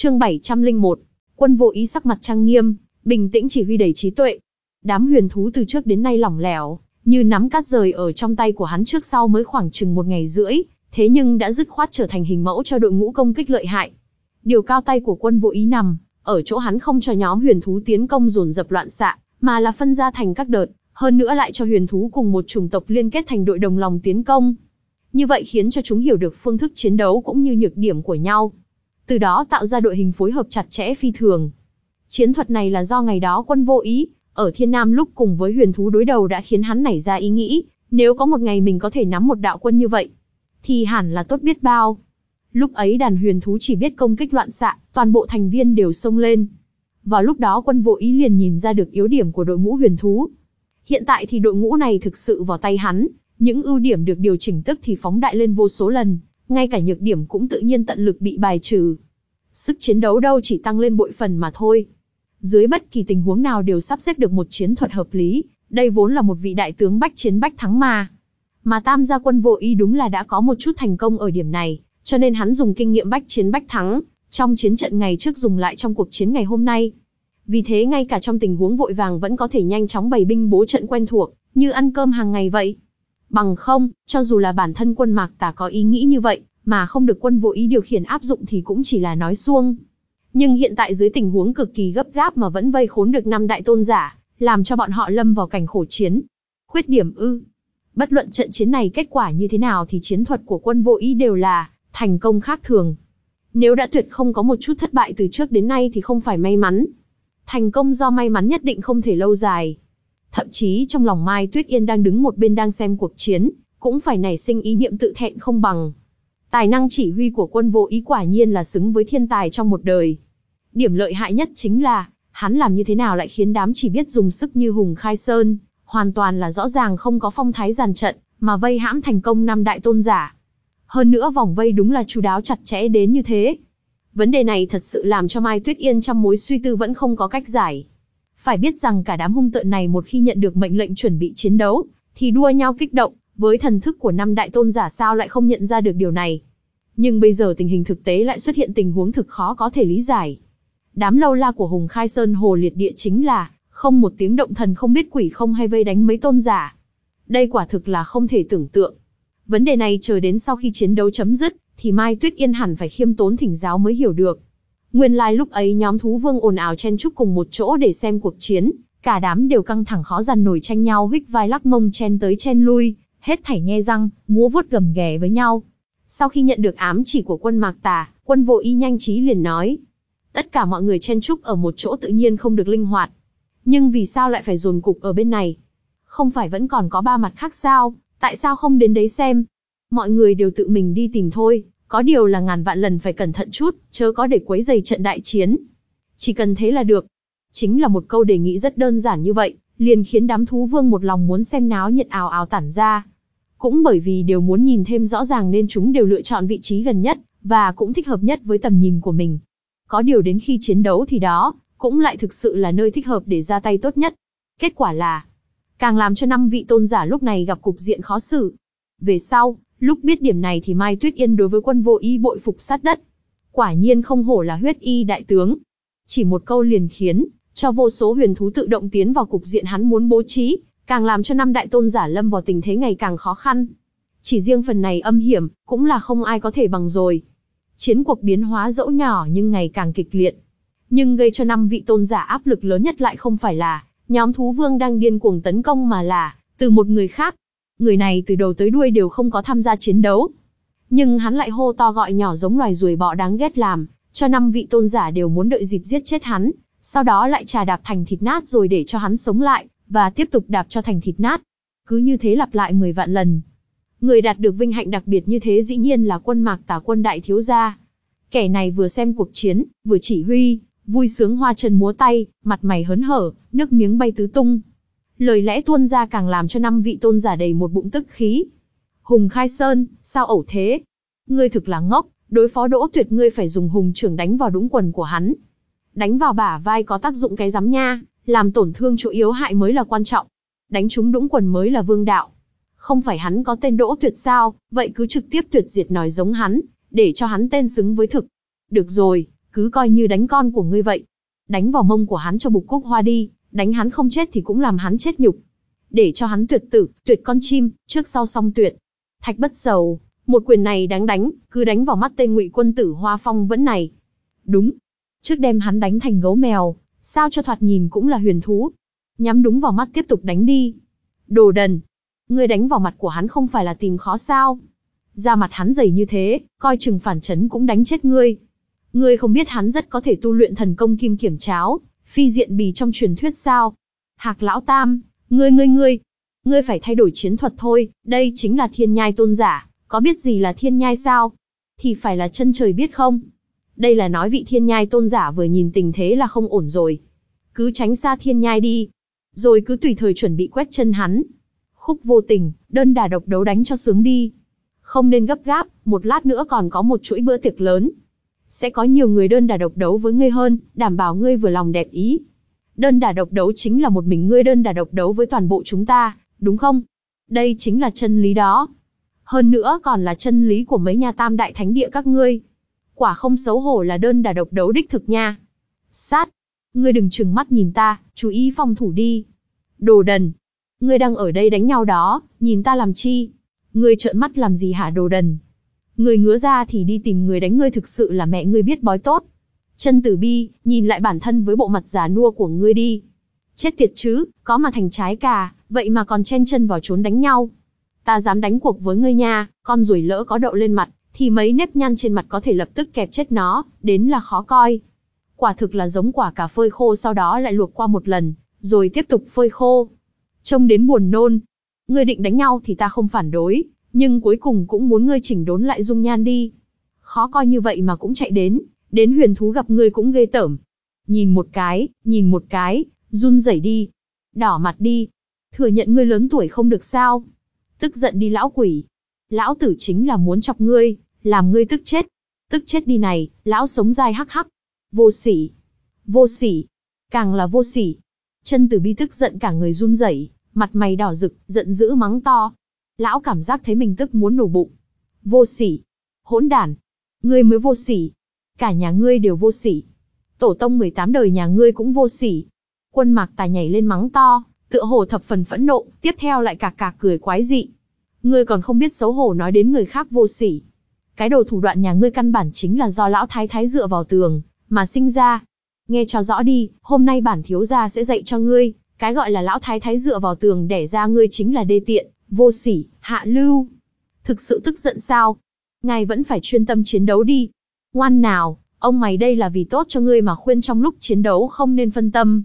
Chương 701. Quân vô ý sắc mặt trang nghiêm, bình tĩnh chỉ huy đầy trí tuệ. Đám huyền thú từ trước đến nay lỏng lẻo, như nắm cát rời ở trong tay của hắn trước sau mới khoảng chừng một ngày rưỡi, thế nhưng đã dứt khoát trở thành hình mẫu cho đội ngũ công kích lợi hại. Điều cao tay của quân vô ý nằm, ở chỗ hắn không cho nhóm huyền thú tiến công dồn dập loạn xạ, mà là phân ra thành các đợt, hơn nữa lại cho huyền thú cùng một chủng tộc liên kết thành đội đồng lòng tiến công. Như vậy khiến cho chúng hiểu được phương thức chiến đấu cũng như nhược điểm của nhau. Từ đó tạo ra đội hình phối hợp chặt chẽ phi thường. Chiến thuật này là do ngày đó quân vô ý, ở Thiên Nam lúc cùng với huyền thú đối đầu đã khiến hắn nảy ra ý nghĩ, nếu có một ngày mình có thể nắm một đạo quân như vậy, thì hẳn là tốt biết bao. Lúc ấy đàn huyền thú chỉ biết công kích loạn xạ, toàn bộ thành viên đều xông lên. Vào lúc đó quân vô ý liền nhìn ra được yếu điểm của đội ngũ huyền thú. Hiện tại thì đội ngũ này thực sự vào tay hắn, những ưu điểm được điều chỉnh tức thì phóng đại lên vô số lần, ngay cả nhược điểm cũng tự nhiên tận lực bị bài trừ. Sức chiến đấu đâu chỉ tăng lên bội phần mà thôi. Dưới bất kỳ tình huống nào đều sắp xếp được một chiến thuật hợp lý, đây vốn là một vị đại tướng bách chiến bách thắng mà. Mà tam gia quân vô ý đúng là đã có một chút thành công ở điểm này, cho nên hắn dùng kinh nghiệm bách chiến bách thắng, trong chiến trận ngày trước dùng lại trong cuộc chiến ngày hôm nay. Vì thế ngay cả trong tình huống vội vàng vẫn có thể nhanh chóng bày binh bố trận quen thuộc, như ăn cơm hàng ngày vậy. Bằng không, cho dù là bản thân quân mạc tà có ý nghĩ như vậy, mà không được quân vô ý điều khiển áp dụng thì cũng chỉ là nói xuông. Nhưng hiện tại dưới tình huống cực kỳ gấp gáp mà vẫn vây khốn được năm đại tôn giả, làm cho bọn họ lâm vào cảnh khổ chiến. Khuyết điểm ư. Bất luận trận chiến này kết quả như thế nào thì chiến thuật của quân vô ý đều là thành công khác thường. Nếu đã tuyệt không có một chút thất bại từ trước đến nay thì không phải may mắn. Thành công do may mắn nhất định không thể lâu dài. Thậm chí trong lòng Mai Tuyết Yên đang đứng một bên đang xem cuộc chiến, cũng phải nảy sinh ý niệm tự thẹn không bằng. Tài năng chỉ huy của quân vô ý quả nhiên là xứng với thiên tài trong một đời. Điểm lợi hại nhất chính là, hắn làm như thế nào lại khiến đám chỉ biết dùng sức như Hùng Khai Sơn, hoàn toàn là rõ ràng không có phong thái giàn trận, mà vây hãm thành công năm đại tôn giả. Hơn nữa vòng vây đúng là chú đáo chặt chẽ đến như thế. Vấn đề này thật sự làm cho Mai Tuyết Yên trong mối suy tư vẫn không có cách giải. Phải biết rằng cả đám hung tợn này một khi nhận được mệnh lệnh chuẩn bị chiến đấu, thì đua nhau kích động, với thần thức của năm đại tôn giả sao lại không nhận ra được điều này. Nhưng bây giờ tình hình thực tế lại xuất hiện tình huống thực khó có thể lý giải. Đám lâu la của Hùng Khai Sơn Hồ Liệt Địa chính là, không một tiếng động thần không biết quỷ không hay vây đánh mấy tôn giả. Đây quả thực là không thể tưởng tượng. Vấn đề này chờ đến sau khi chiến đấu chấm dứt, thì Mai Tuyết Yên hẳn phải khiêm tốn thỉnh giáo mới hiểu được. Nguyên lai like lúc ấy nhóm thú vương ồn ào chen chúc cùng một chỗ để xem cuộc chiến, cả đám đều căng thẳng khó dằn nổi tranh nhau hích vai lắc mông chen tới chen lui, hết thảy nhe răng, múa vuốt gầm ghè với nhau. Sau khi nhận được ám chỉ của quân Mạc Tà, quân vô y nhanh trí liền nói. Tất cả mọi người chen chúc ở một chỗ tự nhiên không được linh hoạt. Nhưng vì sao lại phải dồn cục ở bên này? Không phải vẫn còn có ba mặt khác sao? Tại sao không đến đấy xem? Mọi người đều tự mình đi tìm thôi, có điều là ngàn vạn lần phải cẩn thận chút, chớ có để quấy giày trận đại chiến. Chỉ cần thế là được. Chính là một câu đề nghị rất đơn giản như vậy, liền khiến đám thú vương một lòng muốn xem náo nhiệt ào ào tản ra. Cũng bởi vì đều muốn nhìn thêm rõ ràng nên chúng đều lựa chọn vị trí gần nhất, và cũng thích hợp nhất với tầm nhìn của mình. Có điều đến khi chiến đấu thì đó, cũng lại thực sự là nơi thích hợp để ra tay tốt nhất. Kết quả là, càng làm cho năm vị tôn giả lúc này gặp cục diện khó xử. Về sau, lúc biết điểm này thì Mai Tuyết Yên đối với quân vô y bội phục sát đất. Quả nhiên không hổ là huyết y đại tướng. Chỉ một câu liền khiến, cho vô số huyền thú tự động tiến vào cục diện hắn muốn bố trí, càng làm cho năm đại tôn giả lâm vào tình thế ngày càng khó khăn. Chỉ riêng phần này âm hiểm, cũng là không ai có thể bằng rồi. Chiến cuộc biến hóa dẫu nhỏ nhưng ngày càng kịch liệt. Nhưng gây cho năm vị tôn giả áp lực lớn nhất lại không phải là nhóm thú vương đang điên cuồng tấn công mà là từ một người khác. Người này từ đầu tới đuôi đều không có tham gia chiến đấu. Nhưng hắn lại hô to gọi nhỏ giống loài ruồi bọ đáng ghét làm, cho năm vị tôn giả đều muốn đợi dịp giết chết hắn, sau đó lại trà đạp thành thịt nát rồi để cho hắn sống lại, và tiếp tục đạp cho thành thịt nát. Cứ như thế lặp lại 10 vạn lần. Người đạt được vinh hạnh đặc biệt như thế dĩ nhiên là quân mạc tả quân đại thiếu gia. Kẻ này vừa xem cuộc chiến, vừa chỉ huy, vui sướng hoa chân múa tay, mặt mày hớn hở, nước miếng bay tứ tung. Lời lẽ tuôn ra càng làm cho năm vị tôn giả đầy một bụng tức khí. Hùng Khai Sơn, sao ẩu thế? Ngươi thực là ngốc, đối phó đỗ tuyệt ngươi phải dùng hùng trưởng đánh vào đũng quần của hắn. Đánh vào bả vai có tác dụng cái rắm nha, làm tổn thương chỗ yếu hại mới là quan trọng. Đánh trúng đũng quần mới là vương đạo. Không phải hắn có tên đỗ tuyệt sao, vậy cứ trực tiếp tuyệt diệt nói giống hắn, để cho hắn tên xứng với thực. Được rồi, Cứ coi như đánh con của ngươi vậy. Đánh vào mông của hắn cho bục cúc hoa đi, đánh hắn không chết thì cũng làm hắn chết nhục. Để cho hắn tuyệt tử, tuyệt con chim, trước sau song tuyệt. Thạch bất sầu, một quyền này đáng đánh, cứ đánh vào mắt tên ngụy quân tử hoa phong vẫn này. Đúng. Trước đem hắn đánh thành gấu mèo, sao cho thoạt nhìn cũng là huyền thú. Nhắm đúng vào mắt tiếp tục đánh đi. Đồ đần. Ngươi đánh vào mặt của hắn không phải là tìm khó sao. Da mặt hắn dày như thế, coi chừng phản chấn cũng đánh chết ngươi. Ngươi không biết hắn rất có thể tu luyện thần công kim kiểm cháo, phi diện bì trong truyền thuyết sao. Hạc lão tam, ngươi ngươi ngươi, ngươi phải thay đổi chiến thuật thôi, đây chính là thiên nhai tôn giả, có biết gì là thiên nhai sao? Thì phải là chân trời biết không? Đây là nói vị thiên nhai tôn giả vừa nhìn tình thế là không ổn rồi. Cứ tránh xa thiên nhai đi. Rồi cứ tùy thời chuẩn bị quét chân hắn. Khúc vô tình, đơn đà độc đấu đánh cho sướng đi. Không nên gấp gáp, một lát nữa còn có một chuỗi bữa tiệc lớn. Sẽ có nhiều người đơn đà độc đấu với ngươi hơn, đảm bảo ngươi vừa lòng đẹp ý. Đơn đà độc đấu chính là một mình ngươi đơn đà độc đấu với toàn bộ chúng ta, đúng không? Đây chính là chân lý đó. Hơn nữa còn là chân lý của mấy nhà tam đại thánh địa các ngươi. Quả không xấu hổ là đơn đà độc đấu đích thực nha. Sát! Ngươi đừng chừng mắt nhìn ta, chú ý phòng thủ đi. Đồ đần! Ngươi đang ở đây đánh nhau đó, nhìn ta làm chi? Ngươi trợn mắt làm gì hả đồ đần? Ngươi ngứa ra thì đi tìm người đánh ngươi thực sự là mẹ ngươi biết bói tốt. Chân tử bi, nhìn lại bản thân với bộ mặt già nua của ngươi đi. Chết tiệt chứ, có mà thành trái cà, vậy mà còn chen chân vào trốn đánh nhau. Ta dám đánh cuộc với ngươi nha, con ruồi lỡ có đậu lên mặt, thì mấy nếp nhăn trên mặt có thể lập tức kẹp chết nó, đến là khó coi. Quả thực là giống quả cà phơi khô sau đó lại luộc qua một lần, rồi tiếp tục phơi khô. Trông đến buồn nôn. Ngươi định đánh nhau thì ta không phản đối, nhưng cuối cùng cũng muốn ngươi chỉnh đốn lại dung nhan đi. Khó coi như vậy mà cũng chạy đến, đến huyền thú gặp ngươi cũng ghê tởm. Nhìn một cái, nhìn một cái, run rẩy đi. Đỏ mặt đi. Thừa nhận ngươi lớn tuổi không được sao. Tức giận đi lão quỷ. Lão tử chính là muốn chọc ngươi, làm ngươi tức chết. Tức chết đi này, lão sống dai hắc hắc. Vô sỉ. Vô sỉ. Càng là vô sỉ. Chân tử bi tức giận cả người run rẩy, mặt mày đỏ rực, giận dữ mắng to. Lão cảm giác thấy mình tức muốn nổ bụng. Vô sỉ. Hỗn đản. Ngươi mới vô sỉ. Cả nhà ngươi đều vô sỉ. Tổ tông 18 đời nhà ngươi cũng vô sỉ. Quân mạc tài nhảy lên mắng to, tựa hồ thập phần phẫn nộ, tiếp theo lại cạc cạc cười quái dị. Ngươi còn không biết xấu hổ nói đến người khác vô sỉ. Cái đồ thủ đoạn nhà ngươi căn bản chính là do lão thái thái dựa vào tường, mà sinh ra. Nghe cho rõ đi, hôm nay bản thiếu gia sẽ dạy cho ngươi, cái gọi là lão thái thái dựa vào tường đẻ ra ngươi chính là đê tiện, vô sỉ, hạ lưu. Thực sự tức giận sao? Ngài vẫn phải chuyên tâm chiến đấu đi. Ngoan nào, ông mày đây là vì tốt cho ngươi mà khuyên trong lúc chiến đấu không nên phân tâm.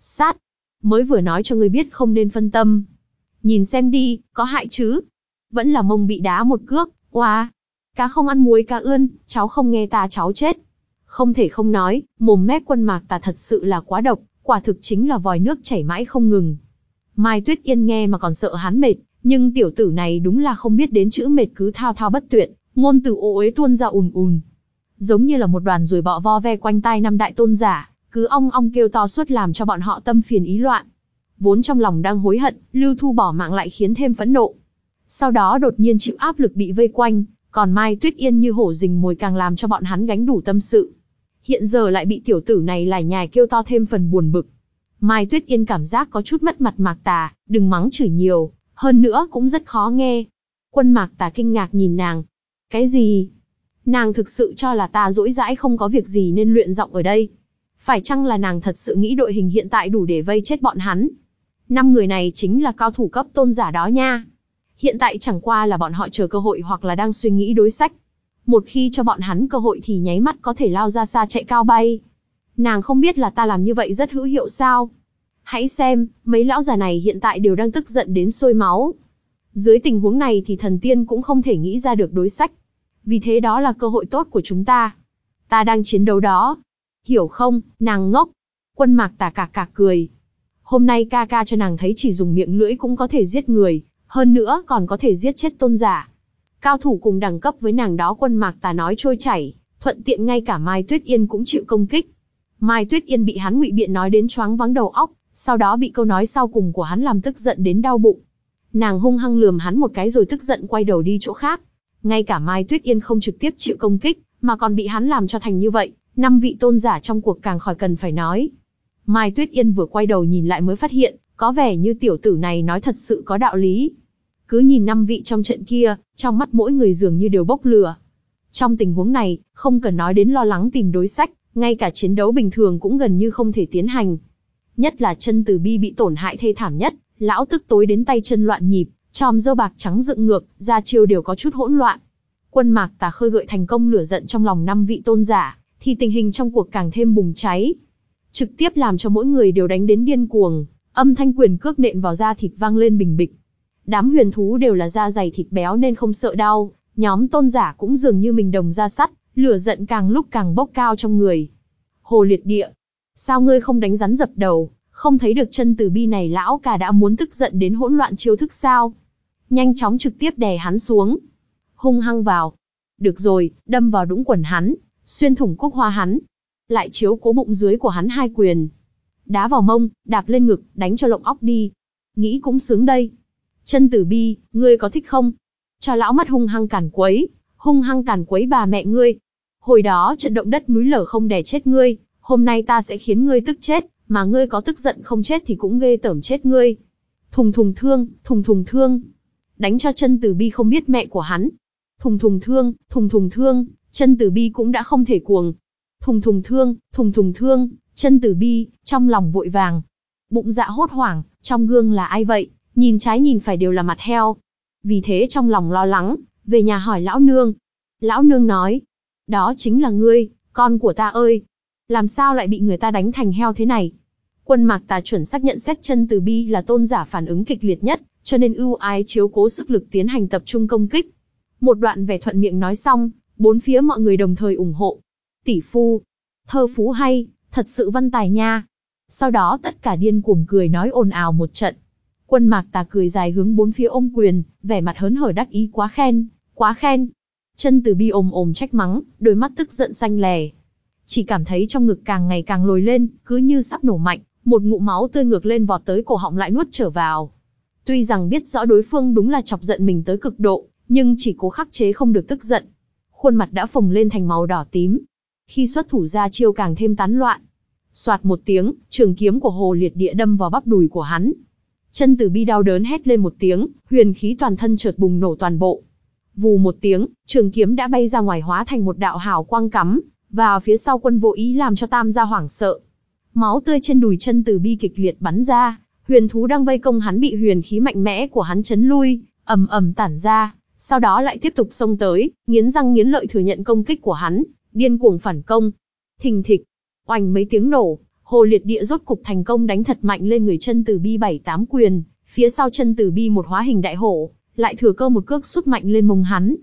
Sát, mới vừa nói cho ngươi biết không nên phân tâm. Nhìn xem đi, có hại chứ? Vẫn là mông bị đá một cước, oa. Cá không ăn muối cá ươn, cháu không nghe ta cháu chết. Không thể không nói, mồm mép quân mạc ta thật sự là quá độc, quả thực chính là vòi nước chảy mãi không ngừng. Mai Tuyết Yên nghe mà còn sợ hắn mệt, nhưng tiểu tử này đúng là không biết đến chữ mệt cứ thao thao bất tuyệt, ngôn từ ô uế tuôn ra ùn ùn. Giống như là một đoàn ruồi bọ vo ve quanh tai năm đại tôn giả, cứ ong ong kêu to suốt làm cho bọn họ tâm phiền ý loạn. Vốn trong lòng đang hối hận, Lưu Thu bỏ mạng lại khiến thêm phẫn nộ. Sau đó đột nhiên chịu áp lực bị vây quanh, còn Mai Tuyết Yên như hổ rình mồi càng làm cho bọn hắn gánh đủ tâm sự. Hiện giờ lại bị tiểu tử này lải nhải kêu to thêm phần buồn bực. Mai Tuyết Yên cảm giác có chút mất mặt mạc tà, đừng mắng chửi nhiều, hơn nữa cũng rất khó nghe. Quân mạc tà kinh ngạc nhìn nàng. Cái gì? Nàng thực sự cho là ta dỗi dãi không có việc gì nên luyện giọng ở đây. Phải chăng là nàng thật sự nghĩ đội hình hiện tại đủ để vây chết bọn hắn? Năm người này chính là cao thủ cấp tôn giả đó nha. Hiện tại chẳng qua là bọn họ chờ cơ hội hoặc là đang suy nghĩ đối sách. Một khi cho bọn hắn cơ hội thì nháy mắt có thể lao ra xa chạy cao bay. Nàng không biết là ta làm như vậy rất hữu hiệu sao. Hãy xem, mấy lão già này hiện tại đều đang tức giận đến sôi máu. Dưới tình huống này thì thần tiên cũng không thể nghĩ ra được đối sách. Vì thế đó là cơ hội tốt của chúng ta. Ta đang chiến đấu đó. Hiểu không, nàng ngốc. Quân mạc tà cạc cạc cười. Hôm nay ca ca cho nàng thấy chỉ dùng miệng lưỡi cũng có thể giết người, hơn nữa còn có thể giết chết tôn giả. Cao thủ cùng đẳng cấp với nàng đó quân mạc tà nói trôi chảy, thuận tiện ngay cả Mai Tuyết Yên cũng chịu công kích. Mai Tuyết Yên bị hắn ngụy biện nói đến choáng vắng đầu óc, sau đó bị câu nói sau cùng của hắn làm tức giận đến đau bụng. Nàng hung hăng lườm hắn một cái rồi tức giận quay đầu đi chỗ khác. Ngay cả Mai Tuyết Yên không trực tiếp chịu công kích, mà còn bị hắn làm cho thành như vậy, Năm vị tôn giả trong cuộc càng khỏi cần phải nói. Mai Tuyết Yên vừa quay đầu nhìn lại mới phát hiện, có vẻ như tiểu tử này nói thật sự có đạo lý. Cứ nhìn năm vị trong trận kia, trong mắt mỗi người dường như đều bốc lửa. Trong tình huống này, không cần nói đến lo lắng tìm đối sách, ngay cả chiến đấu bình thường cũng gần như không thể tiến hành. Nhất là chân từ bi bị tổn hại thê thảm nhất, lão tức tối đến tay chân loạn nhịp, tròm dơ bạc trắng dựng ngược, ra chiêu đều có chút hỗn loạn. Quân mạc tà khơi gợi thành công lửa giận trong lòng năm vị tôn giả, thì tình hình trong cuộc càng thêm bùng cháy. Trực tiếp làm cho mỗi người đều đánh đến điên cuồng, âm thanh quyền cước nện vào da thịt vang lên bình bịch. Đám huyền thú đều là da dày thịt béo nên không sợ đau, nhóm tôn giả cũng dường như mình đồng da sắt, lửa giận càng lúc càng bốc cao trong người. Hồ liệt địa, sao ngươi không đánh rắn dập đầu, không thấy được chân từ bi này lão cả đã muốn tức giận đến hỗn loạn chiêu thức sao? Nhanh chóng trực tiếp đè hắn xuống. Hung hăng vào. Được rồi, đâm vào đũng quần hắn, xuyên thủng cúc hoa hắn. Lại chiếu cố bụng dưới của hắn hai quyền. Đá vào mông, đạp lên ngực, đánh cho lộng óc đi. Nghĩ cũng sướng đây. Chân tử bi, ngươi có thích không? Cho lão mắt hung hăng cản quấy, hung hăng cản quấy bà mẹ ngươi. Hồi đó trận động đất núi lở không đè chết ngươi, hôm nay ta sẽ khiến ngươi tức chết, mà ngươi có tức giận không chết thì cũng ghê tởm chết ngươi. Thùng thùng thương, thùng thùng thương. Đánh cho chân tử bi không biết mẹ của hắn. Thùng thùng thương, thùng thùng thương, chân tử bi cũng đã không thể cuồng. Thùng thùng thương, thùng thùng thương, chân tử bi, trong lòng vội vàng. Bụng dạ hốt hoảng, trong gương là ai vậy, nhìn trái nhìn phải đều là mặt heo. Vì thế trong lòng lo lắng, về nhà hỏi lão nương. Lão nương nói, đó chính là ngươi, con của ta ơi. Làm sao lại bị người ta đánh thành heo thế này? Quân mạc tà chuẩn xác nhận xét chân từ bi là tôn giả phản ứng kịch liệt nhất, cho nên ưu ái chiếu cố sức lực tiến hành tập trung công kích. Một đoạn vẻ thuận miệng nói xong, bốn phía mọi người đồng thời ủng hộ. Tỷ phu, thơ phú hay, thật sự văn tài nha. Sau đó tất cả điên cuồng cười nói ồn ào một trận. Quân mạc tà cười dài hướng bốn phía ôm quyền, vẻ mặt hớn hở đắc ý quá khen, quá khen. Chân từ bi ồm ồm trách mắng, đôi mắt tức giận xanh lè. Chỉ cảm thấy trong ngực càng ngày càng lồi lên, cứ như sắp nổ mạnh, một ngụm máu tươi ngược lên vọt tới cổ họng lại nuốt trở vào. Tuy rằng biết rõ đối phương đúng là chọc giận mình tới cực độ, nhưng chỉ cố khắc chế không được tức giận. Khuôn mặt đã phồng lên thành màu đỏ tím. Khi xuất thủ ra chiêu càng thêm tán loạn. Soạt một tiếng, trường kiếm của hồ liệt địa đâm vào bắp đùi của hắn. Chân tử bi đau đớn hét lên một tiếng, huyền khí toàn thân chợt bùng nổ toàn bộ. Vù một tiếng, trường kiếm đã bay ra ngoài hóa thành một đạo hào quang cắm, vào phía sau quân vô ý làm cho tam gia hoảng sợ. Máu tươi trên đùi chân tử bi kịch liệt bắn ra, huyền thú đang vây công hắn bị huyền khí mạnh mẽ của hắn chấn lui, ầm ầm tản ra, sau đó lại tiếp tục xông tới, nghiến răng nghiến lợi thừa nhận công kích của hắn, điên cuồng phản công. Thình thịch, oanh mấy tiếng nổ, hồ liệt địa rốt cục thành công đánh thật mạnh lên người chân từ bi bảy tám quyền, phía sau chân từ bi một hóa hình đại hổ, lại thừa cơ một cước sút mạnh lên mông hắn.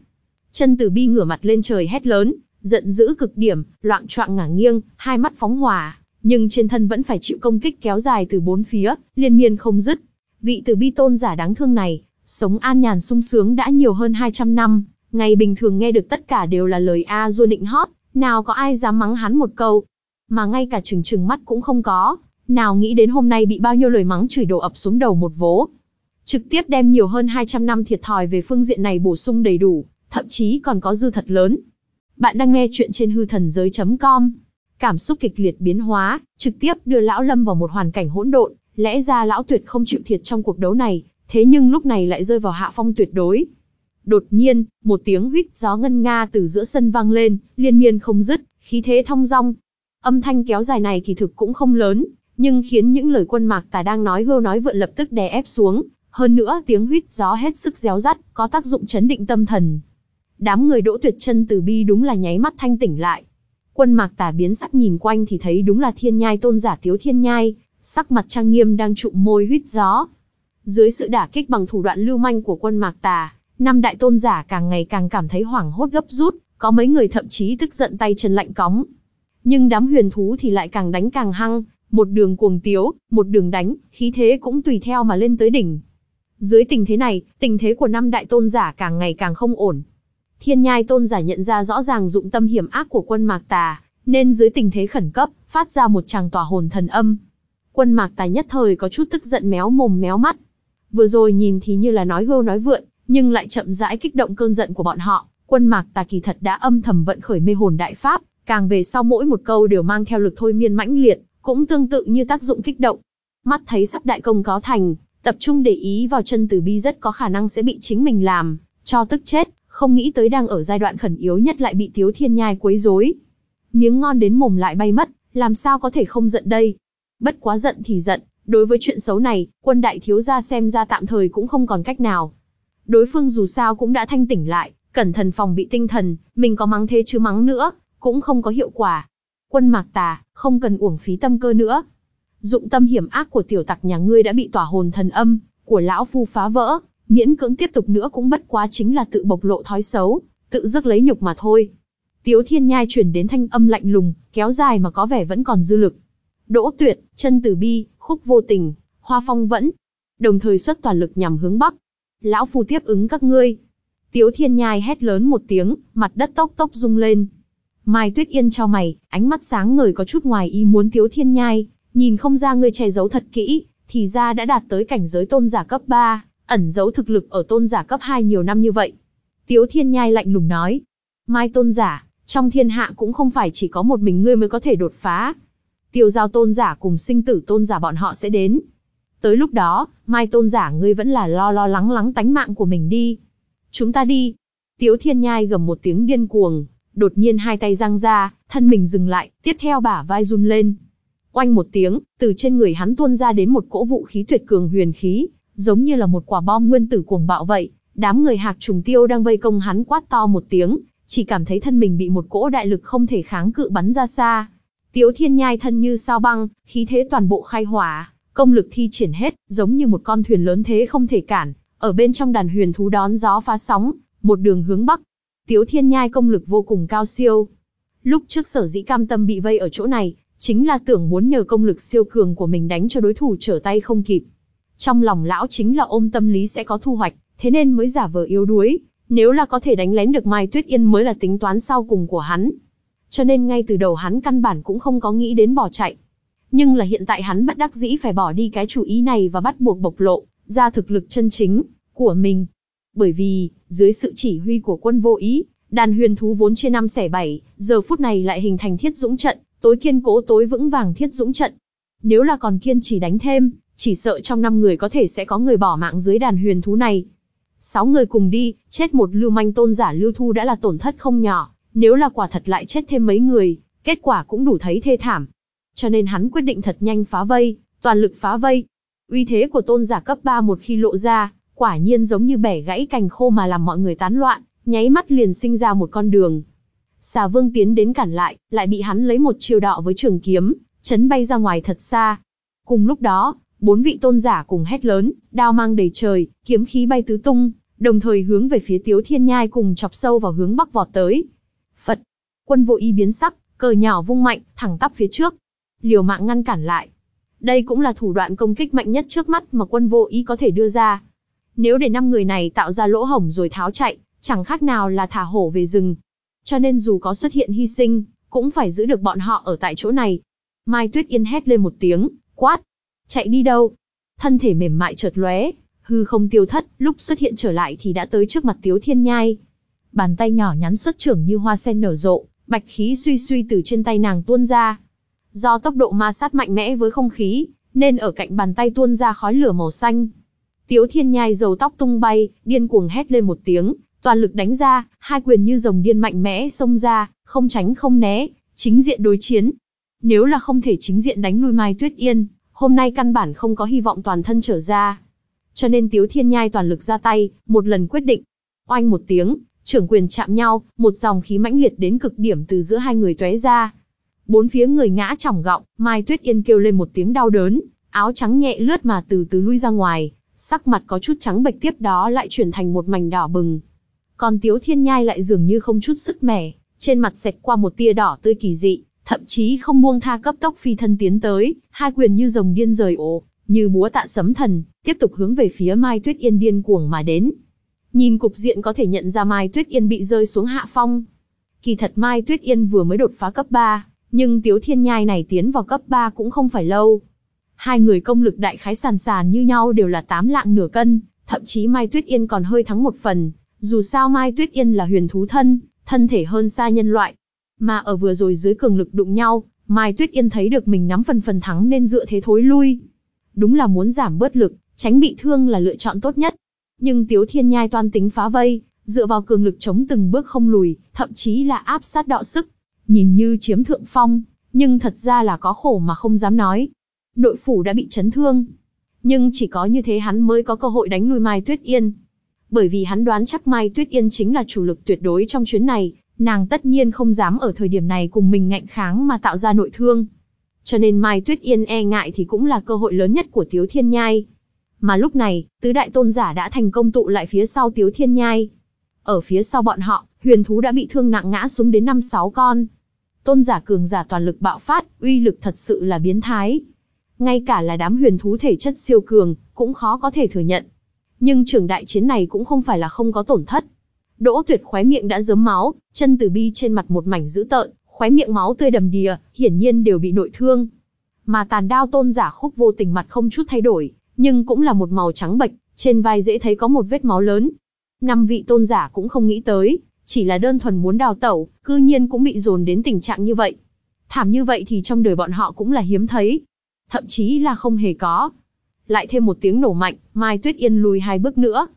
Chân từ bi ngửa mặt lên trời hét lớn, giận dữ cực điểm, loạn choạng ngả nghiêng, hai mắt phóng hỏa, nhưng trên thân vẫn phải chịu công kích kéo dài từ bốn phía, liên miên không dứt. Vị từ bi tôn giả đáng thương này, sống an nhàn sung sướng đã nhiều hơn 200 năm, ngày bình thường nghe được tất cả đều là lời a du nịnh hót, nào có ai dám mắng hắn một câu, mà ngay cả chừng chừng mắt cũng không có, nào nghĩ đến hôm nay bị bao nhiêu lời mắng chửi đổ ập xuống đầu một vố. Trực tiếp đem nhiều hơn 200 năm thiệt thòi về phương diện này bổ sung đầy đủ, thậm chí còn có dư thật lớn. Bạn đang nghe chuyện trên hư thần giới.com. Cảm xúc kịch liệt biến hóa, trực tiếp đưa lão Lâm vào một hoàn cảnh hỗn độn, lẽ ra lão tuyệt không chịu thiệt trong cuộc đấu này, thế nhưng lúc này lại rơi vào hạ phong tuyệt đối. Đột nhiên, một tiếng huýt gió ngân nga từ giữa sân vang lên, liên miên không dứt, khí thế thong dong. Âm thanh kéo dài này kỳ thực cũng không lớn, nhưng khiến những lời quân mạc tà đang nói hưu nói vượn lập tức đè ép xuống. Hơn nữa tiếng huýt gió hết sức réo rắt, có tác dụng chấn định tâm thần. Đám người đỗ tuyệt chân từ bi đúng là nháy mắt thanh tỉnh lại. Quân mạc tà biến sắc nhìn quanh thì thấy đúng là thiên nhai tôn giả thiếu thiên nhai, sắc mặt trang nghiêm đang trụm môi huýt gió. Dưới sự đả kích bằng thủ đoạn lưu manh của quân mạc tà, năm đại tôn giả càng ngày càng cảm thấy hoảng hốt gấp rút, có mấy người thậm chí tức giận tay chân lạnh cóng. Nhưng đám huyền thú thì lại càng đánh càng hăng, một đường cuồng tiếu, một đường đánh, khí thế cũng tùy theo mà lên tới đỉnh. Dưới tình thế này, tình thế của năm đại tôn giả càng ngày càng không ổn. Thiên nhai tôn giả nhận ra rõ ràng dụng tâm hiểm ác của quân mạc tà, nên dưới tình thế khẩn cấp, phát ra một tràng tỏa hồn thần âm. Quân mạc tà nhất thời có chút tức giận méo mồm méo mắt. Vừa rồi nhìn thì như là nói hưu nói vượn, nhưng lại chậm rãi kích động cơn giận của bọn họ. Quân mạc tà kỳ thật đã âm thầm vận khởi mê hồn đại pháp, càng về sau mỗi một câu đều mang theo lực thôi miên mãnh liệt, cũng tương tự như tác dụng kích động. Mắt thấy sắp đại công có thành, tập trung để ý vào chân tử bi rất có khả năng sẽ bị chính mình làm, cho tức chết, không nghĩ tới đang ở giai đoạn khẩn yếu nhất lại bị Tiếu Thiên Nhai quấy rối. Miếng ngon đến mồm lại bay mất, làm sao có thể không giận đây? Bất quá giận thì giận, đối với chuyện xấu này, quân đại thiếu gia xem ra tạm thời cũng không còn cách nào. Đối phương dù sao cũng đã thanh tỉnh lại, cẩn thận phòng bị tinh thần, mình có mắng thế chứ mắng nữa, cũng không có hiệu quả. Quân mạc tà, không cần uổng phí tâm cơ nữa. Dụng tâm hiểm ác của tiểu tặc nhà ngươi đã bị tỏa hồn thần âm, của lão phu phá vỡ, miễn cưỡng tiếp tục nữa cũng bất quá chính là tự bộc lộ thói xấu, tự dứt lấy nhục mà thôi. Tiếu thiên nhai chuyển đến thanh âm lạnh lùng, kéo dài mà có vẻ vẫn còn dư lực. Đỗ tuyệt, chân từ bi, khúc vô tình, hoa phong vẫn. Đồng thời xuất toàn lực nhằm hướng bắc. Lão phu tiếp ứng các ngươi. Tiếu thiên nhai hét lớn một tiếng, mặt đất tốc tốc rung lên. Mai Tuyết Yên cho mày, ánh mắt sáng ngời có chút ngoài ý muốn Tiếu Thiên Nhai, nhìn không ra ngươi che giấu thật kỹ, thì ra đã đạt tới cảnh giới tôn giả cấp 3, ẩn giấu thực lực ở tôn giả cấp 2 nhiều năm như vậy. Tiếu Thiên Nhai lạnh lùng nói, Mai tôn giả, trong thiên hạ cũng không phải chỉ có một mình ngươi mới có thể đột phá. Tiêu giao tôn giả cùng sinh tử tôn giả bọn họ sẽ đến. Tới lúc đó, Mai tôn giả ngươi vẫn là lo lo lắng lắng tánh mạng của mình đi. Chúng ta đi. Tiếu Thiên Nhai gầm một tiếng điên cuồng, đột nhiên hai tay giang ra, thân mình dừng lại, tiếp theo bả vai run lên. Oanh một tiếng, từ trên người hắn tuôn ra đến một cỗ vũ khí tuyệt cường huyền khí, giống như là một quả bom nguyên tử cuồng bạo vậy. Đám người hạc trùng tiêu đang vây công hắn quát to một tiếng, chỉ cảm thấy thân mình bị một cỗ đại lực không thể kháng cự bắn ra xa. Tiếu thiên nhai thân như sao băng, khí thế toàn bộ khai hỏa, công lực thi triển hết, giống như một con thuyền lớn thế không thể cản, ở bên trong đàn huyền thú đón gió phá sóng, một đường hướng bắc. Tiếu thiên nhai công lực vô cùng cao siêu. Lúc trước sở dĩ cam tâm bị vây ở chỗ này, chính là tưởng muốn nhờ công lực siêu cường của mình đánh cho đối thủ trở tay không kịp. Trong lòng lão chính là ôm tâm lý sẽ có thu hoạch, thế nên mới giả vờ yếu đuối, nếu là có thể đánh lén được Mai Tuyết Yên mới là tính toán sau cùng của hắn. Cho nên ngay từ đầu hắn căn bản cũng không có nghĩ đến bỏ chạy. Nhưng là hiện tại hắn bất đắc dĩ phải bỏ đi cái chủ ý này và bắt buộc bộc lộ, ra thực lực chân chính, của mình. Bởi vì, dưới sự chỉ huy của quân vô ý, đàn huyền thú vốn chia năm xẻ bảy, giờ phút này lại hình thành thiết dũng trận, tối kiên cố tối vững vàng thiết dũng trận. Nếu là còn kiên trì đánh thêm, chỉ sợ trong năm người có thể sẽ có người bỏ mạng dưới đàn huyền thú này. Sáu người cùng đi, chết một lưu manh tôn giả lưu thu đã là tổn thất không nhỏ, nếu là quả thật lại chết thêm mấy người, kết quả cũng đủ thấy thê thảm. Cho nên hắn quyết định thật nhanh phá vây, toàn lực phá vây. Uy thế của tôn giả cấp 3 một khi lộ ra, quả nhiên giống như bẻ gãy cành khô mà làm mọi người tán loạn, nháy mắt liền sinh ra một con đường. Xà vương tiến đến cản lại, lại bị hắn lấy một chiều đọ với trường kiếm, chấn bay ra ngoài thật xa. Cùng lúc đó, bốn vị tôn giả cùng hét lớn, đao mang đầy trời, kiếm khí bay tứ tung, đồng thời hướng về phía Tiếu Thiên Nhai cùng chọc sâu vào hướng bắc vọt tới. Phật, quân vô y biến sắc, cờ nhỏ vung mạnh, thẳng tắp phía trước. Liều mạng ngăn cản lại. Đây cũng là thủ đoạn công kích mạnh nhất trước mắt mà quân vô ý có thể đưa ra. Nếu để năm người này tạo ra lỗ hổng rồi tháo chạy, chẳng khác nào là thả hổ về rừng. Cho nên dù có xuất hiện hy sinh, cũng phải giữ được bọn họ ở tại chỗ này. Mai Tuyết Yên hét lên một tiếng, quát. Chạy đi đâu? Thân thể mềm mại chợt lóe, hư không tiêu thất, lúc xuất hiện trở lại thì đã tới trước mặt Tiếu Thiên Nhai. Bàn tay nhỏ nhắn xuất trưởng như hoa sen nở rộ, bạch khí suy suy từ trên tay nàng tuôn ra. Do tốc độ ma sát mạnh mẽ với không khí, nên ở cạnh bàn tay tuôn ra khói lửa màu xanh. Tiếu Thiên Nhai dầu tóc tung bay, điên cuồng hét lên một tiếng, toàn lực đánh ra, hai quyền như rồng điên mạnh mẽ xông ra, không tránh không né, chính diện đối chiến. Nếu là không thể chính diện đánh lui Mai Tuyết Yên, hôm nay căn bản không có hy vọng toàn thân trở ra. Cho nên Tiếu Thiên Nhai toàn lực ra tay, một lần quyết định. Oanh một tiếng, trưởng quyền chạm nhau, một dòng khí mãnh liệt đến cực điểm từ giữa hai người tóe ra. Bốn phía người ngã chỏng gọng, Mai Tuyết Yên kêu lên một tiếng đau đớn, áo trắng nhẹ lướt mà từ từ lui ra ngoài, sắc mặt có chút trắng bệch tiếp đó lại chuyển thành một mảnh đỏ bừng. Còn Tiếu Thiên Nhai lại dường như không chút sức mẻ, trên mặt xẹt qua một tia đỏ tươi kỳ dị, thậm chí không buông tha cấp tốc phi thân tiến tới, hai quyền như rồng điên rời ổ, như búa tạ sấm thần, tiếp tục hướng về phía Mai Tuyết Yên điên cuồng mà đến. Nhìn cục diện có thể nhận ra Mai Tuyết Yên bị rơi xuống hạ phong. Kỳ thật Mai Tuyết Yên vừa mới đột phá cấp 3, nhưng Tiếu Thiên Nhai này tiến vào cấp 3 cũng không phải lâu. Hai người công lực đại khái sàn sàn như nhau đều là 8 lạng nửa cân, thậm chí Mai Tuyết Yên còn hơi thắng một phần, dù sao Mai Tuyết Yên là huyền thú thân, thân thể hơn xa nhân loại. Mà ở vừa rồi dưới cường lực đụng nhau, Mai Tuyết Yên thấy được mình nắm phần phần thắng nên dựa thế thối lui. Đúng là muốn giảm bớt lực, tránh bị thương là lựa chọn tốt nhất. Nhưng Tiếu Thiên Nhai toan tính phá vây, dựa vào cường lực chống từng bước không lùi, thậm chí là áp sát đọ sức. Nhìn như chiếm thượng phong, nhưng thật ra là có khổ mà không dám nói. Nội phủ đã bị chấn thương. Nhưng chỉ có như thế hắn mới có cơ hội đánh lui Mai Tuyết Yên. Bởi vì hắn đoán chắc Mai Tuyết Yên chính là chủ lực tuyệt đối trong chuyến này, nàng tất nhiên không dám ở thời điểm này cùng mình ngạnh kháng mà tạo ra nội thương. Cho nên Mai Tuyết Yên e ngại thì cũng là cơ hội lớn nhất của Tiếu Thiên Nhai. Mà lúc này, tứ đại tôn giả đã thành công tụ lại phía sau Tiếu Thiên Nhai. Ở phía sau bọn họ, huyền thú đã bị thương nặng ngã xuống đến 5-6 con. Tôn giả cường giả toàn lực bạo phát, uy lực thật sự là biến thái. Ngay cả là đám huyền thú thể chất siêu cường, cũng khó có thể thừa nhận. Nhưng trường đại chiến này cũng không phải là không có tổn thất. Đỗ tuyệt khóe miệng đã dớm máu, chân từ bi trên mặt một mảnh dữ tợn, khóe miệng máu tươi đầm đìa, hiển nhiên đều bị nội thương. Mà tàn đao tôn giả khúc vô tình mặt không chút thay đổi, nhưng cũng là một màu trắng bệch, trên vai dễ thấy có một vết máu lớn. Năm vị tôn giả cũng không nghĩ tới, chỉ là đơn thuần muốn đào tẩu, cư nhiên cũng bị dồn đến tình trạng như vậy. Thảm như vậy thì trong đời bọn họ cũng là hiếm thấy. Thậm chí là không hề có. Lại thêm một tiếng nổ mạnh, Mai Tuyết Yên lùi hai bước nữa.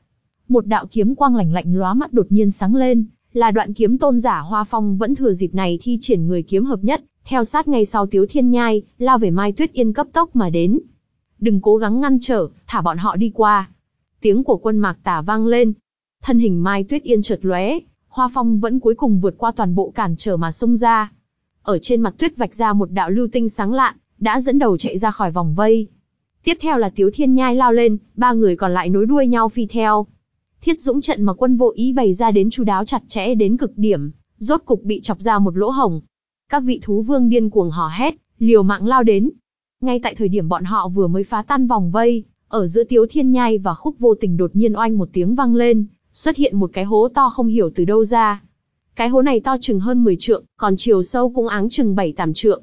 Một đạo kiếm quang lạnh lạnh lóa mắt đột nhiên sáng lên, là đoạn kiếm tôn giả Hoa Phong vẫn thừa dịp này thi triển người kiếm hợp nhất, theo sát ngay sau Tiếu Thiên Nhai, lao về Mai Tuyết Yên cấp tốc mà đến. Đừng cố gắng ngăn trở, thả bọn họ đi qua. Tiếng của quân mạc tả vang lên. Thân hình Mai Tuyết Yên chợt lóe, Hoa Phong vẫn cuối cùng vượt qua toàn bộ cản trở mà xông ra. Ở trên mặt tuyết vạch ra một đạo lưu tinh sáng lạn, đã dẫn đầu chạy ra khỏi vòng vây. Tiếp theo là Tiếu Thiên Nhai lao lên, ba người còn lại nối đuôi nhau phi theo. Thiết dũng trận mà quân vô ý bày ra đến chú đáo chặt chẽ đến cực điểm, rốt cục bị chọc ra một lỗ hổng. Các vị thú vương điên cuồng hò hét, liều mạng lao đến. Ngay tại thời điểm bọn họ vừa mới phá tan vòng vây, ở giữa Tiếu Thiên Nhai và Khúc Vô Tình đột nhiên oanh một tiếng vang lên, xuất hiện một cái hố to không hiểu từ đâu ra. Cái hố này to chừng hơn 10 trượng, còn chiều sâu cũng áng chừng 7-8 trượng.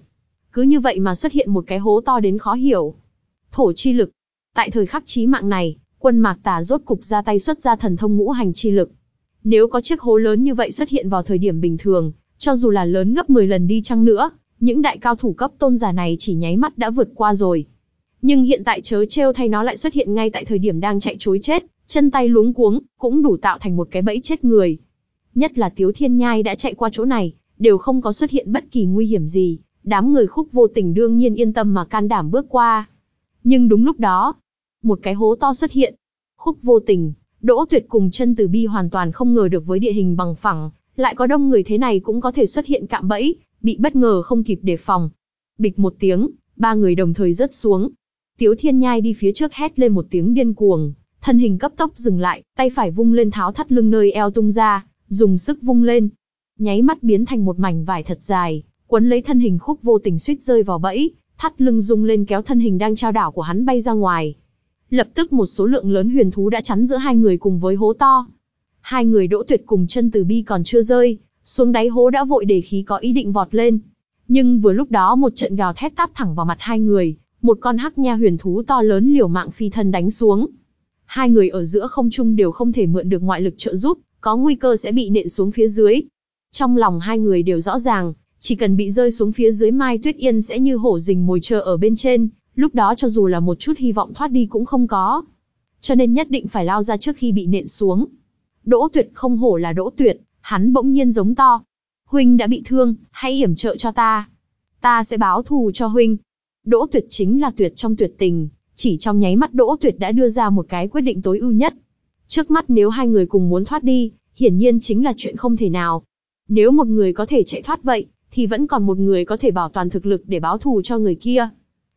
Cứ như vậy mà xuất hiện một cái hố to đến khó hiểu. Thổ chi lực. Tại thời khắc chí mạng này, quân mạc tà rốt cục ra tay xuất ra thần thông ngũ hành chi lực. Nếu có chiếc hố lớn như vậy xuất hiện vào thời điểm bình thường, cho dù là lớn gấp 10 lần đi chăng nữa, những đại cao thủ cấp tôn giả này chỉ nháy mắt đã vượt qua rồi. Nhưng hiện tại chớ trêu thay nó lại xuất hiện ngay tại thời điểm đang chạy chối chết, chân tay luống cuống, cũng đủ tạo thành một cái bẫy chết người. Nhất là Tiếu Thiên Nhai đã chạy qua chỗ này, đều không có xuất hiện bất kỳ nguy hiểm gì, đám người khúc vô tình đương nhiên yên tâm mà can đảm bước qua. Nhưng đúng lúc đó, một cái hố to xuất hiện. Khúc vô tình, Đỗ Tuyệt cùng chân từ bi hoàn toàn không ngờ được với địa hình bằng phẳng, lại có đông người thế này cũng có thể xuất hiện cạm bẫy, bị bất ngờ không kịp đề phòng. Bịch một tiếng, ba người đồng thời rớt xuống. Tiếu Thiên Nhai đi phía trước hét lên một tiếng điên cuồng, thân hình cấp tốc dừng lại, tay phải vung lên tháo thắt lưng nơi eo tung ra, dùng sức vung lên. Nháy mắt biến thành một mảnh vải thật dài, quấn lấy thân hình khúc vô tình suýt rơi vào bẫy, thắt lưng rung lên kéo thân hình đang trao đảo của hắn bay ra ngoài. Lập tức một số lượng lớn huyền thú đã chắn giữa hai người cùng với hố to. Hai người đỗ tuyệt cùng chân từ bi còn chưa rơi, xuống đáy hố đã vội để khí có ý định vọt lên. Nhưng vừa lúc đó một trận gào thét táp thẳng vào mặt hai người, một con hắc nha huyền thú to lớn liều mạng phi thân đánh xuống. Hai người ở giữa không trung đều không thể mượn được ngoại lực trợ giúp, có nguy cơ sẽ bị nện xuống phía dưới. Trong lòng hai người đều rõ ràng, chỉ cần bị rơi xuống phía dưới Mai Tuyết Yên sẽ như hổ rình mồi chờ ở bên trên, lúc đó cho dù là một chút hy vọng thoát đi cũng không có. Cho nên nhất định phải lao ra trước khi bị nện xuống. Đỗ Tuyệt không hổ là Đỗ Tuyệt, hắn bỗng nhiên giống to. Huynh đã bị thương, hãy hiểm trợ cho ta. Ta sẽ báo thù cho Huynh. Đỗ Tuyệt chính là tuyệt trong tuyệt tình, chỉ trong nháy mắt Đỗ Tuyệt đã đưa ra một cái quyết định tối ưu nhất. Trước mắt nếu hai người cùng muốn thoát đi, hiển nhiên chính là chuyện không thể nào. Nếu một người có thể chạy thoát vậy, thì vẫn còn một người có thể bảo toàn thực lực để báo thù cho người kia.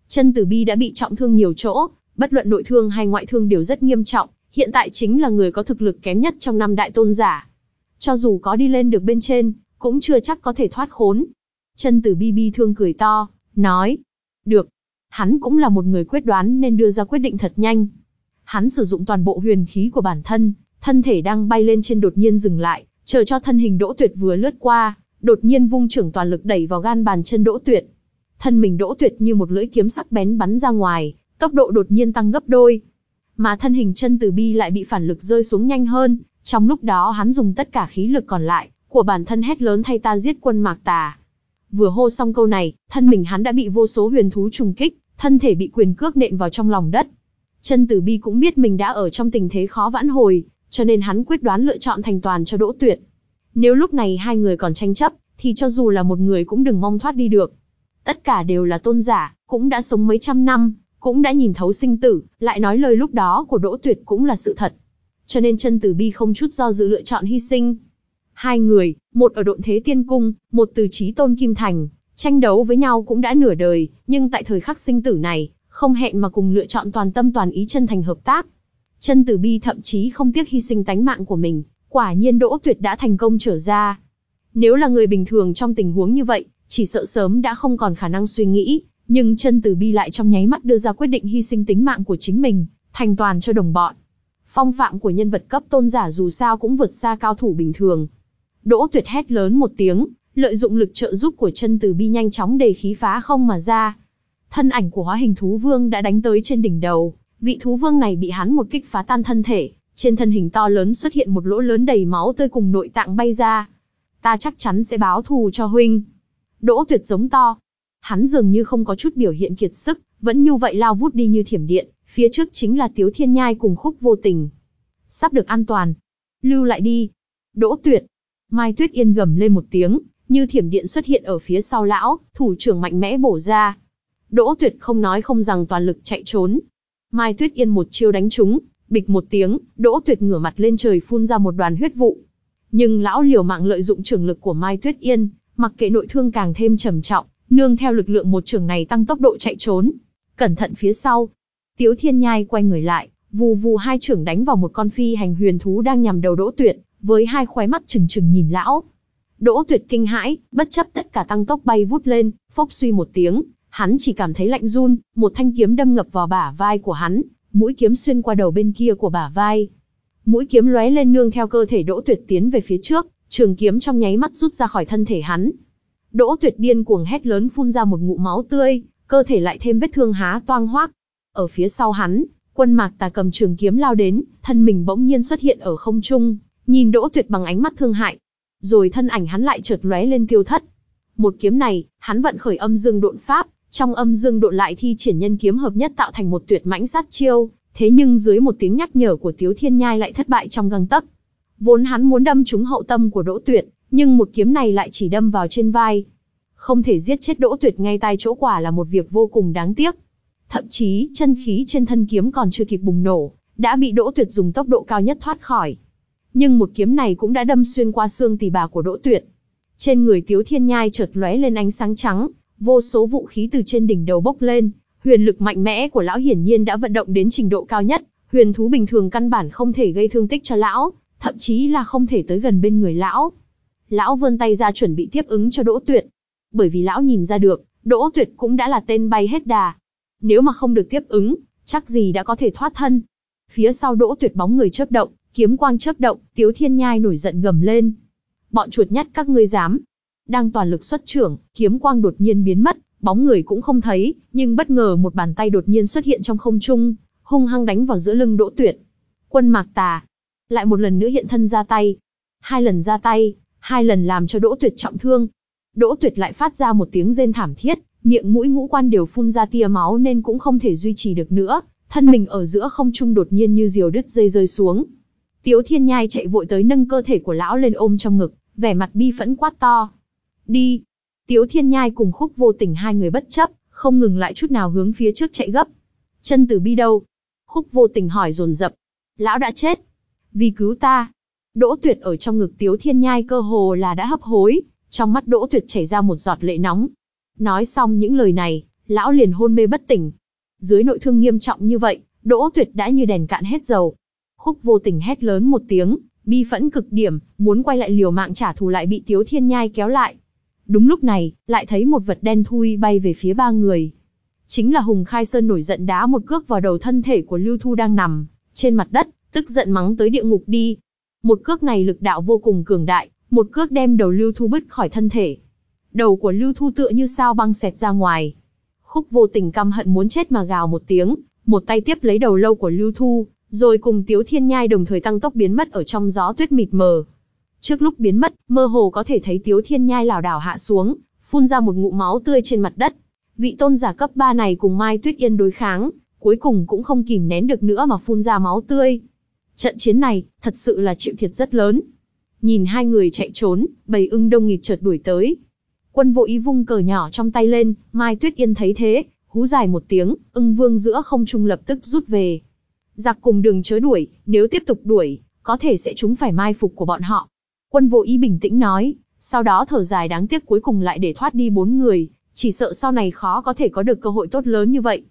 Chân Tử Bi đã bị trọng thương nhiều chỗ, bất luận nội thương hay ngoại thương đều rất nghiêm trọng, hiện tại chính là người có thực lực kém nhất trong năm đại tôn giả. Cho dù có đi lên được bên trên, cũng chưa chắc có thể thoát khốn. Chân Tử Bi bi thương cười to, nói, được. Hắn cũng là một người quyết đoán nên đưa ra quyết định thật nhanh. Hắn sử dụng toàn bộ huyền khí của bản thân, thân thể đang bay lên trên đột nhiên dừng lại, chờ cho thân hình Đỗ Tuyệt vừa lướt qua, đột nhiên vung trưởng toàn lực đẩy vào gan bàn chân Đỗ Tuyệt. Thân mình Đỗ Tuyệt như một lưỡi kiếm sắc bén bắn ra ngoài, tốc độ đột nhiên tăng gấp đôi. Mà thân hình chân từ bi lại bị phản lực rơi xuống nhanh hơn, trong lúc đó hắn dùng tất cả khí lực còn lại, của bản thân hét lớn thay ta giết quân mạc tà. Vừa hô xong câu này, thân mình hắn đã bị vô số huyền thú trùng kích, thân thể bị quyền cước nện vào trong lòng đất. Chân tử bi cũng biết mình đã ở trong tình thế khó vãn hồi, cho nên hắn quyết đoán lựa chọn thành toàn cho đỗ tuyệt. Nếu lúc này hai người còn tranh chấp, thì cho dù là một người cũng đừng mong thoát đi được. Tất cả đều là tôn giả, cũng đã sống mấy trăm năm, cũng đã nhìn thấu sinh tử, lại nói lời lúc đó của Đỗ Tuyệt cũng là sự thật. Cho nên chân tử bi không chút do dự lựa chọn hy sinh. Hai người, một ở độn thế tiên cung, một từ trí tôn kim thành, tranh đấu với nhau cũng đã nửa đời, nhưng tại thời khắc sinh tử này, không hẹn mà cùng lựa chọn toàn tâm toàn ý chân thành hợp tác. Chân tử bi thậm chí không tiếc hy sinh tánh mạng của mình, quả nhiên Đỗ Tuyệt đã thành công trở ra. Nếu là người bình thường trong tình huống như vậy, chỉ sợ sớm đã không còn khả năng suy nghĩ, nhưng chân tử bi lại trong nháy mắt đưa ra quyết định hy sinh tính mạng của chính mình, thành toàn cho đồng bọn. Phong phạm của nhân vật cấp tôn giả dù sao cũng vượt xa cao thủ bình thường. Đỗ tuyệt hét lớn một tiếng, lợi dụng lực trợ giúp của chân từ bi nhanh chóng đề khí phá không mà ra. Thân ảnh của hóa hình thú vương đã đánh tới trên đỉnh đầu, vị thú vương này bị hắn một kích phá tan thân thể, trên thân hình to lớn xuất hiện một lỗ lớn đầy máu tươi cùng nội tạng bay ra. Ta chắc chắn sẽ báo thù cho huynh. Đỗ tuyệt giống to. Hắn dường như không có chút biểu hiện kiệt sức, vẫn như vậy lao vút đi như thiểm điện, phía trước chính là Tiếu Thiên Nhai cùng khúc vô tình. Sắp được an toàn. Lưu lại đi. Đỗ tuyệt. Mai Tuyết Yên gầm lên một tiếng, như thiểm điện xuất hiện ở phía sau lão, thủ trưởng mạnh mẽ bổ ra. Đỗ tuyệt không nói không rằng toàn lực chạy trốn. Mai Tuyết Yên một chiêu đánh trúng, bịch một tiếng, Đỗ tuyệt ngửa mặt lên trời phun ra một đoàn huyết vụ. Nhưng lão liều mạng lợi dụng trường lực của Mai Tuyết Yên, mặc kệ nội thương càng thêm trầm trọng, nương theo lực lượng một trường này tăng tốc độ chạy trốn. Cẩn thận phía sau. Tiếu Thiên Nhai quay người lại, vù vù hai trưởng đánh vào một con phi hành huyền thú đang nhằm đầu Đỗ Tuyệt, với hai khóe mắt trừng trừng nhìn lão. Đỗ Tuyệt kinh hãi, bất chấp tất cả tăng tốc bay vút lên, phốc suy một tiếng, hắn chỉ cảm thấy lạnh run, một thanh kiếm đâm ngập vào bả vai của hắn, mũi kiếm xuyên qua đầu bên kia của bả vai. Mũi kiếm lóe lên nương theo cơ thể Đỗ Tuyệt tiến về phía trước, trường kiếm trong nháy mắt rút ra khỏi thân thể hắn. Đỗ Tuyệt điên cuồng hét lớn phun ra một ngụm máu tươi, cơ thể lại thêm vết thương há toang hoác. Ở phía sau hắn, quân mạc tà cầm trường kiếm lao đến, thân mình bỗng nhiên xuất hiện ở không trung, nhìn Đỗ Tuyệt bằng ánh mắt thương hại. Rồi thân ảnh hắn lại chợt lóe lên tiêu thất. Một kiếm này, hắn vận khởi âm dương độn pháp, trong âm dương độn lại thi triển nhân kiếm hợp nhất tạo thành một tuyệt mãnh sát chiêu, thế nhưng dưới một tiếng nhắc nhở của Tiếu Thiên Nhai lại thất bại trong găng tấc. Vốn hắn muốn đâm trúng hậu tâm của Đỗ Tuyệt, nhưng một kiếm này lại chỉ đâm vào trên vai. Không thể giết chết Đỗ Tuyệt ngay tại chỗ quả là một việc vô cùng đáng tiếc. Thậm chí, chân khí trên thân kiếm còn chưa kịp bùng nổ, đã bị Đỗ Tuyệt dùng tốc độ cao nhất thoát khỏi. Nhưng một kiếm này cũng đã đâm xuyên qua xương tỳ bà của Đỗ Tuyệt. Trên người Tiếu Thiên Nhai chợt lóe lên ánh sáng trắng, vô số vũ khí từ trên đỉnh đầu bốc lên, huyền lực mạnh mẽ của lão hiển nhiên đã vận động đến trình độ cao nhất, huyền thú bình thường căn bản không thể gây thương tích cho lão, thậm chí là không thể tới gần bên người lão. Lão vươn tay ra chuẩn bị tiếp ứng cho Đỗ Tuyệt, bởi vì lão nhìn ra được, Đỗ Tuyệt cũng đã là tên bay hết đà. Nếu mà không được tiếp ứng, chắc gì đã có thể thoát thân. Phía sau Đỗ Tuyệt bóng người chớp động, kiếm quang chớp động, Tiếu Thiên Nhai nổi giận gầm lên. Bọn chuột nhắt các ngươi dám. Đang toàn lực xuất trưởng, kiếm quang đột nhiên biến mất, bóng người cũng không thấy, nhưng bất ngờ một bàn tay đột nhiên xuất hiện trong không trung, hung hăng đánh vào giữa lưng Đỗ Tuyệt. Quân Mạc Tà lại một lần nữa hiện thân ra tay. Hai lần ra tay, hai lần làm cho Đỗ Tuyệt trọng thương. Đỗ Tuyệt lại phát ra một tiếng rên thảm thiết, miệng mũi ngũ quan đều phun ra tia máu nên cũng không thể duy trì được nữa, thân mình ở giữa không trung đột nhiên như diều đứt dây rơi xuống. Tiếu Thiên Nhai chạy vội tới nâng cơ thể của lão lên ôm trong ngực, vẻ mặt bi phẫn quát to. Đi! Tiếu Thiên Nhai cùng khúc vô tình hai người bất chấp, không ngừng lại chút nào hướng phía trước chạy gấp. Chân tử bi đâu? Khúc vô tình hỏi dồn dập. Lão đã chết. Vì cứu ta. Đỗ tuyệt ở trong ngực Tiếu Thiên Nhai cơ hồ là đã hấp hối, trong mắt Đỗ tuyệt chảy ra một giọt lệ nóng. Nói xong những lời này, lão liền hôn mê bất tỉnh. Dưới nội thương nghiêm trọng như vậy, Đỗ tuyệt đã như đèn cạn hết dầu. Khúc vô tình hét lớn một tiếng, bi phẫn cực điểm, muốn quay lại liều mạng trả thù lại bị Tiếu Thiên Nhai kéo lại. Đúng lúc này, lại thấy một vật đen thui bay về phía ba người. Chính là Hùng Khai Sơn nổi giận đá một cước vào đầu thân thể của Lưu Thu đang nằm trên mặt đất, tức giận mắng tới địa ngục đi. Một cước này lực đạo vô cùng cường đại, một cước đem đầu Lưu Thu bứt khỏi thân thể. Đầu của Lưu Thu tựa như sao băng xẹt ra ngoài. Khúc vô tình căm hận muốn chết mà gào một tiếng, một tay tiếp lấy đầu lâu của Lưu Thu, rồi cùng Tiếu Thiên Nhai đồng thời tăng tốc biến mất ở trong gió tuyết mịt mờ. Trước lúc biến mất, mơ hồ có thể thấy Tiếu Thiên Nhai lảo đảo hạ xuống, phun ra một ngụm máu tươi trên mặt đất. Vị tôn giả cấp 3 này cùng Mai Tuyết Yên đối kháng, cuối cùng cũng không kìm nén được nữa mà phun ra máu tươi. Trận chiến này, thật sự là chịu thiệt rất lớn. Nhìn hai người chạy trốn, bầy ưng đông nghịt chợt đuổi tới. Quân vô ý vung cờ nhỏ trong tay lên, Mai Tuyết Yên thấy thế, hú dài một tiếng, ưng vương giữa không trung lập tức rút về. Giặc cùng đường chớ đuổi, nếu tiếp tục đuổi, có thể sẽ trúng phải mai phục của bọn họ. Quân vô ý bình tĩnh nói, sau đó thở dài đáng tiếc cuối cùng lại để thoát đi bốn người, chỉ sợ sau này khó có thể có được cơ hội tốt lớn như vậy.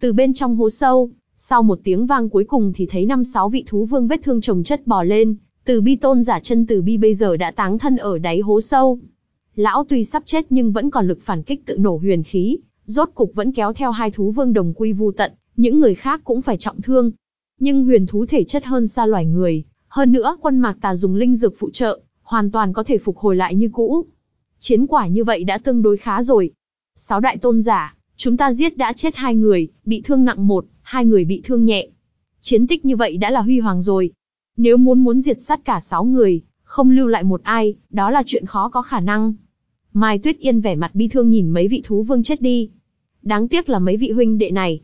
Từ bên trong hố sâu, sau một tiếng vang cuối cùng thì thấy năm sáu vị thú vương vết thương chồng chất bò lên, từ bi tôn giả chân từ bi bây giờ đã táng thân ở đáy hố sâu. Lão tuy sắp chết nhưng vẫn còn lực phản kích tự nổ huyền khí, rốt cục vẫn kéo theo hai thú vương đồng quy vu tận, những người khác cũng phải trọng thương. Nhưng huyền thú thể chất hơn xa loài người, hơn nữa quân mạc tà dùng linh dược phụ trợ, hoàn toàn có thể phục hồi lại như cũ. Chiến quả như vậy đã tương đối khá rồi. Sáu đại tôn giả, chúng ta giết đã chết hai người, bị thương nặng một, hai người bị thương nhẹ. Chiến tích như vậy đã là huy hoàng rồi. Nếu muốn muốn diệt sát cả sáu người, không lưu lại một ai, đó là chuyện khó có khả năng. Mai Tuyết Yên vẻ mặt bi thương nhìn mấy vị thú vương chết đi. Đáng tiếc là mấy vị huynh đệ này.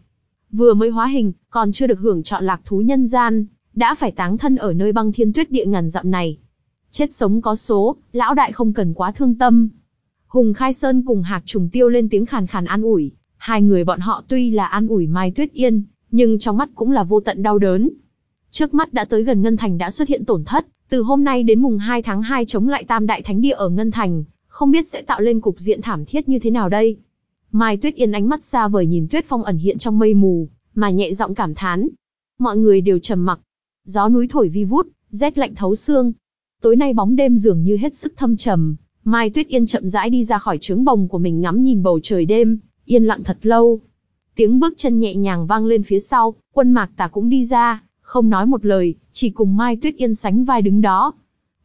Vừa mới hóa hình, còn chưa được hưởng chọn lạc thú nhân gian, đã phải táng thân ở nơi băng thiên tuyết địa ngàn dặm này. Chết sống có số, lão đại không cần quá thương tâm. Hùng Khai Sơn cùng Hạc Trùng Tiêu lên tiếng khàn khàn an ủi, hai người bọn họ tuy là an ủi Mai Tuyết Yên, nhưng trong mắt cũng là vô tận đau đớn. Trước mắt đã tới gần Ngân Thành đã xuất hiện tổn thất, từ hôm nay đến mùng 2 tháng 2 chống lại Tam Đại Thánh Địa ở Ngân Thành, không biết sẽ tạo lên cục diện thảm thiết như thế nào đây. Mai Tuyết Yên ánh mắt xa vời nhìn Tuyết Phong ẩn hiện trong mây mù, mà nhẹ giọng cảm thán. Mọi người đều trầm mặc. Gió núi thổi vi vút, rét lạnh thấu xương. Tối nay bóng đêm dường như hết sức thâm trầm, Mai Tuyết Yên chậm rãi đi ra khỏi trướng bồng của mình ngắm nhìn bầu trời đêm, yên lặng thật lâu. Tiếng bước chân nhẹ nhàng vang lên phía sau, quân mạc tà cũng đi ra, không nói một lời, chỉ cùng Mai Tuyết Yên sánh vai đứng đó.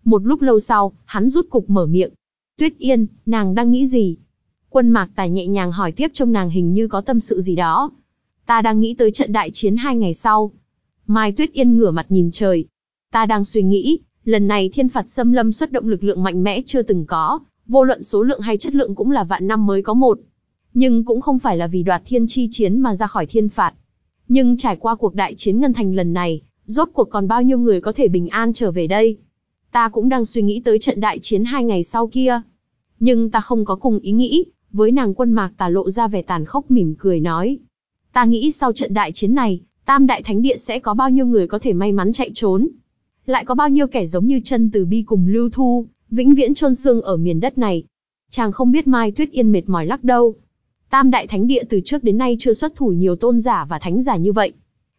Một lúc lâu sau, hắn rút cục mở miệng. Tuyết Yên, nàng đang nghĩ gì? Quân mạc tài nhẹ nhàng hỏi tiếp trong nàng hình như có tâm sự gì đó. Ta đang nghĩ tới trận đại chiến hai ngày sau. Mai Tuyết Yên ngửa mặt nhìn trời. Ta đang suy nghĩ, lần này thiên phạt xâm lâm xuất động lực lượng mạnh mẽ chưa từng có, vô luận số lượng hay chất lượng cũng là vạn năm mới có một. Nhưng cũng không phải là vì đoạt thiên chi chiến mà ra khỏi thiên phạt. Nhưng trải qua cuộc đại chiến Ngân Thành lần này, rốt cuộc còn bao nhiêu người có thể bình an trở về đây? Ta cũng đang suy nghĩ tới trận đại chiến hai ngày sau kia. Nhưng ta không có cùng ý nghĩ, với nàng quân mạc tà lộ ra vẻ tàn khốc mỉm cười nói. Ta nghĩ sau trận đại chiến này, tam đại thánh địa sẽ có bao nhiêu người có thể may mắn chạy trốn. Lại có bao nhiêu kẻ giống như chân từ bi cùng lưu thu, vĩnh viễn chôn xương ở miền đất này. Chàng không biết Mai Tuyết Yên mệt mỏi lắc đâu. Tam đại thánh địa từ trước đến nay chưa xuất thủ nhiều tôn giả và thánh giả như vậy.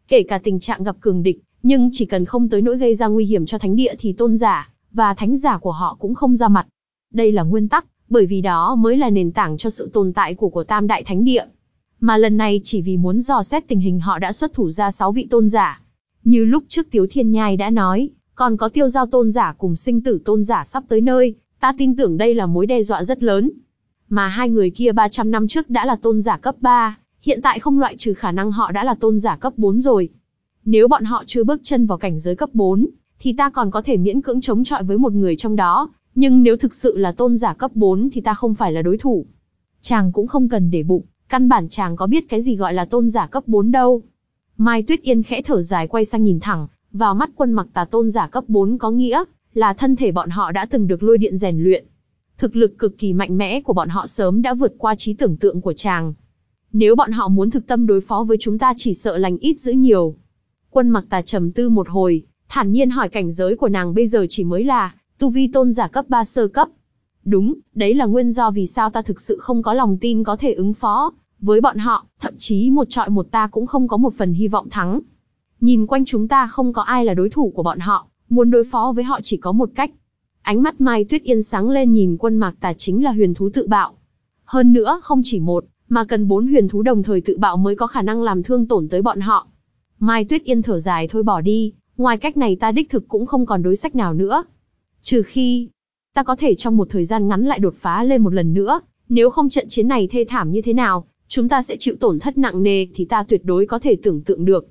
Kể cả tình trạng gặp cường địch, nhưng chỉ cần không tới nỗi gây ra nguy hiểm cho thánh địa thì tôn giả và thánh giả của họ cũng không ra mặt. Đây là nguyên tắc, bởi vì đó mới là nền tảng cho sự tồn tại của của Tam Đại Thánh Địa. Mà lần này chỉ vì muốn dò xét tình hình họ đã xuất thủ ra 6 vị tôn giả. Như lúc trước Tiếu Thiên Nhai đã nói, còn có tiêu giao tôn giả cùng sinh tử tôn giả sắp tới nơi, ta tin tưởng đây là mối đe dọa rất lớn. Mà hai người kia 300 năm trước đã là tôn giả cấp 3, hiện tại không loại trừ khả năng họ đã là tôn giả cấp 4 rồi. Nếu bọn họ chưa bước chân vào cảnh giới cấp 4, thì ta còn có thể miễn cưỡng chống chọi với một người trong đó, nhưng nếu thực sự là tôn giả cấp 4 thì ta không phải là đối thủ. Chàng cũng không cần để bụng, căn bản chàng có biết cái gì gọi là tôn giả cấp 4 đâu. Mai Tuyết Yên khẽ thở dài quay sang nhìn thẳng, vào mắt quân mặc tà tôn giả cấp 4 có nghĩa, là thân thể bọn họ đã từng được lôi điện rèn luyện. Thực lực cực kỳ mạnh mẽ của bọn họ sớm đã vượt qua trí tưởng tượng của chàng. Nếu bọn họ muốn thực tâm đối phó với chúng ta chỉ sợ lành ít giữ nhiều. Quân mặc tà trầm tư một hồi, thản nhiên hỏi cảnh giới của nàng bây giờ chỉ mới là, tu vi tôn giả cấp 3 sơ cấp. Đúng, đấy là nguyên do vì sao ta thực sự không có lòng tin có thể ứng phó với bọn họ, thậm chí một trọi một ta cũng không có một phần hy vọng thắng. Nhìn quanh chúng ta không có ai là đối thủ của bọn họ, muốn đối phó với họ chỉ có một cách. Ánh mắt Mai Tuyết Yên sáng lên nhìn quân mạc tà chính là huyền thú tự bạo. Hơn nữa không chỉ một, mà cần bốn huyền thú đồng thời tự bạo mới có khả năng làm thương tổn tới bọn họ. Mai Tuyết Yên thở dài thôi bỏ đi, ngoài cách này ta đích thực cũng không còn đối sách nào nữa. Trừ khi, ta có thể trong một thời gian ngắn lại đột phá lên một lần nữa, nếu không trận chiến này thê thảm như thế nào, chúng ta sẽ chịu tổn thất nặng nề thì ta tuyệt đối có thể tưởng tượng được.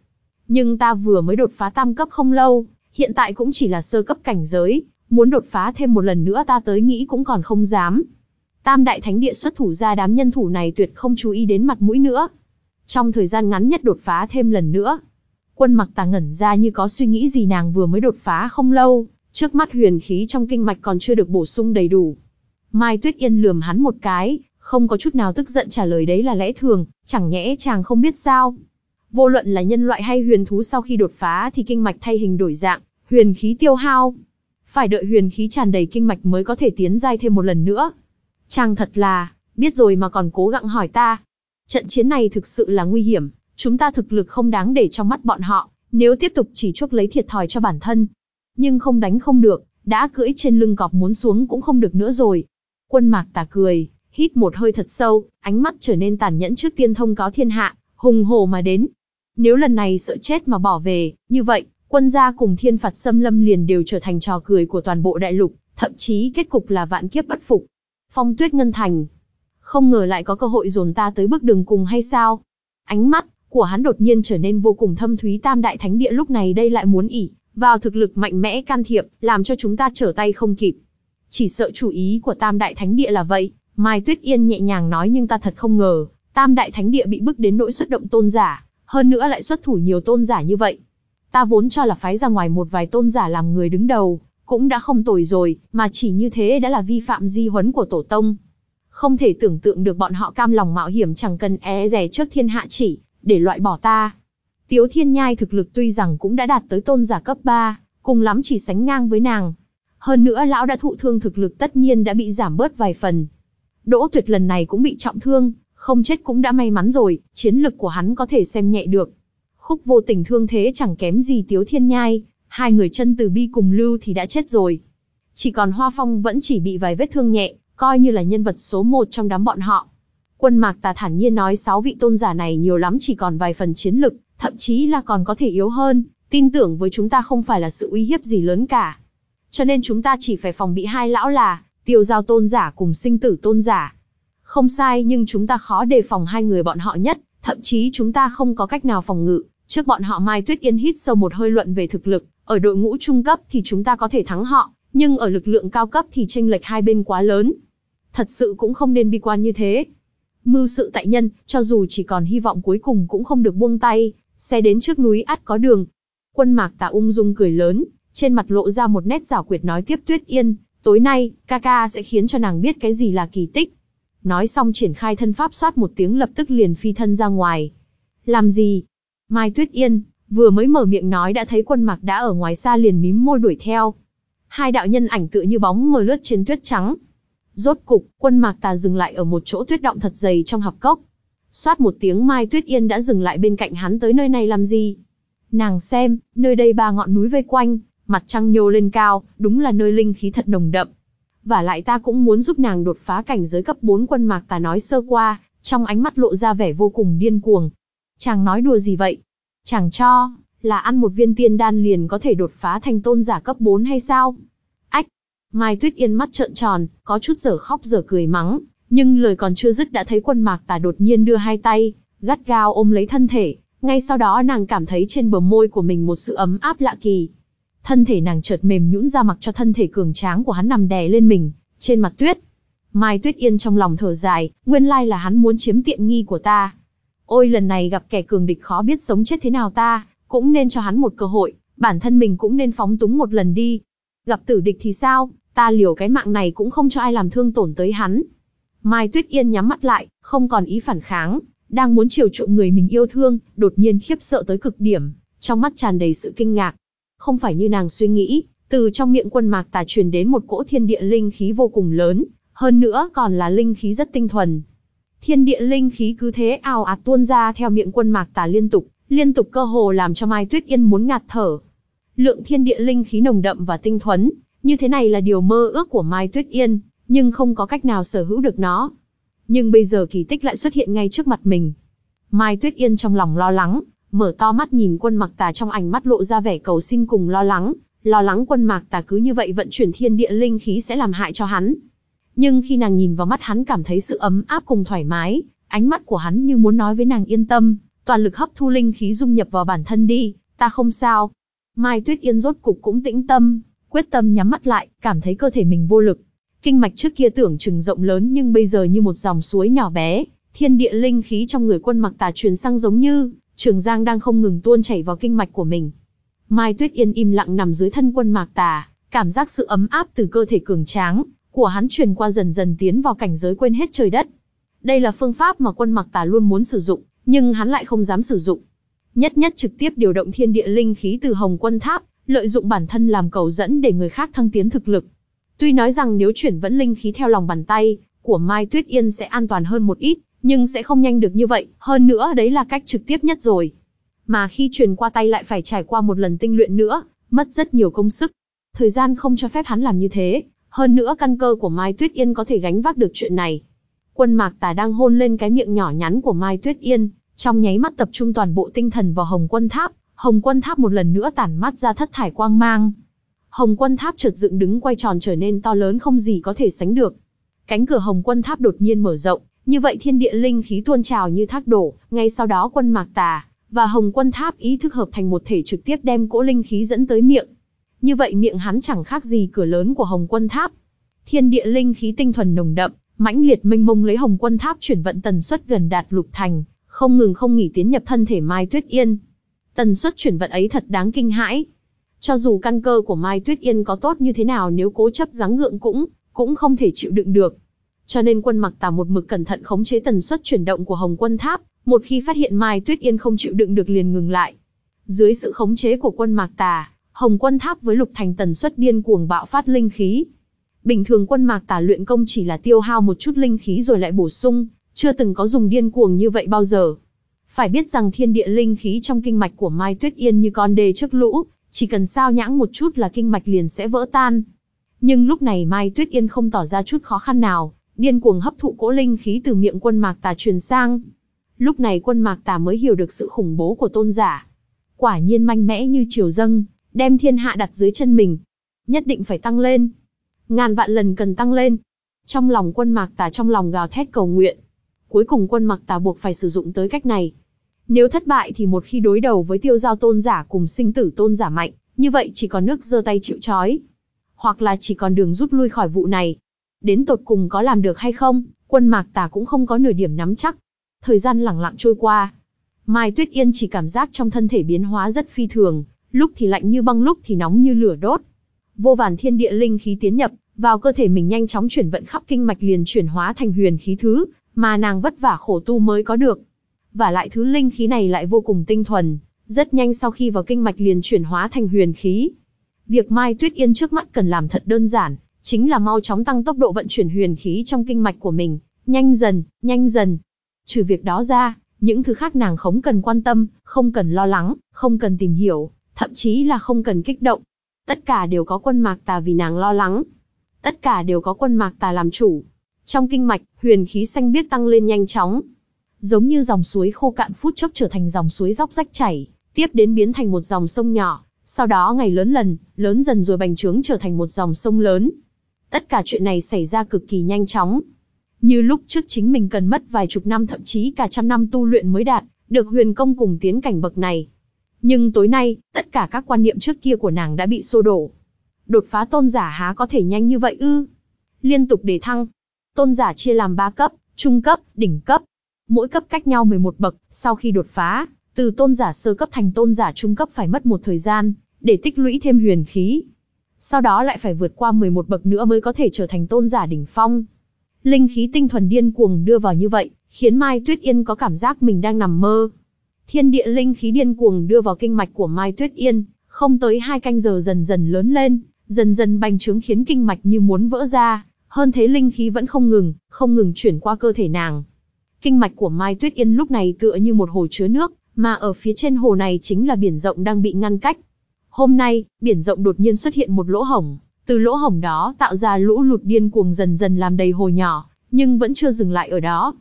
Nhưng ta vừa mới đột phá tam cấp không lâu, hiện tại cũng chỉ là sơ cấp cảnh giới, Muốn đột phá thêm một lần nữa ta tới nghĩ cũng còn không dám. Tam đại thánh địa xuất thủ ra đám nhân thủ này tuyệt không chú ý đến mặt mũi nữa. Trong thời gian ngắn nhất đột phá thêm lần nữa. Quân mặc tà ngẩn ra như có suy nghĩ gì nàng vừa mới đột phá không lâu, trước mắt huyền khí trong kinh mạch còn chưa được bổ sung đầy đủ. Mai Tuyết Yên lườm hắn một cái, không có chút nào tức giận trả lời đấy là lẽ thường, chẳng nhẽ chàng không biết sao. Vô luận là nhân loại hay huyền thú sau khi đột phá thì kinh mạch thay hình đổi dạng, huyền khí tiêu hao. Phải đợi huyền khí tràn đầy kinh mạch mới có thể tiến giai thêm một lần nữa. Chàng thật là, biết rồi mà còn cố gắng hỏi ta. Trận chiến này thực sự là nguy hiểm, chúng ta thực lực không đáng để trong mắt bọn họ, nếu tiếp tục chỉ chuốc lấy thiệt thòi cho bản thân. Nhưng không đánh không được, đã cưỡi trên lưng cọp muốn xuống cũng không được nữa rồi. Quân mạc tà cười, hít một hơi thật sâu, ánh mắt trở nên tàn nhẫn trước tiên thông cáo thiên hạ, hùng hổ mà đến. Nếu lần này sợ chết mà bỏ về, như vậy, quân gia cùng thiên phạt xâm lâm liền đều trở thành trò cười của toàn bộ đại lục, thậm chí kết cục là vạn kiếp bất phục. Phong tuyết ngân thành. Không ngờ lại có cơ hội dồn ta tới bước đường cùng hay sao? Ánh mắt của hắn đột nhiên trở nên vô cùng thâm thúy tam đại thánh địa lúc này đây lại muốn ỉ vào thực lực mạnh mẽ can thiệp, làm cho chúng ta trở tay không kịp. Chỉ sợ chủ ý của tam đại thánh địa là vậy, Mai Tuyết Yên nhẹ nhàng nói nhưng ta thật không ngờ, tam đại thánh địa bị bức đến nỗi xuất động tôn giả, hơn nữa lại xuất thủ nhiều tôn giả như vậy. Ta vốn cho là phái ra ngoài một vài tôn giả làm người đứng đầu, cũng đã không tồi rồi, mà chỉ như thế đã là vi phạm di huấn của tổ tông. Không thể tưởng tượng được bọn họ cam lòng mạo hiểm chẳng cần e rè trước thiên hạ chỉ, để loại bỏ ta. Tiếu thiên nhai thực lực tuy rằng cũng đã đạt tới tôn giả cấp 3, cùng lắm chỉ sánh ngang với nàng. Hơn nữa lão đã thụ thương thực lực tất nhiên đã bị giảm bớt vài phần. Đỗ tuyệt lần này cũng bị trọng thương, không chết cũng đã may mắn rồi, chiến lực của hắn có thể xem nhẹ được. Khúc vô tình thương thế chẳng kém gì Tiếu Thiên Nhai, hai người chân từ bi cùng lưu thì đã chết rồi. Chỉ còn Hoa Phong vẫn chỉ bị vài vết thương nhẹ, coi như là nhân vật số một trong đám bọn họ. Quân Mạc Tà thản nhiên nói sáu vị tôn giả này nhiều lắm chỉ còn vài phần chiến lực, thậm chí là còn có thể yếu hơn, tin tưởng với chúng ta không phải là sự uy hiếp gì lớn cả. Cho nên chúng ta chỉ phải phòng bị hai lão là, tiêu giao tôn giả cùng sinh tử tôn giả. Không sai nhưng chúng ta khó đề phòng hai người bọn họ nhất, thậm chí chúng ta không có cách nào phòng ngự. Trước bọn họ Mai Tuyết Yên hít sâu một hơi luận về thực lực, ở đội ngũ trung cấp thì chúng ta có thể thắng họ, nhưng ở lực lượng cao cấp thì tranh lệch hai bên quá lớn. Thật sự cũng không nên bi quan như thế. Mưu sự tại nhân, cho dù chỉ còn hy vọng cuối cùng cũng không được buông tay, xe đến trước núi ắt có đường. Quân mạc tà ung dung cười lớn, trên mặt lộ ra một nét giảo quyệt nói tiếp Tuyết Yên, tối nay, ca ca sẽ khiến cho nàng biết cái gì là kỳ tích. Nói xong triển khai thân pháp soát một tiếng lập tức liền phi thân ra ngoài. Làm gì? Mai Tuyết Yên, vừa mới mở miệng nói đã thấy quân mạc đã ở ngoài xa liền mím môi đuổi theo. Hai đạo nhân ảnh tựa như bóng mờ lướt trên tuyết trắng. Rốt cục, quân mạc tà dừng lại ở một chỗ tuyết động thật dày trong hạp cốc. Xoát một tiếng Mai Tuyết Yên đã dừng lại bên cạnh hắn tới nơi này làm gì? Nàng xem, nơi đây ba ngọn núi vây quanh, mặt trăng nhô lên cao, đúng là nơi linh khí thật nồng đậm. Và lại ta cũng muốn giúp nàng đột phá cảnh giới cấp 4 quân mạc ta nói sơ qua, trong ánh mắt lộ ra vẻ vô cùng điên cuồng. Chàng nói đùa gì vậy? Chàng cho, là ăn một viên tiên đan liền có thể đột phá thành tôn giả cấp 4 hay sao? Ách! Mai Tuyết Yên mắt trợn tròn, có chút giờ khóc giờ cười mắng, nhưng lời còn chưa dứt đã thấy quân mạc tà đột nhiên đưa hai tay, gắt gao ôm lấy thân thể, ngay sau đó nàng cảm thấy trên bờ môi của mình một sự ấm áp lạ kỳ. Thân thể nàng chợt mềm nhũn ra mặc cho thân thể cường tráng của hắn nằm đè lên mình, trên mặt tuyết. Mai Tuyết Yên trong lòng thở dài, nguyên lai là hắn muốn chiếm tiện nghi của ta. Ôi lần này gặp kẻ cường địch khó biết sống chết thế nào ta, cũng nên cho hắn một cơ hội, bản thân mình cũng nên phóng túng một lần đi. Gặp tử địch thì sao, ta liều cái mạng này cũng không cho ai làm thương tổn tới hắn. Mai Tuyết Yên nhắm mắt lại, không còn ý phản kháng, đang muốn chiều chuộng người mình yêu thương, đột nhiên khiếp sợ tới cực điểm, trong mắt tràn đầy sự kinh ngạc. Không phải như nàng suy nghĩ, từ trong miệng quân mạc tà truyền đến một cỗ thiên địa linh khí vô cùng lớn, hơn nữa còn là linh khí rất tinh thuần. Thiên địa linh khí cứ thế ào ạt tuôn ra theo miệng quân mạc tà liên tục, liên tục cơ hồ làm cho Mai Tuyết Yên muốn ngạt thở. Lượng thiên địa linh khí nồng đậm và tinh thuần, như thế này là điều mơ ước của Mai Tuyết Yên, nhưng không có cách nào sở hữu được nó. Nhưng bây giờ kỳ tích lại xuất hiện ngay trước mặt mình. Mai Tuyết Yên trong lòng lo lắng, mở to mắt nhìn quân mặc tà trong ảnh mắt lộ ra vẻ cầu xin cùng lo lắng, lo lắng quân mạc tà cứ như vậy vận chuyển thiên địa linh khí sẽ làm hại cho hắn. Nhưng khi nàng nhìn vào mắt hắn cảm thấy sự ấm áp cùng thoải mái, ánh mắt của hắn như muốn nói với nàng yên tâm, toàn lực hấp thu linh khí dung nhập vào bản thân đi, ta không sao. Mai Tuyết Yên rốt cục cũng tĩnh tâm, quyết tâm nhắm mắt lại, cảm thấy cơ thể mình vô lực. Kinh mạch trước kia tưởng chừng rộng lớn nhưng bây giờ như một dòng suối nhỏ bé, thiên địa linh khí trong người quân mặc tà truyền sang giống như trường giang đang không ngừng tuôn chảy vào kinh mạch của mình. Mai Tuyết Yên im lặng nằm dưới thân quân mạc tà, cảm giác sự ấm áp từ cơ thể cường tráng của hắn truyền qua dần dần tiến vào cảnh giới quên hết trời đất. Đây là phương pháp mà quân mặc tà luôn muốn sử dụng, nhưng hắn lại không dám sử dụng. Nhất nhất trực tiếp điều động thiên địa linh khí từ Hồng Quân Tháp, lợi dụng bản thân làm cầu dẫn để người khác thăng tiến thực lực. Tuy nói rằng nếu chuyển vẫn linh khí theo lòng bàn tay của Mai Tuyết Yên sẽ an toàn hơn một ít, nhưng sẽ không nhanh được như vậy, hơn nữa đấy là cách trực tiếp nhất rồi. Mà khi truyền qua tay lại phải trải qua một lần tinh luyện nữa, mất rất nhiều công sức. Thời gian không cho phép hắn làm như thế, hơn nữa căn cơ của Mai Tuyết Yên có thể gánh vác được chuyện này. Quân Mạc Tà đang hôn lên cái miệng nhỏ nhắn của Mai Tuyết Yên, trong nháy mắt tập trung toàn bộ tinh thần vào Hồng Quân Tháp, Hồng Quân Tháp một lần nữa tản mắt ra thất thải quang mang. Hồng Quân Tháp chợt dựng đứng quay tròn trở nên to lớn không gì có thể sánh được. Cánh cửa Hồng Quân Tháp đột nhiên mở rộng, như vậy thiên địa linh khí tuôn trào như thác đổ, ngay sau đó Quân Mạc Tà và Hồng Quân Tháp ý thức hợp thành một thể trực tiếp đem cỗ linh khí dẫn tới miệng. Như vậy miệng hắn chẳng khác gì cửa lớn của Hồng Quân Tháp. Thiên địa linh khí tinh thuần nồng đậm, mãnh liệt mênh mông lấy Hồng Quân Tháp chuyển vận tần suất gần đạt lục thành, không ngừng không nghỉ tiến nhập thân thể Mai Tuyết Yên. Tần suất chuyển vận ấy thật đáng kinh hãi. Cho dù căn cơ của Mai Tuyết Yên có tốt như thế nào nếu cố chấp gắng gượng cũng, cũng không thể chịu đựng được. Cho nên quân mặc tà một mực cẩn thận khống chế tần suất chuyển động của Hồng Quân Tháp, một khi phát hiện Mai Tuyết Yên không chịu đựng được liền ngừng lại. Dưới sự khống chế của quân mạc tà, Hồng Quân Tháp với lục thành tần suất điên cuồng bạo phát linh khí. Bình thường quân mạc tà luyện công chỉ là tiêu hao một chút linh khí rồi lại bổ sung, chưa từng có dùng điên cuồng như vậy bao giờ. Phải biết rằng thiên địa linh khí trong kinh mạch của Mai Tuyết Yên như con đê trước lũ, chỉ cần sao nhãng một chút là kinh mạch liền sẽ vỡ tan. Nhưng lúc này Mai Tuyết Yên không tỏ ra chút khó khăn nào, điên cuồng hấp thụ cỗ linh khí từ miệng quân mạc tà truyền sang. Lúc này quân mạc tà mới hiểu được sự khủng bố của tôn giả. Quả nhiên manh mẽ như triều dâng, đem thiên hạ đặt dưới chân mình. Nhất định phải tăng lên. Ngàn vạn lần cần tăng lên. Trong lòng quân mạc tà trong lòng gào thét cầu nguyện. Cuối cùng quân mạc tà buộc phải sử dụng tới cách này. Nếu thất bại thì một khi đối đầu với tiêu giao tôn giả cùng sinh tử tôn giả mạnh, như vậy chỉ còn nước giơ tay chịu trói Hoặc là chỉ còn đường rút lui khỏi vụ này. Đến tột cùng có làm được hay không, quân mạc tà cũng không có nửa điểm nắm chắc. Thời gian lẳng lặng trôi qua. Mai Tuyết Yên chỉ cảm giác trong thân thể biến hóa rất phi thường, lúc thì lạnh như băng lúc thì nóng như lửa đốt. Vô vàn thiên địa linh khí tiến nhập, vào cơ thể mình nhanh chóng chuyển vận khắp kinh mạch liền chuyển hóa thành huyền khí thứ, mà nàng vất vả khổ tu mới có được. Và lại thứ linh khí này lại vô cùng tinh thuần, rất nhanh sau khi vào kinh mạch liền chuyển hóa thành huyền khí. Việc Mai Tuyết Yên trước mắt cần làm thật đơn giản, chính là mau chóng tăng tốc độ vận chuyển huyền khí trong kinh mạch của mình, nhanh dần, nhanh dần. Trừ việc đó ra, những thứ khác nàng không cần quan tâm, không cần lo lắng, không cần tìm hiểu, thậm chí là không cần kích động. Tất cả đều có quân mạc tà vì nàng lo lắng. Tất cả đều có quân mạc tà làm chủ. Trong kinh mạch, huyền khí xanh biết tăng lên nhanh chóng. Giống như dòng suối khô cạn phút chốc trở thành dòng suối róc rách chảy, tiếp đến biến thành một dòng sông nhỏ, sau đó ngày lớn lần, lớn dần rồi bành trướng trở thành một dòng sông lớn. Tất cả chuyện này xảy ra cực kỳ nhanh chóng. Như lúc trước chính mình cần mất vài chục năm thậm chí cả trăm năm tu luyện mới đạt, được huyền công cùng tiến cảnh bậc này. Nhưng tối nay, tất cả các quan niệm trước kia của nàng đã bị xô đổ. Đột phá tôn giả há có thể nhanh như vậy ư? Liên tục đề thăng. Tôn giả chia làm 3 cấp, trung cấp, đỉnh cấp. Mỗi cấp cách nhau 11 bậc, sau khi đột phá, từ tôn giả sơ cấp thành tôn giả trung cấp phải mất một thời gian, để tích lũy thêm huyền khí. Sau đó lại phải vượt qua 11 bậc nữa mới có thể trở thành tôn giả đỉnh phong. Linh khí tinh thuần điên cuồng đưa vào như vậy, khiến Mai Tuyết Yên có cảm giác mình đang nằm mơ. Thiên địa linh khí điên cuồng đưa vào kinh mạch của Mai Tuyết Yên, không tới hai canh giờ dần dần lớn lên, dần dần bành trướng khiến kinh mạch như muốn vỡ ra, hơn thế linh khí vẫn không ngừng, không ngừng chuyển qua cơ thể nàng. Kinh mạch của Mai Tuyết Yên lúc này tựa như một hồ chứa nước, mà ở phía trên hồ này chính là biển rộng đang bị ngăn cách. Hôm nay, biển rộng đột nhiên xuất hiện một lỗ hổng, từ lỗ hổng đó tạo ra lũ lụt điên cuồng dần dần làm đầy hồ nhỏ, nhưng vẫn chưa dừng lại ở đó.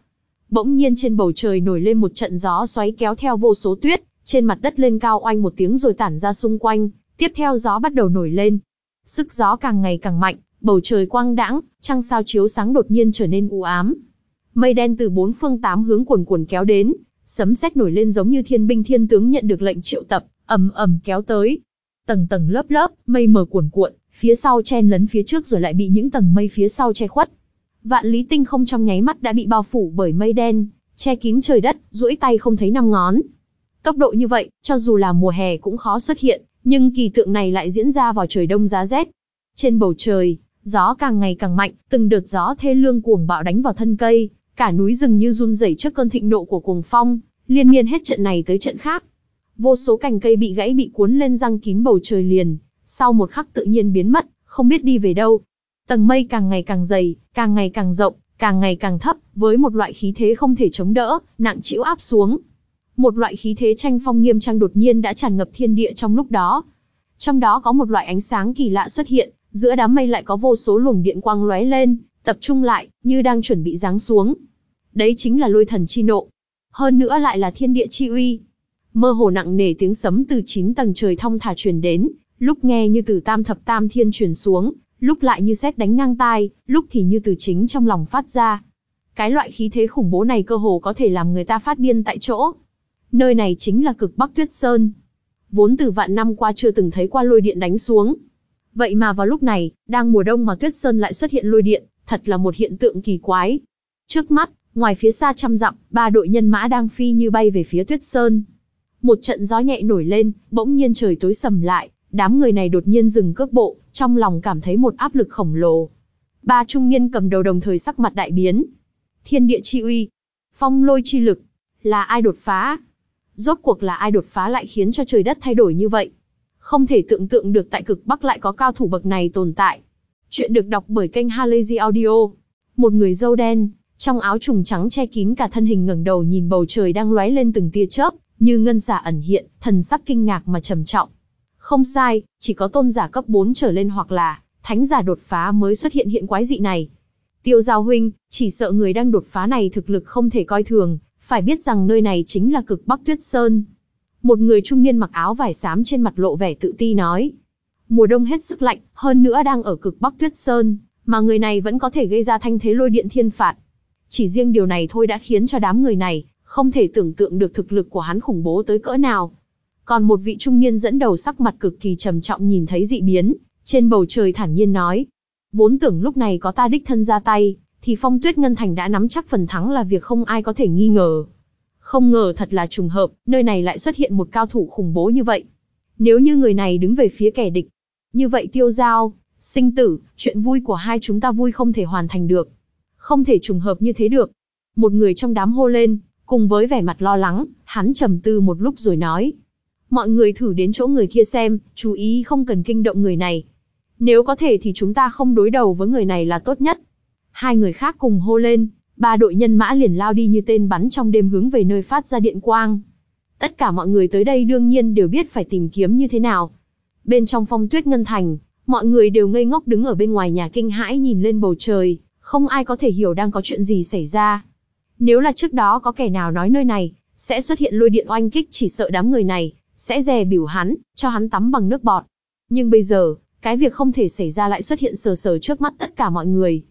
Bỗng nhiên trên bầu trời nổi lên một trận gió xoáy kéo theo vô số tuyết, trên mặt đất lên cao oanh một tiếng rồi tản ra xung quanh, tiếp theo gió bắt đầu nổi lên. Sức gió càng ngày càng mạnh, bầu trời quang đãng, trăng sao chiếu sáng đột nhiên trở nên u ám. Mây đen từ bốn phương tám hướng cuồn cuộn kéo đến, sấm sét nổi lên giống như thiên binh thiên tướng nhận được lệnh triệu tập, ầm ầm kéo tới. Tầng tầng lớp lớp, mây mờ cuồn cuộn, phía sau chen lấn phía trước rồi lại bị những tầng mây phía sau che khuất. Vạn lý tinh không trong nháy mắt đã bị bao phủ bởi mây đen, che kín trời đất, duỗi tay không thấy năm ngón. Tốc độ như vậy, cho dù là mùa hè cũng khó xuất hiện, nhưng kỳ tượng này lại diễn ra vào trời đông giá rét. Trên bầu trời, gió càng ngày càng mạnh, từng đợt gió thê lương cuồng bạo đánh vào thân cây, cả núi rừng như run rẩy trước cơn thịnh nộ của cuồng phong, liên miên hết trận này tới trận khác. Vô số cành cây bị gãy bị cuốn lên răng kín bầu trời liền, sau một khắc tự nhiên biến mất, không biết đi về đâu. Tầng mây càng ngày càng dày, càng ngày càng rộng, càng ngày càng thấp, với một loại khí thế không thể chống đỡ, nặng chịu áp xuống. Một loại khí thế tranh phong nghiêm trang đột nhiên đã tràn ngập thiên địa trong lúc đó. Trong đó có một loại ánh sáng kỳ lạ xuất hiện, giữa đám mây lại có vô số luồng điện quang lóe lên, tập trung lại, như đang chuẩn bị giáng xuống. Đấy chính là lôi thần chi nộ. Hơn nữa lại là thiên địa chi uy. Mơ hồ nặng nề tiếng sấm từ chín tầng trời thong thả truyền đến, lúc nghe như từ tam thập tam thiên truyền xuống, lúc lại như sét đánh ngang tai, lúc thì như từ chính trong lòng phát ra. Cái loại khí thế khủng bố này cơ hồ có thể làm người ta phát điên tại chỗ. Nơi này chính là cực Bắc Tuyết Sơn. Vốn từ vạn năm qua chưa từng thấy qua lôi điện đánh xuống. Vậy mà vào lúc này, đang mùa đông mà Tuyết Sơn lại xuất hiện lôi điện, thật là một hiện tượng kỳ quái. Trước mắt, ngoài phía xa trăm dặm, ba đội nhân mã đang phi như bay về phía Tuyết Sơn. Một trận gió nhẹ nổi lên, bỗng nhiên trời tối sầm lại, đám người này đột nhiên dừng cước bộ, trong lòng cảm thấy một áp lực khổng lồ. Ba trung niên cầm đầu đồng thời sắc mặt đại biến. Thiên địa chi uy, phong lôi chi lực, là ai đột phá? Rốt cuộc là ai đột phá lại khiến cho trời đất thay đổi như vậy? Không thể tưởng tượng được tại cực Bắc lại có cao thủ bậc này tồn tại. Chuyện được đọc bởi kênh Halazy Audio. Một người dâu đen, trong áo trùng trắng che kín cả thân hình ngẩng đầu nhìn bầu trời đang lóe lên từng tia chớp, như ngân giả ẩn hiện, thần sắc kinh ngạc mà trầm trọng. Không sai, chỉ có tôn giả cấp 4 trở lên hoặc là thánh giả đột phá mới xuất hiện hiện quái dị này. Tiêu Giao huynh, chỉ sợ người đang đột phá này thực lực không thể coi thường, phải biết rằng nơi này chính là cực Bắc Tuyết Sơn. Một người trung niên mặc áo vải xám trên mặt lộ vẻ tự ti nói. Mùa đông hết sức lạnh, hơn nữa đang ở cực Bắc Tuyết Sơn, mà người này vẫn có thể gây ra thanh thế lôi điện thiên phạt. Chỉ riêng điều này thôi đã khiến cho đám người này, không thể tưởng tượng được thực lực của hắn khủng bố tới cỡ nào. Còn một vị trung niên dẫn đầu sắc mặt cực kỳ trầm trọng nhìn thấy dị biến, trên bầu trời thản nhiên nói. Vốn tưởng lúc này có ta đích thân ra tay, thì phong tuyết ngân thành đã nắm chắc phần thắng là việc không ai có thể nghi ngờ. Không ngờ thật là trùng hợp, nơi này lại xuất hiện một cao thủ khủng bố như vậy. Nếu như người này đứng về phía kẻ địch, như vậy tiêu giao, sinh tử, chuyện vui của hai chúng ta vui không thể hoàn thành được. Không thể trùng hợp như thế được. Một người trong đám hô lên, cùng với vẻ mặt lo lắng, hắn trầm tư một lúc rồi nói. Mọi người thử đến chỗ người kia xem, chú ý không cần kinh động người này. Nếu có thể thì chúng ta không đối đầu với người này là tốt nhất. Hai người khác cùng hô lên, ba đội nhân mã liền lao đi như tên bắn trong đêm hướng về nơi phát ra điện quang. Tất cả mọi người tới đây đương nhiên đều biết phải tìm kiếm như thế nào. Bên trong phong tuyết ngân thành, mọi người đều ngây ngốc đứng ở bên ngoài nhà kinh hãi nhìn lên bầu trời, không ai có thể hiểu đang có chuyện gì xảy ra. Nếu là trước đó có kẻ nào nói nơi này, sẽ xuất hiện lôi điện oanh kích chỉ sợ đám người này, sẽ dè biểu hắn, cho hắn tắm bằng nước bọt. Nhưng bây giờ, cái việc không thể xảy ra lại xuất hiện sờ sờ trước mắt tất cả mọi người.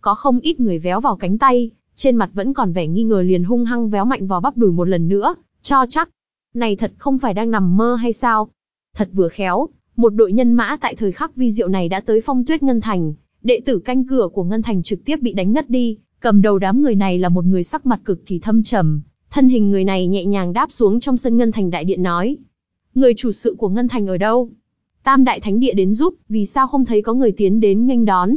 Có không ít người véo vào cánh tay, trên mặt vẫn còn vẻ nghi ngờ liền hung hăng véo mạnh vào bắp đùi một lần nữa, cho chắc. Này thật không phải đang nằm mơ hay sao? Thật vừa khéo, một đội nhân mã tại thời khắc vi diệu này đã tới phong tuyết Ngân Thành, đệ tử canh cửa của Ngân Thành trực tiếp bị đánh ngất đi, cầm đầu đám người này là một người sắc mặt cực kỳ thâm trầm, thân hình người này nhẹ nhàng đáp xuống trong sân Ngân Thành đại điện nói. Người chủ sự của Ngân Thành ở đâu? Tam đại thánh địa đến giúp, vì sao không thấy có người tiến đến nghênh đón?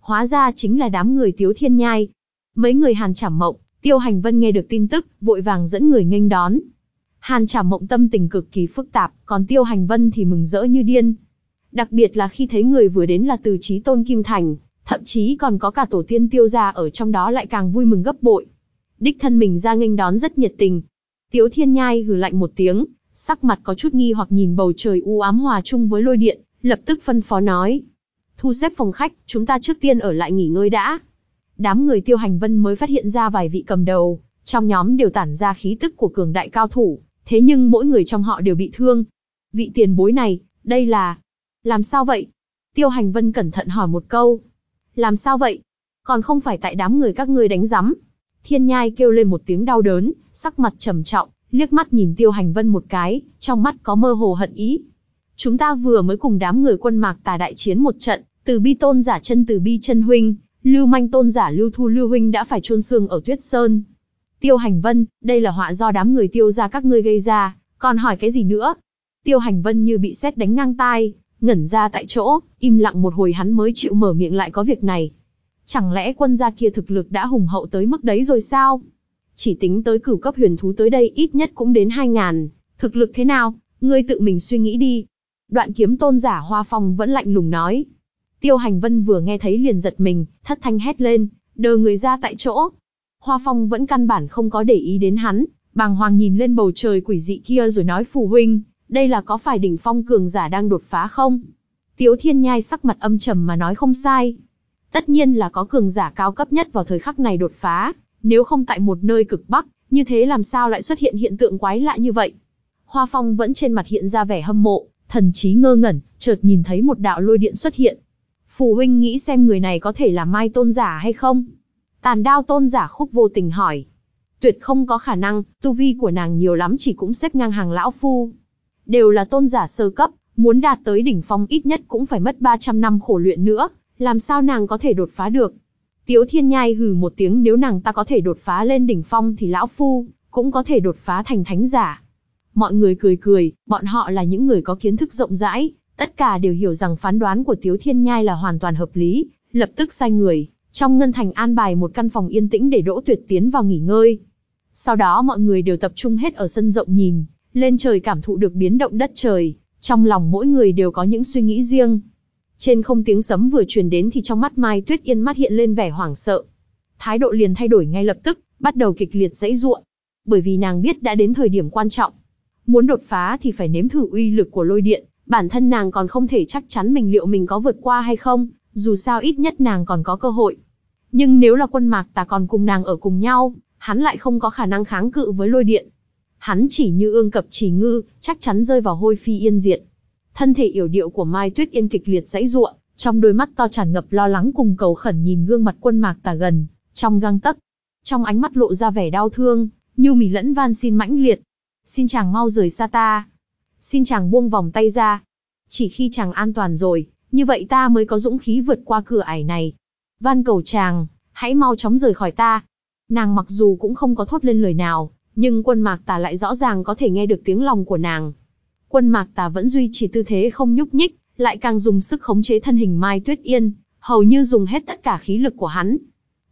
Hóa ra chính là đám người Tiếu Thiên Nhai. Mấy người Hàn Trảm Mộng, Tiêu Hành Vân nghe được tin tức, vội vàng dẫn người nghênh đón. Hàn Trảm Mộng tâm tình cực kỳ phức tạp, còn Tiêu Hành Vân thì mừng rỡ như điên. Đặc biệt là khi thấy người vừa đến là từ trí tôn Kim Thành, thậm chí còn có cả tổ tiên tiêu gia ở trong đó lại càng vui mừng gấp bội. Đích thân mình ra nghênh đón rất nhiệt tình. Tiếu Thiên Nhai hừ lạnh một tiếng, sắc mặt có chút nghi hoặc nhìn bầu trời u ám hòa chung với lôi điện, lập tức phân phó nói. Thu xếp phòng khách, chúng ta trước tiên ở lại nghỉ ngơi đã. Đám người tiêu hành vân mới phát hiện ra vài vị cầm đầu, trong nhóm đều tản ra khí tức của cường đại cao thủ, thế nhưng mỗi người trong họ đều bị thương. Vị tiền bối này, đây là... Làm sao vậy? Tiêu hành vân cẩn thận hỏi một câu. Làm sao vậy? Còn không phải tại đám người các ngươi đánh rắm. Thiên nhai kêu lên một tiếng đau đớn, sắc mặt trầm trọng, liếc mắt nhìn tiêu hành vân một cái, trong mắt có mơ hồ hận ý. chúng ta vừa mới cùng đám người quân mạc tà đại chiến một trận, từ bi tôn giả chân từ bi chân huynh, lưu manh tôn giả lưu thu lưu huynh đã phải chôn xương ở tuyết sơn. Tiêu hành vân, đây là họa do đám người tiêu ra các ngươi gây ra, còn hỏi cái gì nữa? Tiêu hành vân như bị sét đánh ngang tai, ngẩn ra tại chỗ, im lặng một hồi hắn mới chịu mở miệng lại có việc này. Chẳng lẽ quân gia kia thực lực đã hùng hậu tới mức đấy rồi sao? Chỉ tính tới cửu cấp huyền thú tới đây ít nhất cũng đến hai ngàn, thực lực thế nào, ngươi tự mình suy nghĩ đi. Đoạn kiếm tôn giả Hoa Phong vẫn lạnh lùng nói. Tiêu hành vân vừa nghe thấy liền giật mình, thất thanh hét lên, đờ người ra tại chỗ. Hoa Phong vẫn căn bản không có để ý đến hắn, bàng hoàng nhìn lên bầu trời quỷ dị kia rồi nói phù huynh, đây là có phải đỉnh phong cường giả đang đột phá không? Tiếu thiên nhai sắc mặt âm trầm mà nói không sai. Tất nhiên là có cường giả cao cấp nhất vào thời khắc này đột phá, nếu không tại một nơi cực bắc, như thế làm sao lại xuất hiện hiện tượng quái lạ như vậy? Hoa Phong vẫn trên mặt hiện ra vẻ hâm mộ, thần trí ngơ ngẩn, chợt nhìn thấy một đạo lôi điện xuất hiện. Phù huynh nghĩ xem người này có thể là Mai Tôn giả hay không? Tàn đao Tôn giả khúc vô tình hỏi. Tuyệt không có khả năng, tu vi của nàng nhiều lắm chỉ cũng xếp ngang hàng lão phu. Đều là tôn giả sơ cấp, muốn đạt tới đỉnh phong ít nhất cũng phải mất 300 năm khổ luyện nữa, làm sao nàng có thể đột phá được? Tiếu Thiên Nhai hừ một tiếng nếu nàng ta có thể đột phá lên đỉnh phong thì lão phu cũng có thể đột phá thành thánh giả. Mọi người cười cười, bọn họ là những người có kiến thức rộng rãi, tất cả đều hiểu rằng phán đoán của Tiếu Thiên Nhai là hoàn toàn hợp lý, lập tức sai người, trong ngân thành an bài một căn phòng yên tĩnh để Đỗ Tuyệt tiến vào nghỉ ngơi. Sau đó mọi người đều tập trung hết ở sân rộng nhìn, lên trời cảm thụ được biến động đất trời, trong lòng mỗi người đều có những suy nghĩ riêng. Trên không tiếng sấm vừa truyền đến thì trong mắt Mai Tuyết Yên mắt hiện lên vẻ hoảng sợ. Thái độ liền thay đổi ngay lập tức, bắt đầu kịch liệt dãy ruộng. Bởi vì nàng biết đã đến thời điểm quan trọng. Muốn đột phá thì phải nếm thử uy lực của lôi điện, bản thân nàng còn không thể chắc chắn mình liệu mình có vượt qua hay không, dù sao ít nhất nàng còn có cơ hội. Nhưng nếu là quân mạc ta còn cùng nàng ở cùng nhau, hắn lại không có khả năng kháng cự với lôi điện. Hắn chỉ như ương cập chỉ ngư, chắc chắn rơi vào hôi phi yên diệt. Thân thể yểu điệu của Mai Tuyết Yên kịch liệt dãy ruộng, trong đôi mắt to tràn ngập lo lắng cùng cầu khẩn nhìn gương mặt quân mạc tà gần, trong găng tấc. Trong ánh mắt lộ ra vẻ đau thương, như mỉ lẫn van xin mãnh liệt. Xin chàng mau rời xa ta. Xin chàng buông vòng tay ra. Chỉ khi chàng an toàn rồi, như vậy ta mới có dũng khí vượt qua cửa ải này. Van cầu chàng, hãy mau chóng rời khỏi ta. Nàng mặc dù cũng không có thốt lên lời nào, nhưng quân mạc tà lại rõ ràng có thể nghe được tiếng lòng của nàng. Quân mạc tà vẫn duy trì tư thế không nhúc nhích, lại càng dùng sức khống chế thân hình Mai Tuyết Yên, hầu như dùng hết tất cả khí lực của hắn.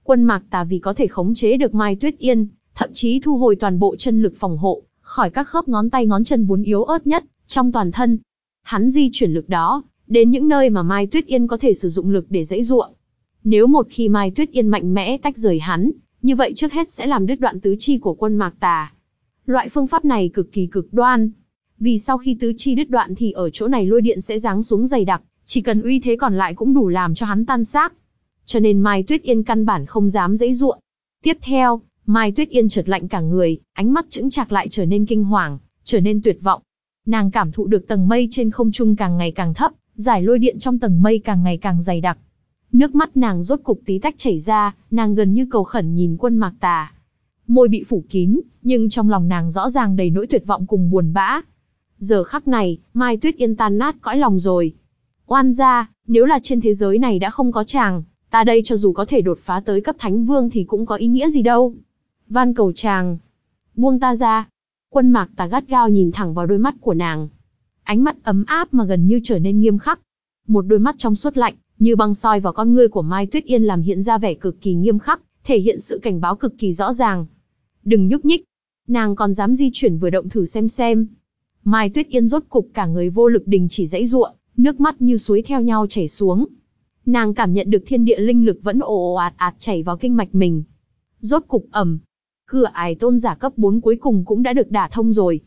Quân mạc tà vì có thể khống chế được Mai Tuyết Yên, thậm chí thu hồi toàn bộ chân lực phòng hộ, khỏi các khớp ngón tay ngón chân vốn yếu ớt nhất, trong toàn thân. Hắn di chuyển lực đó, đến những nơi mà Mai Tuyết Yên có thể sử dụng lực để dãy ruộng. Nếu một khi Mai Tuyết Yên mạnh mẽ tách rời hắn, như vậy trước hết sẽ làm đứt đoạn tứ chi của quân mạc tà. Loại phương pháp này cực kỳ cực đoan. Vì sau khi tứ chi đứt đoạn thì ở chỗ này lôi điện sẽ giáng xuống dày đặc, chỉ cần uy thế còn lại cũng đủ làm cho hắn tan xác. Cho nên Mai Tuyết Yên căn bản không dám dãy ruộng. Tiếp theo, Mai Tuyết Yên chợt lạnh cả người, ánh mắt chững chạc lại trở nên kinh hoàng, trở nên tuyệt vọng. Nàng cảm thụ được tầng mây trên không trung càng ngày càng thấp, giải lôi điện trong tầng mây càng ngày càng dày đặc. Nước mắt nàng rốt cục tí tách chảy ra, nàng gần như cầu khẩn nhìn quân mạc tà. Môi bị phủ kín, nhưng trong lòng nàng rõ ràng đầy nỗi tuyệt vọng cùng buồn bã. Giờ khắc này, Mai Tuyết Yên tan nát cõi lòng rồi. Oan gia, nếu là trên thế giới này đã không có chàng, ta đây cho dù có thể đột phá tới cấp thánh vương thì cũng có ý nghĩa gì đâu. Van cầu chàng. Buông ta ra. Quân mạc tà gắt gao nhìn thẳng vào đôi mắt của nàng. Ánh mắt ấm áp mà gần như trở nên nghiêm khắc. Một đôi mắt trong suốt lạnh, như băng soi vào con ngươi của Mai Tuyết Yên làm hiện ra vẻ cực kỳ nghiêm khắc, thể hiện sự cảnh báo cực kỳ rõ ràng. Đừng nhúc nhích. Nàng còn dám di chuyển vừa động thử xem xem. Mai Tuyết Yên rốt cục cả người vô lực đình chỉ dãy ruộng, nước mắt như suối theo nhau chảy xuống. Nàng cảm nhận được thiên địa linh lực vẫn ồ ồ ạt ạt chảy vào kinh mạch mình. Rốt cục ẩm. Cửa ải tôn giả cấp 4 cuối cùng cũng đã được đả thông rồi.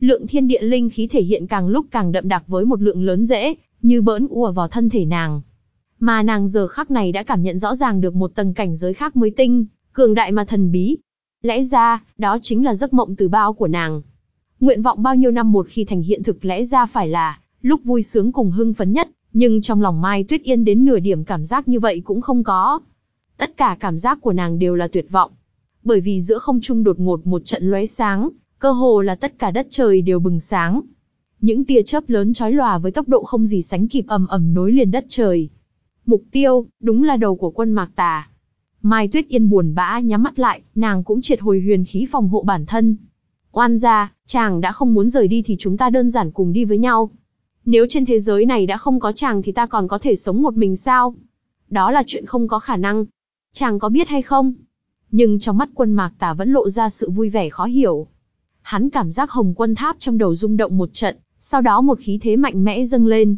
Lượng thiên địa linh khí thể hiện càng lúc càng đậm đặc với một lượng lớn dễ, như bỡn ùa vào thân thể nàng. Mà nàng giờ khắc này đã cảm nhận rõ ràng được một tầng cảnh giới khác mới tinh, cường đại mà thần bí. Lẽ ra, đó chính là giấc mộng từ bao của nàng. Nguyện vọng bao nhiêu năm một khi thành hiện thực lẽ ra phải là, lúc vui sướng cùng hưng phấn nhất, nhưng trong lòng Mai Tuyết Yên đến nửa điểm cảm giác như vậy cũng không có. Tất cả cảm giác của nàng đều là tuyệt vọng. Bởi vì giữa không trung đột ngột một trận lóe sáng, cơ hồ là tất cả đất trời đều bừng sáng. Những tia chớp lớn chói lòa với tốc độ không gì sánh kịp ầm ầm nối liền đất trời. Mục tiêu, đúng là đầu của quân Mạc Tà. Mai Tuyết Yên buồn bã nhắm mắt lại, nàng cũng triệt hồi huyền khí phòng hộ bản thân. Oan gia, chàng đã không muốn rời đi thì chúng ta đơn giản cùng đi với nhau. Nếu trên thế giới này đã không có chàng thì ta còn có thể sống một mình sao? Đó là chuyện không có khả năng. Chàng có biết hay không? Nhưng trong mắt quân mạc tà vẫn lộ ra sự vui vẻ khó hiểu. Hắn cảm giác hồng quân tháp trong đầu rung động một trận, sau đó một khí thế mạnh mẽ dâng lên.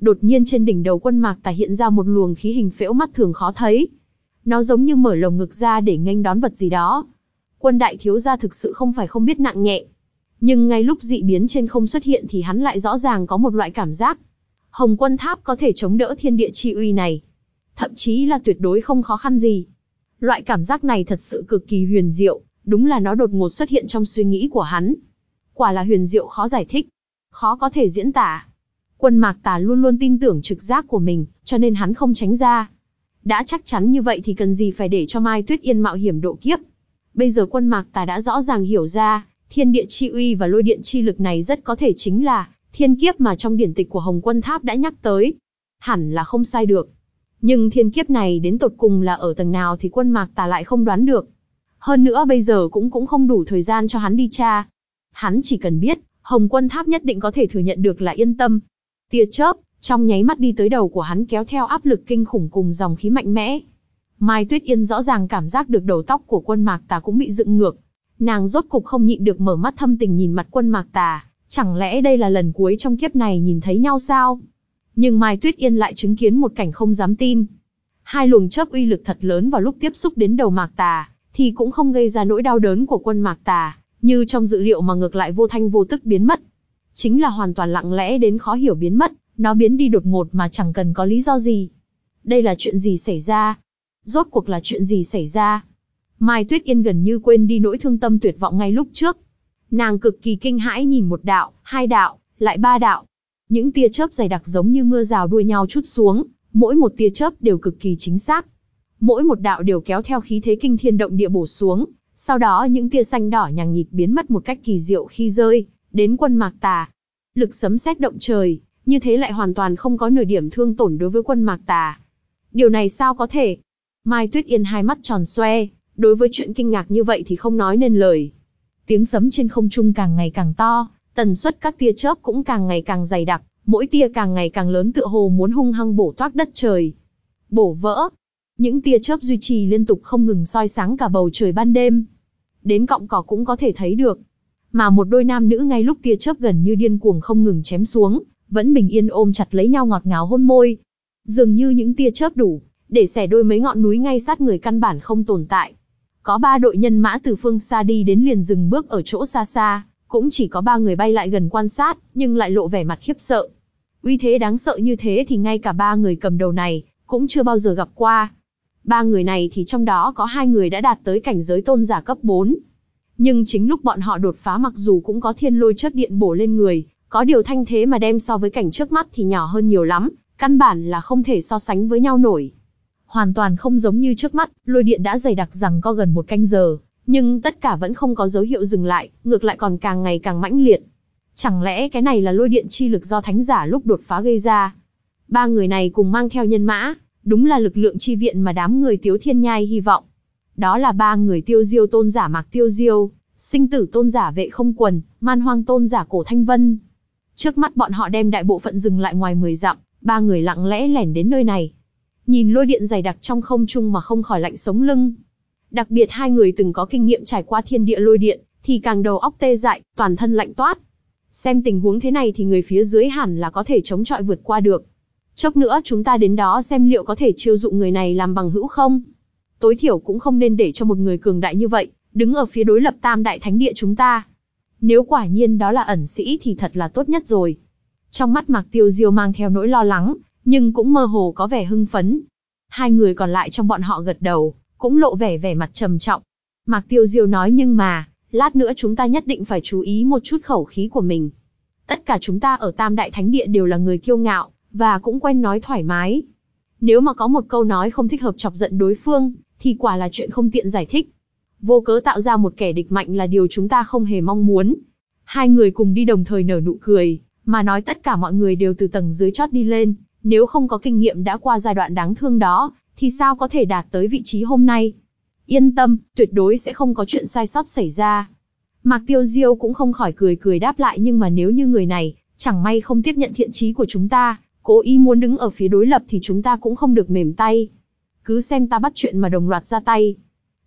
Đột nhiên trên đỉnh đầu quân mạc tà hiện ra một luồng khí hình phễu mắt thường khó thấy. Nó giống như mở lồng ngực ra để nghênh đón vật gì đó. Quân đại thiếu gia thực sự không phải không biết nặng nhẹ. Nhưng ngay lúc dị biến trên không xuất hiện thì hắn lại rõ ràng có một loại cảm giác. Hồng quân tháp có thể chống đỡ thiên địa chi uy này. Thậm chí là tuyệt đối không khó khăn gì. Loại cảm giác này thật sự cực kỳ huyền diệu, đúng là nó đột ngột xuất hiện trong suy nghĩ của hắn. Quả là huyền diệu khó giải thích, khó có thể diễn tả. Quân Mạc Tà luôn luôn tin tưởng trực giác của mình, cho nên hắn không tránh ra. Đã chắc chắn như vậy thì cần gì phải để cho Mai Tuyết Yên mạo hiểm độ kiếp. Bây giờ quân Mạc Tà đã rõ ràng hiểu ra, thiên địa chi uy và lôi điện chi lực này rất có thể chính là thiên kiếp mà trong điển tịch của Hồng Quân Tháp đã nhắc tới. Hẳn là không sai được. Nhưng thiên kiếp này đến tột cùng là ở tầng nào thì quân Mạc Tà lại không đoán được. Hơn nữa bây giờ cũng cũng không đủ thời gian cho hắn đi tra. Hắn chỉ cần biết, Hồng Quân Tháp nhất định có thể thừa nhận được là yên tâm. Tia chớp, trong nháy mắt đi tới đầu của hắn kéo theo áp lực kinh khủng cùng dòng khí mạnh mẽ. Mai Tuyết Yên rõ ràng cảm giác được đầu tóc của quân Mạc Tà cũng bị dựng ngược. Nàng rốt cục không nhịn được mở mắt thâm tình nhìn mặt quân Mạc Tà, chẳng lẽ đây là lần cuối trong kiếp này nhìn thấy nhau sao? Nhưng Mai Tuyết Yên lại chứng kiến một cảnh không dám tin. Hai luồng chớp uy lực thật lớn vào lúc tiếp xúc đến đầu Mạc Tà, thì cũng không gây ra nỗi đau đớn của quân Mạc Tà, như trong dự liệu mà ngược lại vô thanh vô tức biến mất. Chính là hoàn toàn lặng lẽ đến khó hiểu biến mất, nó biến đi đột ngột mà chẳng cần có lý do gì. Đây là chuyện gì xảy ra? Rốt cuộc là chuyện gì xảy ra? Mai Tuyết Yên gần như quên đi nỗi thương tâm tuyệt vọng ngay lúc trước. Nàng cực kỳ kinh hãi nhìn một đạo, hai đạo, lại ba đạo. Những tia chớp dày đặc giống như mưa rào đuôi nhau chút xuống, mỗi một tia chớp đều cực kỳ chính xác. Mỗi một đạo đều kéo theo khí thế kinh thiên động địa bổ xuống, sau đó những tia xanh đỏ nhàng nhịt biến mất một cách kỳ diệu khi rơi, đến quân mạc tà. Lực sấm sét động trời, như thế lại hoàn toàn không có nửa điểm thương tổn đối với quân mạc tà. Điều này sao có thể? Mai Tuyết Yên hai mắt tròn xoe, đối với chuyện kinh ngạc như vậy thì không nói nên lời. Tiếng sấm trên không trung càng ngày càng to, tần suất các tia chớp cũng càng ngày càng dày đặc, mỗi tia càng ngày càng lớn tựa hồ muốn hung hăng bổ toác đất trời. Bổ vỡ. Những tia chớp duy trì liên tục không ngừng soi sáng cả bầu trời ban đêm. Đến cọng cỏ cũng có thể thấy được. Mà một đôi nam nữ ngay lúc tia chớp gần như điên cuồng không ngừng chém xuống, vẫn bình yên ôm chặt lấy nhau ngọt ngào hôn môi. Dường như những tia chớp đủ, để xẻ đôi mấy ngọn núi ngay sát người căn bản không tồn tại. Có ba đội nhân mã từ phương xa đi đến liền dừng bước ở chỗ xa xa, cũng chỉ có ba người bay lại gần quan sát, nhưng lại lộ vẻ mặt khiếp sợ. Uy thế đáng sợ như thế thì ngay cả ba người cầm đầu này, cũng chưa bao giờ gặp qua. Ba người này thì trong đó có hai người đã đạt tới cảnh giới tôn giả cấp 4. Nhưng chính lúc bọn họ đột phá mặc dù cũng có thiên lôi chớp điện bổ lên người, có điều thanh thế mà đem so với cảnh trước mắt thì nhỏ hơn nhiều lắm, căn bản là không thể so sánh với nhau nổi. Hoàn toàn không giống như trước mắt, lôi điện đã dày đặc rằng có gần một canh giờ, nhưng tất cả vẫn không có dấu hiệu dừng lại, ngược lại còn càng ngày càng mãnh liệt. Chẳng lẽ cái này là lôi điện chi lực do thánh giả lúc đột phá gây ra? Ba người này cùng mang theo nhân mã, đúng là lực lượng chi viện mà đám người Tiếu Thiên Nhai hy vọng. Đó là ba người tiêu diêu tôn giả Mạc Tiêu Diêu, sinh tử tôn giả vệ không quần, man hoang tôn giả cổ thanh vân. Trước mắt bọn họ đem đại bộ phận dừng lại ngoài 10 dặm, ba người lặng lẽ lẻn đến nơi này. Nhìn lôi điện dày đặc trong không trung mà không khỏi lạnh sống lưng. Đặc biệt hai người từng có kinh nghiệm trải qua thiên địa lôi điện, thì càng đầu óc tê dại, toàn thân lạnh toát. Xem tình huống thế này thì người phía dưới hẳn là có thể chống chọi vượt qua được. Chốc nữa chúng ta đến đó xem liệu có thể chiêu dụng người này làm bằng hữu không. Tối thiểu cũng không nên để cho một người cường đại như vậy, đứng ở phía đối lập tam đại thánh địa chúng ta. Nếu quả nhiên đó là ẩn sĩ thì thật là tốt nhất rồi. Trong mắt Mạc Tiêu Diêu mang theo nỗi lo lắng, nhưng cũng mơ hồ có vẻ hưng phấn. Hai người còn lại trong bọn họ gật đầu, cũng lộ vẻ vẻ mặt trầm trọng. Mạc Tiêu Diêu nói nhưng mà, lát nữa chúng ta nhất định phải chú ý một chút khẩu khí của mình. Tất cả chúng ta ở Tam Đại Thánh Địa đều là người kiêu ngạo, và cũng quen nói thoải mái. Nếu mà có một câu nói không thích hợp chọc giận đối phương, thì quả là chuyện không tiện giải thích. Vô cớ tạo ra một kẻ địch mạnh là điều chúng ta không hề mong muốn. Hai người cùng đi đồng thời nở nụ cười, Mà nói tất cả mọi người đều từ tầng dưới chót đi lên, nếu không có kinh nghiệm đã qua giai đoạn đáng thương đó, thì sao có thể đạt tới vị trí hôm nay. Yên tâm, tuyệt đối sẽ không có chuyện sai sót xảy ra. Mạc Tiêu Diêu cũng không khỏi cười cười đáp lại nhưng mà nếu như người này, chẳng may không tiếp nhận thiện chí của chúng ta, cố ý muốn đứng ở phía đối lập thì chúng ta cũng không được mềm tay. Cứ xem ta bắt chuyện mà đồng loạt ra tay.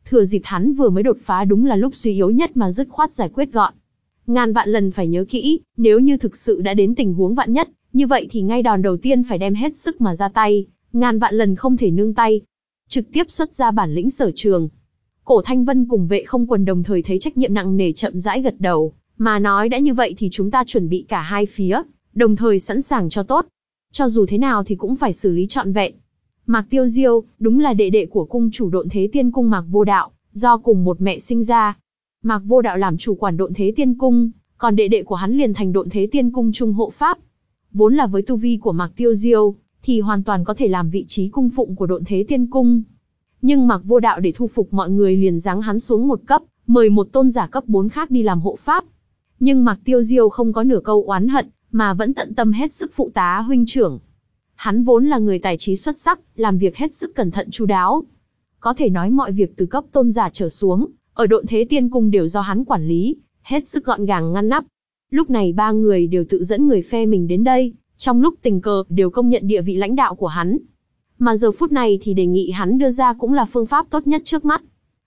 Thừa dịp hắn vừa mới đột phá đúng là lúc suy yếu nhất mà dứt khoát giải quyết gọn. Ngàn vạn lần phải nhớ kỹ, nếu như thực sự đã đến tình huống vạn nhất, như vậy thì ngay đòn đầu tiên phải đem hết sức mà ra tay, ngàn vạn lần không thể nương tay. Trực tiếp xuất ra bản lĩnh sở trường. Cổ Thanh Vân cùng vệ không quần đồng thời thấy trách nhiệm nặng nề chậm rãi gật đầu, mà nói đã như vậy thì chúng ta chuẩn bị cả hai phía, đồng thời sẵn sàng cho tốt. Cho dù thế nào thì cũng phải xử lý trọn vẹn. Mạc Tiêu Diêu, đúng là đệ đệ của cung chủ độn thế tiên cung Mạc Vô Đạo, do cùng một mẹ sinh ra. Mạc Vô Đạo làm chủ quản độn thế tiên cung, còn đệ đệ của hắn liền thành độn thế tiên cung trung hộ pháp. Vốn là với tu vi của Mạc Tiêu Diêu, thì hoàn toàn có thể làm vị trí cung phụng của độn thế tiên cung. Nhưng Mạc Vô Đạo để thu phục mọi người liền giáng hắn xuống một cấp, mời một tôn giả cấp 4 khác đi làm hộ pháp. Nhưng Mạc Tiêu Diêu không có nửa câu oán hận, mà vẫn tận tâm hết sức phụ tá huynh trưởng. Hắn vốn là người tài trí xuất sắc, làm việc hết sức cẩn thận chu đáo. Có thể nói mọi việc từ cấp tôn giả trở xuống, ở độn thế tiên cung đều do hắn quản lý, hết sức gọn gàng ngăn nắp. Lúc này ba người đều tự dẫn người phe mình đến đây, trong lúc tình cờ đều công nhận địa vị lãnh đạo của hắn. Mà giờ phút này thì đề nghị hắn đưa ra cũng là phương pháp tốt nhất trước mắt.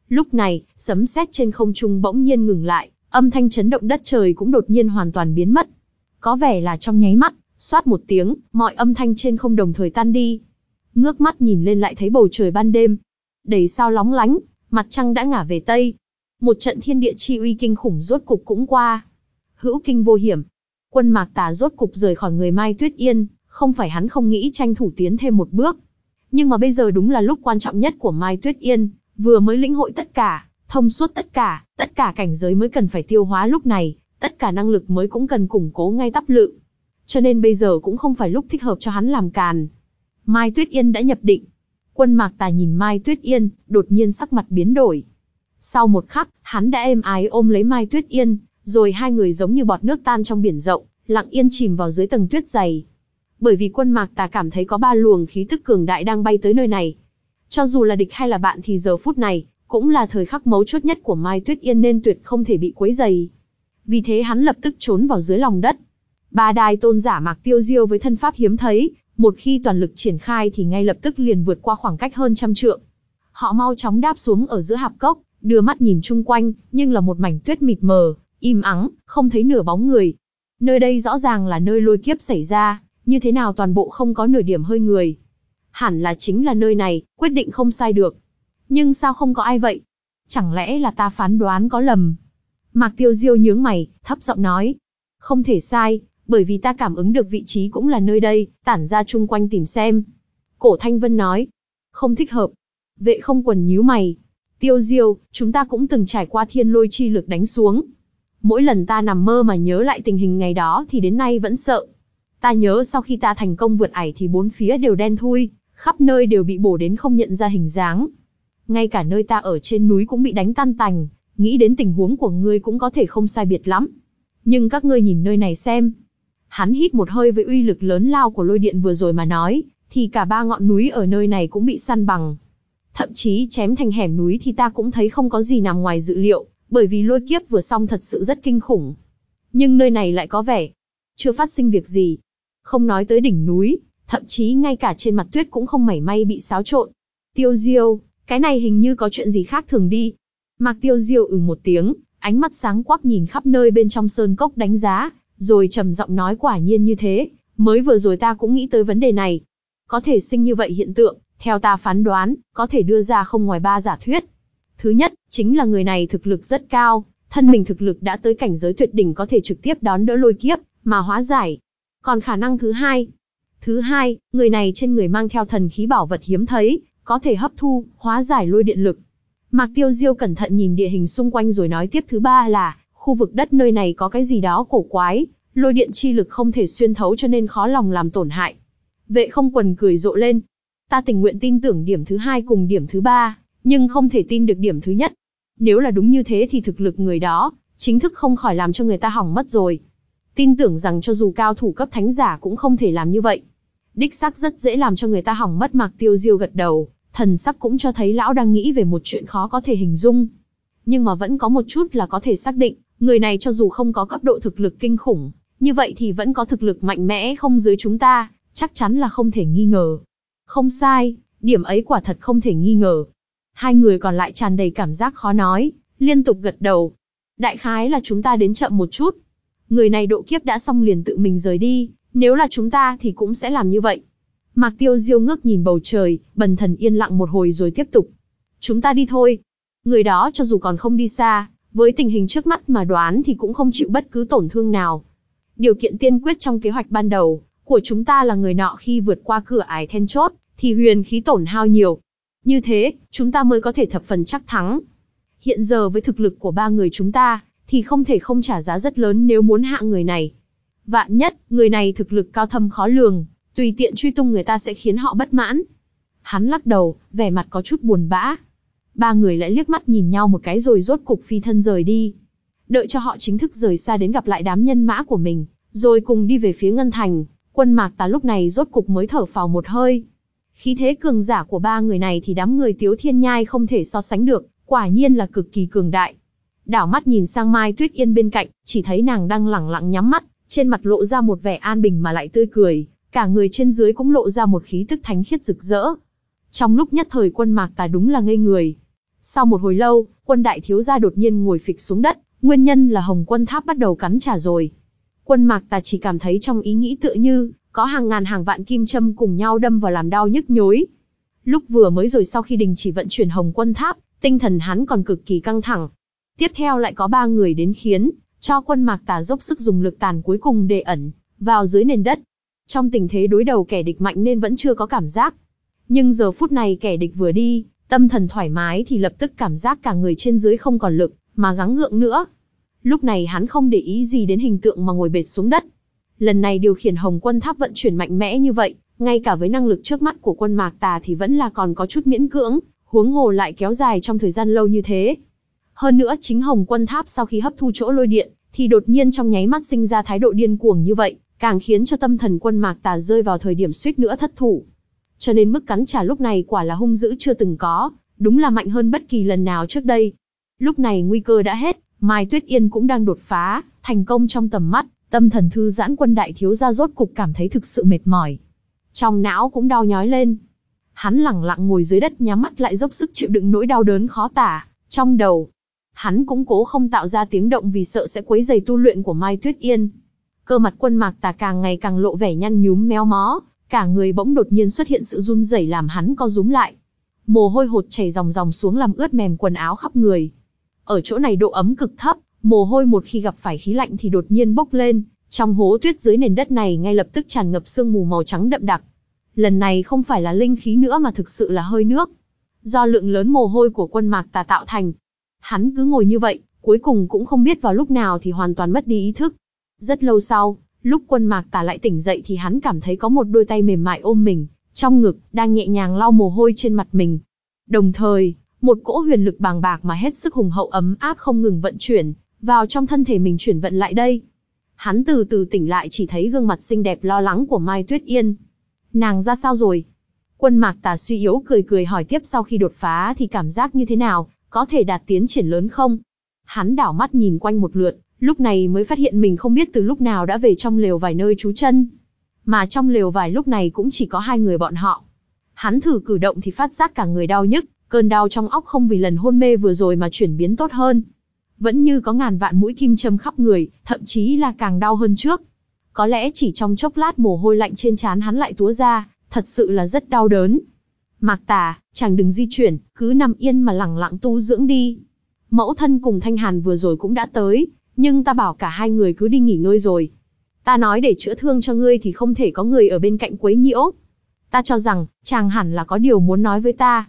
Lúc này, sấm sét trên không trung bỗng nhiên ngừng lại, âm thanh chấn động đất trời cũng đột nhiên hoàn toàn biến mất. Có vẻ là trong nháy mắt, xoát một tiếng, mọi âm thanh trên không đồng thời tan đi. Ngước mắt nhìn lên lại thấy bầu trời ban đêm. Đầy sao lóng lánh, mặt trăng đã ngả về Tây. Một trận thiên địa chi uy kinh khủng rốt cục cũng qua. Hữu kinh vô hiểm. Quân mạc tà rốt cục rời khỏi người Mai Tuyết Yên, không phải hắn không nghĩ tranh thủ tiến thêm một bước. Nhưng mà bây giờ đúng là lúc quan trọng nhất của Mai Tuyết Yên, vừa mới lĩnh hội tất cả, thông suốt tất cả, tất cả cảnh giới mới cần phải tiêu hóa lúc này, tất cả năng lực mới cũng cần củng cố ngay tắp lự. Cho nên bây giờ cũng không phải lúc thích hợp cho hắn làm càn. Mai Tuyết Yên đã nhập định. Quân Mạc Tà nhìn Mai Tuyết Yên, đột nhiên sắc mặt biến đổi. Sau một khắc, hắn đã êm ái ôm lấy Mai Tuyết Yên, rồi hai người giống như bọt nước tan trong biển rộng, lặng yên chìm vào dưới tầng tuyết dày. Bởi vì quân Mạc Tà cảm thấy có ba luồng khí tức cường đại đang bay tới nơi này. Cho dù là địch hay là bạn thì giờ phút này, cũng là thời khắc mấu chốt nhất của Mai Tuyết Yên nên tuyệt không thể bị quấy dày. Vì thế hắn lập tức trốn vào dưới lòng đất. Ba đài tôn giả Mạc Tiêu Diêu với thân pháp hiếm thấy, một khi toàn lực triển khai thì ngay lập tức liền vượt qua khoảng cách hơn trăm trượng. Họ mau chóng đáp xuống ở giữa hạp cốc, đưa mắt nhìn chung quanh, nhưng là một mảnh tuyết mịt mờ, im ắng, không thấy nửa bóng người. Nơi đây rõ ràng là nơi lôi kiếp xảy ra, như thế nào toàn bộ không có nửa điểm hơi người. Hẳn là chính là nơi này, quyết định không sai được. Nhưng sao không có ai vậy? Chẳng lẽ là ta phán đoán có lầm? Mạc Tiêu Diêu nhướng mày, thấp giọng nói. Không thể sai, bởi vì ta cảm ứng được vị trí cũng là nơi đây, tản ra chung quanh tìm xem. Cổ Thanh Vân nói. Không thích hợp. Vệ không quần nhíu mày. Tiêu Diêu, chúng ta cũng từng trải qua thiên lôi chi lực đánh xuống. Mỗi lần ta nằm mơ mà nhớ lại tình hình ngày đó thì đến nay vẫn sợ. Ta nhớ sau khi ta thành công vượt ải thì bốn phía đều đen thui, khắp nơi đều bị bổ đến không nhận ra hình dáng. Ngay cả nơi ta ở trên núi cũng bị đánh tan tành, nghĩ đến tình huống của ngươi cũng có thể không sai biệt lắm. Nhưng các ngươi nhìn nơi này xem. Hắn hít một hơi với uy lực lớn lao của lôi điện vừa rồi mà nói, thì cả ba ngọn núi ở nơi này cũng bị săn bằng. Thậm chí chém thành hẻm núi thì ta cũng thấy không có gì nằm ngoài dự liệu, bởi vì lôi kiếp vừa xong thật sự rất kinh khủng. Nhưng nơi này lại có vẻ chưa phát sinh việc gì. Không nói tới đỉnh núi, thậm chí ngay cả trên mặt tuyết cũng không mảy may bị xáo trộn. Tiêu Diêu, cái này hình như có chuyện gì khác thường đi. Mạc Tiêu Diêu ừ một tiếng, ánh mắt sáng quắc nhìn khắp nơi bên trong sơn cốc đánh giá, rồi trầm giọng nói quả nhiên như thế, mới vừa rồi ta cũng nghĩ tới vấn đề này. Có thể sinh như vậy hiện tượng, theo ta phán đoán, có thể đưa ra không ngoài ba giả thuyết. Thứ nhất, chính là người này thực lực rất cao, thân mình thực lực đã tới cảnh giới tuyệt đỉnh có thể trực tiếp đón đỡ lôi kiếp, mà hóa giải. Còn khả năng thứ hai, Thứ hai, người này trên người mang theo thần khí bảo vật hiếm thấy, có thể hấp thu, hóa giải lôi điện lực. Mạc Tiêu Diêu cẩn thận nhìn địa hình xung quanh rồi nói tiếp thứ ba là, khu vực đất nơi này có cái gì đó cổ quái, lôi điện chi lực không thể xuyên thấu cho nên khó lòng làm tổn hại. Vệ không quần cười rộ lên. Ta tình nguyện tin tưởng điểm thứ hai cùng điểm thứ ba, nhưng không thể tin được điểm thứ nhất. Nếu là đúng như thế thì thực lực người đó, chính thức không khỏi làm cho người ta hỏng mất rồi. tin tưởng rằng cho dù cao thủ cấp thánh giả cũng không thể làm như vậy. Đích xác rất dễ làm cho người ta hỏng mất mạc tiêu diêu gật đầu, thần sắc cũng cho thấy lão đang nghĩ về một chuyện khó có thể hình dung. Nhưng mà vẫn có một chút là có thể xác định, người này cho dù không có cấp độ thực lực kinh khủng, như vậy thì vẫn có thực lực mạnh mẽ không dưới chúng ta, chắc chắn là không thể nghi ngờ. Không sai, điểm ấy quả thật không thể nghi ngờ. Hai người còn lại tràn đầy cảm giác khó nói, liên tục gật đầu. Đại khái là chúng ta đến chậm một chút. Người này độ kiếp đã xong liền tự mình rời đi, nếu là chúng ta thì cũng sẽ làm như vậy. Mạc Tiêu Diêu ngước nhìn bầu trời, bần thần yên lặng một hồi rồi tiếp tục. Chúng ta đi thôi. Người đó cho dù còn không đi xa, với tình hình trước mắt mà đoán thì cũng không chịu bất cứ tổn thương nào. Điều kiện tiên quyết trong kế hoạch ban đầu của chúng ta là người nọ khi vượt qua cửa ải then chốt, thì huyền khí tổn hao nhiều. Như thế, chúng ta mới có thể thập phần chắc thắng. Hiện giờ với thực lực của ba người chúng ta, thì không thể không trả giá rất lớn nếu muốn hạ người này. Vạn nhất, người này thực lực cao thâm khó lường, tùy tiện truy tung người ta sẽ khiến họ bất mãn. Hắn lắc đầu, vẻ mặt có chút buồn bã. Ba người lại liếc mắt nhìn nhau một cái rồi rốt cục phi thân rời đi. Đợi cho họ chính thức rời xa đến gặp lại đám nhân mã của mình, rồi cùng đi về phía Ngân Thành, quân mạc tà lúc này rốt cục mới thở phào một hơi. Khí thế cường giả của ba người này thì đám người tiếu thiên nhai không thể so sánh được, quả nhiên là cực kỳ cường đại. Đảo mắt nhìn sang Mai Tuyết Yên bên cạnh, chỉ thấy nàng đang lẳng lặng nhắm mắt, trên mặt lộ ra một vẻ an bình mà lại tươi cười, cả người trên dưới cũng lộ ra một khí tức thánh khiết rực rỡ. Trong lúc nhất thời quân mạc tà đúng là ngây người. Sau một hồi lâu, quân đại thiếu gia đột nhiên ngồi phịch xuống đất, nguyên nhân là hồng quân tháp bắt đầu cắn trả rồi. Quân mạc tà chỉ cảm thấy trong ý nghĩ tựa như, có hàng ngàn hàng vạn kim châm cùng nhau đâm vào làm đau nhức nhối. Lúc vừa mới rồi sau khi đình chỉ vận chuyển hồng quân tháp, tinh thần hắn còn cực kỳ căng thẳng. Tiếp theo lại có ba người đến khiến, cho quân mạc tà dốc sức dùng lực tàn cuối cùng để ẩn, vào dưới nền đất. Trong tình thế đối đầu kẻ địch mạnh nên vẫn chưa có cảm giác. Nhưng giờ phút này kẻ địch vừa đi, tâm thần thoải mái thì lập tức cảm giác cả người trên dưới không còn lực, mà gắng gượng nữa. Lúc này hắn không để ý gì đến hình tượng mà ngồi bệt xuống đất. Lần này điều khiển Hồng Quân Tháp vận chuyển mạnh mẽ như vậy, ngay cả với năng lực trước mắt của quân Mạc Tà thì vẫn là còn có chút miễn cưỡng, huống hồ lại kéo dài trong thời gian lâu như thế. Hơn nữa chính Hồng Quân Tháp sau khi hấp thu chỗ lôi điện, thì đột nhiên trong nháy mắt sinh ra thái độ điên cuồng như vậy, càng khiến cho tâm thần quân Mạc Tà rơi vào thời điểm suýt nữa thất thủ. Cho nên mức cắn trả lúc này quả là hung dữ chưa từng có, đúng là mạnh hơn bất kỳ lần nào trước đây. Lúc này nguy cơ đã hết, Mai Tuyết Yên cũng đang đột phá, thành công trong tầm mắt, tâm thần thư giãn quân đại thiếu gia rốt cục cảm thấy thực sự mệt mỏi. Trong não cũng đau nhói lên. Hắn lặng lặng ngồi dưới đất nhắm mắt lại dốc sức chịu đựng nỗi đau đớn khó tả, trong đầu. Hắn cũng cố không tạo ra tiếng động vì sợ sẽ quấy giày tu luyện của Mai Tuyết Yên. Cơ mặt quân mạc tà càng ngày càng lộ vẻ nhăn nhúm méo mó, cả người bỗng đột nhiên xuất hiện sự run rẩy làm hắn co rúm lại. Mồ hôi hột chảy ròng ròng xuống làm ướt mềm quần áo khắp người. Ở chỗ này độ ấm cực thấp, mồ hôi một khi gặp phải khí lạnh thì đột nhiên bốc lên, trong hố tuyết dưới nền đất này ngay lập tức tràn ngập sương mù màu trắng đậm đặc. Lần này không phải là linh khí nữa mà thực sự là hơi nước. Do lượng lớn mồ hôi của quân mạc tà tạo thành. Hắn cứ ngồi như vậy, cuối cùng cũng không biết vào lúc nào thì hoàn toàn mất đi ý thức. Rất lâu sau, lúc quân mạc tà lại tỉnh dậy thì hắn cảm thấy có một đôi tay mềm mại ôm mình, trong ngực, đang nhẹ nhàng lau mồ hôi trên mặt mình. Đồng thời, một cỗ huyền lực bàng bạc mà hết sức hùng hậu ấm áp không ngừng vận chuyển, vào trong thân thể mình chuyển vận lại đây. Hắn từ từ tỉnh lại chỉ thấy gương mặt xinh đẹp lo lắng của Mai Tuyết Yên. Nàng ra sao rồi? Quân mạc tà suy yếu cười cười hỏi tiếp sau khi đột phá thì cảm giác như thế nào, có thể đạt tiến triển lớn không? Hắn đảo mắt nhìn quanh một lượt, lúc này mới phát hiện mình không biết từ lúc nào đã về trong lều vài nơi trú chân. Mà trong lều vài lúc này cũng chỉ có hai người bọn họ. Hắn thử cử động thì phát giác cả người đau nhức, cơn đau trong óc không vì lần hôn mê vừa rồi mà chuyển biến tốt hơn. Vẫn như có ngàn vạn mũi kim châm khắp người, thậm chí là càng đau hơn trước. Có lẽ chỉ trong chốc lát mồ hôi lạnh trên trán hắn lại túa ra, thật sự là rất đau đớn. Mạc tà, chàng đừng di chuyển, cứ nằm yên mà lẳng lặng tu dưỡng đi. Mẫu thân cùng Thanh Hàn vừa rồi cũng đã tới, nhưng ta bảo cả hai người cứ đi nghỉ ngơi rồi. Ta nói để chữa thương cho ngươi thì không thể có người ở bên cạnh quấy nhiễu. Ta cho rằng, chàng hẳn là có điều muốn nói với ta.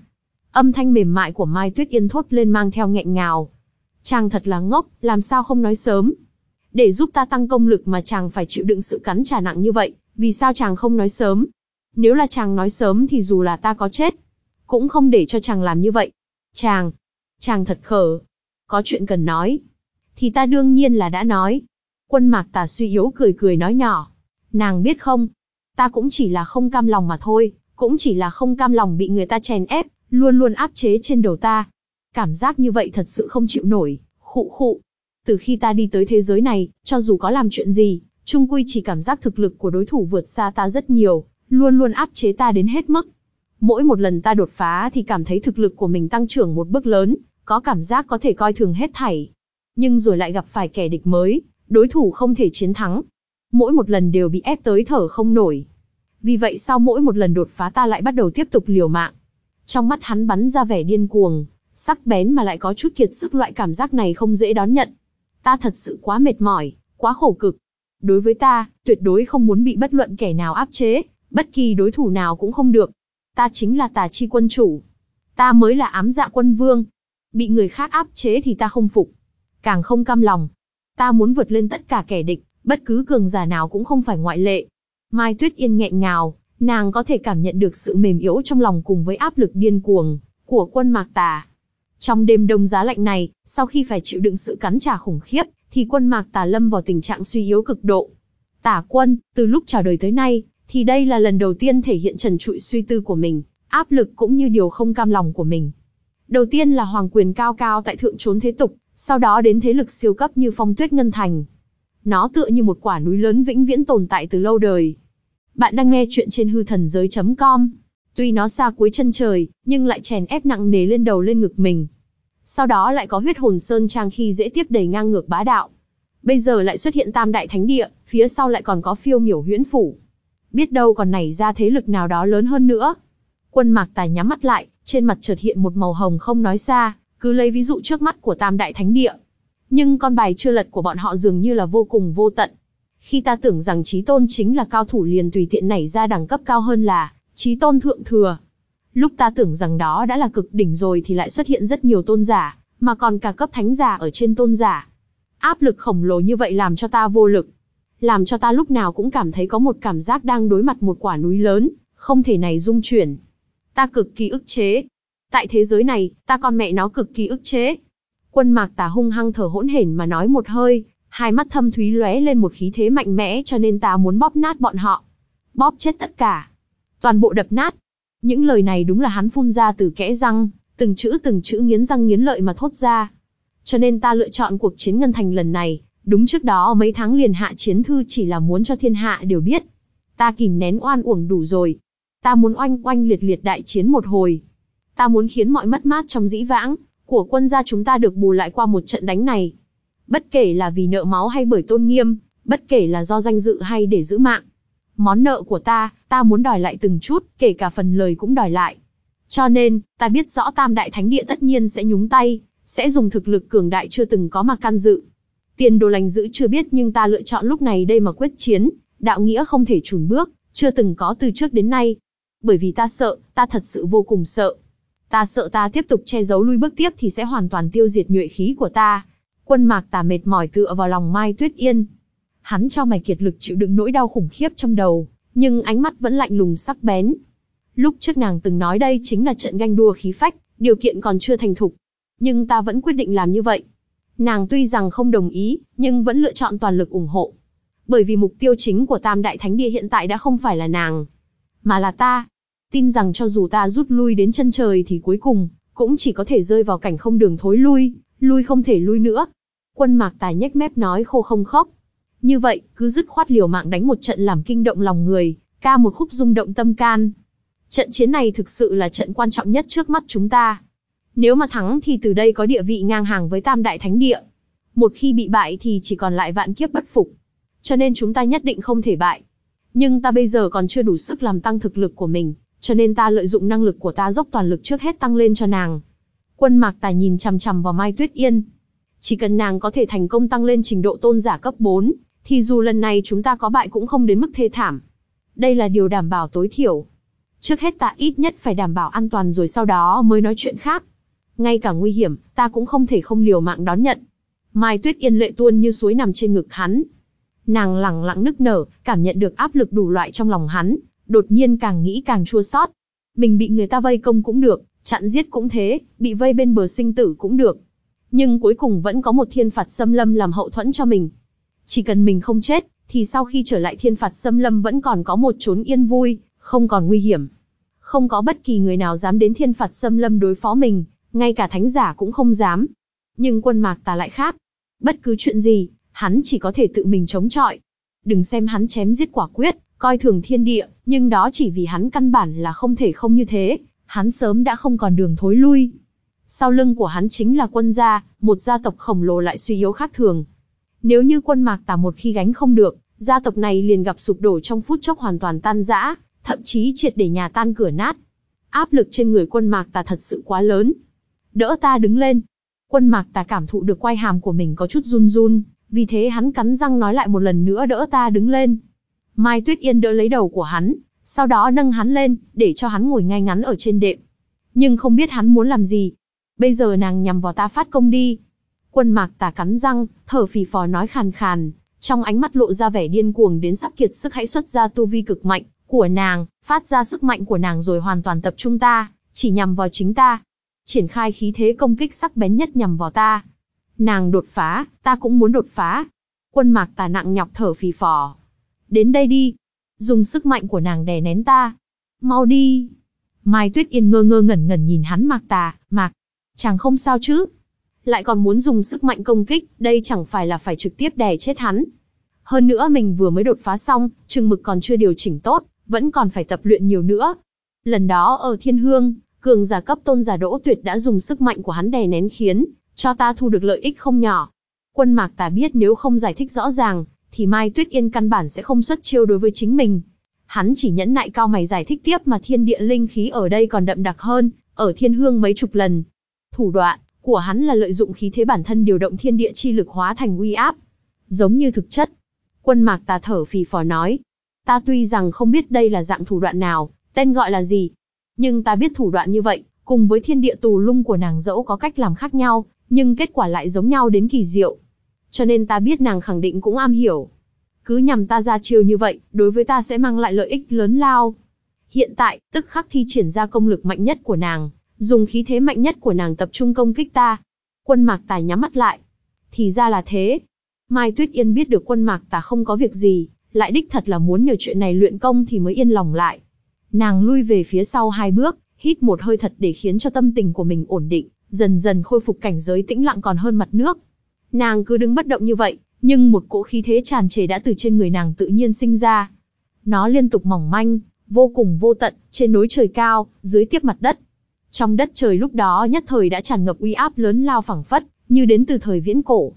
Âm thanh mềm mại của Mai Tuyết Yên thốt lên mang theo nghẹn ngào. Chàng thật là ngốc, làm sao không nói sớm. Để giúp ta tăng công lực mà chàng phải chịu đựng sự cắn trả nặng như vậy, vì sao chàng không nói sớm? Nếu là chàng nói sớm thì dù là ta có chết, cũng không để cho chàng làm như vậy. Chàng, chàng thật khờ. Có chuyện cần nói. Thì ta đương nhiên là đã nói. Quân mạc tà suy yếu cười cười nói nhỏ. Nàng biết không? Ta cũng chỉ là không cam lòng mà thôi, cũng chỉ là không cam lòng bị người ta chèn ép, luôn luôn áp chế trên đầu ta. Cảm giác như vậy thật sự không chịu nổi, khụ khụ. Từ khi ta đi tới thế giới này, cho dù có làm chuyện gì, trung quy chỉ cảm giác thực lực của đối thủ vượt xa ta rất nhiều, luôn luôn áp chế ta đến hết mức. Mỗi một lần ta đột phá thì cảm thấy thực lực của mình tăng trưởng một bước lớn, có cảm giác có thể coi thường hết thảy. Nhưng rồi lại gặp phải kẻ địch mới, đối thủ không thể chiến thắng. Mỗi một lần đều bị ép tới thở không nổi. Vì vậy sau mỗi một lần đột phá ta lại bắt đầu tiếp tục liều mạng. Trong mắt hắn bắn ra vẻ điên cuồng, sắc bén mà lại có chút kiệt sức loại cảm giác này không dễ đón nhận. Ta thật sự quá mệt mỏi, quá khổ cực. Đối với ta, tuyệt đối không muốn bị bất luận kẻ nào áp chế, bất kỳ đối thủ nào cũng không được. Ta chính là tà chi quân chủ. Ta mới là ám dạ quân vương. Bị người khác áp chế thì ta không phục. Càng không cam lòng. Ta muốn vượt lên tất cả kẻ địch, bất cứ cường giả nào cũng không phải ngoại lệ. Mai Tuyết Yên nghẹn ngào, nàng có thể cảm nhận được sự mềm yếu trong lòng cùng với áp lực điên cuồng của quân mạc tà. Trong đêm đông giá lạnh này, sau khi phải chịu đựng sự cắn trả khủng khiếp, thì quân mạc tà lâm vào tình trạng suy yếu cực độ. Tả quân, từ lúc chào đời tới nay, thì đây là lần đầu tiên thể hiện trần trụi suy tư của mình, áp lực cũng như điều không cam lòng của mình. Đầu tiên là hoàng quyền cao cao tại thượng trốn thế tục, sau đó đến thế lực siêu cấp như phong tuyết ngân thành. Nó tựa như một quả núi lớn vĩnh viễn tồn tại từ lâu đời. Bạn đang nghe chuyện trên hư thần giới.com. Tuy nó xa cuối chân trời, nhưng lại chèn ép nặng nề lên đầu lên ngực mình. Sau đó lại có huyết hồn sơn trang khi dễ tiếp đầy ngang ngược bá đạo. Bây giờ lại xuất hiện tam đại thánh địa, phía sau lại còn có phiêu miểu huyễn phủ. Biết đâu còn nảy ra thế lực nào đó lớn hơn nữa. Quân mạc tài nhắm mắt lại, trên mặt chợt hiện một màu hồng không nói xa, cứ lấy ví dụ trước mắt của tam đại thánh địa. Nhưng con bài chưa lật của bọn họ dường như là vô cùng vô tận. Khi ta tưởng rằng trí tôn chính là cao thủ liền tùy tiện nảy ra đẳng cấp cao hơn là trí tôn thượng thừa. Lúc ta tưởng rằng đó đã là cực đỉnh rồi thì lại xuất hiện rất nhiều tôn giả, mà còn cả cấp thánh giả ở trên tôn giả. Áp lực khổng lồ như vậy làm cho ta vô lực. Làm cho ta lúc nào cũng cảm thấy có một cảm giác đang đối mặt một quả núi lớn, không thể này dung chuyển. Ta cực kỳ ức chế. Tại thế giới này, ta con mẹ nó cực kỳ ức chế. Quân mạc tà hung hăng thở hỗn hển mà nói một hơi, hai mắt thâm thúy lóe lên một khí thế mạnh mẽ cho nên ta muốn bóp nát bọn họ. Bóp chết tất cả. Toàn bộ đập nát. Những lời này đúng là hắn phun ra từ kẽ răng, từng chữ từng chữ nghiến răng nghiến lợi mà thốt ra. Cho nên ta lựa chọn cuộc chiến Ngân Thành lần này, đúng trước đó mấy tháng liền hạ chiến thư chỉ là muốn cho thiên hạ đều biết. Ta kìm nén oan uổng đủ rồi. Ta muốn oanh oanh liệt liệt đại chiến một hồi. Ta muốn khiến mọi mất mát trong dĩ vãng, của quân gia chúng ta được bù lại qua một trận đánh này. Bất kể là vì nợ máu hay bởi tôn nghiêm, bất kể là do danh dự hay để giữ mạng. Món nợ của ta, ta muốn đòi lại từng chút, kể cả phần lời cũng đòi lại. Cho nên, ta biết rõ Tam Đại Thánh Địa tất nhiên sẽ nhúng tay, sẽ dùng thực lực cường đại chưa từng có mà can dự. Tiền đồ lành giữ chưa biết nhưng ta lựa chọn lúc này đây mà quyết chiến, đạo nghĩa không thể chùn bước, chưa từng có từ trước đến nay. Bởi vì ta sợ, ta thật sự vô cùng sợ. Ta sợ ta tiếp tục che giấu lui bước tiếp thì sẽ hoàn toàn tiêu diệt nhuệ khí của ta. Quân mạc tà mệt mỏi tựa vào lòng Mai Tuyết Yên. Hắn cho mày kiệt lực chịu đựng nỗi đau khủng khiếp trong đầu, nhưng ánh mắt vẫn lạnh lùng sắc bén. Lúc trước nàng từng nói đây chính là trận ganh đua khí phách, điều kiện còn chưa thành thục. Nhưng ta vẫn quyết định làm như vậy. Nàng tuy rằng không đồng ý, nhưng vẫn lựa chọn toàn lực ủng hộ. Bởi vì mục tiêu chính của Tam Đại Thánh Địa hiện tại đã không phải là nàng, mà là ta. Tin rằng cho dù ta rút lui đến chân trời thì cuối cùng, cũng chỉ có thể rơi vào cảnh không đường thối lui, lui không thể lui nữa. Quân mạc tài nhếch mép nói khô không khóc. Như vậy, cứ dứt khoát liều mạng đánh một trận làm kinh động lòng người, ca một khúc rung động tâm can. Trận chiến này thực sự là trận quan trọng nhất trước mắt chúng ta. Nếu mà thắng thì từ đây có địa vị ngang hàng với Tam Đại Thánh Địa. Một khi bị bại thì chỉ còn lại vạn kiếp bất phục. Cho nên chúng ta nhất định không thể bại. Nhưng ta bây giờ còn chưa đủ sức làm tăng thực lực của mình, cho nên ta lợi dụng năng lực của ta dốc toàn lực trước hết tăng lên cho nàng. Quân Mạc Tài nhìn chằm chằm vào Mai Tuyết Yên. Chỉ cần nàng có thể thành công tăng lên trình độ tôn giả cấp 4, thì dù lần này chúng ta có bại cũng không đến mức thê thảm. Đây là điều đảm bảo tối thiểu. Trước hết ta ít nhất phải đảm bảo an toàn rồi sau đó mới nói chuyện khác. Ngay cả nguy hiểm, ta cũng không thể không liều mạng đón nhận. Mai Tuyết Yên lệ tuôn như suối nằm trên ngực hắn. Nàng lẳng lặng nức nở, cảm nhận được áp lực đủ loại trong lòng hắn, đột nhiên càng nghĩ càng chua xót. Mình bị người ta vây công cũng được, chặn giết cũng thế, bị vây bên bờ sinh tử cũng được. Nhưng cuối cùng vẫn có một thiên phạt xâm lâm làm hậu thuẫn cho mình. Chỉ cần mình không chết, thì sau khi trở lại thiên phạt xâm lâm vẫn còn có một chốn yên vui, không còn nguy hiểm. Không có bất kỳ người nào dám đến thiên phạt xâm lâm đối phó mình, ngay cả thánh giả cũng không dám. Nhưng quân mạc tà lại khác. Bất cứ chuyện gì, hắn chỉ có thể tự mình chống chọi. Đừng xem hắn chém giết quả quyết, coi thường thiên địa, nhưng đó chỉ vì hắn căn bản là không thể không như thế, hắn sớm đã không còn đường thối lui. Sau lưng của hắn chính là quân gia, một gia tộc khổng lồ lại suy yếu khác thường. Nếu như quân mạc tà một khi gánh không được, gia tộc này liền gặp sụp đổ trong phút chốc hoàn toàn tan rã, thậm chí triệt để nhà tan cửa nát. Áp lực trên người quân mạc tà thật sự quá lớn. Đỡ ta đứng lên. Quân mạc tà cảm thụ được quai hàm của mình có chút run run, vì thế hắn cắn răng nói lại một lần nữa đỡ ta đứng lên. Mai Tuyết Yên đỡ lấy đầu của hắn, sau đó nâng hắn lên, để cho hắn ngồi ngay ngắn ở trên đệm. Nhưng không biết hắn muốn làm gì. Bây giờ nàng nhằm vào ta phát công đi. Quân mạc tà cắn răng, thở phì phò nói khàn khàn, trong ánh mắt lộ ra vẻ điên cuồng đến sắp kiệt sức hãy xuất ra tu vi cực mạnh của nàng, phát ra sức mạnh của nàng rồi hoàn toàn tập trung ta, chỉ nhằm vào chính ta. Triển khai khí thế công kích sắc bén nhất nhằm vào ta. Nàng đột phá, ta cũng muốn đột phá. Quân mạc tà nặng nhọc thở phì phò. Đến đây đi. Dùng sức mạnh của nàng đè nén ta. Mau đi. Mai Tuyết Yên ngơ ngơ ngẩn ngẩn nhìn hắn mạc tà, mạc. Chàng không sao chứ lại còn muốn dùng sức mạnh công kích, đây chẳng phải là phải trực tiếp đè chết hắn. Hơn nữa mình vừa mới đột phá xong, chừng mực còn chưa điều chỉnh tốt, vẫn còn phải tập luyện nhiều nữa. Lần đó ở Thiên Hương, cường giả cấp tôn giả Đỗ Tuyệt đã dùng sức mạnh của hắn đè nén khiến cho ta thu được lợi ích không nhỏ. Quân Mạc Tà biết nếu không giải thích rõ ràng, thì Mai Tuyết Yên căn bản sẽ không xuất chiêu đối với chính mình. Hắn chỉ nhẫn nại cao mày giải thích tiếp mà thiên địa linh khí ở đây còn đậm đặc hơn, ở Thiên Hương mấy chục lần. Thủ đoạn, của hắn là lợi dụng khí thế bản thân điều động thiên địa chi lực hóa thành uy áp. Giống như thực chất. Quân mạc tà thở phì phò nói. Ta tuy rằng không biết đây là dạng thủ đoạn nào, tên gọi là gì. Nhưng ta biết thủ đoạn như vậy, cùng với thiên địa tù lung của nàng dẫu có cách làm khác nhau, nhưng kết quả lại giống nhau đến kỳ diệu. Cho nên ta biết nàng khẳng định cũng am hiểu. Cứ nhằm ta ra chiêu như vậy, đối với ta sẽ mang lại lợi ích lớn lao. Hiện tại, tức khắc thi triển ra công lực mạnh nhất của nàng, dùng khí thế mạnh nhất của nàng tập trung công kích ta. Quân mạc tà nhắm mắt lại. Thì ra là thế. Mai Tuyết Yên biết được quân mạc tà không có việc gì, lại đích thật là muốn nhờ chuyện này luyện công thì mới yên lòng lại. Nàng lui về phía sau hai bước, hít một hơi thật để khiến cho tâm tình của mình ổn định, dần dần khôi phục cảnh giới tĩnh lặng còn hơn mặt nước. Nàng cứ đứng bất động như vậy, nhưng một cỗ khí thế tràn trề đã từ trên người nàng tự nhiên sinh ra. Nó liên tục mỏng manh, vô cùng vô tận, trên núi trời cao, dưới tiếp mặt đất. Trong đất trời lúc đó nhất thời đã tràn ngập uy áp lớn lao phẳng phất, như đến từ thời viễn cổ.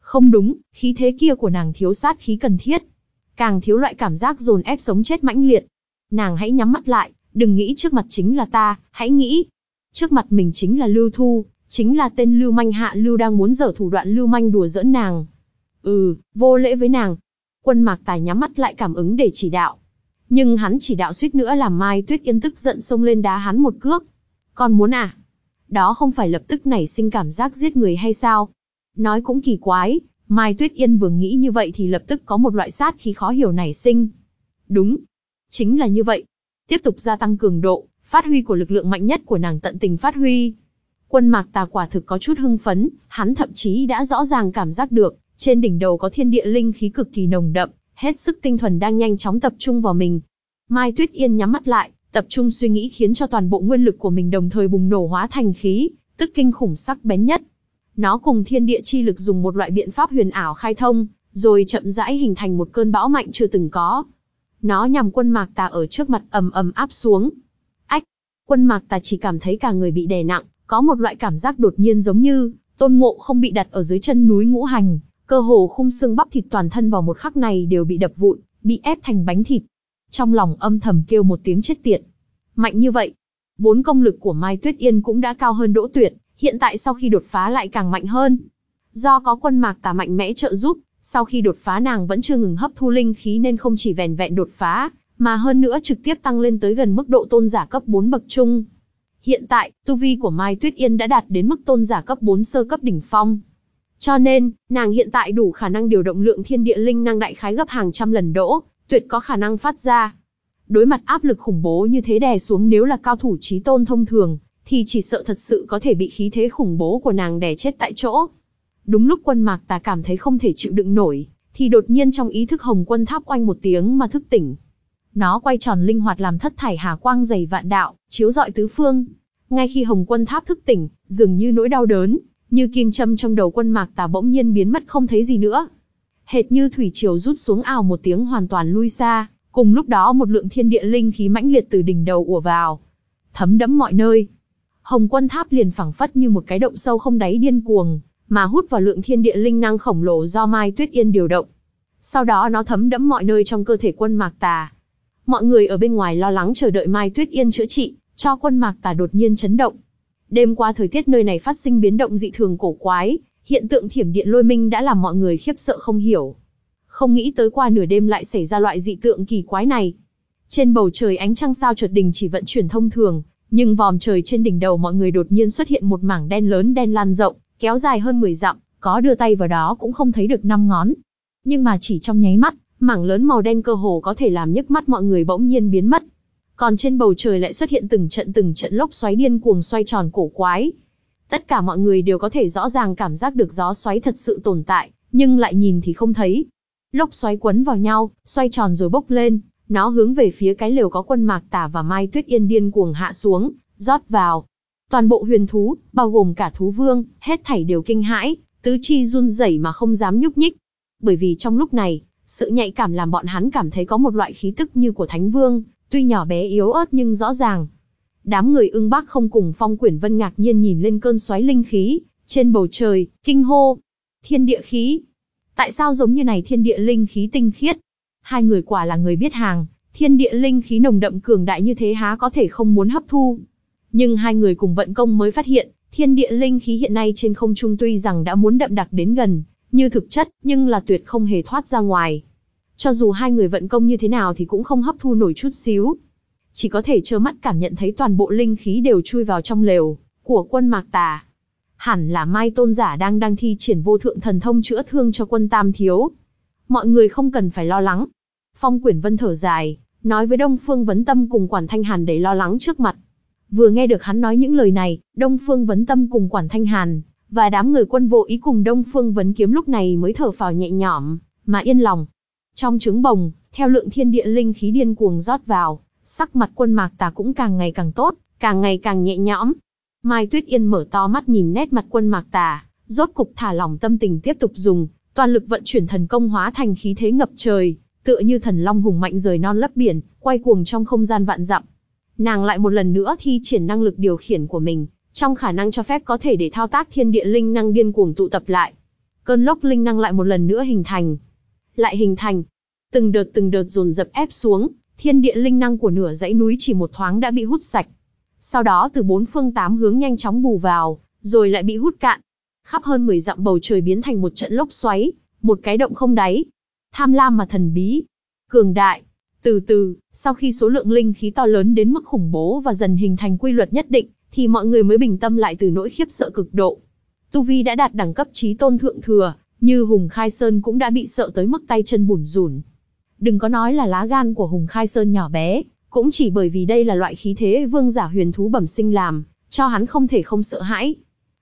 Không đúng, khí thế kia của nàng thiếu sát khí cần thiết. Càng thiếu loại cảm giác dồn ép sống chết mãnh liệt. Nàng hãy nhắm mắt lại, đừng nghĩ trước mặt chính là ta, hãy nghĩ. Trước mặt mình chính là Lưu Thu, chính là tên Lưu Manh Hạ Lưu đang muốn dở thủ đoạn Lưu Manh đùa giỡn nàng. Ừ, vô lễ với nàng. Quân Mạc Tài nhắm mắt lại cảm ứng để chỉ đạo. Nhưng hắn chỉ đạo suýt nữa làm Mai Tuyết Yên tức giận xông lên đá hắn một cước. Con muốn à? Đó không phải lập tức nảy sinh cảm giác giết người hay sao? Nói cũng kỳ quái, Mai Tuyết Yên vừa nghĩ như vậy thì lập tức có một loại sát khí khó hiểu nảy sinh. Đúng, chính là như vậy. Tiếp tục gia tăng cường độ, phát huy của lực lượng mạnh nhất của nàng tận tình phát huy. Quân mạc tà quả thực có chút hưng phấn, hắn thậm chí đã rõ ràng cảm giác được, trên đỉnh đầu có thiên địa linh khí cực kỳ nồng đậm, hết sức tinh thuần đang nhanh chóng tập trung vào mình. Mai Tuyết Yên nhắm mắt lại, Tập trung suy nghĩ khiến cho toàn bộ nguyên lực của mình đồng thời bùng nổ hóa thành khí, tức kinh khủng sắc bén nhất. Nó cùng thiên địa chi lực dùng một loại biện pháp huyền ảo khai thông, rồi chậm rãi hình thành một cơn bão mạnh chưa từng có. Nó nhằm quân mạc tà ở trước mặt ầm ầm áp xuống. Ách! Quân mạc tà chỉ cảm thấy cả người bị đè nặng, có một loại cảm giác đột nhiên giống như, tôn ngộ không bị đặt ở dưới chân núi ngũ hành, cơ hồ khung xương bắp thịt toàn thân vào một khắc này đều bị đập vụn, bị ép thành bánh thịt, trong lòng âm thầm kêu một tiếng chết tiệt. Mạnh như vậy, vốn công lực của Mai Tuyết Yên cũng đã cao hơn Đỗ Tuyệt, hiện tại sau khi đột phá lại càng mạnh hơn. Do có quân mạc tà mạnh mẽ trợ giúp, sau khi đột phá nàng vẫn chưa ngừng hấp thu linh khí nên không chỉ vẻn vẹn đột phá, mà hơn nữa trực tiếp tăng lên tới gần mức độ tôn giả cấp 4 bậc trung. Hiện tại, tu vi của Mai Tuyết Yên đã đạt đến mức tôn giả cấp 4 sơ cấp đỉnh phong. Cho nên, nàng hiện tại đủ khả năng điều động lượng thiên địa linh năng đại khái gấp hàng trăm lần đỗ, tuyệt có khả năng phát ra. Đối mặt áp lực khủng bố như thế đè xuống nếu là cao thủ trí tôn thông thường, thì chỉ sợ thật sự có thể bị khí thế khủng bố của nàng đè chết tại chỗ. Đúng lúc quân mạc tà cảm thấy không thể chịu đựng nổi, thì đột nhiên trong ý thức Hồng Quân Tháp oanh một tiếng mà thức tỉnh. Nó quay tròn linh hoạt làm thất thải hà quang dày vạn đạo, chiếu rọi tứ phương. Ngay khi Hồng Quân Tháp thức tỉnh, dường như nỗi đau đớn, như kim châm trong đầu quân mạc tà bỗng nhiên biến mất không thấy gì nữa. Hệt như thủy triều rút xuống ào một tiếng hoàn toàn lui xa, cùng lúc đó một lượng thiên địa linh khí mãnh liệt từ đỉnh đầu ùa vào, thấm đẫm mọi nơi. Hồng Quân Tháp liền phẳng phất như một cái động sâu không đáy điên cuồng, mà hút vào lượng thiên địa linh năng khổng lồ do Mai Tuyết Yên điều động. Sau đó nó thấm đẫm mọi nơi trong cơ thể quân Mạc Tà. Mọi người ở bên ngoài lo lắng chờ đợi Mai Tuyết Yên chữa trị, cho quân Mạc Tà đột nhiên chấn động. Đêm qua thời tiết nơi này phát sinh biến động dị thường cổ quái, hiện tượng thiểm điện lôi minh đã làm mọi người khiếp sợ không hiểu. Không nghĩ tới qua nửa đêm lại xảy ra loại dị tượng kỳ quái này. Trên bầu trời ánh trăng sao chợt đình chỉ vận chuyển thông thường, nhưng vòm trời trên đỉnh đầu mọi người đột nhiên xuất hiện một mảng đen lớn đen lan rộng, kéo dài hơn 10 dặm, có đưa tay vào đó cũng không thấy được năm ngón. Nhưng mà chỉ trong nháy mắt, mảng lớn màu đen cơ hồ có thể làm nhức mắt mọi người bỗng nhiên biến mất. Còn trên bầu trời lại xuất hiện từng trận từng trận lốc xoáy điên cuồng xoay tròn cổ quái. Tất cả mọi người đều có thể rõ ràng cảm giác được gió xoáy thật sự tồn tại, nhưng lại nhìn thì không thấy. Lốc xoáy quấn vào nhau, xoay tròn rồi bốc lên, nó hướng về phía cái lều có quân mạc tả và mai tuyết yên điên cuồng hạ xuống, rót vào. Toàn bộ huyền thú, bao gồm cả thú vương, hết thảy đều kinh hãi, tứ chi run rẩy mà không dám nhúc nhích. Bởi vì trong lúc này, sự nhạy cảm làm bọn hắn cảm thấy có một loại khí tức như của thánh vương, tuy nhỏ bé yếu ớt nhưng rõ ràng. Đám người ưng bác không cùng phong quyển vân ngạc nhiên nhìn lên cơn xoáy linh khí, trên bầu trời, kinh hô. Thiên địa khí. Tại sao giống như này thiên địa linh khí tinh khiết? Hai người quả là người biết hàng, thiên địa linh khí nồng đậm cường đại như thế há có thể không muốn hấp thu. Nhưng hai người cùng vận công mới phát hiện, thiên địa linh khí hiện nay trên không trung tuy rằng đã muốn đậm đặc đến gần, như thực chất, nhưng là tuyệt không hề thoát ra ngoài. Cho dù hai người vận công như thế nào thì cũng không hấp thu nổi chút xíu. Chỉ có thể trơ mắt cảm nhận thấy toàn bộ linh khí đều chui vào trong lều, của quân mạc tà. Hẳn là Mai Tôn Giả đang đang thi triển vô thượng thần thông chữa thương cho quân Tam Thiếu. Mọi người không cần phải lo lắng. Phong Quyển Vân thở dài, nói với Đông Phương Vấn Tâm cùng Quản Thanh Hàn để lo lắng trước mặt. Vừa nghe được hắn nói những lời này, Đông Phương Vấn Tâm cùng Quản Thanh Hàn, và đám người quân vô ý cùng Đông Phương Vấn Kiếm lúc này mới thở phào nhẹ nhõm, mà yên lòng. Trong trứng bồng, theo lượng thiên địa linh khí điên cuồng rót vào, sắc mặt quân mạc tà cũng càng ngày càng tốt, càng ngày càng nhẹ nhõm. Mai Tuyết Yên mở to mắt nhìn nét mặt quân mạc tà, rốt cục thả lỏng tâm tình tiếp tục dùng, toàn lực vận chuyển thần công hóa thành khí thế ngập trời, tựa như thần long hùng mạnh rời non lấp biển, quay cuồng trong không gian vạn dặm. Nàng lại một lần nữa thi triển năng lực điều khiển của mình, trong khả năng cho phép có thể để thao tác thiên địa linh năng điên cuồng tụ tập lại. Cơn lốc linh năng lại một lần nữa hình thành. Lại hình thành. Từng đợt từng đợt dồn dập ép xuống, thiên địa linh năng của nửa dãy núi chỉ một thoáng đã bị hút sạch. Sau đó từ bốn phương tám hướng nhanh chóng bù vào, rồi lại bị hút cạn. Khắp hơn 10 dặm bầu trời biến thành một trận lốc xoáy, một cái động không đáy. Tham lam mà thần bí, cường đại. Từ từ, sau khi số lượng linh khí to lớn đến mức khủng bố và dần hình thành quy luật nhất định, thì mọi người mới bình tâm lại từ nỗi khiếp sợ cực độ. Tu Vi đã đạt đẳng cấp trí tôn thượng thừa, như Hùng Khai Sơn cũng đã bị sợ tới mức tay chân bủn rủn. Đừng có nói là lá gan của Hùng Khai Sơn nhỏ bé, cũng chỉ bởi vì đây là loại khí thế vương giả huyền thú bẩm sinh làm, cho hắn không thể không sợ hãi.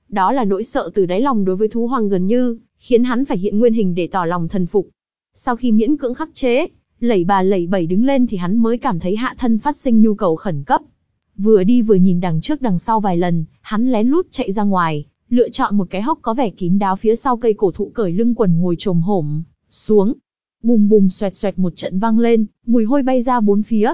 Đó là nỗi sợ từ đáy lòng đối với thú hoàng gần như, khiến hắn phải hiện nguyên hình để tỏ lòng thần phục. Sau khi miễn cưỡng khắc chế, lẩy bà lẩy bẩy đứng lên thì hắn mới cảm thấy hạ thân phát sinh nhu cầu khẩn cấp. Vừa đi vừa nhìn đằng trước đằng sau vài lần, hắn lén lút chạy ra ngoài, lựa chọn một cái hốc có vẻ kín đáo phía sau cây cổ thụ cởi lưng quần ngồi trồm hổm, xuống. Bùm bùm xoẹt xoẹt một trận vang lên, mùi hôi bay ra bốn phía.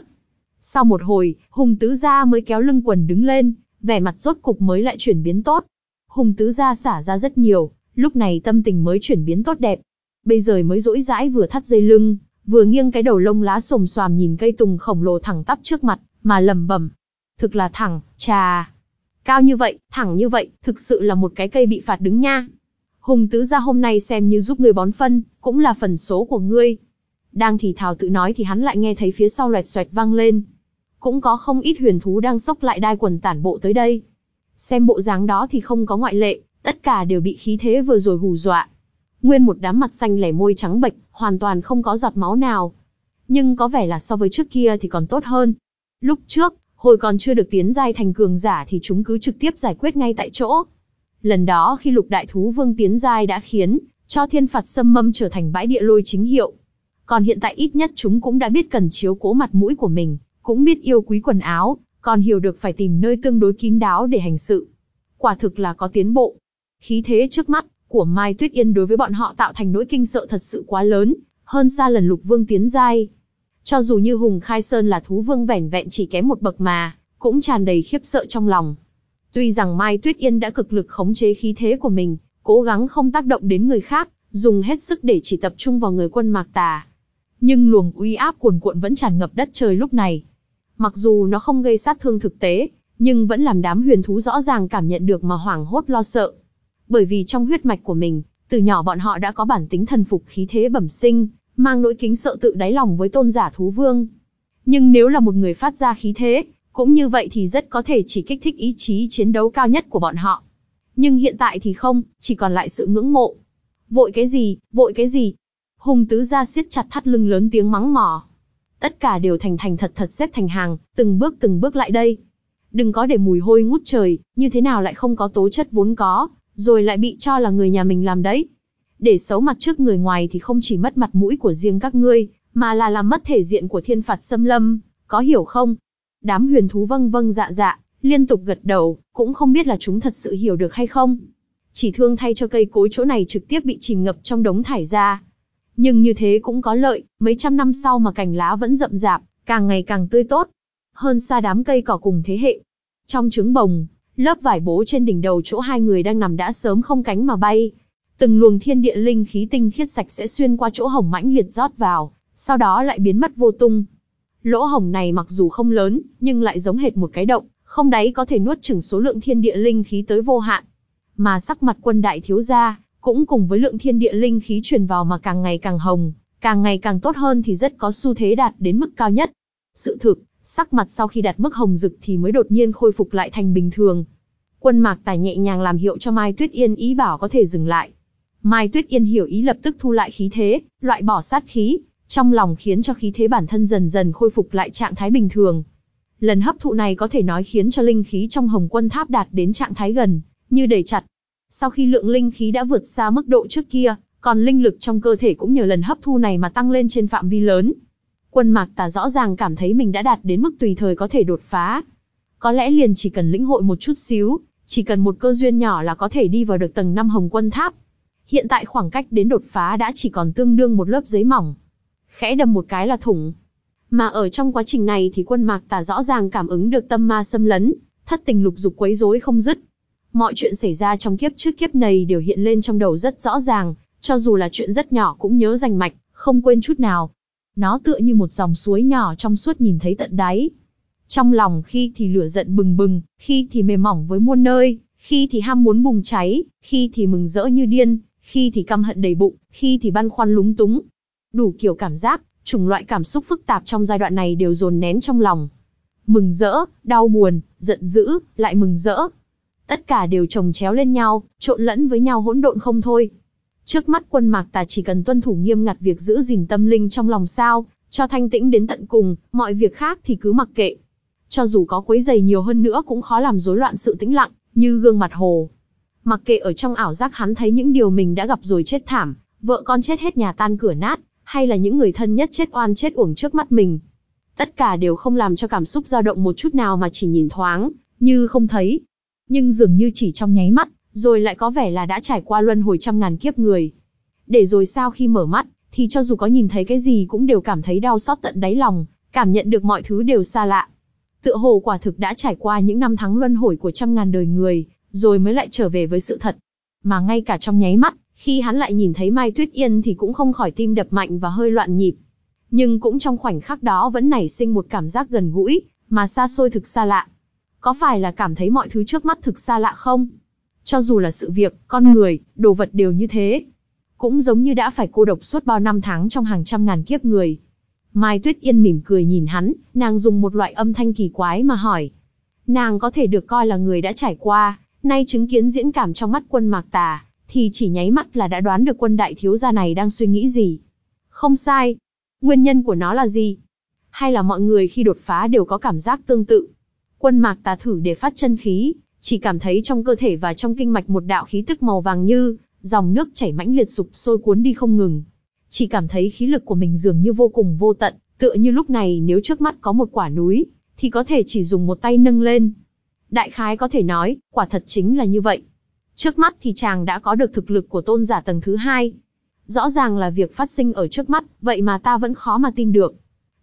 Sau một hồi, Hùng Tứ Gia mới kéo lưng quần đứng lên, vẻ mặt rốt cục mới lại chuyển biến tốt. Hùng Tứ Gia xả ra rất nhiều, lúc này tâm tình mới chuyển biến tốt đẹp. Bây giờ mới rỗi rãi vừa thắt dây lưng, vừa nghiêng cái đầu lông lá xồm xoàm nhìn cây tùng khổng lồ thẳng tắp trước mặt, mà lầm bẩm. Thực là thẳng, trà. Cao như vậy, thẳng như vậy, thực sự là một cái cây bị phạt đứng nha. Hùng tứ gia hôm nay xem như giúp ngươi bón phân, cũng là phần số của ngươi. Đang thì thào tự nói thì hắn lại nghe thấy phía sau loẹt xoẹt vang lên. Cũng có không ít huyền thú đang sốc lại đai quần tản bộ tới đây. Xem bộ dáng đó thì không có ngoại lệ, tất cả đều bị khí thế vừa rồi hù dọa. Nguyên một đám mặt xanh lẻ môi trắng bệch, hoàn toàn không có giọt máu nào. Nhưng có vẻ là so với trước kia thì còn tốt hơn. Lúc trước, hồi còn chưa được tiến giai thành cường giả thì chúng cứ trực tiếp giải quyết ngay tại chỗ. Lần đó khi lục đại thú vương tiến giai đã khiến cho thiên phạt xâm mâm trở thành bãi địa lôi chính hiệu. Còn hiện tại ít nhất chúng cũng đã biết cần chiếu cố mặt mũi của mình, cũng biết yêu quý quần áo, còn hiểu được phải tìm nơi tương đối kín đáo để hành sự. Quả thực là có tiến bộ. Khí thế trước mắt của Mai Tuyết Yên đối với bọn họ tạo thành nỗi kinh sợ thật sự quá lớn, hơn xa lần Lục Vương tiến giai. Cho dù như Hùng Khai Sơn là thú vương vẻn vẹn chỉ kém một bậc mà, cũng tràn đầy khiếp sợ trong lòng. Tuy rằng Mai Tuyết Yên đã cực lực khống chế khí thế của mình, cố gắng không tác động đến người khác, dùng hết sức để chỉ tập trung vào người quân Mạc Tà. Nhưng luồng uy áp cuồn cuộn vẫn tràn ngập đất trời lúc này. Mặc dù nó không gây sát thương thực tế, nhưng vẫn làm đám huyền thú rõ ràng cảm nhận được mà hoảng hốt lo sợ. Bởi vì trong huyết mạch của mình, từ nhỏ bọn họ đã có bản tính thần phục khí thế bẩm sinh, mang nỗi kính sợ tự đáy lòng với tôn giả thú vương. Nhưng nếu là một người phát ra khí thế, cũng như vậy thì rất có thể chỉ kích thích ý chí chiến đấu cao nhất của bọn họ. Nhưng hiện tại thì không, chỉ còn lại sự ngưỡng mộ. Vội cái gì, vội cái gì? Hùng tứ ra siết chặt thắt lưng lớn tiếng mắng mỏ. Tất cả đều thành thành thật thật xếp thành hàng, từng bước từng bước lại đây. Đừng có để mùi hôi ngút trời, như thế nào lại không có tố chất vốn có, rồi lại bị cho là người nhà mình làm đấy. Để xấu mặt trước người ngoài thì không chỉ mất mặt mũi của riêng các ngươi, mà là làm mất thể diện của thiên phạt xâm lâm, có hiểu không? Đám huyền thú vâng vâng dạ dạ, liên tục gật đầu, cũng không biết là chúng thật sự hiểu được hay không. Chỉ thương thay cho cây cối chỗ này trực tiếp bị chìm ngập trong đống thải ra. Nhưng như thế cũng có lợi, mấy trăm năm sau mà cành lá vẫn rậm rạp, càng ngày càng tươi tốt. Hơn xa đám cây cỏ cùng thế hệ. Trong trứng bồng, lớp vải bố trên đỉnh đầu chỗ hai người đang nằm đã sớm không cánh mà bay. Từng luồng thiên địa linh khí tinh khiết sạch sẽ xuyên qua chỗ hồng mãnh liệt rót vào, sau đó lại biến mất vô tung. Lỗ hồng này mặc dù không lớn, nhưng lại giống hệt một cái động, không đáy có thể nuốt chửng số lượng thiên địa linh khí tới vô hạn. Mà sắc mặt quân đại thiếu gia, cũng cùng với lượng thiên địa linh khí truyền vào mà càng ngày càng hồng, càng ngày càng tốt hơn thì rất có xu thế đạt đến mức cao nhất. Sự thực, sắc mặt sau khi đạt mức hồng rực thì mới đột nhiên khôi phục lại thành bình thường. Quân mạc tài nhẹ nhàng làm hiệu cho Mai Tuyết Yên ý bảo có thể dừng lại. Mai Tuyết Yên hiểu ý lập tức thu lại khí thế, loại bỏ sát khí, trong lòng khiến cho khí thế bản thân dần dần khôi phục lại trạng thái bình thường. Lần hấp thụ này có thể nói khiến cho linh khí trong Hồng Quân Tháp đạt đến trạng thái gần, như đầy chặt. Sau khi lượng linh khí đã vượt xa mức độ trước kia, còn linh lực trong cơ thể cũng nhờ lần hấp thu này mà tăng lên trên phạm vi lớn. Quân Mạc Tà rõ ràng cảm thấy mình đã đạt đến mức tùy thời có thể đột phá. Có lẽ liền chỉ cần lĩnh hội một chút xíu, chỉ cần một cơ duyên nhỏ là có thể đi vào được tầng 5 Hồng Quân Tháp. Hiện tại khoảng cách đến đột phá đã chỉ còn tương đương một lớp giấy mỏng. Khẽ đâm một cái là thủng. Mà ở trong quá trình này thì quân mạc tà rõ ràng cảm ứng được tâm ma xâm lấn, thất tình lục dục quấy rối không dứt. Mọi chuyện xảy ra trong kiếp trước kiếp này đều hiện lên trong đầu rất rõ ràng, cho dù là chuyện rất nhỏ cũng nhớ rành mạch, không quên chút nào. Nó tựa như một dòng suối nhỏ trong suốt nhìn thấy tận đáy. Trong lòng khi thì lửa giận bừng bừng, khi thì mềm mỏng với muôn nơi, khi thì ham muốn bùng cháy, khi thì mừng rỡ như điên, khi thì căm hận đầy bụng, khi thì băn khoăn lúng túng. Đủ kiểu cảm giác, chủng loại cảm xúc phức tạp trong giai đoạn này đều dồn nén trong lòng. Mừng rỡ, đau buồn, giận dữ, lại mừng rỡ. Tất cả đều chồng chéo lên nhau, trộn lẫn với nhau hỗn độn không thôi. Trước mắt quân mạc tà chỉ cần tuân thủ nghiêm ngặt việc giữ gìn tâm linh trong lòng sao, cho thanh tĩnh đến tận cùng, mọi việc khác thì cứ mặc kệ. Cho dù có quấy giày nhiều hơn nữa cũng khó làm rối loạn sự tĩnh lặng, như gương mặt hồ. Mặc kệ ở trong ảo giác hắn thấy những điều mình đã gặp rồi chết thảm, vợ con chết hết nhà tan cửa nát, hay là những người thân nhất chết oan chết uổng trước mắt mình. Tất cả đều không làm cho cảm xúc dao động một chút nào mà chỉ nhìn thoáng, như không thấy. Nhưng dường như chỉ trong nháy mắt, rồi lại có vẻ là đã trải qua luân hồi trăm ngàn kiếp người. Để rồi sao khi mở mắt, thì cho dù có nhìn thấy cái gì cũng đều cảm thấy đau xót tận đáy lòng, cảm nhận được mọi thứ đều xa lạ. Tựa hồ quả thực đã trải qua những năm tháng luân hồi của trăm ngàn đời người, rồi mới lại trở về với sự thật. Mà ngay cả trong nháy mắt, khi hắn lại nhìn thấy Mai Tuyết Yên thì cũng không khỏi tim đập mạnh và hơi loạn nhịp. Nhưng cũng trong khoảnh khắc đó vẫn nảy sinh một cảm giác gần gũi, mà xa xôi thực xa lạ. Có phải là cảm thấy mọi thứ trước mắt thực xa lạ không? Cho dù là sự việc, con người, đồ vật đều như thế. Cũng giống như đã phải cô độc suốt bao năm tháng trong hàng trăm ngàn kiếp người. Mai Tuyết Yên mỉm cười nhìn hắn, nàng dùng một loại âm thanh kỳ quái mà hỏi. Nàng có thể được coi là người đã trải qua, nay chứng kiến diễn cảm trong mắt quân mạc tà, thì chỉ nháy mắt là đã đoán được quân đại thiếu gia này đang suy nghĩ gì. Không sai. Nguyên nhân của nó là gì? Hay là mọi người khi đột phá đều có cảm giác tương tự? Quân mạc tà thử để phát chân khí, chỉ cảm thấy trong cơ thể và trong kinh mạch một đạo khí tức màu vàng như, dòng nước chảy mãnh liệt sụp sôi cuốn đi không ngừng. Chỉ cảm thấy khí lực của mình dường như vô cùng vô tận, tựa như lúc này nếu trước mắt có một quả núi, thì có thể chỉ dùng một tay nâng lên. Đại khái có thể nói, quả thật chính là như vậy. Trước mắt thì chàng đã có được thực lực của tôn giả tầng thứ hai. Rõ ràng là việc phát sinh ở trước mắt, vậy mà ta vẫn khó mà tin được.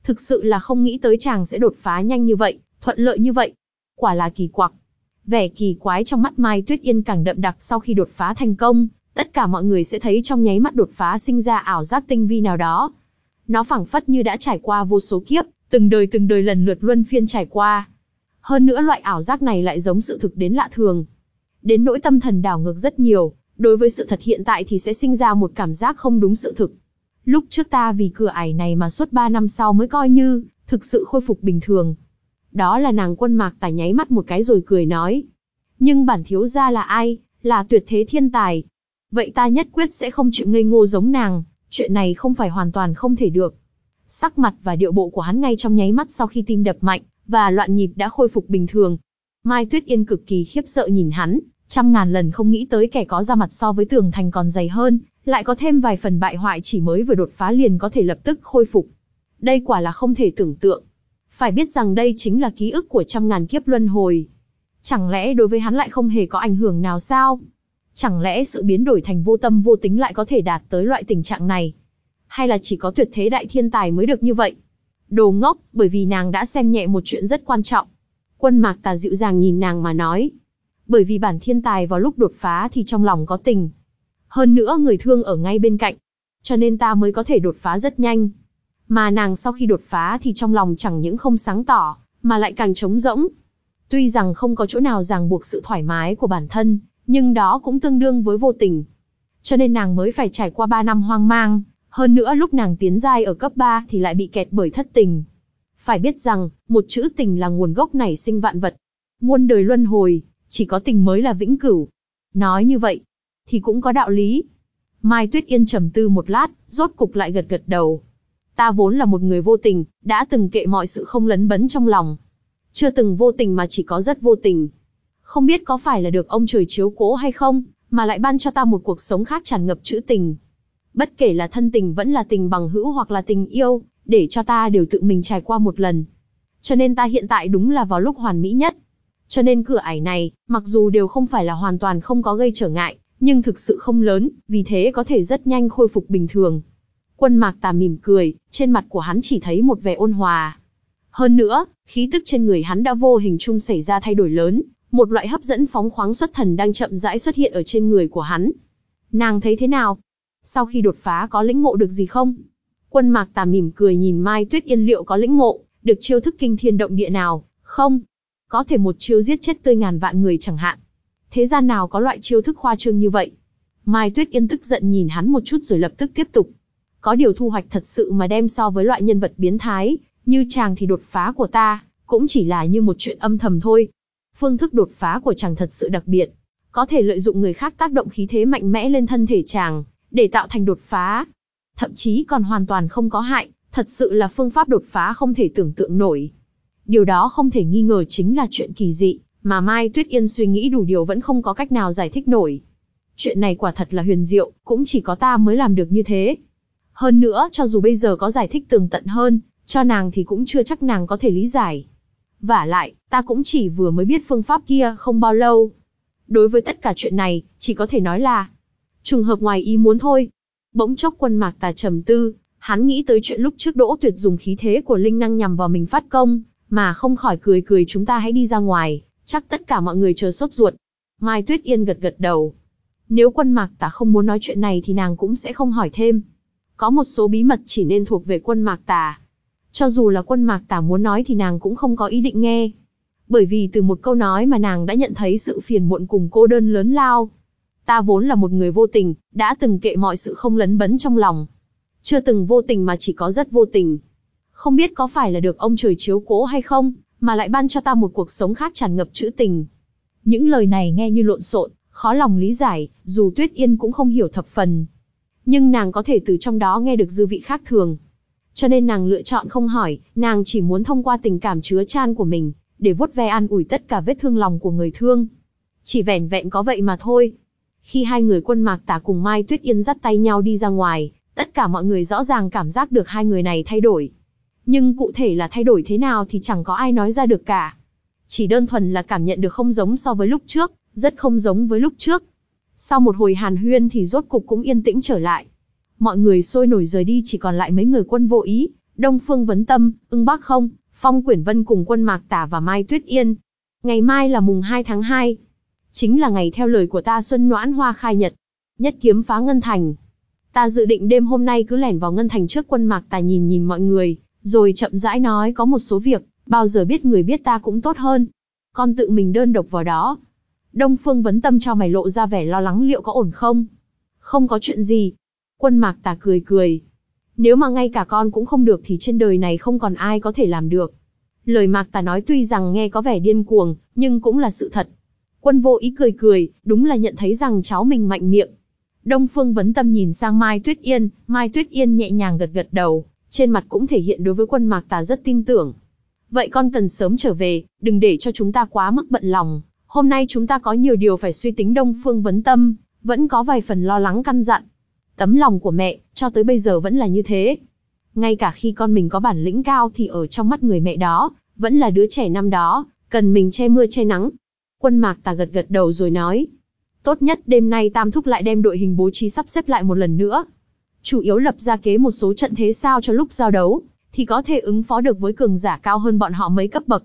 Thực sự là không nghĩ tới chàng sẽ đột phá nhanh như vậy, thuận lợi như vậy. Quả là kỳ quặc. Vẻ kỳ quái trong mắt Mai Tuyết Yên càng đậm đặc sau khi đột phá thành công, tất cả mọi người sẽ thấy trong nháy mắt đột phá sinh ra ảo giác tinh vi nào đó. Nó phảng phất như đã trải qua vô số kiếp, từng đời từng đời lần lượt luân phiên trải qua. Hơn nữa loại ảo giác này lại giống sự thực đến lạ thường. Đến nỗi tâm thần đảo ngược rất nhiều, đối với sự thật hiện tại thì sẽ sinh ra một cảm giác không đúng sự thực. Lúc trước ta vì cửa ải này mà suốt 3 năm sau mới coi như, thực sự khôi phục bình thường. Đó là nàng quân mạc tài nháy mắt một cái rồi cười nói. Nhưng bản thiếu gia là ai, là tuyệt thế thiên tài. Vậy ta nhất quyết sẽ không chịu ngây ngô giống nàng, chuyện này không phải hoàn toàn không thể được. Sắc mặt và điệu bộ của hắn ngay trong nháy mắt sau khi tim đập mạnh, và loạn nhịp đã khôi phục bình thường. Mai Tuyết Yên cực kỳ khiếp sợ nhìn hắn, trăm ngàn lần không nghĩ tới kẻ có ra mặt so với tường thành còn dày hơn, lại có thêm vài phần bại hoại chỉ mới vừa đột phá liền có thể lập tức khôi phục. Đây quả là không thể tưởng tượng. Phải biết rằng đây chính là ký ức của trăm ngàn kiếp luân hồi. Chẳng lẽ đối với hắn lại không hề có ảnh hưởng nào sao? Chẳng lẽ sự biến đổi thành vô tâm vô tính lại có thể đạt tới loại tình trạng này? Hay là chỉ có tuyệt thế đại thiên tài mới được như vậy? Đồ ngốc, bởi vì nàng đã xem nhẹ một chuyện rất quan trọng. Quân mạc tà dịu dàng nhìn nàng mà nói. Bởi vì bản thiên tài vào lúc đột phá thì trong lòng có tình. Hơn nữa người thương ở ngay bên cạnh. Cho nên ta mới có thể đột phá rất nhanh. Mà nàng sau khi đột phá thì trong lòng chẳng những không sáng tỏ, mà lại càng trống rỗng. Tuy rằng không có chỗ nào ràng buộc sự thoải mái của bản thân, nhưng đó cũng tương đương với vô tình. Cho nên nàng mới phải trải qua 3 năm hoang mang, hơn nữa lúc nàng tiến giai ở cấp 3 thì lại bị kẹt bởi thất tình. Phải biết rằng, một chữ tình là nguồn gốc nảy sinh vạn vật. Muôn đời luân hồi, chỉ có tình mới là vĩnh cửu. Nói như vậy, thì cũng có đạo lý. Mai Tuyết Yên trầm tư một lát, rốt cục lại gật gật đầu. Ta vốn là một người vô tình, đã từng kệ mọi sự không lấn bấn trong lòng. Chưa từng vô tình mà chỉ có rất vô tình. Không biết có phải là được ông trời chiếu cố hay không, mà lại ban cho ta một cuộc sống khác tràn ngập chữ tình. Bất kể là thân tình vẫn là tình bằng hữu hoặc là tình yêu, để cho ta đều tự mình trải qua một lần. Cho nên ta hiện tại đúng là vào lúc hoàn mỹ nhất. Cho nên cửa ải này, mặc dù đều không phải là hoàn toàn không có gây trở ngại, nhưng thực sự không lớn, vì thế có thể rất nhanh khôi phục bình thường. Quân mạc tà mỉm cười, trên mặt của hắn chỉ thấy một vẻ ôn hòa. Hơn nữa, khí tức trên người hắn đã vô hình chung xảy ra thay đổi lớn, một loại hấp dẫn phóng khoáng xuất thần đang chậm rãi xuất hiện ở trên người của hắn. Nàng thấy thế nào? Sau khi đột phá có lĩnh ngộ được gì không? Quân mạc tà mỉm cười nhìn Mai Tuyết Yên liệu có lĩnh ngộ, được chiêu thức kinh thiên động địa nào, không? Có thể một chiêu giết chết tươi ngàn vạn người chẳng hạn. Thế gian nào có loại chiêu thức khoa trương như vậy? Mai Tuyết Yên tức giận nhìn hắn một chút rồi lập tức tiếp tục. Có điều thu hoạch thật sự mà đem so với loại nhân vật biến thái, như chàng thì đột phá của ta, cũng chỉ là như một chuyện âm thầm thôi. Phương thức đột phá của chàng thật sự đặc biệt, có thể lợi dụng người khác tác động khí thế mạnh mẽ lên thân thể chàng, để tạo thành đột phá. Thậm chí còn hoàn toàn không có hại, thật sự là phương pháp đột phá không thể tưởng tượng nổi. Điều đó không thể nghi ngờ chính là chuyện kỳ dị, mà Mai Tuyết Yên suy nghĩ đủ điều vẫn không có cách nào giải thích nổi. Chuyện này quả thật là huyền diệu, cũng chỉ có ta mới làm được như thế. Hơn nữa, cho dù bây giờ có giải thích tường tận hơn, cho nàng thì cũng chưa chắc nàng có thể lý giải. Và lại, ta cũng chỉ vừa mới biết phương pháp kia không bao lâu. Đối với tất cả chuyện này, chỉ có thể nói là trùng hợp ngoài ý muốn thôi. Bỗng chốc quân mạc tà trầm tư, hắn nghĩ tới chuyện lúc trước Đỗ Tuyệt dùng khí thế của linh năng nhằm vào mình phát công, mà không khỏi cười cười chúng ta hãy đi ra ngoài, chắc tất cả mọi người chờ sốt ruột. Mai Tuyết Yên gật gật đầu. Nếu quân mạc tà không muốn nói chuyện này thì nàng cũng sẽ không hỏi thêm. Có một số bí mật chỉ nên thuộc về quân mạc tà. Cho dù là quân mạc tà muốn nói thì nàng cũng không có ý định nghe. Bởi vì từ một câu nói mà nàng đã nhận thấy sự phiền muộn cùng cô đơn lớn lao. Ta vốn là một người vô tình, đã từng kệ mọi sự không lấn bấn trong lòng. Chưa từng vô tình mà chỉ có rất vô tình. Không biết có phải là được ông trời chiếu cố hay không, mà lại ban cho ta một cuộc sống khác tràn ngập chữ tình. Những lời này nghe như lộn xộn, khó lòng lý giải, dù Tuyết Yên cũng không hiểu thập phần. Nhưng nàng có thể từ trong đó nghe được dư vị khác thường. Cho nên nàng lựa chọn không hỏi, nàng chỉ muốn thông qua tình cảm chứa chan của mình, để vuốt ve an ủi tất cả vết thương lòng của người thương. Chỉ vẻn vẹn có vậy mà thôi. Khi hai người quân mạc tả cùng Mai Tuyết Yên dắt tay nhau đi ra ngoài, tất cả mọi người rõ ràng cảm giác được hai người này thay đổi. Nhưng cụ thể là thay đổi thế nào thì chẳng có ai nói ra được cả. Chỉ đơn thuần là cảm nhận được không giống so với lúc trước, rất không giống với lúc trước. Sau một hồi hàn huyên thì rốt cục cũng yên tĩnh trở lại. Mọi người sôi nổi rời đi chỉ còn lại mấy người quân vô ý, Đông Phương Vấn Tâm, ưng bác không, Phong Quyển Vân cùng quân Mạc Tả và Mai Tuyết Yên. Ngày mai là mùng 2 tháng 2. Chính là ngày theo lời của ta xuân noãn hoa khai nhật. Nhất kiếm phá ngân thành. Ta dự định đêm hôm nay cứ lẻn vào ngân thành trước quân Mạc tài nhìn nhìn mọi người, rồi chậm rãi nói có một số việc, bao giờ biết người biết ta cũng tốt hơn. Con tự mình đơn độc vào đó. Đông Phương Vấn Tâm cho mày lộ ra vẻ lo lắng liệu có ổn không? Không có chuyện gì. Quân Mạc tà cười cười, nếu mà ngay cả con cũng không được thì trên đời này không còn ai có thể làm được. Lời Mạc Tà nói tuy rằng nghe có vẻ điên cuồng, nhưng cũng là sự thật. Quân vô ý cười cười, đúng là nhận thấy rằng cháu mình mạnh miệng. Đông Phương vấn tâm nhìn sang Mai Tuyết Yên, Mai Tuyết Yên nhẹ nhàng gật gật đầu, trên mặt cũng thể hiện đối với quân Mạc Tà rất tin tưởng. Vậy con cần sớm trở về, đừng để cho chúng ta quá mức bận lòng. Hôm nay chúng ta có nhiều điều phải suy tính Đông Phương vấn tâm, vẫn có vài phần lo lắng căn dặn. Tấm lòng của mẹ, cho tới bây giờ vẫn là như thế. Ngay cả khi con mình có bản lĩnh cao thì ở trong mắt người mẹ đó, vẫn là đứa trẻ năm đó, cần mình che mưa che nắng. Quân mạc tà gật gật đầu rồi nói. Tốt nhất đêm nay Tam Thúc lại đem đội hình bố trí sắp xếp lại một lần nữa. Chủ yếu lập ra kế một số trận thế sao cho lúc giao đấu, thì có thể ứng phó được với cường giả cao hơn bọn họ mấy cấp bậc.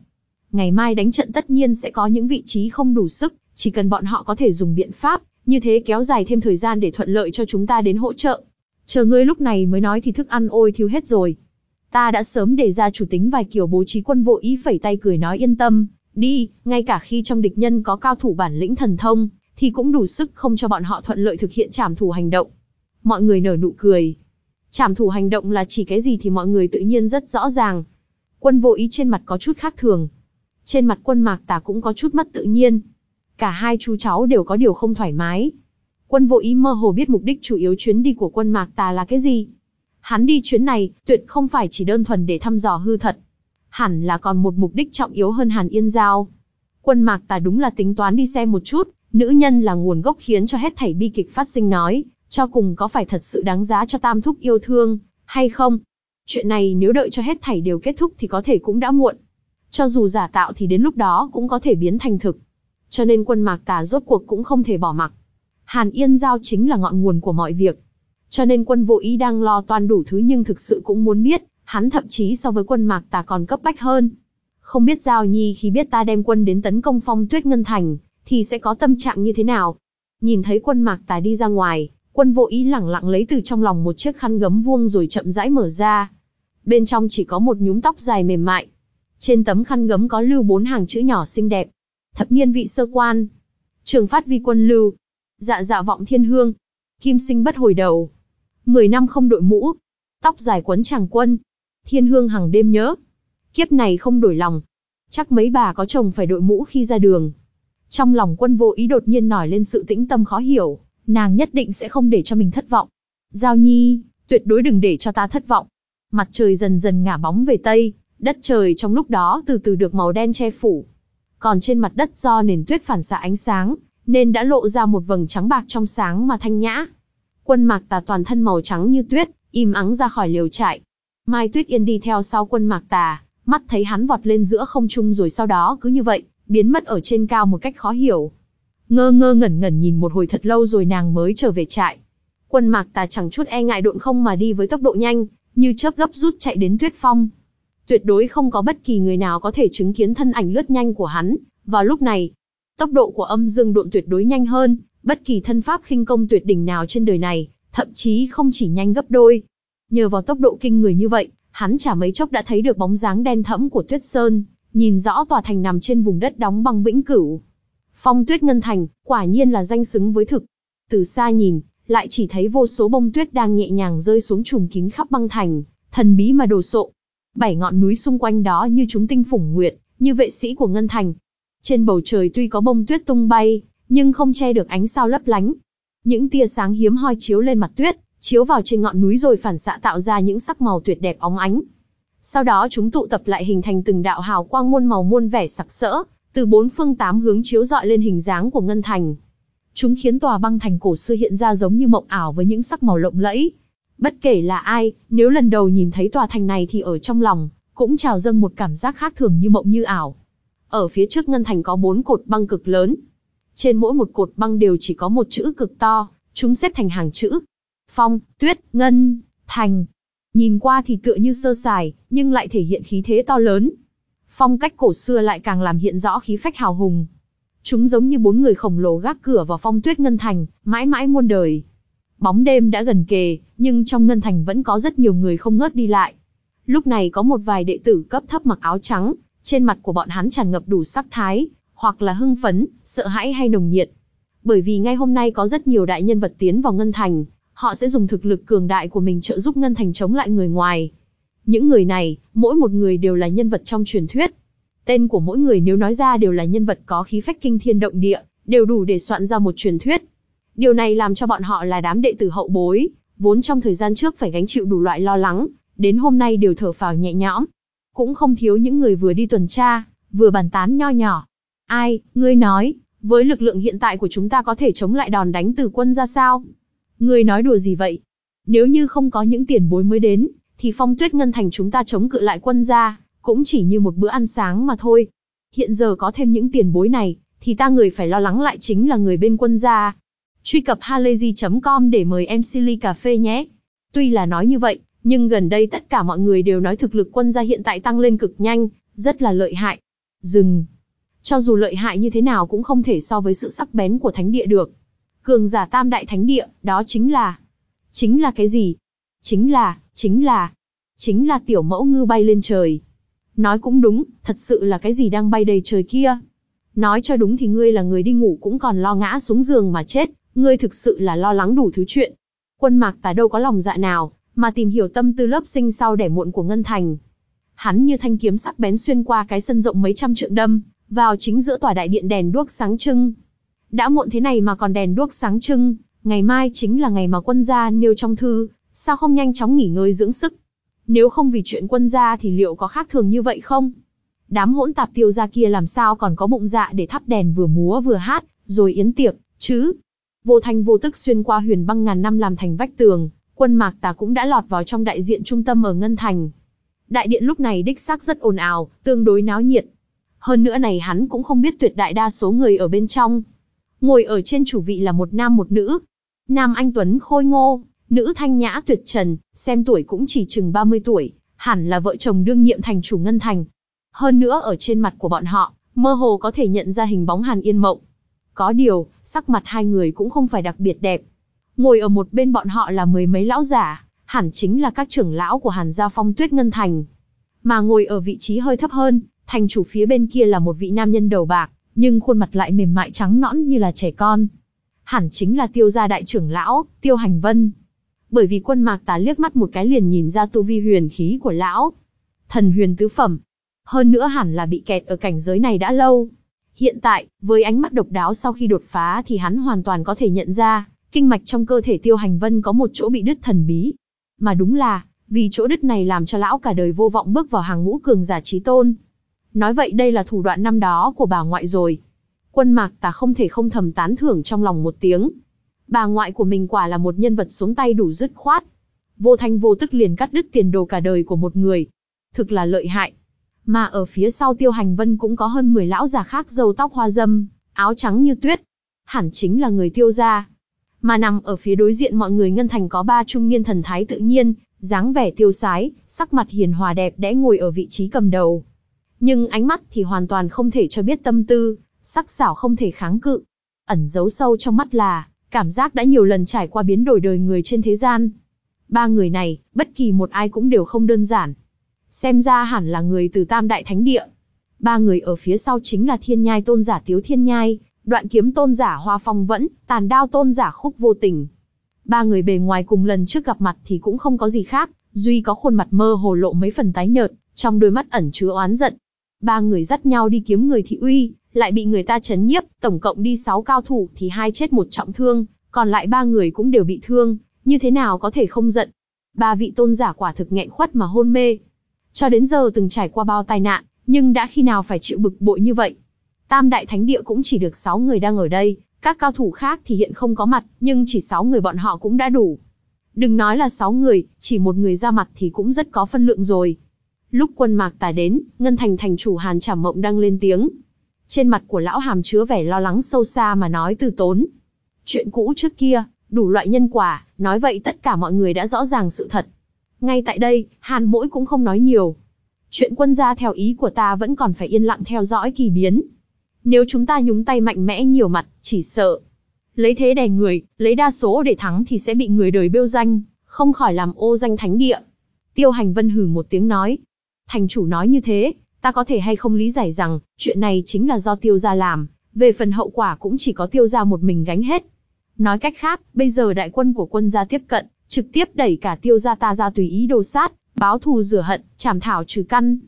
Ngày mai đánh trận tất nhiên sẽ có những vị trí không đủ sức, chỉ cần bọn họ có thể dùng biện pháp, như thế kéo dài thêm thời gian để thuận lợi cho chúng ta đến hỗ trợ. Chờ ngươi lúc này mới nói thì thức ăn ôi thiếu hết rồi. Ta đã sớm đề ra chủ tính vài kiểu bố trí quân vô ý phẩy tay cười nói yên tâm, đi, ngay cả khi trong địch nhân có cao thủ bản lĩnh thần thông, thì cũng đủ sức không cho bọn họ thuận lợi thực hiện trảm thủ hành động. Mọi người nở nụ cười. Trảm thủ hành động là chỉ cái gì thì mọi người tự nhiên rất rõ ràng. Quân vô ý trên mặt có chút khác thường. Trên mặt quân mạc tà cũng có chút mất tự nhiên. Cả hai chú cháu đều có điều không thoải mái. Quân vô ý mơ hồ biết mục đích chủ yếu chuyến đi của quân Mạc Tà là cái gì. Hắn đi chuyến này, tuyệt không phải chỉ đơn thuần để thăm dò hư thật. Hẳn là còn một mục đích trọng yếu hơn Hàn Yên Giao. Quân Mạc Tà đúng là tính toán đi xem một chút, nữ nhân là nguồn gốc khiến cho hết thảy bi kịch phát sinh nói, cho cùng có phải thật sự đáng giá cho tam thúc yêu thương, hay không? Chuyện này nếu đợi cho hết thảy đều kết thúc thì có thể cũng đã muộn. Cho dù giả tạo thì đến lúc đó cũng có thể biến thành thực. Cho nên quân mạc tà rốt cuộc cũng không thể bỏ mặc. Hàn Yên Giao chính là ngọn nguồn của mọi việc. Cho nên quân vô ý đang lo toan đủ thứ nhưng thực sự cũng muốn biết, hắn thậm chí so với quân mạc tà còn cấp bách hơn. Không biết Giao Nhi khi biết ta đem quân đến tấn công phong tuyết ngân thành, thì sẽ có tâm trạng như thế nào? Nhìn thấy quân mạc tà đi ra ngoài, quân vô ý lẳng lặng lấy từ trong lòng một chiếc khăn gấm vuông rồi chậm rãi mở ra. Bên trong chỉ có một nhúm tóc dài mềm mại. Trên tấm khăn gấm có lưu bốn hàng chữ nhỏ xinh đẹp. Thập niên vị sơ quan. Trường phát vi quân lưu. Dạ dạ vọng thiên hương. Kim sinh bất hồi đầu. Mười năm không đội mũ. Tóc dài quấn chàng quân. Thiên hương hằng đêm nhớ. Kiếp này không đổi lòng. Chắc mấy bà có chồng phải đội mũ khi ra đường. Trong lòng quân vô ý đột nhiên nổi lên sự tĩnh tâm khó hiểu, nàng nhất định sẽ không để cho mình thất vọng. Giao nhi, tuyệt đối đừng để cho ta thất vọng. Mặt trời dần dần ngả bóng về tây, đất trời trong lúc đó từ từ được màu đen che phủ. Còn trên mặt đất do nền tuyết phản xạ ánh sáng, nên đã lộ ra một vầng trắng bạc trong sáng mà thanh nhã. Quân Mạc Tà toàn thân màu trắng như tuyết, im ắng ra khỏi liều trại. Mai Tuyết Yên đi theo sau quân Mạc Tà, mắt thấy hắn vọt lên giữa không trung rồi sau đó cứ như vậy, biến mất ở trên cao một cách khó hiểu. Ngơ ngơ ngẩn ngẩn nhìn một hồi thật lâu rồi nàng mới trở về trại. Quân Mạc Tà chẳng chút e ngại độn không mà đi với tốc độ nhanh, như chớp gấp rút chạy đến tuyết phong. Tuyệt đối không có bất kỳ người nào có thể chứng kiến thân ảnh lướt nhanh của hắn. Vào lúc này, tốc độ của âm dương độn tuyệt đối nhanh hơn, bất kỳ thân pháp khinh công tuyệt đỉnh nào trên đời này, thậm chí không chỉ nhanh gấp đôi. Nhờ vào tốc độ kinh người như vậy, hắn chả mấy chốc đã thấy được bóng dáng đen thẫm của Tuyết Sơn, nhìn rõ tòa thành nằm trên vùng đất đóng băng vĩnh cửu. Phong Tuyết Ngân Thành, quả nhiên là danh xứng với thực. Từ xa nhìn, lại chỉ thấy vô số bông tuyết đang nhẹ nhàng rơi xuống trùm kín khắp băng thành, thần bí mà đồ sộ. Bảy ngọn núi xung quanh đó như chúng tinh phủng nguyệt, như vệ sĩ của Ngân Thành. Trên bầu trời tuy có bông tuyết tung bay, nhưng không che được ánh sao lấp lánh. Những tia sáng hiếm hoi chiếu lên mặt tuyết, chiếu vào trên ngọn núi rồi phản xạ tạo ra những sắc màu tuyệt đẹp óng ánh. Sau đó chúng tụ tập lại hình thành từng đạo hào quang muôn màu muôn vẻ sặc sỡ, từ bốn phương tám hướng chiếu rọi lên hình dáng của Ngân Thành. Chúng khiến tòa băng thành cổ xưa hiện ra giống như mộng ảo với những sắc màu lộng lẫy. Bất kể là ai, nếu lần đầu nhìn thấy tòa thành này thì ở trong lòng, cũng trào dâng một cảm giác khác thường như mộng như ảo. Ở phía trước ngân thành có bốn cột băng cực lớn. Trên mỗi một cột băng đều chỉ có một chữ cực to, chúng xếp thành hàng chữ. Phong, tuyết, ngân, thành. Nhìn qua thì tựa như sơ sài, nhưng lại thể hiện khí thế to lớn. Phong cách cổ xưa lại càng làm hiện rõ khí phách hào hùng. Chúng giống như bốn người khổng lồ gác cửa vào phong tuyết ngân thành, mãi mãi muôn đời. Bóng đêm đã gần kề, nhưng trong ngân thành vẫn có rất nhiều người không ngớt đi lại. Lúc này có một vài đệ tử cấp thấp mặc áo trắng, trên mặt của bọn hắn tràn ngập đủ sắc thái, hoặc là hưng phấn, sợ hãi hay nồng nhiệt. Bởi vì ngay hôm nay có rất nhiều đại nhân vật tiến vào ngân thành, họ sẽ dùng thực lực cường đại của mình trợ giúp ngân thành chống lại người ngoài. Những người này, mỗi một người đều là nhân vật trong truyền thuyết. Tên của mỗi người nếu nói ra đều là nhân vật có khí phách kinh thiên động địa, đều đủ để soạn ra một truyền thuyết. Điều này làm cho bọn họ là đám đệ tử hậu bối, vốn trong thời gian trước phải gánh chịu đủ loại lo lắng, đến hôm nay đều thở phào nhẹ nhõm. Cũng không thiếu những người vừa đi tuần tra, vừa bàn tán nho nhỏ. Ai, ngươi nói, với lực lượng hiện tại của chúng ta có thể chống lại đòn đánh từ quân ra sao? Ngươi nói đùa gì vậy? Nếu như không có những tiền bối mới đến, thì phong tuyết ngân thành chúng ta chống cự lại quân gia cũng chỉ như một bữa ăn sáng mà thôi. Hiện giờ có thêm những tiền bối này, thì ta người phải lo lắng lại chính là người bên quân gia. Truy cập halayzi.com để mời em Silly Cà Phê nhé. Tuy là nói như vậy, nhưng gần đây tất cả mọi người đều nói thực lực quân gia hiện tại tăng lên cực nhanh, rất là lợi hại. Dừng. Cho dù lợi hại như thế nào cũng không thể so với sự sắc bén của thánh địa được. Cường giả tam đại thánh địa, đó chính là... Chính là cái gì? Chính là, chính là... Chính là tiểu mẫu ngư bay lên trời. Nói cũng đúng, thật sự là cái gì đang bay đầy trời kia. Nói cho đúng thì ngươi là người đi ngủ cũng còn lo ngã xuống giường mà chết, ngươi thực sự là lo lắng đủ thứ chuyện. Quân mạc tà đâu có lòng dạ nào, mà tìm hiểu tâm tư lớp sinh sau đẻ muộn của Ngân Thành. Hắn như thanh kiếm sắc bén xuyên qua cái sân rộng mấy trăm trượng đâm, vào chính giữa tòa đại điện đèn đuốc sáng trưng. Đã muộn thế này mà còn đèn đuốc sáng trưng, ngày mai chính là ngày mà quân gia nêu trong thư, sao không nhanh chóng nghỉ ngơi dưỡng sức. Nếu không vì chuyện quân gia thì liệu có khác thường như vậy không? Đám hỗn tạp tiêu gia kia làm sao còn có bụng dạ để thắp đèn vừa múa vừa hát, rồi yến tiệc, chứ? Vô thanh vô tức xuyên qua huyền băng ngàn năm làm thành vách tường, quân mạc tà cũng đã lọt vào trong đại diện trung tâm ở Ngân Thành. Đại điện lúc này đích xác rất ồn ào, tương đối náo nhiệt. Hơn nữa này hắn cũng không biết tuyệt đại đa số người ở bên trong. Ngồi ở trên chủ vị là một nam một nữ. Nam anh Tuấn khôi ngô, nữ thanh nhã tuyệt trần, xem tuổi cũng chỉ chừng 30 tuổi, hẳn là vợ chồng đương nhiệm thành chủ Ngân Thành. Hơn nữa ở trên mặt của bọn họ, mơ hồ có thể nhận ra hình bóng Hàn Yên Mộng. Có điều, sắc mặt hai người cũng không phải đặc biệt đẹp. Ngồi ở một bên bọn họ là mười mấy lão giả, hẳn chính là các trưởng lão của Hàn Gia Phong Tuyết Ngân Thành. Mà ngồi ở vị trí hơi thấp hơn, thành chủ phía bên kia là một vị nam nhân đầu bạc, nhưng khuôn mặt lại mềm mại trắng nõn như là trẻ con. Hẳn chính là tiêu gia đại trưởng lão, tiêu hành vân. Bởi vì quân mạc tà liếc mắt một cái liền nhìn ra tu vi huyền khí của lão. Thần huyền tứ phẩm. Hơn nữa hẳn là bị kẹt ở cảnh giới này đã lâu. Hiện tại, với ánh mắt độc đáo sau khi đột phá thì hắn hoàn toàn có thể nhận ra, kinh mạch trong cơ thể tiêu hành vân có một chỗ bị đứt thần bí. Mà đúng là, vì chỗ đứt này làm cho lão cả đời vô vọng bước vào hàng ngũ cường giả trí tôn. Nói vậy đây là thủ đoạn năm đó của bà ngoại rồi. Quân mạc ta không thể không thầm tán thưởng trong lòng một tiếng. Bà ngoại của mình quả là một nhân vật xuống tay đủ dứt khoát. Vô thanh vô tức liền cắt đứt tiền đồ cả đời của một người. Thực là lợi hại. Mà ở phía sau tiêu hành vân cũng có hơn 10 lão già khác râu tóc hoa dâm, áo trắng như tuyết. Hẳn chính là người tiêu gia. Mà nằm ở phía đối diện mọi người ngân thành có ba trung niên thần thái tự nhiên, dáng vẻ tiêu sái, sắc mặt hiền hòa đẹp đẽ ngồi ở vị trí cầm đầu. Nhưng ánh mắt thì hoàn toàn không thể cho biết tâm tư, sắc sảo không thể kháng cự. Ẩn giấu sâu trong mắt là, cảm giác đã nhiều lần trải qua biến đổi đời người trên thế gian. Ba người này, bất kỳ một ai cũng đều không đơn giản. Xem ra hẳn là người từ Tam Đại Thánh Địa. Ba người ở phía sau chính là Thiên Nhai Tôn giả Tiếu Thiên Nhai, Đoạn Kiếm Tôn giả Hoa Phong Vẫn, Tàn Đao Tôn giả Khúc Vô Tình. Ba người bề ngoài cùng lần trước gặp mặt thì cũng không có gì khác, duy có khuôn mặt mơ hồ lộ mấy phần tái nhợt, trong đôi mắt ẩn chứa oán giận. Ba người dắt nhau đi kiếm người thị uy, lại bị người ta chấn nhiếp, tổng cộng đi sáu cao thủ thì hai chết một trọng thương, còn lại ba người cũng đều bị thương, như thế nào có thể không giận. Ba vị tôn giả quả thực nghẹn khuất mà hôn mê. Cho đến giờ từng trải qua bao tai nạn, nhưng đã khi nào phải chịu bực bội như vậy. Tam đại thánh địa cũng chỉ được sáu người đang ở đây, Các cao thủ khác thì hiện không có mặt, nhưng chỉ 6 người bọn họ cũng đã đủ. Đừng nói là 6 người, chỉ một người ra mặt thì cũng rất có phân lượng rồi. Lúc quân mạc tài đến, Ngân Thành thành chủ Hàn Trảm Mộng đang lên tiếng. Trên mặt của lão hàm chứa vẻ lo lắng sâu xa mà nói từ tốn. Chuyện cũ trước kia, đủ loại nhân quả, nói vậy tất cả mọi người đã rõ ràng sự thật. Ngay tại đây, Hàn Mỗi cũng không nói nhiều. Chuyện quân gia theo ý của ta vẫn còn phải yên lặng theo dõi kỳ biến. Nếu chúng ta nhúng tay mạnh mẽ nhiều mặt, chỉ sợ. Lấy thế đè người, lấy đa số để thắng thì sẽ bị người đời bêu danh, không khỏi làm ô danh thánh địa. Tiêu hành vân hử một tiếng nói. Thành chủ nói như thế, ta có thể hay không lý giải rằng, chuyện này chính là do tiêu gia làm, về phần hậu quả cũng chỉ có tiêu gia một mình gánh hết. Nói cách khác, bây giờ đại quân của quân gia tiếp cận, trực tiếp đẩy cả tiêu gia ta ra tùy ý đồ sát, báo thù rửa hận, chảm thảo trừ căn.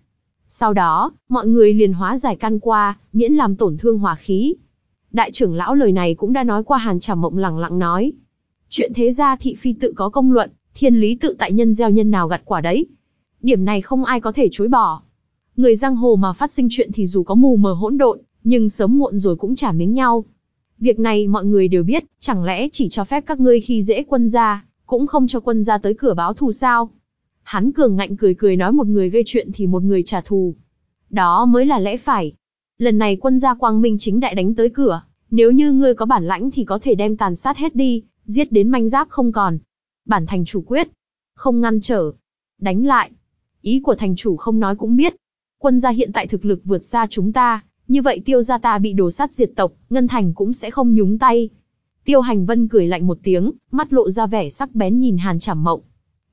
Sau đó, mọi người liền hóa giải căn qua, miễn làm tổn thương hòa khí. Đại trưởng lão lời này cũng đã nói qua Hàn Trảm Mộng lặng lặng nói. Chuyện thế gia thị phi tự có công luận, thiên lý tự tại nhân gieo nhân nào gặt quả đấy. Điểm này không ai có thể chối bỏ. Người giang hồ mà phát sinh chuyện thì dù có mù mờ hỗn độn, nhưng sớm muộn rồi cũng trả miếng nhau. Việc này mọi người đều biết, chẳng lẽ chỉ cho phép các ngươi khi dễ quân gia, cũng không cho quân gia tới cửa báo thù sao? Hắn cường ngạnh cười cười nói một người gây chuyện thì một người trả thù. Đó mới là lẽ phải. Lần này quân gia quang minh chính đại đánh tới cửa, nếu như ngươi có bản lãnh thì có thể đem tàn sát hết đi, giết đến manh giáp không còn. Bản thành chủ quyết. Không ngăn trở. Đánh lại. Ý của thành chủ không nói cũng biết. Quân gia hiện tại thực lực vượt xa chúng ta, như vậy tiêu gia ta bị đổ sát diệt tộc, Ngân Thành cũng sẽ không nhúng tay. Tiêu hành vân cười lạnh một tiếng, mắt lộ ra vẻ sắc bén nhìn hàn chảm mộng.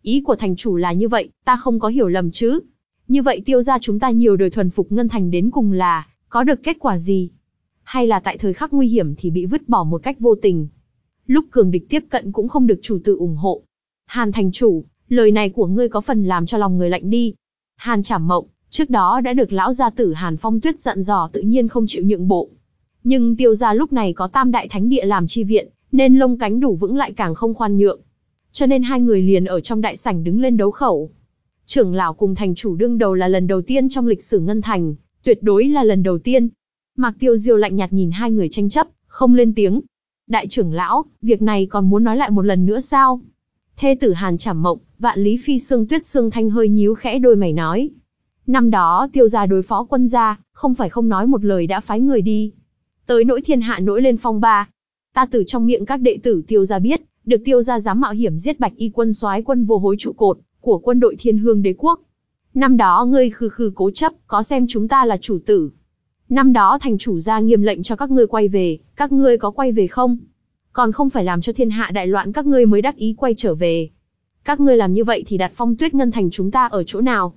Ý của thành chủ là như vậy, ta không có hiểu lầm chứ. Như vậy tiêu gia chúng ta nhiều đời thuần phục Ngân Thành đến cùng là, có được kết quả gì? Hay là tại thời khắc nguy hiểm thì bị vứt bỏ một cách vô tình? Lúc cường địch tiếp cận cũng không được chủ tử ủng hộ. Hàn thành chủ, lời này của ngươi có phần làm cho lòng người lạnh đi. Hàn chảm mộng, trước đó đã được lão gia tử Hàn Phong Tuyết dặn dò tự nhiên không chịu nhượng bộ. Nhưng tiêu gia lúc này có tam đại thánh địa làm chi viện, nên lông cánh đủ vững lại càng không khoan nhượng. Cho nên hai người liền ở trong đại sảnh đứng lên đấu khẩu. Trưởng lão cùng thành chủ đương đầu là lần đầu tiên trong lịch sử Ngân Thành, tuyệt đối là lần đầu tiên. Mạc Tiêu Diêu lạnh nhạt nhìn hai người tranh chấp, không lên tiếng. Đại trưởng lão, việc này còn muốn nói lại một lần nữa sao? Thê tử Hàn Trảm Mộng, Vạn Lý Phi Sương Tuyết Sương Thanh hơi nhíu khẽ đôi mày nói. Năm đó tiêu gia đối phó quân gia, không phải không nói một lời đã phái người đi. Tới nỗi thiên hạ nỗi lên phong ba. Ta từ trong miệng các đệ tử tiêu gia biết, được tiêu gia dám mạo hiểm giết bạch y quân soái quân vô hối trụ cột, của quân đội thiên hương đế quốc. Năm đó ngươi khư khư cố chấp, có xem chúng ta là chủ tử. Năm đó thành chủ gia nghiêm lệnh cho các ngươi quay về, các ngươi có quay về không? Còn không phải làm cho thiên hạ đại loạn các ngươi mới đắc ý quay trở về. Các ngươi làm như vậy thì đặt phong tuyết ngân thành chúng ta ở chỗ nào?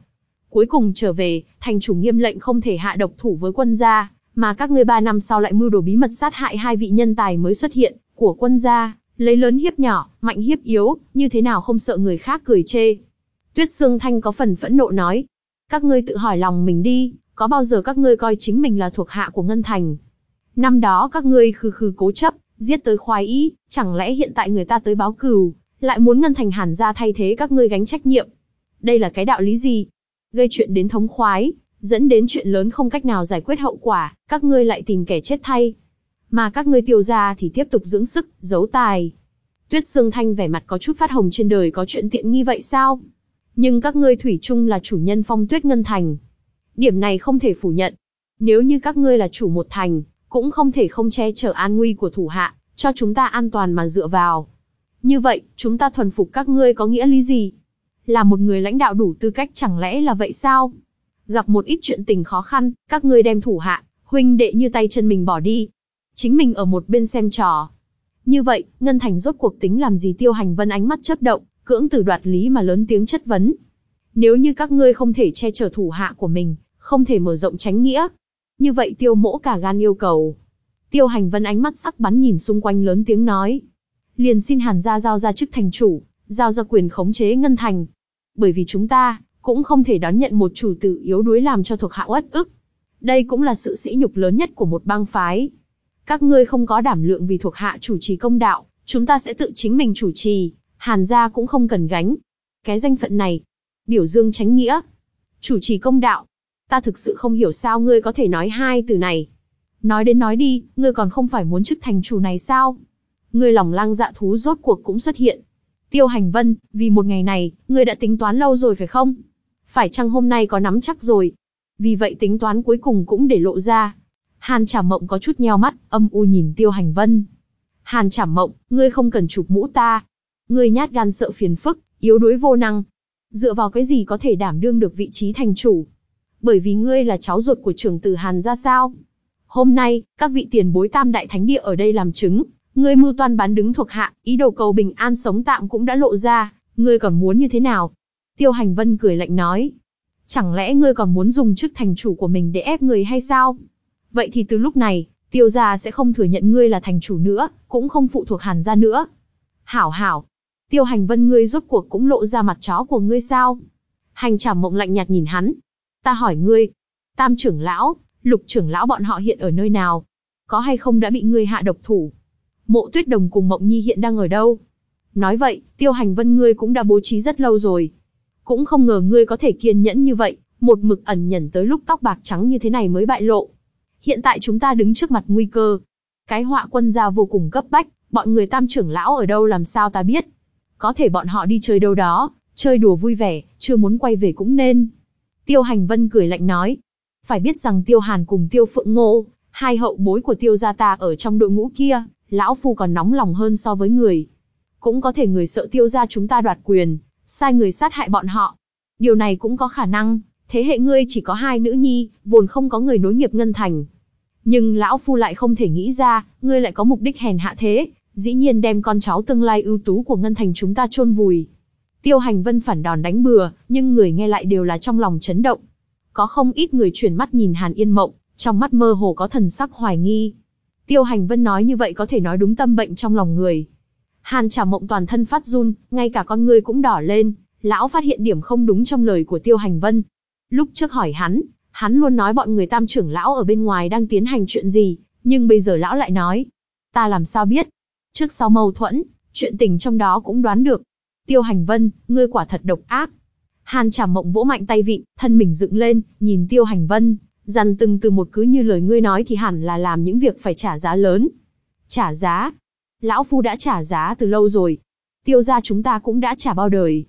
Cuối cùng trở về, thành chủ nghiêm lệnh không thể hạ độc thủ với quân gia, mà các ngươi ba năm sau lại mưu đồ bí mật sát hại hai vị nhân tài mới xuất hiện, của quân gia, lấy lớn hiếp nhỏ, mạnh hiếp yếu, như thế nào không sợ người khác cười chê. Tuyết Sương Thanh có phần phẫn nộ nói, các ngươi tự hỏi lòng mình đi, có bao giờ các ngươi coi chính mình là thuộc hạ của Ngân Thành? Năm đó các ngươi khư khư cố chấp, giết tới khoái ý, chẳng lẽ hiện tại người ta tới báo cừu, lại muốn Ngân Thành hàn ra thay thế các ngươi gánh trách nhiệm? Đây là cái đạo lý gì? Gây chuyện đến thống khoái, dẫn đến chuyện lớn không cách nào giải quyết hậu quả, các ngươi lại tìm kẻ chết thay. Mà các ngươi tiêu ra thì tiếp tục dưỡng sức, giấu tài. Tuyết Dương Thanh vẻ mặt có chút phát hồng trên đời có chuyện tiện nghi vậy sao? Nhưng các ngươi thủy chung là chủ nhân phong tuyết ngân thành. Điểm này không thể phủ nhận. Nếu như các ngươi là chủ một thành, cũng không thể không che chở an nguy của thủ hạ, cho chúng ta an toàn mà dựa vào. Như vậy, chúng ta thuần phục các ngươi có nghĩa lý gì? Là một người lãnh đạo đủ tư cách chẳng lẽ là vậy sao? Gặp một ít chuyện tình khó khăn, các ngươi đem thủ hạ, huynh đệ như tay chân mình bỏ đi. Chính mình ở một bên xem trò. Như vậy, Ngân Thành rốt cuộc tính làm gì tiêu hành vân ánh mắt chớp động, cưỡng từ đoạt lý mà lớn tiếng chất vấn. Nếu như các ngươi không thể che chở thủ hạ của mình, không thể mở rộng tránh nghĩa. Như vậy tiêu mỗ cả gan yêu cầu. Tiêu hành vân ánh mắt sắc bắn nhìn xung quanh lớn tiếng nói. Liền xin hàn gia giao ra chức thành chủ, giao ra quyền khống chế ngân thành. Bởi vì chúng ta, cũng không thể đón nhận một chủ tử yếu đuối làm cho thuộc hạ uất ức. Đây cũng là sự sỉ nhục lớn nhất của một bang phái. Các ngươi không có đảm lượng vì thuộc hạ chủ trì công đạo, chúng ta sẽ tự chính mình chủ trì, hàn gia cũng không cần gánh. Cái danh phận này, biểu dương tránh nghĩa, chủ trì công đạo. Ta thực sự không hiểu sao ngươi có thể nói hai từ này. Nói đến nói đi, ngươi còn không phải muốn chức thành chủ này sao? Ngươi lòng lang dạ thú rốt cuộc cũng xuất hiện. Tiêu hành vân, vì một ngày này, ngươi đã tính toán lâu rồi phải không? Phải chăng hôm nay có nắm chắc rồi? Vì vậy tính toán cuối cùng cũng để lộ ra. Hàn Trảm Mộng có chút nheo mắt, âm u nhìn Tiêu Hành Vân. Hàn Trảm Mộng, ngươi không cần chụp mũ ta. Ngươi nhát gan sợ phiền phức, yếu đuối vô năng. Dựa vào cái gì có thể đảm đương được vị trí thành chủ? Bởi vì ngươi là cháu ruột của trưởng tử Hàn ra sao? Hôm nay, các vị tiền bối tam đại thánh địa ở đây làm chứng, ngươi mưu toan bán đứng thuộc hạ, ý đồ cầu bình an sống tạm cũng đã lộ ra, ngươi còn muốn như thế nào? Tiêu Hành Vân cười lạnh nói. Chẳng lẽ ngươi còn muốn dùng chức thành chủ của mình để ép người hay sao? Vậy thì từ lúc này, tiêu gia sẽ không thừa nhận ngươi là thành chủ nữa, cũng không phụ thuộc hàn gia nữa. Hảo hảo, tiêu hành vân ngươi rốt cuộc cũng lộ ra mặt chó của ngươi sao? Hành trảm mộng lạnh nhạt nhìn hắn. Ta hỏi ngươi, tam trưởng lão, lục trưởng lão bọn họ hiện ở nơi nào? Có hay không đã bị ngươi hạ độc thủ? Mộ tuyết đồng cùng mộng nhi hiện đang ở đâu? Nói vậy, tiêu hành vân ngươi cũng đã bố trí rất lâu rồi. Cũng không ngờ ngươi có thể kiên nhẫn như vậy, một mực ẩn nhẫn tới lúc tóc bạc trắng như thế này mới bại lộ. Hiện tại chúng ta đứng trước mặt nguy cơ. Cái họa quân gia vô cùng cấp bách, bọn người tam trưởng lão ở đâu làm sao ta biết. Có thể bọn họ đi chơi đâu đó, chơi đùa vui vẻ, chưa muốn quay về cũng nên. Tiêu hành vân cười lạnh nói. Phải biết rằng tiêu hàn cùng tiêu phượng ngô, hai hậu bối của tiêu gia ta ở trong đội ngũ kia, lão phu còn nóng lòng hơn so với người. Cũng có thể người sợ tiêu gia chúng ta đoạt quyền, sai người sát hại bọn họ. Điều này cũng có khả năng, thế hệ ngươi chỉ có hai nữ nhi, vốn không có người nối nghiệp ngân thành. Nhưng lão phu lại không thể nghĩ ra, ngươi lại có mục đích hèn hạ thế, dĩ nhiên đem con cháu tương lai ưu tú của ngân thành chúng ta chôn vùi. Tiêu hành vân phản đòn đánh bừa, nhưng người nghe lại đều là trong lòng chấn động. Có không ít người chuyển mắt nhìn Hàn Yên Mộng, trong mắt mơ hồ có thần sắc hoài nghi. Tiêu hành vân nói như vậy có thể nói đúng tâm bệnh trong lòng người. Hàn trả mộng toàn thân phát run, ngay cả con người cũng đỏ lên, lão phát hiện điểm không đúng trong lời của tiêu hành vân. Lúc trước hỏi hắn, hắn luôn nói bọn người tam trưởng lão ở bên ngoài đang tiến hành chuyện gì, nhưng bây giờ lão lại nói. Ta làm sao biết? Trước sau mâu thuẫn, chuyện tình trong đó cũng đoán được. Tiêu hành vân, ngươi quả thật độc ác. Hàn trả mộng vỗ mạnh tay vịn, thân mình dựng lên, nhìn tiêu hành vân, dằn từng từ một cứ như lời ngươi nói thì hẳn là làm những việc phải trả giá lớn. Trả giá? Lão Phu đã trả giá từ lâu rồi. Tiêu gia chúng ta cũng đã trả bao đời.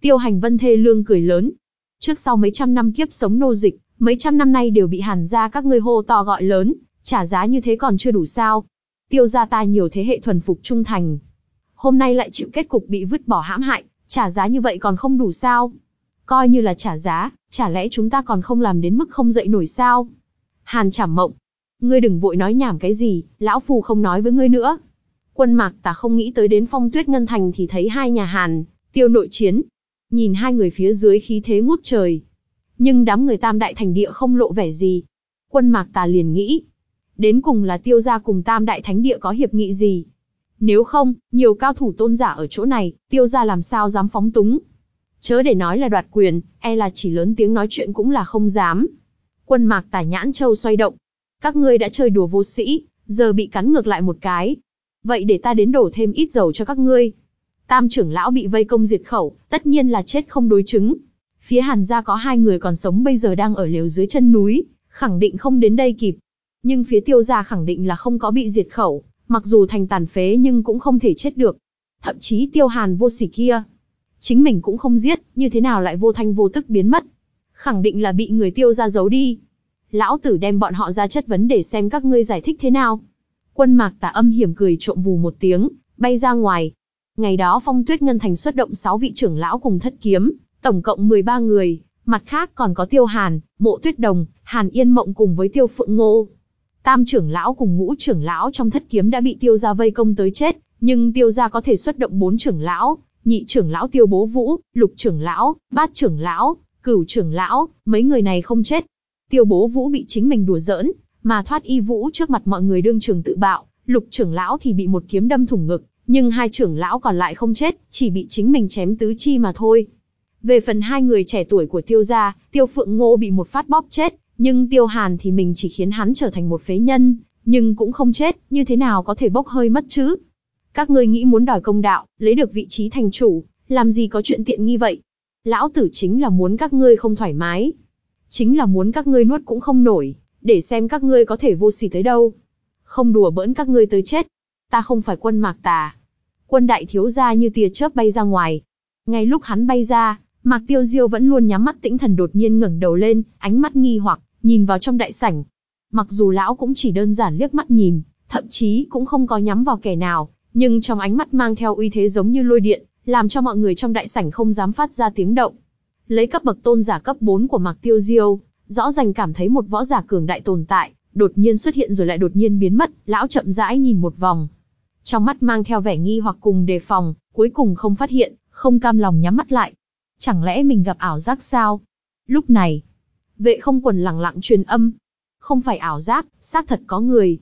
Tiêu hành vân thê lương cười lớn. Trước sau mấy trăm năm kiếp sống nô dịch, mấy trăm năm nay đều bị hàn gia các ngươi hô to gọi lớn, trả giá như thế còn chưa đủ sao. Tiêu gia ta nhiều thế hệ thuần phục trung thành. Hôm nay lại chịu kết cục bị vứt bỏ hãm hại, trả giá như vậy còn không đủ sao. Coi như là trả giá, chả lẽ chúng ta còn không làm đến mức không dậy nổi sao? Hàn chảm mộng. Ngươi đừng vội nói nhảm cái gì, lão phù không nói với ngươi nữa. Quân mạc ta không nghĩ tới đến phong tuyết ngân thành thì thấy hai nhà Hàn, tiêu nội chiến. Nhìn hai người phía dưới khí thế ngút trời. Nhưng đám người tam đại thành địa không lộ vẻ gì. Quân mạc tà liền nghĩ. Đến cùng là tiêu gia cùng tam đại thánh địa có hiệp nghị gì. Nếu không, nhiều cao thủ tôn giả ở chỗ này, tiêu gia làm sao dám phóng túng. Chớ để nói là đoạt quyền, e là chỉ lớn tiếng nói chuyện cũng là không dám. Quân mạc tả nhãn châu xoay động. Các ngươi đã chơi đùa vô sĩ, giờ bị cắn ngược lại một cái. Vậy để ta đến đổ thêm ít dầu cho các ngươi. Tam trưởng lão bị vây công diệt khẩu, tất nhiên là chết không đối chứng. Phía Hàn gia có hai người còn sống bây giờ đang ở lều dưới chân núi, khẳng định không đến đây kịp. Nhưng phía tiêu gia khẳng định là không có bị diệt khẩu, mặc dù thành tàn phế nhưng cũng không thể chết được. Thậm chí tiêu hàn vô sỉ kia, Chính mình cũng không giết, như thế nào lại vô thanh vô tức biến mất. Khẳng định là bị người tiêu ra giấu đi. Lão tử đem bọn họ ra chất vấn để xem các ngươi giải thích thế nào. Quân mạc Tả âm hiểm cười trộm vù một tiếng, bay ra ngoài. Ngày đó phong tuyết ngân thành xuất động 6 vị trưởng lão cùng thất kiếm, tổng cộng 13 người, mặt khác còn có tiêu hàn, mộ tuyết đồng, hàn yên mộng cùng với tiêu phượng ngô. Tam trưởng lão cùng ngũ trưởng lão trong thất kiếm đã bị tiêu gia vây công tới chết, nhưng tiêu gia có thể xuất động bốn trưởng lão, nhị trưởng lão tiêu bố vũ, lục trưởng lão, bát trưởng lão, cửu trưởng lão, mấy người này không chết. Tiêu bố vũ bị chính mình đùa giỡn, mà thoát y vũ trước mặt mọi người đương trường tự bạo, lục trưởng lão thì bị một kiếm đâm thủng ngực, nhưng hai trưởng lão còn lại không chết, chỉ bị chính mình chém tứ chi mà thôi. Về phần hai người trẻ tuổi của tiêu gia, tiêu phượng ngô bị một phát bóp chết, nhưng tiêu hàn thì mình chỉ khiến hắn trở thành một phế nhân, nhưng cũng không chết, như thế nào có thể bốc hơi mất chứ? Các ngươi nghĩ muốn đòi công đạo, lấy được vị trí thành chủ, làm gì có chuyện tiện nghi vậy? Lão tử chính là muốn các ngươi không thoải mái. Chính là muốn các ngươi nuốt cũng không nổi, để xem các ngươi có thể vô sỉ tới đâu. Không đùa bỡn các ngươi tới chết. Ta không phải quân mạc tà. Quân đại thiếu gia như tia chớp bay ra ngoài. Ngay lúc hắn bay ra, Mạc Tiêu Diêu vẫn luôn nhắm mắt tĩnh thần đột nhiên ngẩng đầu lên, ánh mắt nghi hoặc, nhìn vào trong đại sảnh. Mặc dù lão cũng chỉ đơn giản liếc mắt nhìn, thậm chí cũng không có nhắm vào kẻ nào, nhưng trong ánh mắt mang theo uy thế giống như lôi điện, làm cho mọi người trong đại sảnh không dám phát ra tiếng động. Lấy cấp bậc tôn giả cấp 4 của Mạc Tiêu Diêu, rõ ràng cảm thấy một võ giả cường đại tồn tại, đột nhiên xuất hiện rồi lại đột nhiên biến mất, lão chậm rãi nhìn một vòng. Trong mắt mang theo vẻ nghi hoặc cùng đề phòng, cuối cùng không phát hiện, không cam lòng nhắm mắt lại. Chẳng lẽ mình gặp ảo giác sao? Lúc này, vệ không quần lặng lặng truyền âm. Không phải ảo giác, xác thật có người.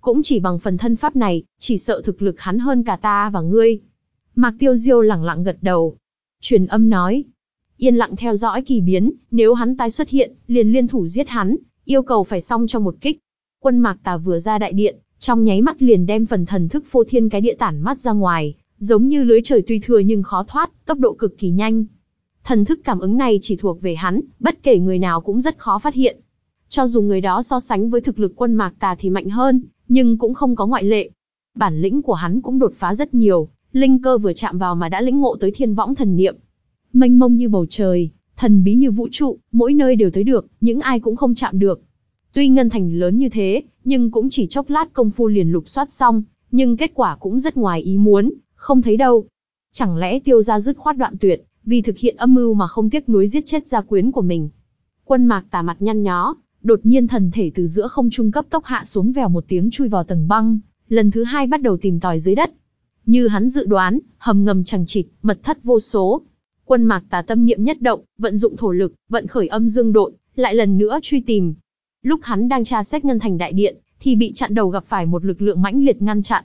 Cũng chỉ bằng phần thân pháp này, chỉ sợ thực lực hắn hơn cả ta và ngươi. Mạc Tiêu Diêu lặng lặng gật đầu. Truyền âm nói. Yên lặng theo dõi kỳ biến, nếu hắn tái xuất hiện, liền liên thủ giết hắn, yêu cầu phải xong trong một kích. Quân Mạc Tà vừa ra đại điện, trong nháy mắt liền đem phần thần thức phô thiên cái địa tản mắt ra ngoài, giống như lưới trời tuy thừa nhưng khó thoát, tốc độ cực kỳ nhanh. Thần thức cảm ứng này chỉ thuộc về hắn, bất kể người nào cũng rất khó phát hiện. Cho dù người đó so sánh với thực lực quân mạc tà thì mạnh hơn, nhưng cũng không có ngoại lệ. Bản lĩnh của hắn cũng đột phá rất nhiều, linh cơ vừa chạm vào mà đã lĩnh ngộ tới thiên võng thần niệm. Mênh mông như bầu trời, thần bí như vũ trụ, mỗi nơi đều tới được, những ai cũng không chạm được. Tuy ngân thành lớn như thế, nhưng cũng chỉ chốc lát công phu liền lục soát xong, nhưng kết quả cũng rất ngoài ý muốn, không thấy đâu. Chẳng lẽ tiêu gia dứt khoát đoạn tuyệt, vì thực hiện âm mưu mà không tiếc nuối giết chết gia quyến của mình. Quân mạc tà mặt nhăn nhó, đột nhiên thần thể từ giữa không trung cấp tốc hạ xuống vèo một tiếng chui vào tầng băng, lần thứ hai bắt đầu tìm tòi dưới đất. Như hắn dự đoán, hầm ngầm chẳng chịt, mật thất vô số. Quân mạc tà tâm niệm nhất động, vận dụng thổ lực, vận khởi âm dương độn, lại lần nữa truy tìm. Lúc hắn đang tra xét ngân thành đại điện, thì bị chặn đầu gặp phải một lực lượng mãnh liệt ngăn chặn.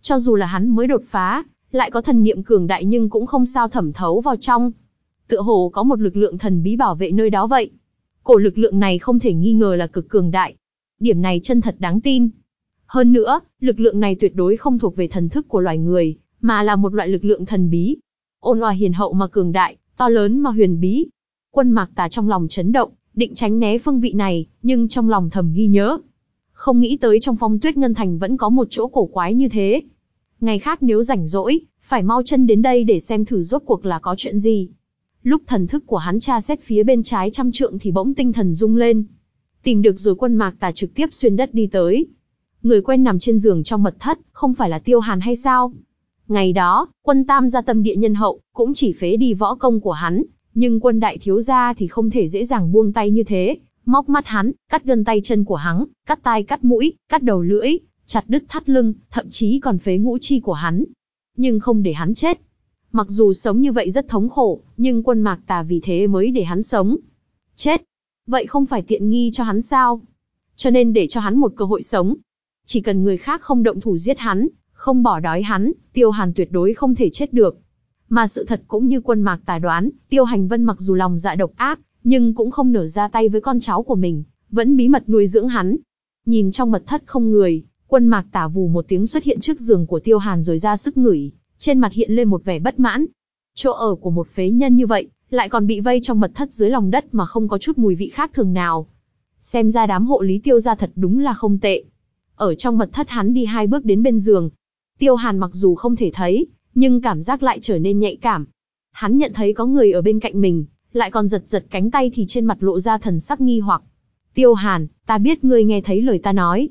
Cho dù là hắn mới đột phá, lại có thần niệm cường đại nhưng cũng không sao thẩm thấu vào trong. Tựa hồ có một lực lượng thần bí bảo vệ nơi đó vậy. Cổ lực lượng này không thể nghi ngờ là cực cường đại. Điểm này chân thật đáng tin. Hơn nữa, lực lượng này tuyệt đối không thuộc về thần thức của loài người, mà là một loại lực lượng thần bí. Ôn hòa hiền hậu mà cường đại, to lớn mà huyền bí. Quân mạc tà trong lòng chấn động, định tránh né phương vị này, nhưng trong lòng thầm ghi nhớ. Không nghĩ tới trong phong tuyết ngân thành vẫn có một chỗ cổ quái như thế. Ngày khác nếu rảnh rỗi, phải mau chân đến đây để xem thử rốt cuộc là có chuyện gì. Lúc thần thức của hắn tra xét phía bên trái trăm trượng thì bỗng tinh thần rung lên. Tìm được rồi quân mạc tà trực tiếp xuyên đất đi tới. Người quen nằm trên giường trong mật thất, không phải là tiêu hàn hay sao? Ngày đó, quân tam gia tâm địa nhân hậu, cũng chỉ phế đi võ công của hắn, nhưng quân đại thiếu gia thì không thể dễ dàng buông tay như thế, móc mắt hắn, cắt gân tay chân của hắn, cắt tai cắt mũi, cắt đầu lưỡi, chặt đứt thắt lưng, thậm chí còn phế ngũ chi của hắn. Nhưng không để hắn chết. Mặc dù sống như vậy rất thống khổ, nhưng quân mạc tà vì thế mới để hắn sống. Chết. Vậy không phải tiện nghi cho hắn sao? Cho nên để cho hắn một cơ hội sống. Chỉ cần người khác không động thủ giết hắn, không bỏ đói hắn, tiêu hàn tuyệt đối không thể chết được. Mà sự thật cũng như quân mạc tà đoán, tiêu hành vân mặc dù lòng dạ độc ác, nhưng cũng không nở ra tay với con cháu của mình, vẫn bí mật nuôi dưỡng hắn. Nhìn trong mật thất không người, quân mạc tả vù một tiếng xuất hiện trước giường của tiêu hàn rồi ra sức ngửi, trên mặt hiện lên một vẻ bất mãn. Chỗ ở của một phế nhân như vậy, lại còn bị vây trong mật thất dưới lòng đất mà không có chút mùi vị khác thường nào. Xem ra đám hộ lý tiêu ra thật đúng là không tệ. Ở trong mật thất hắn đi hai bước đến bên giường. Tiêu hàn mặc dù không thể thấy, nhưng cảm giác lại trở nên nhạy cảm. Hắn nhận thấy có người ở bên cạnh mình, lại còn giật giật cánh tay thì trên mặt lộ ra thần sắc nghi hoặc. Tiêu Hàn, ta biết ngươi nghe thấy lời ta nói.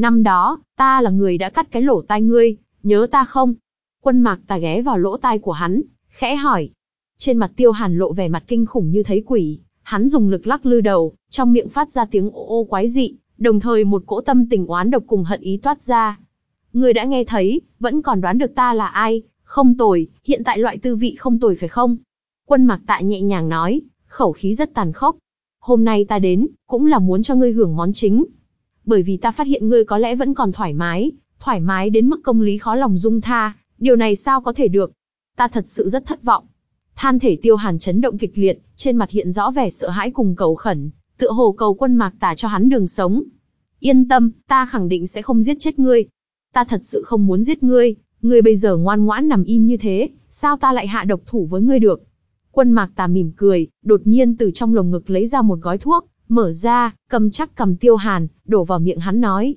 Năm đó, ta là người đã cắt cái lỗ tai ngươi, nhớ ta không? Quân mạc ta ghé vào lỗ tai của hắn, khẽ hỏi. Trên mặt Tiêu Hàn lộ vẻ mặt kinh khủng như thấy quỷ, hắn dùng lực lắc lư đầu, trong miệng phát ra tiếng ô ô quái dị, đồng thời một cỗ tâm tình oán độc cùng hận ý toát ra. Ngươi đã nghe thấy, vẫn còn đoán được ta là ai, không tồi, hiện tại loại tư vị không tồi phải không? Quân Mạc Tạ nhẹ nhàng nói, khẩu khí rất tàn khốc. Hôm nay ta đến, cũng là muốn cho ngươi hưởng món chính. Bởi vì ta phát hiện ngươi có lẽ vẫn còn thoải mái, thoải mái đến mức công lý khó lòng dung tha, điều này sao có thể được. Ta thật sự rất thất vọng. Than thể tiêu hàn chấn động kịch liệt, trên mặt hiện rõ vẻ sợ hãi cùng cầu khẩn, tựa hồ cầu quân mạc tả cho hắn đường sống. Yên tâm, ta khẳng định sẽ không giết chết ngươi. Ta thật sự không muốn giết ngươi, ngươi bây giờ ngoan ngoãn nằm im như thế, sao ta lại hạ độc thủ với ngươi được? Quân mạc tà mỉm cười, đột nhiên từ trong lồng ngực lấy ra một gói thuốc, mở ra, cầm chắc cầm tiêu hàn, đổ vào miệng hắn nói.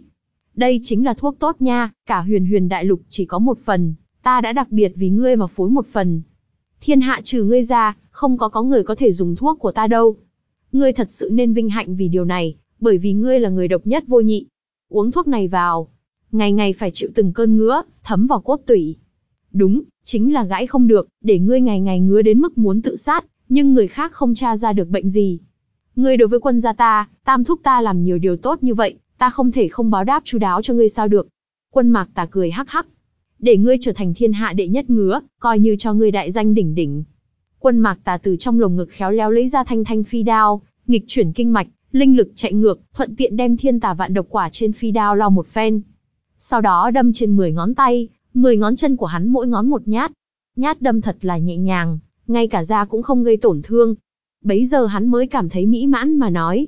Đây chính là thuốc tốt nha, cả huyền huyền đại lục chỉ có một phần, ta đã đặc biệt vì ngươi mà phối một phần. Thiên hạ trừ ngươi ra, không có có người có thể dùng thuốc của ta đâu. Ngươi thật sự nên vinh hạnh vì điều này, bởi vì ngươi là người độc nhất vô nhị. Uống thuốc này vào, ngày ngày phải chịu từng cơn ngứa, thấm vào cốt tủy. Đúng, chính là gãi không được, để ngươi ngày ngày ngứa đến mức muốn tự sát, nhưng người khác không tra ra được bệnh gì. Ngươi đối với quân gia ta, tam thúc ta làm nhiều điều tốt như vậy, ta không thể không báo đáp chú đáo cho ngươi sao được. Quân mạc tà cười hắc hắc. Để ngươi trở thành thiên hạ đệ nhất ngứa, coi như cho ngươi đại danh đỉnh đỉnh. Quân mạc tà từ trong lồng ngực khéo léo lấy ra thanh thanh phi đao, nghịch chuyển kinh mạch, linh lực chạy ngược, thuận tiện đem thiên tà vạn độc quả trên phi đao lo một phen. Sau đó đâm trên 10 ngón tay, 10 ngón chân của hắn mỗi ngón một nhát. Nhát đâm thật là nhẹ nhàng, ngay cả da cũng không gây tổn thương. Bấy giờ hắn mới cảm thấy mỹ mãn mà nói.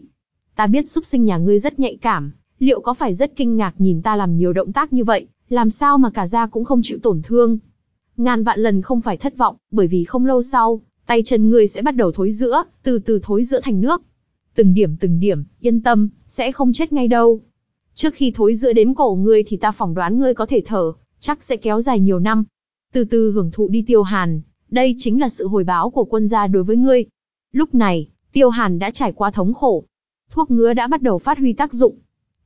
Ta biết xúc sinh nhà ngươi rất nhạy cảm, liệu có phải rất kinh ngạc nhìn ta làm nhiều động tác như vậy, làm sao mà cả da cũng không chịu tổn thương. Ngàn vạn lần không phải thất vọng, bởi vì không lâu sau, tay chân ngươi sẽ bắt đầu thối giữa, từ từ thối giữa thành nước. Từng điểm từng điểm, yên tâm, sẽ không chết ngay đâu. Trước khi thối giữa đến cổ ngươi thì ta phỏng đoán ngươi có thể thở, chắc sẽ kéo dài nhiều năm. Từ từ hưởng thụ đi tiêu hàn, đây chính là sự hồi báo của quân gia đối với ngươi. Lúc này, tiêu hàn đã trải qua thống khổ. Thuốc ngứa đã bắt đầu phát huy tác dụng.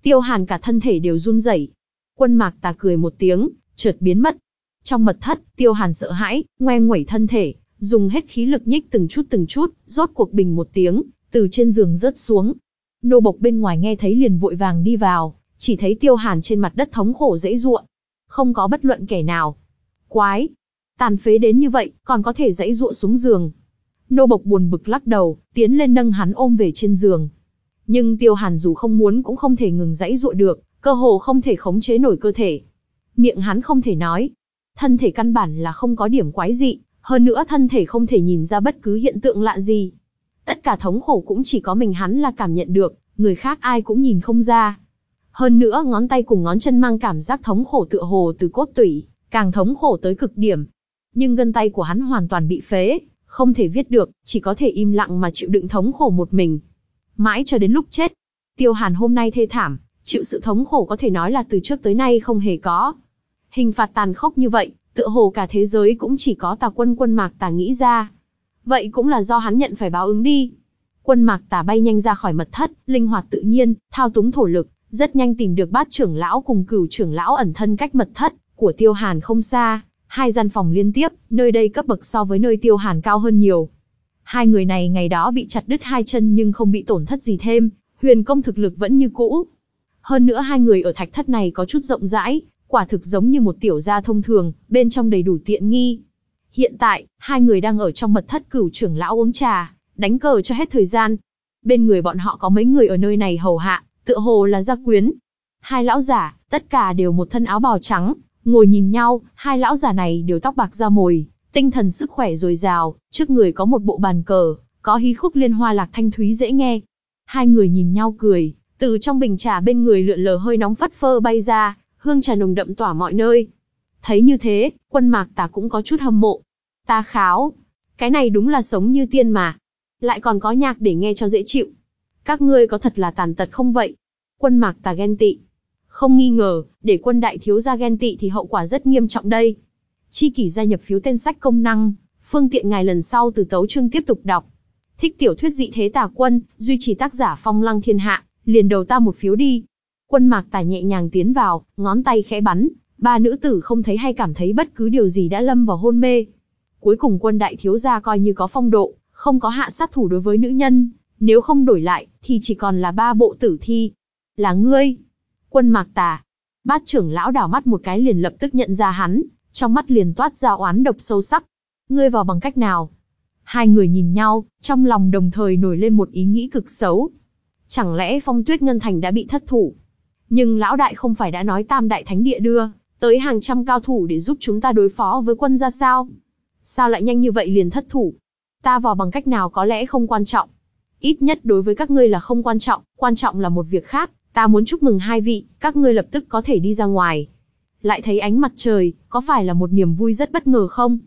Tiêu hàn cả thân thể đều run rẩy. Quân mạc tà cười một tiếng, chợt biến mất. Trong mật thất, tiêu hàn sợ hãi, ngoe nguẩy thân thể, dùng hết khí lực nhích từng chút từng chút, rốt cuộc bình một tiếng, từ trên giường rớt xuống. Nô bộc bên ngoài nghe thấy liền vội vàng đi vào, chỉ thấy tiêu hàn trên mặt đất thống khổ dễ ruộng. Không có bất luận kẻ nào. Quái! Tàn phế đến như vậy, còn có thể dãy ruộng xuống giường. Nô bộc buồn bực lắc đầu, tiến lên nâng hắn ôm về trên giường. Nhưng tiêu hàn dù không muốn cũng không thể ngừng dãy ruộng được, cơ hồ không thể khống chế nổi cơ thể. Miệng hắn không thể nói. Thân thể căn bản là không có điểm quái dị, hơn nữa thân thể không thể nhìn ra bất cứ hiện tượng lạ gì. Tất cả thống khổ cũng chỉ có mình hắn là cảm nhận được, người khác ai cũng nhìn không ra. Hơn nữa ngón tay cùng ngón chân mang cảm giác thống khổ tựa hồ từ cốt tủy, càng thống khổ tới cực điểm. Nhưng gân tay của hắn hoàn toàn bị phế, không thể viết được, chỉ có thể im lặng mà chịu đựng thống khổ một mình. Mãi cho đến lúc chết, Tiêu Hàn hôm nay thê thảm, chịu sự thống khổ có thể nói là từ trước tới nay không hề có. Hình phạt tàn khốc như vậy, tựa hồ cả thế giới cũng chỉ có tà quân quân mạc tà nghĩ ra. Vậy cũng là do hắn nhận phải báo ứng đi. Quân mạc tà bay nhanh ra khỏi mật thất, linh hoạt tự nhiên, thao túng thổ lực, rất nhanh tìm được bát trưởng lão cùng cửu trưởng lão ẩn thân cách mật thất của tiêu hàn không xa. Hai gian phòng liên tiếp, nơi đây cấp bậc so với nơi tiêu hàn cao hơn nhiều. Hai người này ngày đó bị chặt đứt hai chân nhưng không bị tổn thất gì thêm, huyền công thực lực vẫn như cũ. Hơn nữa hai người ở thạch thất này có chút rộng rãi, quả thực giống như một tiểu gia thông thường, bên trong đầy đủ tiện nghi. Hiện tại, hai người đang ở trong mật thất cửu trưởng lão uống trà, đánh cờ cho hết thời gian. Bên người bọn họ có mấy người ở nơi này hầu hạ, tựa hồ là gia quyến. Hai lão giả, tất cả đều một thân áo bào trắng, ngồi nhìn nhau, hai lão già này đều tóc bạc da mồi, tinh thần sức khỏe dồi dào, trước người có một bộ bàn cờ, có hí khúc liên hoa lạc thanh thúy dễ nghe. Hai người nhìn nhau cười, từ trong bình trà bên người lượn lờ hơi nóng phất phơ bay ra, hương trà nồng đậm tỏa mọi nơi. Thấy như thế, quân mạc ta cũng có chút hâm mộ. Ta kháo, cái này đúng là sống như tiên mà. Lại còn có nhạc để nghe cho dễ chịu. Các ngươi có thật là tàn tật không vậy? Quân mạc ta ghen tị. Không nghi ngờ, để quân đại thiếu gia ghen tị thì hậu quả rất nghiêm trọng đây. Chi kỷ gia nhập phiếu tên sách công năng, phương tiện ngài lần sau từ tấu chương tiếp tục đọc. Thích tiểu thuyết dị thế tà quân, duy trì tác giả phong lăng thiên hạ, liền đầu ta một phiếu đi. Quân mạc tài nhẹ nhàng tiến vào, ngón tay khẽ bắn, ba nữ tử không thấy hay cảm thấy bất cứ điều gì đã lâm vào hôn mê. Cuối cùng quân đại thiếu gia coi như có phong độ, không có hạ sát thủ đối với nữ nhân, nếu không đổi lại, thì chỉ còn là ba bộ tử thi. Là ngươi. Quân mạc tà. Bát trưởng lão đảo mắt một cái liền lập tức nhận ra hắn, trong mắt liền toát ra oán độc sâu sắc. Ngươi vào bằng cách nào? Hai người nhìn nhau, trong lòng đồng thời nổi lên một ý nghĩ cực xấu. Chẳng lẽ phong tuyết ngân thành đã bị thất thủ? Nhưng lão đại không phải đã nói tam đại thánh địa đưa, tới hàng trăm cao thủ để giúp chúng ta đối phó với quân ra sao? Sao lại nhanh như vậy liền thất thủ? Ta vào bằng cách nào có lẽ không quan trọng. Ít nhất đối với các ngươi là không quan trọng, quan trọng là một việc khác. Ta muốn chúc mừng hai vị, các ngươi lập tức có thể đi ra ngoài. Lại thấy ánh mặt trời, có phải là một niềm vui rất bất ngờ không?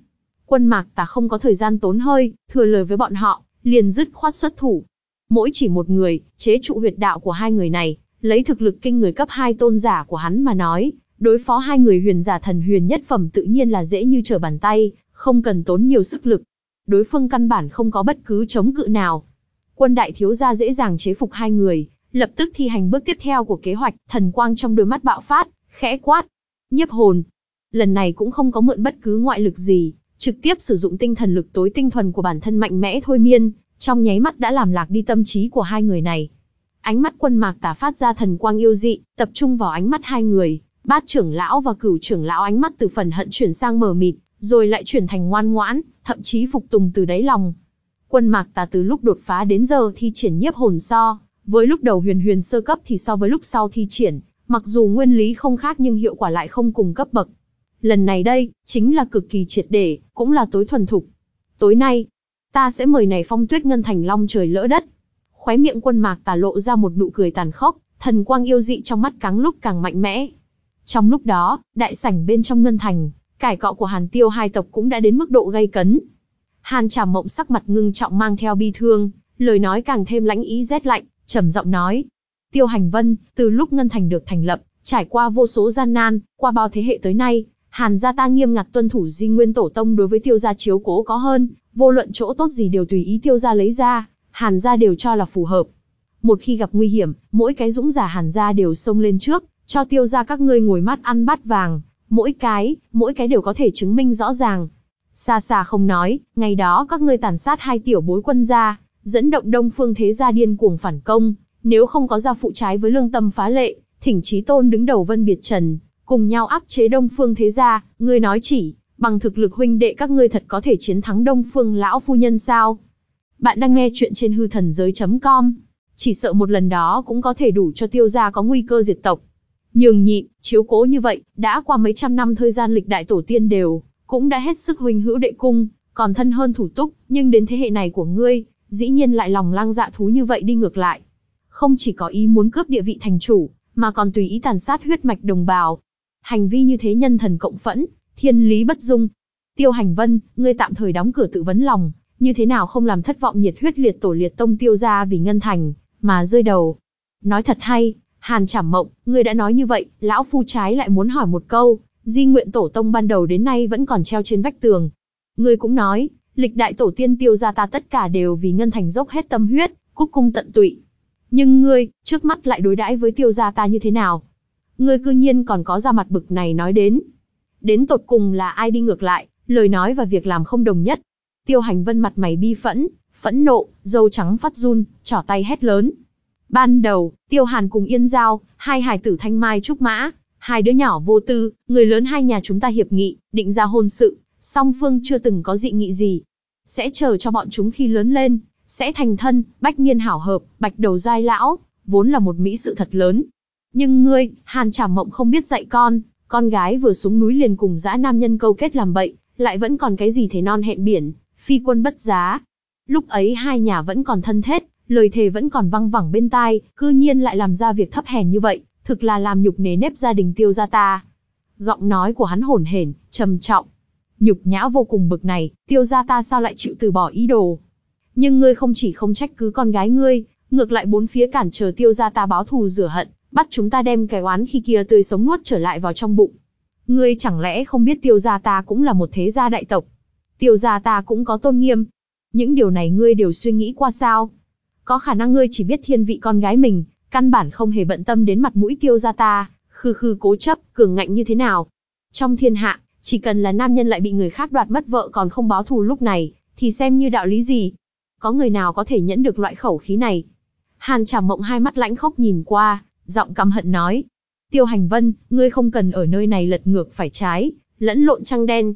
Quân mạc ta không có thời gian tốn hơi, thừa lời với bọn họ, liền dứt khoát xuất thủ. mỗi chỉ một người, chế trụ huyệt đạo của hai người này, lấy thực lực kinh người cấp hai tôn giả của hắn mà nói, đối phó hai người huyền giả thần huyền nhất phẩm tự nhiên là dễ như trở bàn tay, không cần tốn nhiều sức lực. Đối phương căn bản không có bất cứ chống cự nào. Quân đại thiếu gia dễ dàng chế phục hai người, lập tức thi hành bước tiếp theo của kế hoạch, thần quang trong đôi mắt bạo phát, khẽ quát. Nhiếp hồn. Lần này cũng không có mượn bất cứ ngoại lực gì, trực tiếp sử dụng tinh thần lực tối tinh thuần của bản thân mạnh mẽ thôi miên, trong nháy mắt đã làm lạc đi tâm trí của hai người này. Ánh mắt quân mạc tả phát ra thần quang yêu dị, tập trung vào ánh mắt hai người, bát trưởng lão và cửu trưởng lão ánh mắt từ phần hận chuyển sang mờ mịt, rồi lại chuyển thành ngoan ngoãn, thậm chí phục tùng từ đáy lòng. Quân mạc tà từ lúc đột phá đến giờ thi triển nhiếp hồn so, với lúc đầu huyền huyền sơ cấp thì so với lúc sau thi triển, mặc dù nguyên lý không khác nhưng hiệu quả lại không cùng cấp bậc. Lần này đây, chính là cực kỳ triệt để, cũng là tối thuần thục. Tối nay, ta sẽ mời này phong tuyết ngân thành long trời lỡ đất. Khóe miệng quân mạc tà lộ ra một nụ cười tàn khốc, thần quang yêu dị trong mắt càng lúc càng mạnh mẽ. Trong lúc đó, đại sảnh bên trong ngân thành, cải cọ của Hàn Tiêu hai tộc cũng đã đến mức độ gây cấn. Hàn trà Mộng sắc mặt ngưng trọng mang theo bi thương, lời nói càng thêm lãnh ý rét lạnh, trầm giọng nói: "Tiêu Hành Vân, từ lúc ngân thành được thành lập, trải qua vô số gian nan, qua bao thế hệ tới nay, Hàn gia ta nghiêm ngặt tuân thủ di nguyên tổ tông đối với Tiêu gia chiếu cố có hơn, vô luận chỗ tốt gì đều tùy ý Tiêu gia lấy ra, Hàn gia đều cho là phù hợp. Một khi gặp nguy hiểm, mỗi cái dũng giả Hàn gia đều xông lên trước, cho Tiêu gia các ngươi ngồi mắt ăn bát vàng, mỗi cái, mỗi cái đều có thể chứng minh rõ ràng. Xa xa không nói, ngày đó các ngươi tàn sát hai tiểu bối quân gia, dẫn động đông phương thế gia điên cuồng phản công, nếu không có gia phụ trái với lương tâm phá lệ, thỉnh chí tôn đứng đầu vân biệt trần, cùng nhau áp chế đông phương thế gia, ngươi nói chỉ, bằng thực lực huynh đệ các ngươi thật có thể chiến thắng đông phương lão phu nhân sao? Bạn đang nghe chuyện trên hư thần giới.com, chỉ sợ một lần đó cũng có thể đủ cho tiêu gia có nguy cơ diệt tộc. Nhường nhịn, chiếu cố như vậy, đã qua mấy trăm năm thời gian lịch đại tổ tiên đều, cũng đã hết sức huynh hữu đệ cung, còn thân hơn thủ túc, nhưng đến thế hệ này của ngươi, dĩ nhiên lại lòng lang dạ thú như vậy đi ngược lại. Không chỉ có ý muốn cướp địa vị thành chủ, mà còn tùy ý tàn sát huyết mạch đồng bào. Hành vi như thế nhân thần cộng phẫn, thiên lý bất dung. Tiêu hành vân, ngươi tạm thời đóng cửa tự vấn lòng, như thế nào không làm thất vọng nhiệt huyết liệt tổ liệt tông tiêu ra vì ngân thành, mà rơi đầu. Nói thật hay, Hàn Trảm Mộng, ngươi đã nói như vậy, lão phu trái lại muốn hỏi một câu, di nguyện tổ tông ban đầu đến nay vẫn còn treo trên vách tường. Ngươi cũng nói, lịch đại tổ tiên tiêu gia ta tất cả đều vì ngân thành dốc hết tâm huyết, cúc cung tận tụy. Nhưng ngươi, trước mắt lại đối đãi với tiêu gia ta như thế nào? Ngươi cư nhiên còn có ra mặt bực này nói đến. Đến tột cùng là ai đi ngược lại, lời nói và việc làm không đồng nhất. Tiêu hành vân mặt mày bi phẫn, phẫn nộ, dâu trắng phát run, trỏ tay hét lớn. Ban đầu, Tiêu Hàn cùng Yên Giao, hai hài tử thanh mai trúc mã, hai đứa nhỏ vô tư, người lớn hai nhà chúng ta hiệp nghị, định ra hôn sự, song phương chưa từng có dị nghị gì. Sẽ chờ cho bọn chúng khi lớn lên, sẽ thành thân, bách niên hảo hợp, bạch đầu giai lão, vốn là một mỹ sự thật lớn. Nhưng ngươi, Hàn Trảm Mộng không biết dạy con, con gái vừa xuống núi liền cùng dã nam nhân câu kết làm bậy, lại vẫn còn cái gì thế non hẹn biển, phi quân bất giá. Lúc ấy hai nhà vẫn còn thân thiết, lời thề vẫn còn văng vẳng bên tai, cư nhiên lại làm ra việc thấp hèn như vậy, thực là làm nhục nề nếp gia đình tiêu gia ta. Giọng nói của hắn hổn hển, trầm trọng. Nhục nhã vô cùng bực này, tiêu gia ta sao lại chịu từ bỏ ý đồ. Nhưng ngươi không chỉ không trách cứ con gái ngươi, ngược lại bốn phía cản trở tiêu gia ta báo thù rửa hận, bắt chúng ta đem cái oán khi kia tươi sống nuốt trở lại vào trong bụng. Ngươi chẳng lẽ không biết tiêu gia ta cũng là một thế gia đại tộc? Tiêu gia ta cũng có tôn nghiêm. Những điều này ngươi đều suy nghĩ qua sao? Có khả năng ngươi chỉ biết thiên vị con gái mình, căn bản không hề bận tâm đến mặt mũi tiêu gia ta, khư khư cố chấp, cường ngạnh như thế nào. Trong thiên hạ, chỉ cần là nam nhân lại bị người khác đoạt mất vợ còn không báo thù lúc này, thì xem như đạo lý gì. Có người nào có thể nhẫn được loại khẩu khí này? Hàn Trảm Mộng hai mắt lãnh khốc nhìn qua, giọng căm hận nói. Tiêu Hành Vân, ngươi không cần ở nơi này lật ngược phải trái, lẫn lộn trăng đen.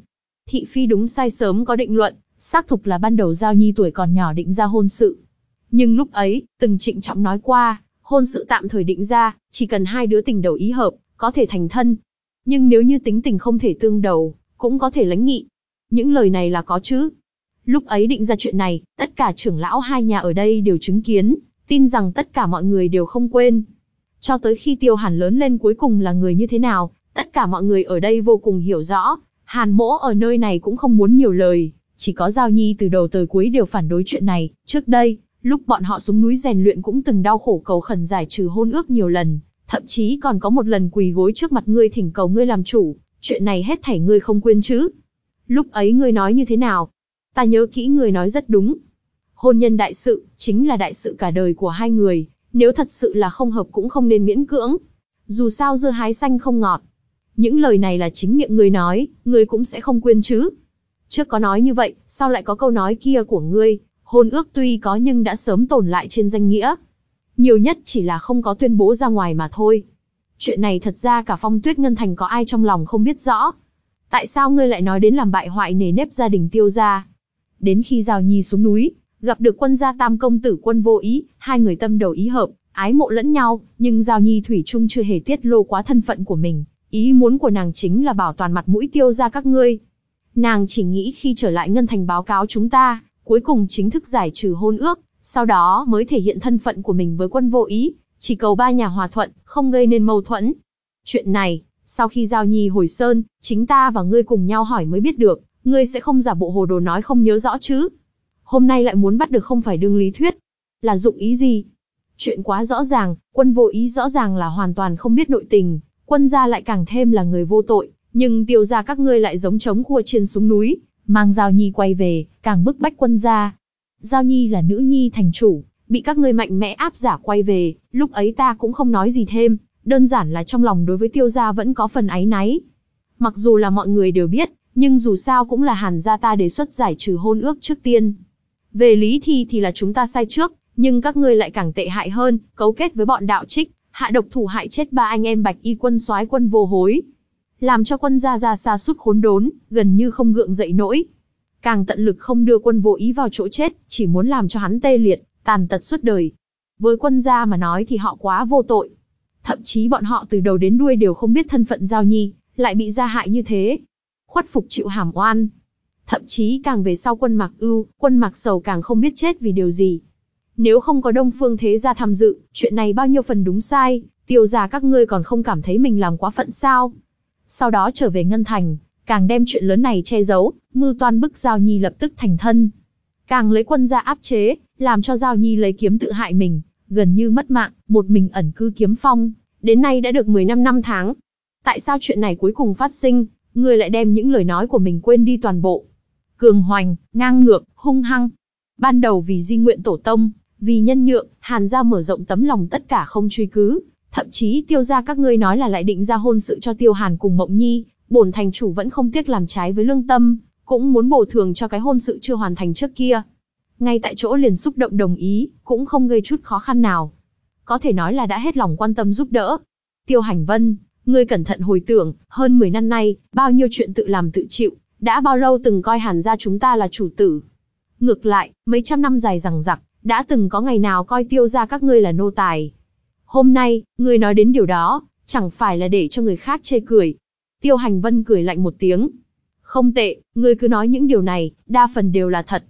Thị phi đúng sai sớm có định luận, xác thực là ban đầu giao nhi tuổi còn nhỏ định ra hôn sự. Nhưng lúc ấy, từng trịnh trọng nói qua, hôn sự tạm thời định ra, chỉ cần hai đứa tình đầu ý hợp, có thể thành thân. Nhưng nếu như tính tình không thể tương đầu, cũng có thể lánh nghị. Những lời này là có chứ. Lúc ấy định ra chuyện này, tất cả trưởng lão hai nhà ở đây đều chứng kiến, tin rằng tất cả mọi người đều không quên. Cho tới khi tiêu hàn lớn lên cuối cùng là người như thế nào, tất cả mọi người ở đây vô cùng hiểu rõ, hàn mỗ ở nơi này cũng không muốn nhiều lời, chỉ có Giao Nhi từ đầu tới cuối đều phản đối chuyện này, trước đây, Lúc bọn họ xuống núi rèn luyện cũng từng đau khổ cầu khẩn giải trừ hôn ước nhiều lần, thậm chí còn có một lần quỳ gối trước mặt ngươi thỉnh cầu ngươi làm chủ, chuyện này hết thảy ngươi không quên chứ. Lúc ấy ngươi nói như thế nào? Ta nhớ kỹ ngươi nói rất đúng. Hôn nhân đại sự, chính là đại sự cả đời của hai người, nếu thật sự là không hợp cũng không nên miễn cưỡng. Dù sao dưa hái xanh không ngọt. Những lời này là chính miệng ngươi nói, ngươi cũng sẽ không quên chứ. Trước có nói như vậy, sao lại có câu nói kia của ngươi, hôn ước tuy có nhưng đã sớm tồn lại trên danh nghĩa. Nhiều nhất chỉ là không có tuyên bố ra ngoài mà thôi. Chuyện này thật ra cả phong tuyết ngân thành có ai trong lòng không biết rõ. Tại sao ngươi lại nói đến làm bại hoại nề nếp gia đình tiêu gia? Đến khi Giao Nhi xuống núi, gặp được quân gia tam công tử quân vô ý, hai người tâm đầu ý hợp, ái mộ lẫn nhau, nhưng Giao Nhi Thủy Trung chưa hề tiết lộ quá thân phận của mình. Ý muốn của nàng chính là bảo toàn mặt mũi tiêu gia các ngươi. Nàng chỉ nghĩ khi trở lại Ngân Thành báo cáo chúng ta, cuối cùng chính thức giải trừ hôn ước, sau đó mới thể hiện thân phận của mình với quân vô ý, chỉ cầu ba nhà hòa thuận, không gây nên mâu thuẫn. Chuyện này, sau khi giao nhi hồi sơn, chính ta và ngươi cùng nhau hỏi mới biết được, ngươi sẽ không giả bộ hồ đồ nói không nhớ rõ chứ. Hôm nay lại muốn bắt được không phải đương lý thuyết. Là dụng ý gì? Chuyện quá rõ ràng, quân vô ý rõ ràng là hoàn toàn không biết nội tình, quân gia lại càng thêm là người vô tội, nhưng tiêu gia các ngươi lại giống trống khua trên súng núi, mang Giao Nhi quay về, càng bức bách quân gia. Giao Nhi là nữ nhi thành chủ, bị các ngươi mạnh mẽ áp giả quay về, lúc ấy ta cũng không nói gì thêm, đơn giản là trong lòng đối với tiêu gia vẫn có phần áy náy. Mặc dù là mọi người đều biết, nhưng dù sao cũng là hàn gia ta đề xuất giải trừ hôn ước trước tiên. Về lý thi thì là chúng ta sai trước, nhưng các ngươi lại càng tệ hại hơn, cấu kết với bọn đạo trích, hạ độc thủ hại chết ba anh em bạch y quân soái quân vô hối. Làm cho quân gia gia xa sút khốn đốn, gần như không gượng dậy nổi. Càng tận lực không đưa quân vô ý vào chỗ chết, chỉ muốn làm cho hắn tê liệt, tàn tật suốt đời. Với quân gia mà nói thì họ quá vô tội. Thậm chí bọn họ từ đầu đến đuôi đều không biết thân phận Giao Nhi, lại bị gia hại như thế. Khuất phục chịu hàm oan. Thậm chí càng về sau quân Mạc Ưu, quân Mạc Sầu càng không biết chết vì điều gì. Nếu không có Đông Phương Thế gia tham dự, chuyện này bao nhiêu phần đúng sai, tiêu gia các ngươi còn không cảm thấy mình làm quá phận sao? Sau đó trở về Ngân Thành, càng đem chuyện lớn này che giấu, mưu toan bức Giao Nhi lập tức thành thân. Càng lấy quân ra áp chế, làm cho Giao Nhi lấy kiếm tự hại mình, gần như mất mạng, một mình ẩn cư kiếm phong, đến nay đã được 15 năm tháng. Tại sao chuyện này cuối cùng phát sinh, người lại đem những lời nói của mình quên đi toàn bộ? Cường hoành, ngang ngược, hung hăng. Ban đầu vì di nguyện tổ tông, vì nhân nhượng, Hàn gia mở rộng tấm lòng tất cả không truy cứ, thậm chí tiêu gia các ngươi nói là lại định ra hôn sự cho tiêu Hàn cùng Mộng Nhi, bổn thành chủ vẫn không tiếc làm trái với lương tâm, cũng muốn bổ thường cho cái hôn sự chưa hoàn thành trước kia ngay tại chỗ liền xúc động đồng ý, cũng không gây chút khó khăn nào. Có thể nói là đã hết lòng quan tâm giúp đỡ. Tiêu Hành Vân, ngươi cẩn thận hồi tưởng, hơn 10 năm nay, bao nhiêu chuyện tự làm tự chịu, đã bao lâu từng coi hàn gia chúng ta là chủ tử. Ngược lại, mấy trăm năm dài rằng rặc, đã từng có ngày nào coi tiêu gia các ngươi là nô tài. Hôm nay, ngươi nói đến điều đó, chẳng phải là để cho người khác chê cười. Tiêu Hành Vân cười lạnh một tiếng. Không tệ, ngươi cứ nói những điều này, đa phần đều là thật.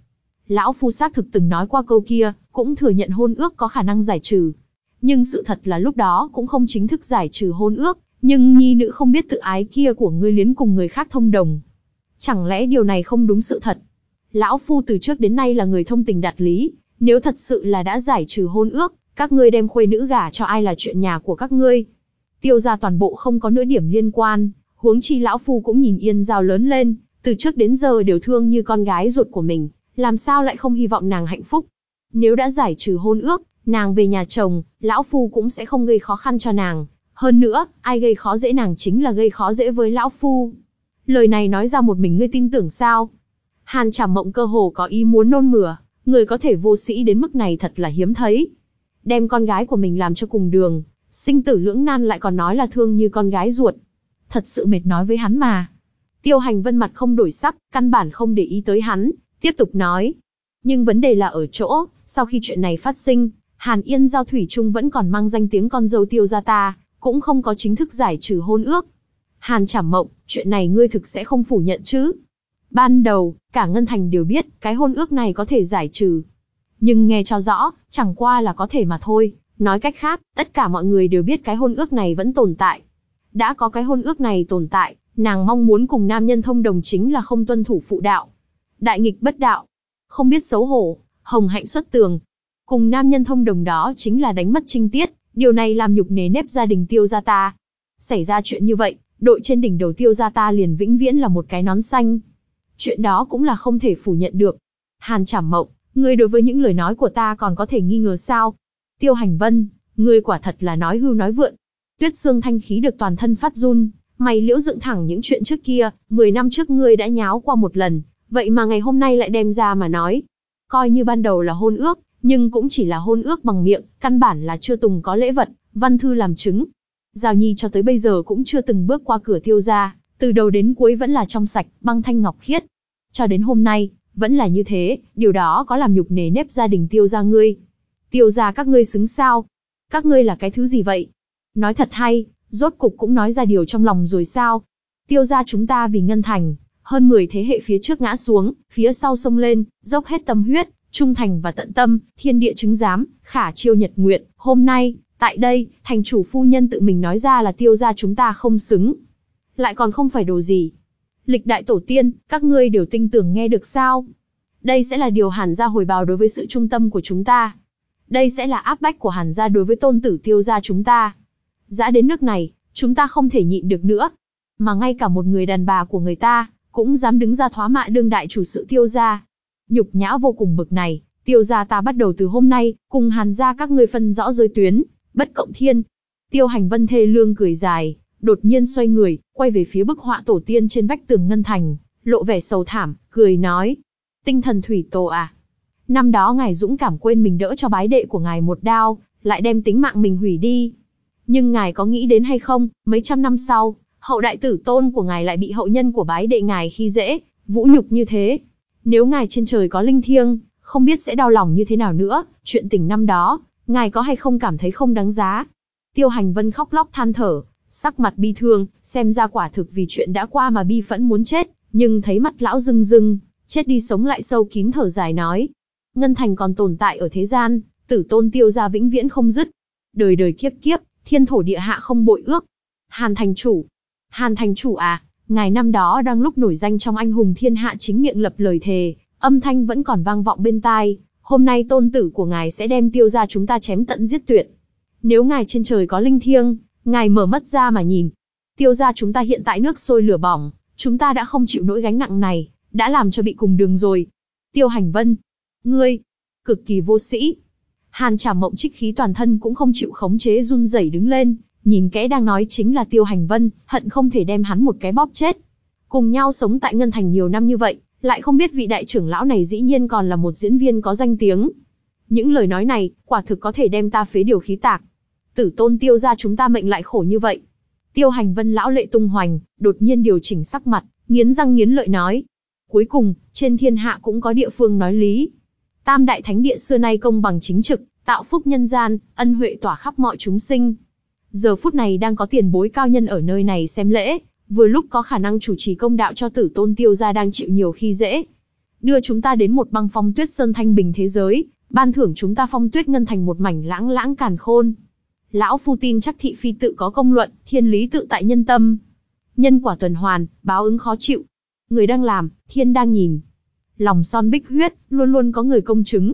Lão Phu xác thực từng nói qua câu kia, cũng thừa nhận hôn ước có khả năng giải trừ. Nhưng sự thật là lúc đó cũng không chính thức giải trừ hôn ước, nhưng nhi nữ không biết tự ái kia của ngươi liến cùng người khác thông đồng. Chẳng lẽ điều này không đúng sự thật? Lão Phu từ trước đến nay là người thông tình đạt lý, nếu thật sự là đã giải trừ hôn ước, các ngươi đem khuê nữ gả cho ai là chuyện nhà của các ngươi. Tiêu ra toàn bộ không có nửa điểm liên quan, huống chi lão phu cũng nhìn yên giao lớn lên, từ trước đến giờ đều thương như con gái ruột của mình, làm sao lại không hy vọng nàng hạnh phúc. Nếu đã giải trừ hôn ước, nàng về nhà chồng, lão phu cũng sẽ không gây khó khăn cho nàng. Hơn nữa, ai gây khó dễ nàng chính là gây khó dễ với lão phu. Lời này nói ra một mình ngươi tin tưởng sao? Hàn Trảm Mộng cơ hồ có ý muốn nôn mửa, người có thể vô sĩ đến mức này thật là hiếm thấy. Đem con gái của mình làm cho cùng đường, sinh tử lưỡng nan lại còn nói là thương như con gái ruột. Thật sự mệt nói với hắn mà. Tiêu hành vân mặt không đổi sắc, căn bản không để ý tới hắn, Tiếp tục nói. Nhưng vấn đề là ở chỗ, sau khi chuyện này phát sinh, Hàn Yên Giao Thủy Trung vẫn còn mang danh tiếng con dâu tiêu gia ta, cũng không có chính thức giải trừ hôn ước. Hàn chảm Mộng, chuyện này ngươi thực sẽ không phủ nhận chứ? Ban đầu, cả Ngân Thành đều biết, cái hôn ước này có thể giải trừ. Nhưng nghe cho rõ, chẳng qua là có thể mà thôi. Nói cách khác, tất cả mọi người đều biết cái hôn ước này vẫn tồn tại. Đã có cái hôn ước này tồn tại, nàng mong muốn cùng nam nhân thông đồng chính là không tuân thủ phụ đạo đại nghịch bất đạo. Không biết xấu hổ, hồng hạnh xuất tường. Cùng nam nhân thông đồng đó chính là đánh mất trinh tiết, điều này làm nhục nề nếp gia đình tiêu gia ta. Xảy ra chuyện như vậy, đội trên đỉnh đầu tiêu gia ta liền vĩnh viễn là một cái nón xanh. Chuyện đó cũng là không thể phủ nhận được. Hàn chảm Mộng, ngươi đối với những lời nói của ta còn có thể nghi ngờ sao? Tiêu Hành Vân, ngươi quả thật là nói hưu nói vượn. Tuyết Sương thanh khí được toàn thân phát run, mày liễu dựng thẳng những chuyện trước kia, 10 năm trước ngươi đã nháo qua một lần, vậy mà ngày hôm nay lại đem ra mà nói. Coi như ban đầu là hôn ước, nhưng cũng chỉ là hôn ước bằng miệng, căn bản là chưa từng có lễ vật, văn thư làm chứng. Giao Nhi cho tới bây giờ cũng chưa từng bước qua cửa tiêu gia, từ đầu đến cuối vẫn là trong sạch, băng thanh ngọc khiết. Cho đến hôm nay, vẫn là như thế, điều đó có làm nhục nề nếp gia đình tiêu gia ngươi. Tiêu gia các ngươi xứng sao? Các ngươi là cái thứ gì vậy? Nói thật hay, rốt cục cũng nói ra điều trong lòng rồi sao? Tiêu gia chúng ta vì ngân thành, hơn 10 thế hệ phía trước ngã xuống, phía sau sông lên, dốc hết tâm huyết, trung thành và tận tâm, thiên địa chứng giám, khả chiêu nhật nguyện, hôm nay, tại đây, thành chủ phu nhân tự mình nói ra là tiêu gia chúng ta không xứng. Lại còn không phải đồ gì. Lịch đại tổ tiên, các ngươi đều tinh tưởng nghe được sao? Đây sẽ là điều hàn gia hồi báo đối với sự trung tâm của chúng ta. Đây sẽ là áp bách của hàn gia đối với tôn tử tiêu gia chúng ta. Dã đến nước này, chúng ta không thể nhịn được nữa. Mà ngay cả một người đàn bà của người ta, cũng dám đứng ra thoá mạ đương đại chủ sự tiêu gia. Nhục nhã vô cùng bực này, tiêu gia ta bắt đầu từ hôm nay, cùng hàn gia các ngươi phân rõ rơi tuyến, bất cộng thiên. Tiêu hành vân thê lương cười dài, đột nhiên xoay người, quay về phía bức họa tổ tiên trên vách tường ngân thành, lộ vẻ sầu thảm, cười nói. Tinh thần thủy tổ à? Năm đó ngài dũng cảm quên mình đỡ cho bái đệ của ngài một đao, lại đem tính mạng mình hủy đi. Nhưng ngài có nghĩ đến hay không, mấy trăm năm sau, hậu đại tử tôn của ngài lại bị hậu nhân của bái đệ ngài khi dễ, vũ nhục như thế. Nếu ngài trên trời có linh thiêng, không biết sẽ đau lòng như thế nào nữa, chuyện tình năm đó, ngài có hay không cảm thấy không đáng giá. Tiêu hành vân khóc lóc than thở, sắc mặt bi thương, xem ra quả thực vì chuyện đã qua mà bi phẫn muốn chết, nhưng thấy mắt lão rưng rưng, chết đi sống lại sâu kín thở dài nói. Ngân thành còn tồn tại ở thế gian, tử tôn tiêu gia vĩnh viễn không dứt. Đời đời kiếp kiếp, thiên thổ địa hạ không bội ước. Hàn thành chủ. Hàn thành chủ à, ngài năm đó đang lúc nổi danh trong anh hùng thiên hạ chính miệng lập lời thề, âm thanh vẫn còn vang vọng bên tai. Hôm nay tôn tử của ngài sẽ đem tiêu ra chúng ta chém tận giết tuyệt. Nếu ngài trên trời có linh thiêng, ngài mở mắt ra mà nhìn. Tiêu ra chúng ta hiện tại nước sôi lửa bỏng, chúng ta đã không chịu nỗi gánh nặng này, đã làm cho bị cùng đường rồi. Tiêu hành vân. Ngươi. Cực kỳ vô sĩ. Hàn trả mộng trích khí toàn thân cũng không chịu khống chế run rẩy đứng lên, nhìn kẽ đang nói chính là Tiêu Hành Vân, hận không thể đem hắn một cái bóp chết. Cùng nhau sống tại Ngân Thành nhiều năm như vậy, lại không biết vị đại trưởng lão này dĩ nhiên còn là một diễn viên có danh tiếng. Những lời nói này, quả thực có thể đem ta phế điều khí tạc. Tử tôn tiêu ra chúng ta mệnh lại khổ như vậy. Tiêu hành vân lão lệ tung hoành, đột nhiên điều chỉnh sắc mặt, nghiến răng nghiến lợi nói. Cuối cùng, trên thiên hạ cũng có địa phương nói lý. Tam đại thánh địa xưa nay công bằng chính trực, tạo phúc nhân gian, ân huệ tỏa khắp mọi chúng sinh. Giờ phút này đang có tiền bối cao nhân ở nơi này xem lễ, vừa lúc có khả năng chủ trì công đạo cho tử tôn tiêu gia đang chịu nhiều khi dễ. Đưa chúng ta đến một băng phong tuyết sơn thanh bình thế giới, ban thưởng chúng ta phong tuyết ngân thành một mảnh lãng lãng càn khôn. Lão phu tin chắc thị phi tự có công luận, thiên lý tự tại nhân tâm. Nhân quả tuần hoàn, báo ứng khó chịu. Người đang làm, thiên đang nhìn. Lòng son bích huyết, luôn luôn có người công chứng.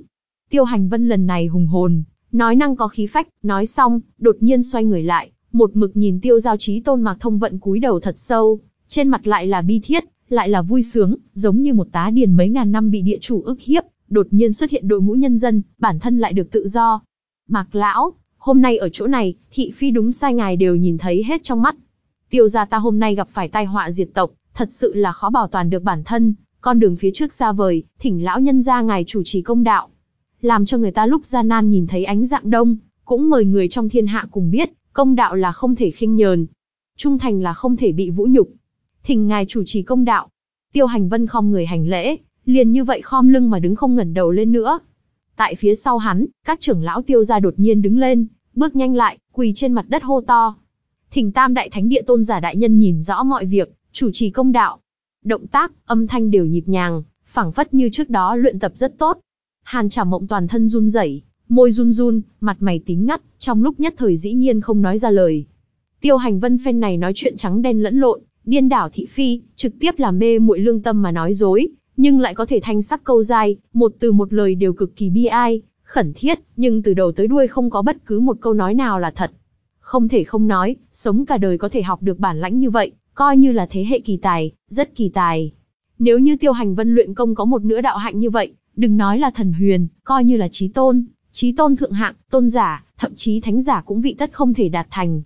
Tiêu hành vân lần này hùng hồn, nói năng có khí phách, nói xong, đột nhiên xoay người lại, một mực nhìn tiêu giao trí tôn mạc thông vận cúi đầu thật sâu, trên mặt lại là bi thiết, lại là vui sướng, giống như một tá điền mấy ngàn năm bị địa chủ ức hiếp, đột nhiên xuất hiện đội ngũ nhân dân, bản thân lại được tự do. Mạc lão, hôm nay ở chỗ này, thị phi đúng sai ngài đều nhìn thấy hết trong mắt. Tiêu gia ta hôm nay gặp phải tai họa diệt tộc, thật sự là khó bảo toàn được bản thân, con đường phía trước xa vời, thỉnh lão nhân gia ngài chủ trì công đạo. Làm cho người ta lúc gian nan nhìn thấy ánh dạng đông, cũng mời người trong thiên hạ cùng biết, công đạo là không thể khinh nhờn. Trung thành là không thể bị vũ nhục. Thỉnh ngài chủ trì công đạo. Tiêu hành vân khom người hành lễ, liền như vậy khom lưng mà đứng không ngẩng đầu lên nữa. Tại phía sau hắn, các trưởng lão tiêu gia đột nhiên đứng lên, bước nhanh lại, quỳ trên mặt đất hô to. Thỉnh tam đại thánh địa tôn giả đại nhân nhìn rõ mọi việc, chủ trì công đạo. Động tác, âm thanh đều nhịp nhàng, phảng phất như trước đó luyện tập rất tốt. Hàn Trảm Mộng toàn thân run rẩy, môi run run, mặt mày tím ngắt, trong lúc nhất thời dĩ nhiên không nói ra lời. Tiêu Hành Vân phen này nói chuyện trắng đen lẫn lộn, điên đảo thị phi, trực tiếp là mê muội lương tâm mà nói dối, nhưng lại có thể thanh sắc câu dai, một từ một lời đều cực kỳ bi ai, khẩn thiết, nhưng từ đầu tới đuôi không có bất cứ một câu nói nào là thật. Không thể không nói, sống cả đời có thể học được bản lãnh như vậy, coi như là thế hệ kỳ tài, rất kỳ tài. Nếu như tiêu hành vân luyện công có một nửa đạo hạnh như vậy, đừng nói là thần huyền, coi như là trí tôn, trí tôn thượng hạng, tôn giả, thậm chí thánh giả cũng vị tất không thể đạt thành.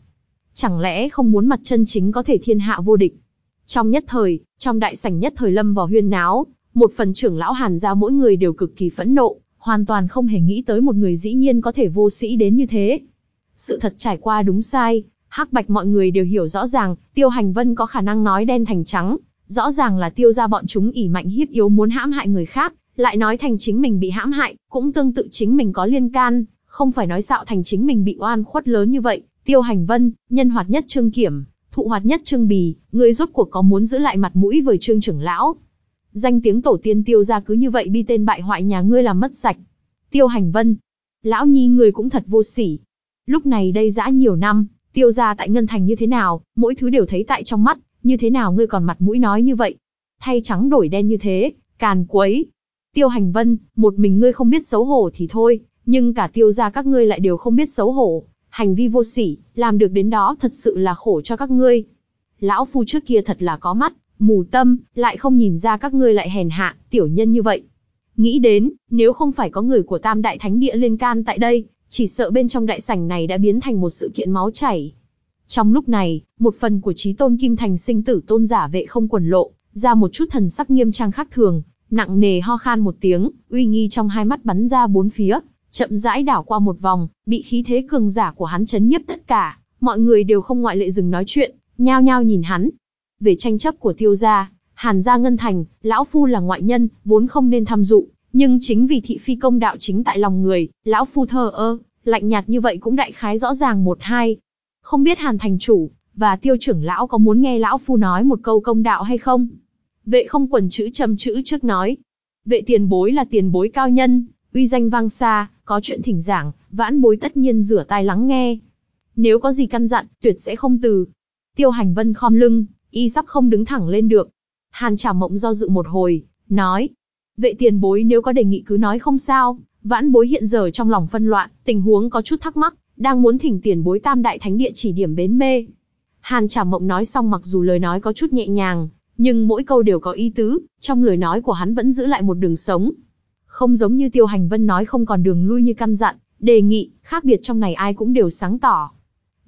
Chẳng lẽ không muốn mặt chân chính có thể thiên hạ vô địch? Trong nhất thời, trong đại sảnh nhất thời lâm vào huyên náo, một phần trưởng lão hàn gia mỗi người đều cực kỳ phẫn nộ, hoàn toàn không hề nghĩ tới một người dĩ nhiên có thể vô sĩ đến như thế. Sự thật trải qua đúng sai, hắc bạch mọi người đều hiểu rõ ràng, tiêu hành vân có khả năng nói đen thành trắng, rõ ràng là tiêu ra bọn chúng ỉ mạnh hiếp yếu muốn hãm hại người khác, lại nói thành chính mình bị hãm hại, cũng tương tự chính mình có liên can, không phải nói xạo thành chính mình bị oan khuất lớn như vậy. Tiêu hành vân, nhân hoạt nhất trương kiểm, thụ hoạt nhất trương bì, người rốt cuộc có muốn giữ lại mặt mũi với trương trưởng lão. Danh tiếng tổ tiên tiêu ra cứ như vậy bi tên bại hoại nhà ngươi làm mất sạch. Tiêu hành vân, lão nhi người cũng thật vô sỉ. Lúc này đây dã nhiều năm, tiêu ra tại Ngân Thành như thế nào, mỗi thứ đều thấy tại trong mắt, như thế nào ngươi còn mặt mũi nói như vậy. Thay trắng đổi đen như thế, càn quấy. Tiêu hành vân, một mình ngươi không biết xấu hổ thì thôi, nhưng cả tiêu ra các ngươi lại đều không biết xấu hổ. Hành vi vô sỉ, làm được đến đó thật sự là khổ cho các ngươi. Lão phu trước kia thật là có mắt, mù tâm, lại không nhìn ra các ngươi lại hèn hạ, tiểu nhân như vậy. Nghĩ đến, nếu không phải có người của Tam Đại Thánh Địa liên can tại đây, chỉ sợ bên trong đại sảnh này đã biến thành một sự kiện máu chảy. Trong lúc này, một phần của trí tôn kim thành sinh tử tôn giả vệ không quần lộ, ra một chút thần sắc nghiêm trang khác thường, nặng nề ho khan một tiếng, uy nghi trong hai mắt bắn ra bốn phía, chậm rãi đảo qua một vòng, bị khí thế cường giả của hắn chấn nhiếp tất cả, mọi người đều không ngoại lệ dừng nói chuyện, nhao nhao nhìn hắn. Về tranh chấp của tiêu gia, Hàn gia ngân thành, lão phu là ngoại nhân, vốn không nên tham dự nhưng chính vì thị phi công đạo chính tại lòng người, lão phu thờ ơ, lạnh nhạt như vậy cũng đại khái rõ ràng một hai. Không biết Hàn thành chủ và tiêu trưởng lão có muốn nghe lão phu nói một câu công đạo hay không? Vệ không quần chữ trầm chữ trước nói. Vệ tiền bối là tiền bối cao nhân, uy danh vang xa, có chuyện thỉnh giảng, vãn bối tất nhiên rửa tai lắng nghe. Nếu có gì căn dặn, tuyệt sẽ không từ. Tiêu hành vân khom lưng, y sắp không đứng thẳng lên được. Hàn trả mộng do dự một hồi, nói. Vệ tiền bối nếu có đề nghị cứ nói không sao, vãn bối hiện giờ trong lòng phân loạn, tình huống có chút thắc mắc, đang muốn thỉnh tiền bối tam đại thánh địa chỉ điểm bến mê. Hàn trả mộng nói xong mặc dù lời nói có chút nhẹ nhàng, nhưng mỗi câu đều có ý tứ, trong lời nói của hắn vẫn giữ lại một đường sống. Không giống như Tiêu Hành Vân nói không còn đường lui như căn dặn, đề nghị, khác biệt trong này ai cũng đều sáng tỏ.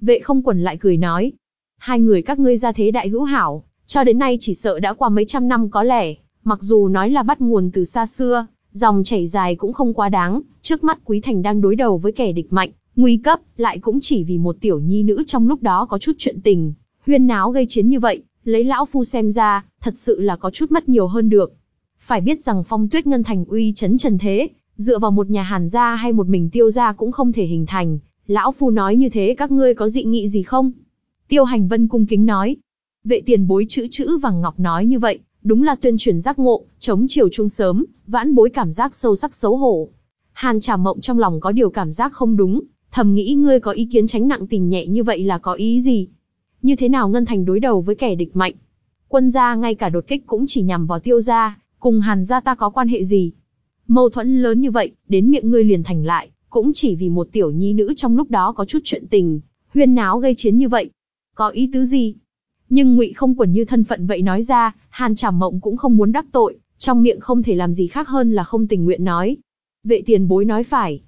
Vệ không quần lại cười nói, hai người các ngươi ra thế đại hữu hảo, cho đến nay chỉ sợ đã qua mấy trăm năm có lẽ, mặc dù nói là bắt nguồn từ xa xưa, dòng chảy dài cũng không quá đáng, trước mắt Quý Thành đang đối đầu với kẻ địch mạnh, nguy cấp, lại cũng chỉ vì một tiểu nhi nữ trong lúc đó có chút chuyện tình, huyên náo gây chiến như vậy, lấy lão phu xem ra, thật sự là có chút mất nhiều hơn được. Phải biết rằng phong tuyết ngân thành uy chấn trần thế, dựa vào một nhà hàn gia hay một mình tiêu gia cũng không thể hình thành. Lão phu nói như thế các ngươi có dị nghị gì không? Tiêu hành vân cung kính nói. Vệ tiền bối chữ chữ vàng ngọc nói như vậy, đúng là tuyên truyền giác ngộ, chống chiều trung sớm, vãn bối cảm giác sâu sắc xấu hổ. Hàn trà mộng trong lòng có điều cảm giác không đúng, thầm nghĩ ngươi có ý kiến tránh nặng tình nhẹ như vậy là có ý gì? Như thế nào Ngân Thành đối đầu với kẻ địch mạnh? Quân gia ngay cả đột kích cũng chỉ nhằm vào tiêu gia, cùng hàn gia ta có quan hệ gì? Mâu thuẫn lớn như vậy, đến miệng ngươi liền thành lại, cũng chỉ vì một tiểu nhi nữ trong lúc đó có chút chuyện tình, huyên náo gây chiến như vậy. Có ý tứ gì? Nhưng ngụy không quần như thân phận vậy nói ra, hàn trảm mộng cũng không muốn đắc tội, trong miệng không thể làm gì khác hơn là không tình nguyện nói. Vệ tiền bối nói phải.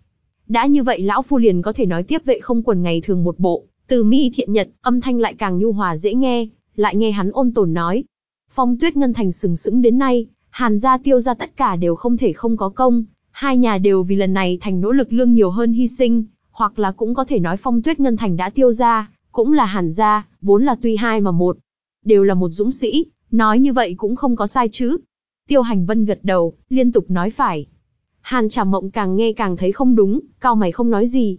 Đã như vậy lão phu liền có thể nói tiếp vệ không quần ngày thường một bộ, từ mi thiện nhật, âm thanh lại càng nhu hòa dễ nghe, lại nghe hắn ôn tồn nói. Phong tuyết ngân thành sừng sững đến nay, hàn gia tiêu gia tất cả đều không thể không có công, hai nhà đều vì lần này thành nỗ lực lương nhiều hơn hy sinh, hoặc là cũng có thể nói phong tuyết ngân thành đã tiêu gia, cũng là hàn gia, vốn là tuy hai mà một, đều là một dũng sĩ, nói như vậy cũng không có sai chứ. Tiêu hành vân gật đầu, liên tục nói phải. Hàn trà mộng càng nghe càng thấy không đúng, cao mày không nói gì.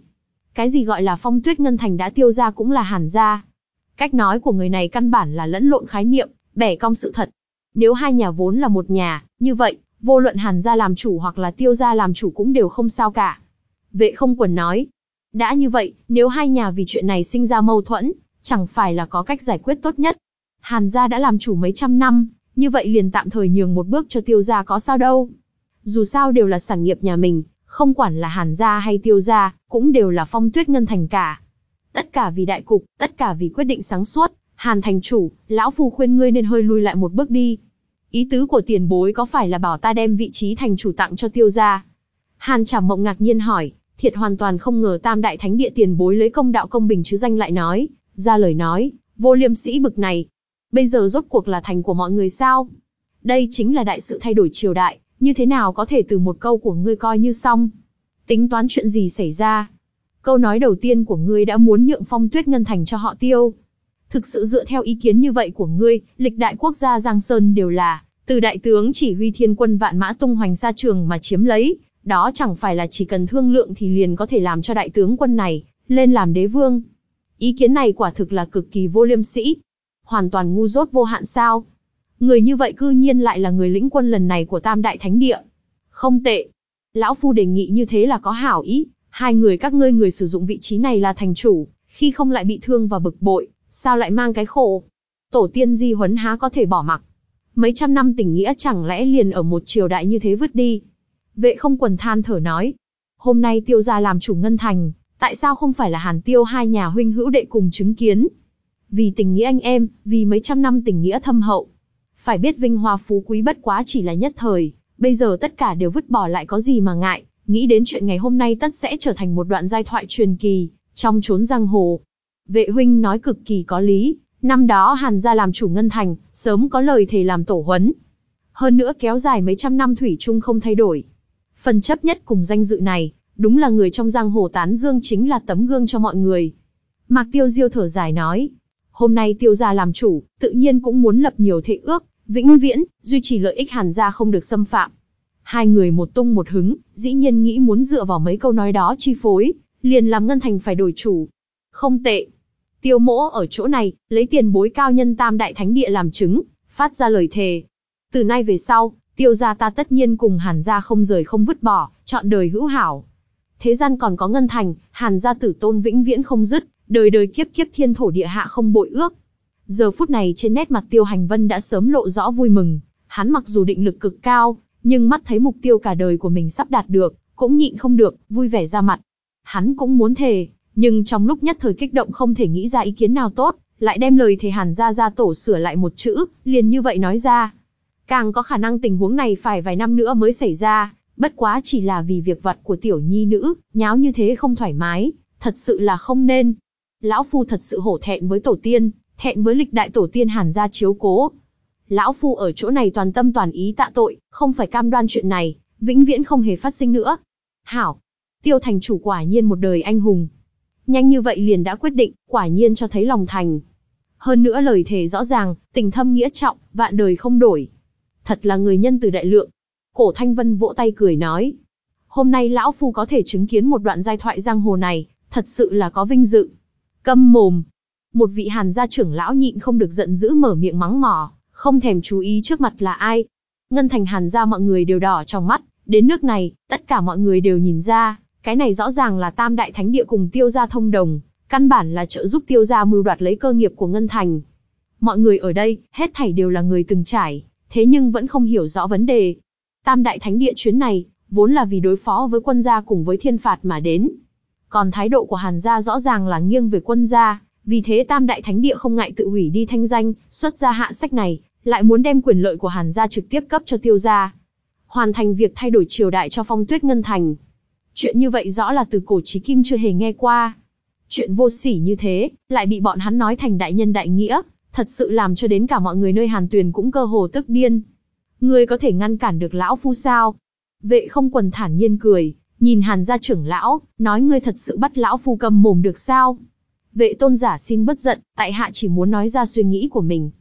Cái gì gọi là phong tuyết ngân thành đã tiêu ra cũng là hàn gia. Cách nói của người này căn bản là lẫn lộn khái niệm, bẻ cong sự thật. Nếu hai nhà vốn là một nhà, như vậy, vô luận hàn gia làm chủ hoặc là tiêu gia làm chủ cũng đều không sao cả. Vệ không quần nói. Đã như vậy, nếu hai nhà vì chuyện này sinh ra mâu thuẫn, chẳng phải là có cách giải quyết tốt nhất. Hàn gia đã làm chủ mấy trăm năm, như vậy liền tạm thời nhường một bước cho tiêu gia có sao đâu. Dù sao đều là sản nghiệp nhà mình, Không quản là Hàn gia hay Tiêu gia, cũng đều là phong tuyết ngân thành cả. Tất cả vì đại cục, tất cả vì quyết định sáng suốt, Hàn thành chủ, lão phu khuyên ngươi nên hơi lui lại một bước đi. Ý tứ của tiền bối có phải là bảo ta đem vị trí thành chủ tặng cho tiêu gia? Hàn Trảm Mộng ngạc nhiên hỏi, thiệt hoàn toàn không ngờ tam đại thánh địa tiền bối lấy công đạo công bình chứ danh lại nói, ra lời nói, vô liêm sĩ bực này. Bây giờ rốt cuộc là thành của mọi người sao? Đây chính là đại sự thay đổi triều đại, như thế nào có thể từ một câu của ngươi coi như xong? Tính toán chuyện gì xảy ra? Câu nói đầu tiên của ngươi đã muốn nhượng phong tuyết ngân thành cho họ tiêu. Thực sự dựa theo ý kiến như vậy của ngươi, lịch đại quốc gia Giang Sơn đều là, từ đại tướng chỉ huy thiên quân vạn mã tung hoành xa trường mà chiếm lấy, đó chẳng phải là chỉ cần thương lượng thì liền có thể làm cho đại tướng quân này, lên làm đế vương. Ý kiến này quả thực là cực kỳ vô liêm sĩ. Hoàn toàn ngu dốt vô hạn sao. Người như vậy cư nhiên lại là người lĩnh quân lần này của Tam Đại Thánh Địa. Không tệ. Lão Phu đề nghị như thế là có hảo ý, hai người các ngươi người sử dụng vị trí này là thành chủ, khi không lại bị thương và bực bội, sao lại mang cái khổ. Tổ tiên di huấn há có thể bỏ mặc. Mấy trăm năm tình nghĩa chẳng lẽ liền ở một triều đại như thế vứt đi. Vệ không quần than thở nói. Hôm nay tiêu gia làm chủ ngân thành, tại sao không phải là hàn tiêu hai nhà huynh hữu đệ cùng chứng kiến? Vì tình nghĩa anh em, vì mấy trăm năm tình nghĩa thâm hậu. Phải biết vinh hoa phú quý bất quá chỉ là nhất thời, bây giờ tất cả đều vứt bỏ lại có gì mà ngại, nghĩ đến chuyện ngày hôm nay tất sẽ trở thành một đoạn giai thoại truyền kỳ, trong chốn giang hồ. Vệ huynh nói cực kỳ có lý, năm đó Hàn gia làm chủ ngân thành, sớm có lời thề làm tổ huấn. Hơn nữa kéo dài mấy trăm năm thủy chung không thay đổi. Phần chấp nhất cùng danh dự này, đúng là người trong giang hồ tán dương chính là tấm gương cho mọi người. Mạc Tiêu Diêu thở dài nói, hôm nay Tiêu gia làm chủ, tự nhiên cũng muốn lập nhiều thệ ước, vĩnh viễn, duy trì lợi ích Hàn gia không được xâm phạm. Hai người một tung một hứng, dĩ nhiên nghĩ muốn dựa vào mấy câu nói đó chi phối, liền làm Ngân Thành phải đổi chủ. Không tệ. Tiêu mỗ ở chỗ này, lấy tiền bối cao nhân tam đại thánh địa làm chứng, phát ra lời thề. Từ nay về sau, tiêu gia ta tất nhiên cùng hàn gia không rời không vứt bỏ, chọn đời hữu hảo. Thế gian còn có ngân thành, hàn gia tử tôn vĩnh viễn không dứt, đời đời kiếp kiếp thiên thổ địa hạ không bội ước. Giờ phút này trên nét mặt tiêu hành vân đã sớm lộ rõ vui mừng, hắn mặc dù định lực cực cao, nhưng mắt thấy mục tiêu cả đời của mình sắp đạt được, cũng nhịn không được, vui vẻ ra mặt. Hắn cũng muốn thề, nhưng trong lúc nhất thời kích động không thể nghĩ ra ý kiến nào tốt, lại đem lời thề hàn gia gia tổ sửa lại một chữ, liền như vậy nói ra. Càng có khả năng tình huống này phải vài năm nữa mới xảy ra, bất quá chỉ là vì việc vặt của tiểu nhi nữ, nháo như thế không thoải mái, thật sự là không nên. Lão Phu thật sự hổ thẹn với tổ tiên, thẹn với lịch đại tổ tiên hàn gia chiếu cố. Lão Phu ở chỗ này toàn tâm toàn ý tạ tội, không phải cam đoan chuyện này, vĩnh viễn không hề phát sinh nữa. Hảo, tiêu thành chủ quả nhiên một đời anh hùng. Nhanh như vậy liền đã quyết định, quả nhiên cho thấy lòng thành. Hơn nữa lời thề rõ ràng, tình thâm nghĩa trọng, vạn đời không đổi thật là người nhân từ đại lượng. Cổ Thanh Vân vỗ tay cười nói, hôm nay lão phu có thể chứng kiến một đoạn giai thoại giang hồ này, thật sự là có vinh dự. Câm mồm. Một vị hàn gia trưởng lão nhịn không được giận dữ mở miệng mắng mỏ, không thèm chú ý trước mặt là ai. Ngân thành hàn gia mọi người đều đỏ trong mắt, đến nước này, tất cả mọi người đều nhìn ra, cái này rõ ràng là tam đại thánh địa cùng tiêu gia thông đồng, căn bản là trợ giúp tiêu gia mưu đoạt lấy cơ nghiệp của Ngân thành. Mọi người ở đây, hết thảy đều là người từng trải, thế nhưng vẫn không hiểu rõ vấn đề. Tam đại thánh địa chuyến này, vốn là vì đối phó với quân gia cùng với thiên phạt mà đến. Còn thái độ của Hàn gia rõ ràng là nghiêng về quân gia, vì thế Tam đại thánh địa không ngại tự hủy đi thanh danh, xuất ra hạ sách này, lại muốn đem quyền lợi của Hàn gia trực tiếp cấp cho Tiêu gia. Hoàn thành việc thay đổi triều đại cho Phong Tuyết Ngân thành. Chuyện như vậy rõ là từ cổ chí kim chưa hề nghe qua. Chuyện vô sỉ như thế, lại bị bọn hắn nói thành đại nhân đại nghĩa, thật sự làm cho đến cả mọi người nơi Hàn Tuyền cũng cơ hồ tức điên. Ngươi có thể ngăn cản được lão phu sao? Vệ không quần thản nhiên cười, nhìn Hàn gia trưởng lão, nói ngươi thật sự bắt lão phu cầm mồm được sao? Vệ tôn giả xin bất giận, tại hạ chỉ muốn nói ra suy nghĩ của mình.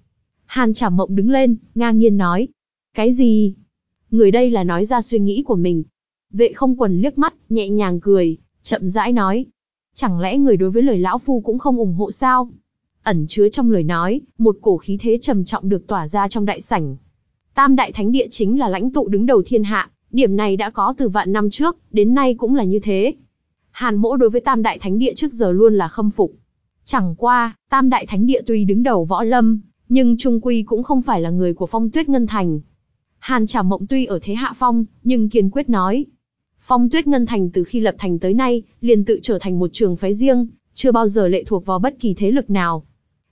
Hàn trả mộng đứng lên, ngang nhiên nói. Cái gì? Người đây là nói ra suy nghĩ của mình. Vệ không quần liếc mắt, nhẹ nhàng cười, chậm rãi nói. Chẳng lẽ người đối với lời lão phu cũng không ủng hộ sao? Ẩn chứa trong lời nói, một cổ khí thế trầm trọng được tỏa ra trong đại sảnh. Tam đại thánh địa chính là lãnh tụ đứng đầu thiên hạ, điểm này đã có từ vạn năm trước, đến nay cũng là như thế. Hàn mỗ đối với tam đại thánh địa trước giờ luôn là khâm phục. Chẳng qua, tam đại thánh địa tuy đứng đầu võ lâm, nhưng trung quy cũng không phải là người của phong tuyết ngân thành. Hàn trả mộng tuy ở thế hạ phong, nhưng kiên quyết nói. Phong Tuyết Ngân Thành từ khi lập thành tới nay, liền tự trở thành một trường phái riêng, chưa bao giờ lệ thuộc vào bất kỳ thế lực nào.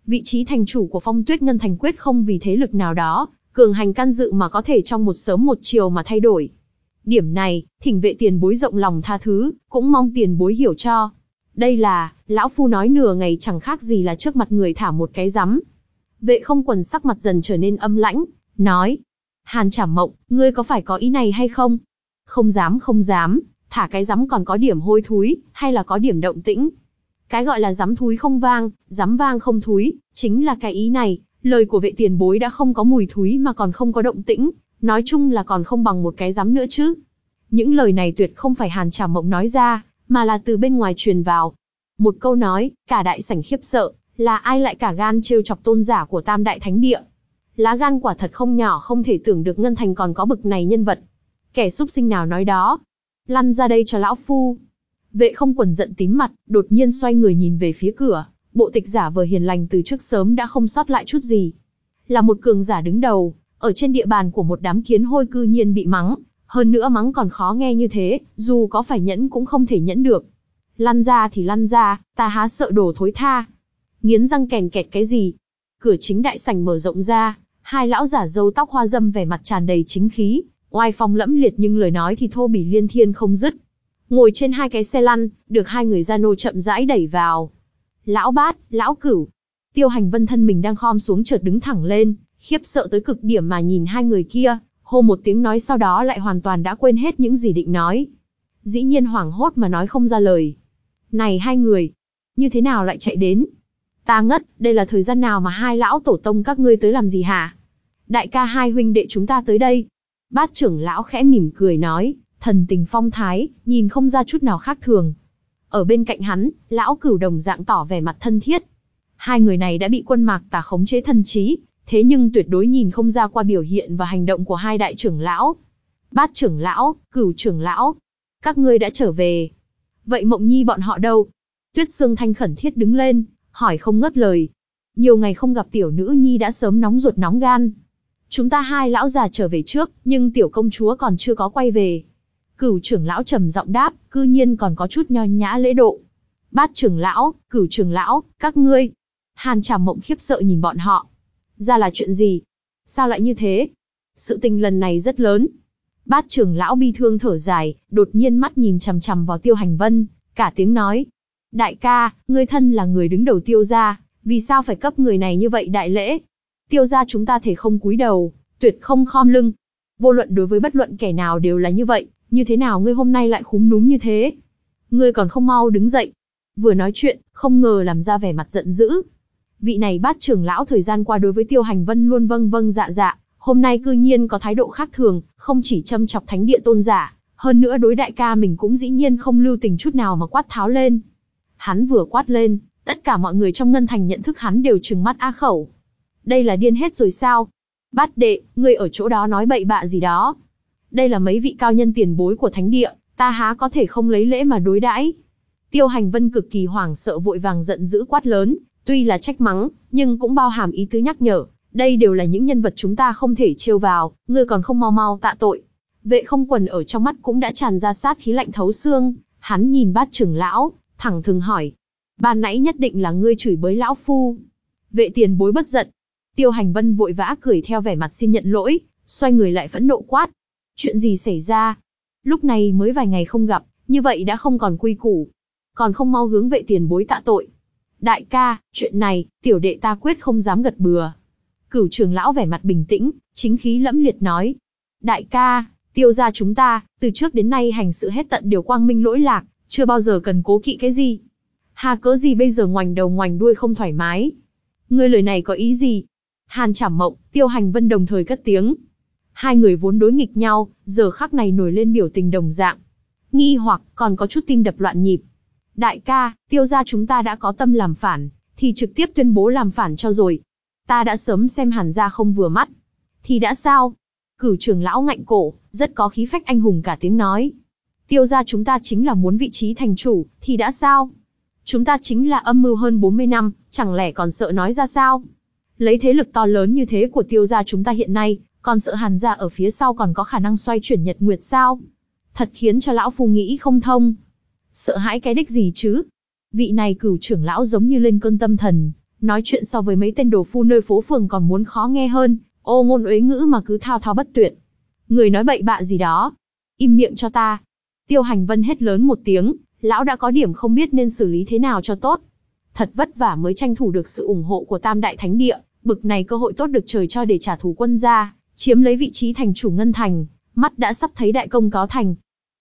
Vị trí thành chủ của Phong Tuyết Ngân Thành quyết không vì thế lực nào đó, cường hành can dự mà có thể trong một sớm một chiều mà thay đổi. Điểm này, thỉnh vệ tiền bối rộng lòng tha thứ, cũng mong tiền bối hiểu cho. Đây là, lão phu nói nửa ngày chẳng khác gì là trước mặt người thả một cái rắm. Vệ không quần sắc mặt dần trở nên âm lãnh, nói. Hàn chảm Mộng, ngươi có phải có ý này hay không? Không dám không dám, thả cái rắm còn có điểm hôi thúi, hay là có điểm động tĩnh. Cái gọi là dám thúi không vang, dám vang không thúi, chính là cái ý này, lời của vệ tiền bối đã không có mùi thúi mà còn không có động tĩnh, nói chung là còn không bằng một cái dám nữa chứ. Những lời này tuyệt không phải Hàn Trảm Mộng nói ra, mà là từ bên ngoài truyền vào. Một câu nói, cả đại sảnh khiếp sợ, là ai lại cả gan trêu chọc tôn giả của Tam Đại Thánh Địa. Lá gan quả thật không nhỏ không thể tưởng được Ngân Thành còn có bực này nhân vật. Kẻ xúc sinh nào nói đó. Lăn ra đây cho lão phu. Vệ không quần giận tím mặt, đột nhiên xoay người nhìn về phía cửa. Bộ tịch giả vờ hiền lành từ trước sớm đã không sót lại chút gì. Là một cường giả đứng đầu, ở trên địa bàn của một đám kiến hôi cư nhiên bị mắng. Hơn nữa mắng còn khó nghe như thế, dù có phải nhẫn cũng không thể nhẫn được. Lăn ra thì lăn ra, ta há sợ đồ thối tha. Nghiến răng kèn kẹt cái gì? Cửa chính đại sảnh mở rộng ra, hai lão giả râu tóc hoa dâm vẻ mặt tràn đầy chính khí, oai phong lẫm liệt nhưng lời nói thì thô bỉ liên thiên không dứt. Ngồi trên hai cái xe lăn, được hai người gia nô chậm rãi đẩy vào. Lão bát, lão cửu. Tiêu hành vân thân mình đang khom xuống chợt đứng thẳng lên, khiếp sợ tới cực điểm mà nhìn hai người kia, hô một tiếng nói sau đó lại hoàn toàn đã quên hết những gì định nói. Dĩ nhiên hoảng hốt mà nói không ra lời. Này hai người, như thế nào lại chạy đến? Ta ngất, đây là thời gian nào mà hai lão tổ tông các ngươi tới làm gì hả? Đại ca hai huynh đệ chúng ta tới đây. Bát trưởng lão khẽ mỉm cười nói, thần tình phong thái, nhìn không ra chút nào khác thường. Ở bên cạnh hắn, lão cửu đồng dạng tỏ vẻ mặt thân thiết. Hai người này đã bị quân mạc tà khống chế thần trí, thế nhưng tuyệt đối nhìn không ra qua biểu hiện và hành động của hai đại trưởng lão. Bát trưởng lão, cửu trưởng lão, các ngươi đã trở về. Vậy mộng nhi bọn họ đâu? Tuyết Sương Thanh khẩn thiết đứng lên, hỏi không ngớt lời. Nhiều ngày không gặp tiểu nữ nhi đã sớm nóng ruột nóng gan. Chúng ta hai lão già trở về trước, nhưng tiểu công chúa còn chưa có quay về. Cửu trưởng lão trầm giọng đáp, cư nhiên còn có chút nho nhã lễ độ. Bát trưởng lão, cửu trưởng lão, các ngươi. Hàn Trà mộng khiếp sợ nhìn bọn họ. Ra là chuyện gì? Sao lại như thế? Sự tình lần này rất lớn. Bát trưởng lão bi thương thở dài, đột nhiên mắt nhìn chằm chằm vào tiêu hành vân, cả tiếng nói, Đại ca, ngươi thân là người đứng đầu tiêu gia, vì sao phải cấp người này như vậy đại lễ? Tiêu gia chúng ta thể không cúi đầu, tuyệt không khom lưng. Vô luận đối với bất luận kẻ nào đều là như vậy, như thế nào ngươi hôm nay lại khúm núm như thế? Ngươi còn không mau đứng dậy. Vừa nói chuyện, không ngờ làm ra vẻ mặt giận dữ. Vị này bát trưởng lão thời gian qua đối với tiêu hành vân luôn vâng vâng dạ dạ, hôm nay cư nhiên có thái độ khác thường, không chỉ châm chọc thánh địa tôn giả, hơn nữa đối đại ca mình cũng dĩ nhiên không lưu tình chút nào mà quát tháo lên. Hắn vừa quát lên, tất cả mọi người trong ngân thành nhận thức hắn đều trừng mắt á khẩu. Đây là điên hết rồi sao? Bát đệ, ngươi ở chỗ đó nói bậy bạ gì đó. Đây là mấy vị cao nhân tiền bối của thánh địa, ta há có thể không lấy lễ mà đối đãi. Tiêu hành vân cực kỳ hoảng sợ vội vàng giận dữ quát lớn, tuy là trách mắng, nhưng cũng bao hàm ý tứ nhắc nhở. Đây đều là những nhân vật chúng ta không thể trêu vào, ngươi còn không mau mau tạ tội. Vệ không quần ở trong mắt cũng đã tràn ra sát khí lạnh thấu xương, hắn nhìn bát trưởng lão, thẳng thừng hỏi. Ban nãy nhất định là ngươi chửi bới lão phu. Vệ tiền bối bất giận. Tiêu hành vân vội vã cười theo vẻ mặt xin nhận lỗi, xoay người lại phẫn nộ quát. Chuyện gì xảy ra? Lúc này mới vài ngày không gặp, như vậy đã không còn quy củ. Còn không mau hướng vệ tiền bối tạ tội. Đại ca, chuyện này, tiểu đệ ta quyết không dám gật bừa. Cửu trường lão vẻ mặt bình tĩnh, chính khí lẫm liệt nói. Đại ca, tiêu gia chúng ta, từ trước đến nay hành sự hết tận điều quang minh lỗi lạc, chưa bao giờ cần cố kỵ cái gì. Hà cớ gì bây giờ ngoảnh đầu ngoảnh đuôi không thoải mái. Ngươi lời này có ý gì? Hàn chảm mộng, tiêu hành vân đồng thời cất tiếng. Hai người vốn đối nghịch nhau, giờ khắc này nổi lên biểu tình đồng dạng. Nghi hoặc còn có chút tim đập loạn nhịp. Đại ca, tiêu gia chúng ta đã có tâm làm phản, thì trực tiếp tuyên bố làm phản cho rồi. Ta đã sớm xem hàn ra không vừa mắt. Thì đã sao? Cửu trưởng lão ngạnh cổ, rất có khí phách anh hùng cả tiếng nói. Tiêu gia chúng ta chính là muốn vị trí thành chủ, thì đã sao? Chúng ta chính là âm mưu hơn 40 năm, chẳng lẽ còn sợ nói ra sao? Lấy thế lực to lớn như thế của tiêu gia chúng ta hiện nay, còn sợ hàn gia ở phía sau còn có khả năng xoay chuyển nhật nguyệt sao? thật khiến cho lão phu nghĩ không thông. Sợ hãi cái đích gì chứ? Vị này cửu trưởng lão giống như lên cơn tâm thần, nói chuyện so với mấy tên đồ phu nơi phố phường còn muốn khó nghe hơn, ô ngôn uế ngữ mà cứ thao thao bất tuyệt. Người nói bậy bạ gì đó. Im miệng cho ta. Tiêu hành vân hét lớn một tiếng, lão đã có điểm không biết nên xử lý thế nào cho tốt. Thật vất vả mới tranh thủ được sự ủng hộ của Tam Đại Thánh Địa, bực này cơ hội tốt được trời cho để trả thù quân gia, chiếm lấy vị trí thành chủ ngân thành, mắt đã sắp thấy đại công có thành.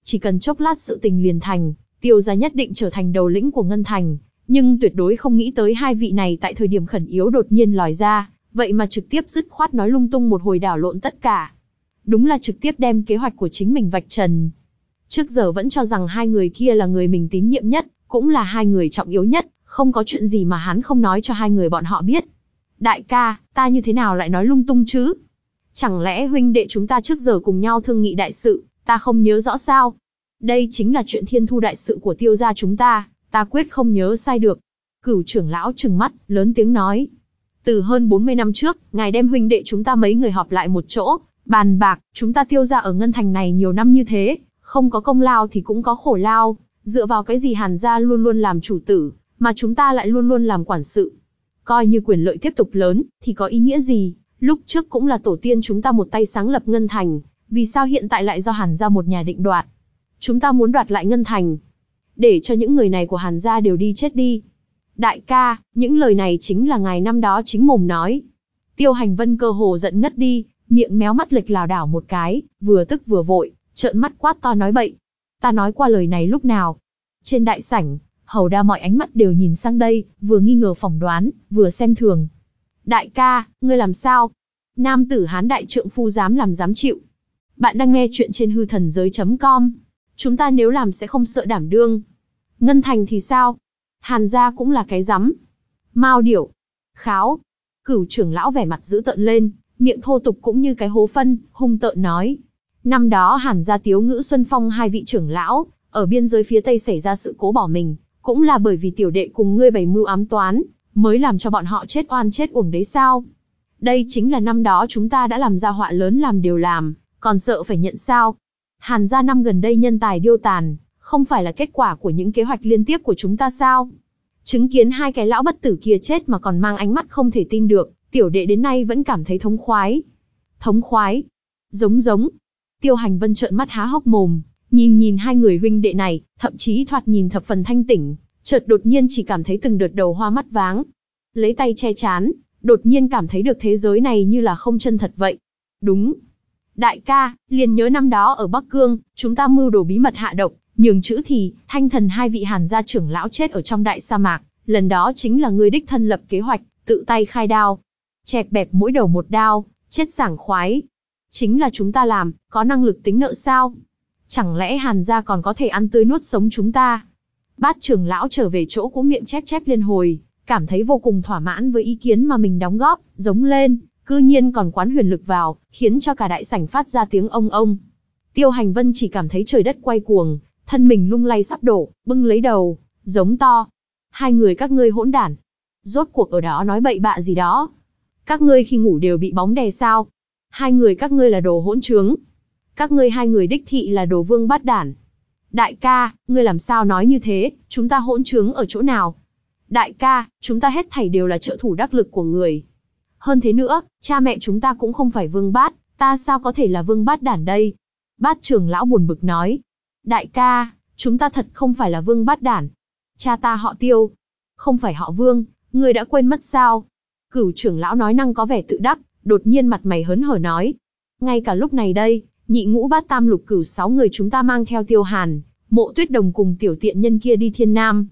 Chỉ cần chốc lát sự tình liền thành, tiêu gia nhất định trở thành đầu lĩnh của ngân thành, nhưng tuyệt đối không nghĩ tới hai vị này tại thời điểm khẩn yếu đột nhiên lòi ra, vậy mà trực tiếp dứt khoát nói lung tung một hồi đảo lộn tất cả. Đúng là trực tiếp đem kế hoạch của chính mình vạch trần. Trước giờ vẫn cho rằng hai người kia là người mình tín nhiệm nhất, cũng là hai người trọng yếu nhất, không có chuyện gì mà hắn không nói cho hai người bọn họ biết. Đại ca, ta như thế nào lại nói lung tung chứ? Chẳng lẽ huynh đệ chúng ta trước giờ cùng nhau thương nghị đại sự, ta không nhớ rõ sao? Đây chính là chuyện thiên thu đại sự của tiêu gia chúng ta, ta quyết không nhớ sai được. Cửu trưởng lão trừng mắt, lớn tiếng nói. Từ hơn 40 năm trước, ngài đem huynh đệ chúng ta mấy người họp lại một chỗ, bàn bạc, chúng ta tiêu ra ở ngân thành này nhiều năm như thế, không có công lao thì cũng có khổ lao, dựa vào cái gì hàn gia luôn luôn làm chủ tử, mà chúng ta lại luôn luôn làm quản sự. Coi như quyền lợi tiếp tục lớn, thì có ý nghĩa gì? Lúc trước cũng là tổ tiên chúng ta một tay sáng lập Ngân Thành, vì sao hiện tại lại do Hàn gia một nhà định đoạt? Chúng ta muốn đoạt lại Ngân Thành. Để cho những người này của Hàn gia đều đi chết đi. Đại ca, những lời này chính là ngày năm đó chính mồm nói. Tiêu hành vân cơ hồ giận ngất đi, miệng méo mắt lệch lào đảo một cái, vừa tức vừa vội, trợn mắt quát to nói bậy. Ta nói qua lời này lúc nào? Trên đại sảnh, hầu đa mọi ánh mắt đều nhìn sang đây, vừa nghi ngờ phỏng đoán, vừa xem thường. Đại ca, ngươi làm sao? Nam tử hán đại trượng phu dám làm dám chịu. Bạn đang nghe chuyện trên hư thần giới.com. Chúng ta nếu làm sẽ không sợ đảm đương. Ngân thành thì sao? Hàn gia cũng là cái rắm. Mao điểu. Kháo. Cửu trưởng lão vẻ mặt giữ tợn lên, miệng thô tục cũng như cái hố phân, hung tợn nói. Năm đó Hàn gia tiếu ngữ Xuân Phong hai vị trưởng lão, ở biên giới phía Tây xảy ra sự cố bỏ mình, cũng là bởi vì tiểu đệ cùng ngươi bày mưu ám toán, mới làm cho bọn họ chết oan chết uổng đấy sao? Đây chính là năm đó chúng ta đã làm ra họa lớn làm điều làm, còn sợ phải nhận sao? Hàn gia năm gần đây nhân tài điêu tàn, không phải là kết quả của những kế hoạch liên tiếp của chúng ta sao? Chứng kiến hai cái lão bất tử kia chết mà còn mang ánh mắt không thể tin được, tiểu đệ đến nay vẫn cảm thấy thống khoái. Thống khoái. Giống giống. Tiêu hành vân trợn mắt há hốc mồm, Nhìn nhìn hai người huynh đệ này, thậm chí thoạt nhìn thập phần thanh tỉnh, chợt đột nhiên chỉ cảm thấy từng đợt đầu hoa mắt váng. Lấy tay che chán, đột nhiên cảm thấy được thế giới này như là không chân thật vậy. Đúng. Đại ca, liền nhớ năm đó ở Bắc Cương, chúng ta mưu đồ bí mật hạ độc, nhường chữ thì, thanh thần hai vị hàn gia trưởng lão chết ở trong đại sa mạc, lần đó chính là người đích thân lập kế hoạch, tự tay khai đao. Chẹp bẹp mỗi đầu một đao, chết sảng khoái. Chính là chúng ta làm, có năng lực tính nợ sao? Chẳng lẽ Hàn gia còn có thể ăn tươi nuốt sống chúng ta? Bát trưởng lão trở về chỗ cũng miệng chép chép liên hồi, cảm thấy vô cùng thỏa mãn với ý kiến mà mình đóng góp, giống lên, cư nhiên còn quán huyền lực vào, khiến cho cả đại sảnh phát ra tiếng ông ông. Tiêu hành vân chỉ cảm thấy trời đất quay cuồng, thân mình lung lay sắp đổ, bưng lấy đầu, giống to. Hai người các ngươi hỗn đản. Rốt cuộc ở đó nói bậy bạ gì đó. Các ngươi khi ngủ đều bị bóng đè sao. Hai người các ngươi là đồ hỗn trướng, các ngươi hai người đích thị là đồ vương bát đản. Đại ca, ngươi làm sao nói như thế, chúng ta hỗn trướng ở chỗ nào? Đại ca, chúng ta hết thảy đều là trợ thủ đắc lực của người. Hơn thế nữa, cha mẹ chúng ta cũng không phải vương bát, ta sao có thể là vương bát đản đây? Bát trưởng lão buồn bực nói. Đại ca, chúng ta thật không phải là vương bát đản. Cha ta họ tiêu. Không phải họ vương, ngươi đã quên mất sao? Cửu trưởng lão nói năng có vẻ tự đắc, đột nhiên mặt mày hớn hở nói. Ngay cả lúc này đây, nhị ngũ bát tam lục cửu sáu người chúng ta mang theo tiêu hàn, mộ tuyết đồng cùng tiểu tiện nhân kia đi thiên nam.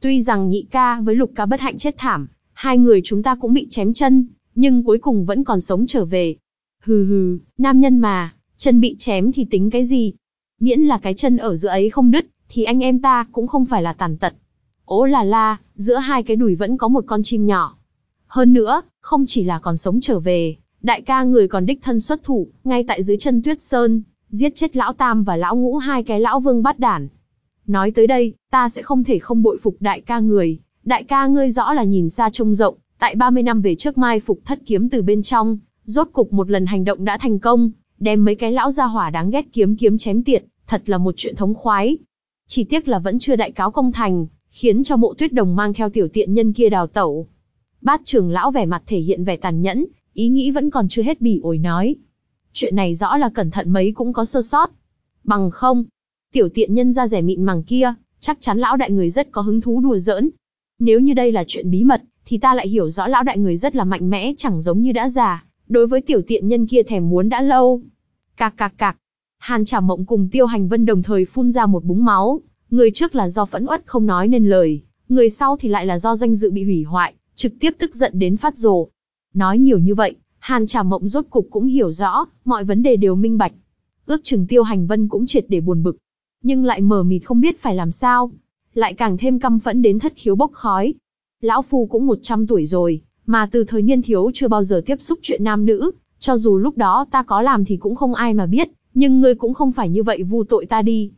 Tuy rằng nhị ca với lục ca bất hạnh chết thảm, hai người chúng ta cũng bị chém chân, nhưng cuối cùng vẫn còn sống trở về. Hừ hừ, nam nhân mà, chân bị chém thì tính cái gì? Miễn là cái chân ở giữa ấy không đứt, thì anh em ta cũng không phải là tàn tật. Ố là la, giữa hai cái đùi vẫn có một con chim nhỏ. Hơn nữa, không chỉ là còn sống trở về, Đại ca người còn đích thân xuất thủ, ngay tại dưới chân tuyết sơn, giết chết lão tam và lão ngũ hai cái lão vương bát đản. Nói tới đây, ta sẽ không thể không bội phục đại ca người. Đại ca ngươi rõ là nhìn xa trông rộng, tại 30 năm về trước mai phục thất kiếm từ bên trong, rốt cục một lần hành động đã thành công, đem mấy cái lão gia hỏa đáng ghét kiếm kiếm chém tiệt, thật là một chuyện thống khoái. Chỉ tiếc là vẫn chưa đại cáo công thành, khiến cho mộ tuyết đồng mang theo tiểu tiện nhân kia đào tẩu. Bát trưởng lão vẻ mặt thể hiện vẻ tàn nhẫn, ý nghĩ vẫn còn chưa hết bỉ ổi nói. Chuyện này rõ là cẩn thận mấy cũng có sơ sót. Bằng không, tiểu tiện nhân ra rẻ mịn màng kia, chắc chắn lão đại người rất có hứng thú đùa giỡn. Nếu như đây là chuyện bí mật, thì ta lại hiểu rõ lão đại người rất là mạnh mẽ chẳng giống như đã già, đối với tiểu tiện nhân kia thèm muốn đã lâu. Cạc cạc cạc, Hàn Trà Mộng cùng Tiêu Hành Vân đồng thời phun ra một búng máu, người trước là do phẫn uất không nói nên lời, người sau thì lại là do danh dự bị hủy hoại, trực tiếp tức giận đến phát rồ. Nói nhiều như vậy, Hàn Trà Mộng rốt cục cũng hiểu rõ, mọi vấn đề đều minh bạch. Ước chừng Tiêu Hành Vân cũng triệt để buồn bực, nhưng lại mờ mịt không biết phải làm sao, lại càng thêm căm phẫn đến thất khiếu bốc khói. Lão phu cũng 100 tuổi rồi, mà từ thời niên thiếu chưa bao giờ tiếp xúc chuyện nam nữ, cho dù lúc đó ta có làm thì cũng không ai mà biết, nhưng ngươi cũng không phải như vậy vu tội ta đi.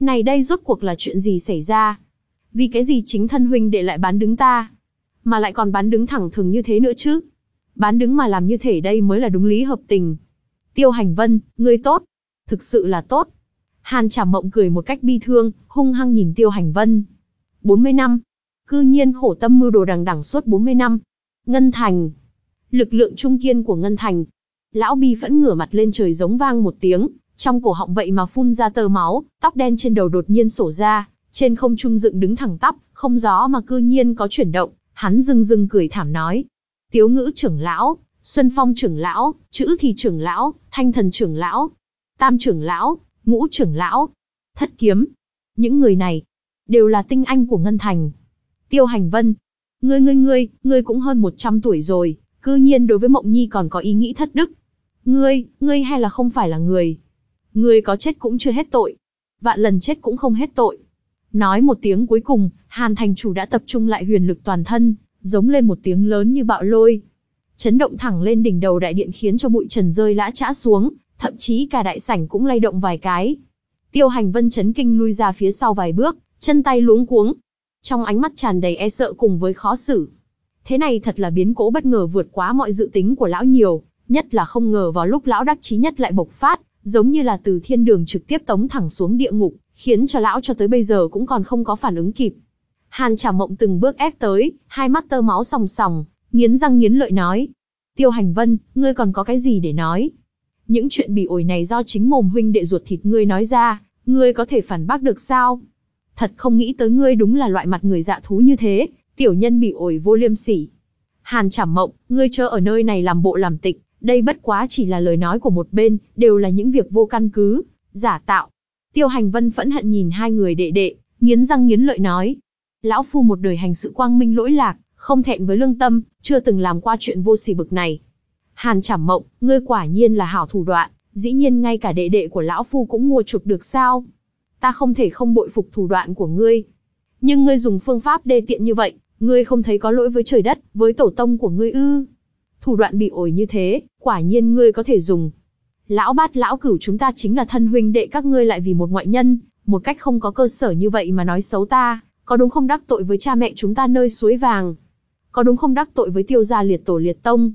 Này đây rốt cuộc là chuyện gì xảy ra? Vì cái gì chính thân huynh để lại bán đứng ta? Mà lại còn bán đứng thẳng thừng như thế nữa chứ? Bán đứng mà làm như thể đây mới là đúng lý hợp tình. Tiêu hành vân, ngươi tốt. Thực sự là tốt. Hàn Trảm Mộng cười một cách bi thương, hung hăng nhìn Tiêu Hành Vân. 40 năm. Cư nhiên khổ tâm mưu đồ đằng đẳng suốt 40 năm. Ngân Thành. Lực lượng trung kiên của Ngân Thành. Lão Bi vẫn ngửa mặt lên trời giống vang một tiếng, trong cổ họng vậy mà phun ra tơ máu, tóc đen trên đầu đột nhiên sổ ra, trên không trung dựng đứng thẳng tắp, không gió mà cư nhiên có chuyển động, hắn rưng rưng cười thảm nói. Tiếu ngữ trưởng lão, Xuân Phong trưởng lão, chữ thì trưởng lão, thanh thần trưởng lão, tam trưởng lão, ngũ trưởng lão, thất kiếm. Những người này, đều là tinh anh của Ngân Thành. Tiêu Hành Vân, ngươi ngươi ngươi, ngươi cũng hơn 100 tuổi rồi, cư nhiên đối với Mộng Nhi còn có ý nghĩ thất đức. Ngươi, ngươi hay là không phải là người? Ngươi có chết cũng chưa hết tội. Vạn lần chết cũng không hết tội. Nói một tiếng cuối cùng, Hàn Thành Chủ đã tập trung lại huyền lực toàn thân, giống lên một tiếng lớn như bạo lôi. Chấn động thẳng lên đỉnh đầu đại điện khiến cho bụi trần rơi lã chã xuống, thậm chí cả đại sảnh cũng lay động vài cái. Tiêu hành vân chấn kinh lui ra phía sau vài bước, chân tay luống cuống. Trong ánh mắt tràn đầy e sợ cùng với khó xử. Thế này thật là biến cố bất ngờ vượt quá mọi dự tính của lão nhiều, nhất là không ngờ vào lúc lão đắc chí nhất lại bộc phát, giống như là từ thiên đường trực tiếp tống thẳng xuống địa ngục, khiến cho lão cho tới bây giờ cũng còn không có phản ứng kịp. Hàn trả Mộng từng bước ép tới, hai mắt tơ máu sòng sòng, nghiến răng nghiến lợi nói. Tiêu Hành Vân, ngươi còn có cái gì để nói? Những chuyện bị ổi này do chính mồm huynh đệ ruột thịt ngươi nói ra, ngươi có thể phản bác được sao? Thật không nghĩ tới ngươi đúng là loại mặt người dạ thú như thế, tiểu nhân bị ổi vô liêm sỉ. Hàn trả Mộng, ngươi chớ ở nơi này làm bộ làm tịch, đây bất quá chỉ là lời nói của một bên, đều là những việc vô căn cứ, giả tạo. Tiêu Hành Vân phẫn hận nhìn hai người đệ đệ, nghiến răng nghiến lợi nói. Lão Phu một đời hành sự quang minh lỗi lạc, không thẹn với lương tâm, chưa từng làm qua chuyện vô sỉ bực này. Hàn Trảm Mộng, ngươi quả nhiên là hảo thủ đoạn, dĩ nhiên ngay cả đệ đệ của lão phu cũng mua chuộc được sao? Ta không thể không bội phục thủ đoạn của ngươi. Nhưng ngươi dùng phương pháp đê tiện như vậy, ngươi không thấy có lỗi với trời đất, với tổ tông của ngươi ư? Thủ đoạn bị ổi như thế, quả nhiên ngươi có thể dùng. Lão bát lão cửu chúng ta chính là thân huynh đệ các ngươi lại vì một ngoại nhân, một cách không có cơ sở như vậy mà nói xấu ta, có đúng không đắc tội với cha mẹ chúng ta nơi suối vàng? Có đúng không đắc tội với tiêu gia liệt tổ liệt tông?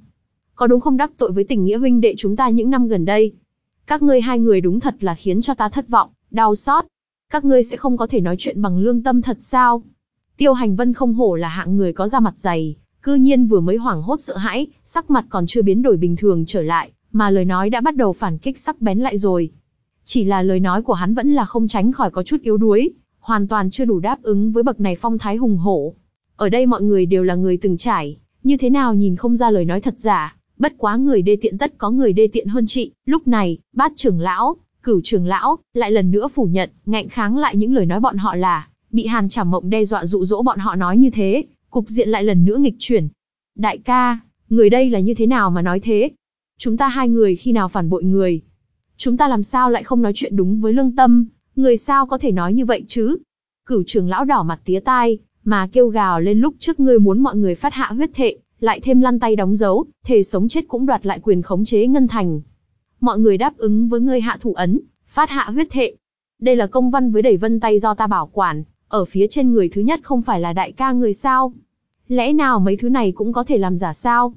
có đúng không đắc tội với tình nghĩa huynh đệ chúng ta những năm gần đây? Các ngươi hai người đúng thật là khiến cho ta thất vọng, đau xót. Các ngươi sẽ không có thể nói chuyện bằng lương tâm thật sao? Tiêu hành vân không hổ là hạng người có da mặt dày, cư nhiên vừa mới hoảng hốt sợ hãi, sắc mặt còn chưa biến đổi bình thường trở lại, mà lời nói đã bắt đầu phản kích sắc bén lại rồi. Chỉ là lời nói của hắn vẫn là không tránh khỏi có chút yếu đuối, hoàn toàn chưa đủ đáp ứng với bậc này phong thái hùng hổ. Ở đây mọi người đều là người từng trải, như thế nào nhìn không ra lời nói thật giả, Bất quá người đê tiện tất có người đê tiện hơn chị, lúc này, bát trưởng lão, cửu trưởng lão, lại lần nữa phủ nhận, ngạnh kháng lại những lời nói bọn họ là, bị hàn trảm mộng đe dọa dụ dỗ bọn họ nói như thế, cục diện lại lần nữa nghịch chuyển. Đại ca, người đây là như thế nào mà nói thế? Chúng ta hai người khi nào phản bội người? Chúng ta làm sao lại không nói chuyện đúng với lương tâm, người sao có thể nói như vậy chứ? Cửu trưởng lão đỏ mặt tía tai, mà kêu gào lên lúc trước ngươi muốn mọi người phát hạ huyết thệ, lại thêm lăn tay đóng dấu, thề sống chết cũng đoạt lại quyền khống chế ngân thành. Mọi người đáp ứng với ngươi hạ thủ ấn, phát hạ huyết thệ. Đây là công văn với đầy vân tay do ta bảo quản, ở phía trên người thứ nhất không phải là đại ca người sao? Lẽ nào mấy thứ này cũng có thể làm giả sao?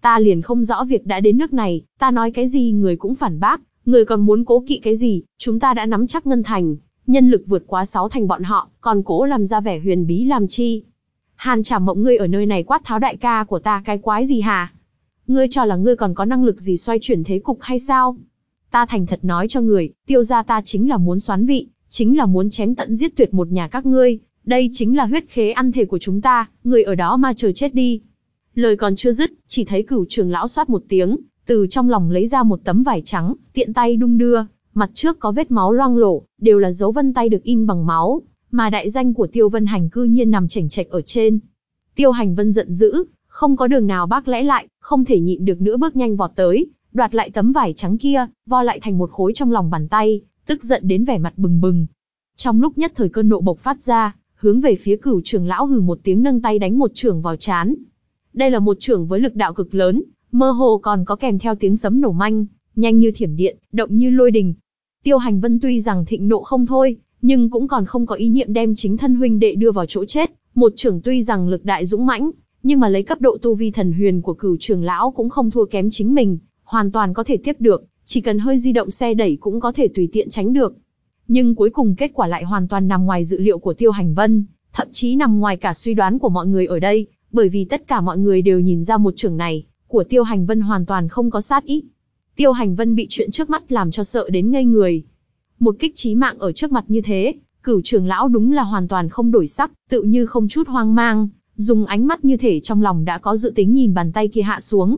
Ta liền không rõ việc đã đến nước này, ta nói cái gì người cũng phản bác, Người còn muốn cố kỵ cái gì, chúng ta đã nắm chắc ngân thành, nhân lực vượt quá sáu thành bọn họ, còn cố làm ra vẻ huyền bí làm chi. Hàn Trảm Mộng ngươi ở nơi này quát tháo đại ca của ta cái quái gì hả? Ngươi cho là ngươi còn có năng lực gì xoay chuyển thế cục hay sao? Ta thành thật nói cho người, tiêu gia ta chính là muốn xoán vị, chính là muốn chém tận giết tuyệt một nhà các ngươi, đây chính là huyết khế ăn thể của chúng ta, người ở đó mà chờ chết đi. Lời còn chưa dứt, chỉ thấy cửu trường lão xoát một tiếng, từ trong lòng lấy ra một tấm vải trắng, tiện tay đung đưa, mặt trước có vết máu loang lổ, đều là dấu vân tay được in bằng máu, mà đại danh của Tiêu Vân Hành cư nhiên nằm chảnh chạch ở trên. Tiêu Hành Vân giận dữ, không có đường nào bác lẽ lại, không thể nhịn được nữa bước nhanh vọt tới, đoạt lại tấm vải trắng kia, vo lại thành một khối trong lòng bàn tay, tức giận đến vẻ mặt bừng bừng. Trong lúc nhất thời cơn nộ bộc phát ra, hướng về phía cửu trường lão hừ một tiếng nâng tay đánh một trường vào chán. Đây là một trường với lực đạo cực lớn, mơ hồ còn có kèm theo tiếng sấm nổ manh, nhanh như thiểm điện, động như lôi đình. Tiêu hành vân tuy rằng thịnh nộ không thôi, nhưng cũng còn không có ý niệm đem chính thân huynh đệ đưa vào chỗ chết. Một trưởng tuy rằng lực đại dũng mãnh, nhưng mà lấy cấp độ tu vi thần huyền của cửu trưởng lão cũng không thua kém chính mình, hoàn toàn có thể tiếp được, chỉ cần hơi di động xe đẩy cũng có thể tùy tiện tránh được. Nhưng cuối cùng kết quả lại hoàn toàn nằm ngoài dự liệu của Tiêu Hành Vân, thậm chí nằm ngoài cả suy đoán của mọi người ở đây, bởi vì tất cả mọi người đều nhìn ra một trưởng này, của Tiêu Hành Vân hoàn toàn không có sát ý. Tiêu Hành Vân bị chuyện trước mắt làm cho sợ đến ngây người. Một kích chí mạng ở trước mặt như thế, cửu trường lão đúng là hoàn toàn không đổi sắc, tự như không chút hoang mang, dùng ánh mắt như thể trong lòng đã có dự tính nhìn bàn tay kia hạ xuống.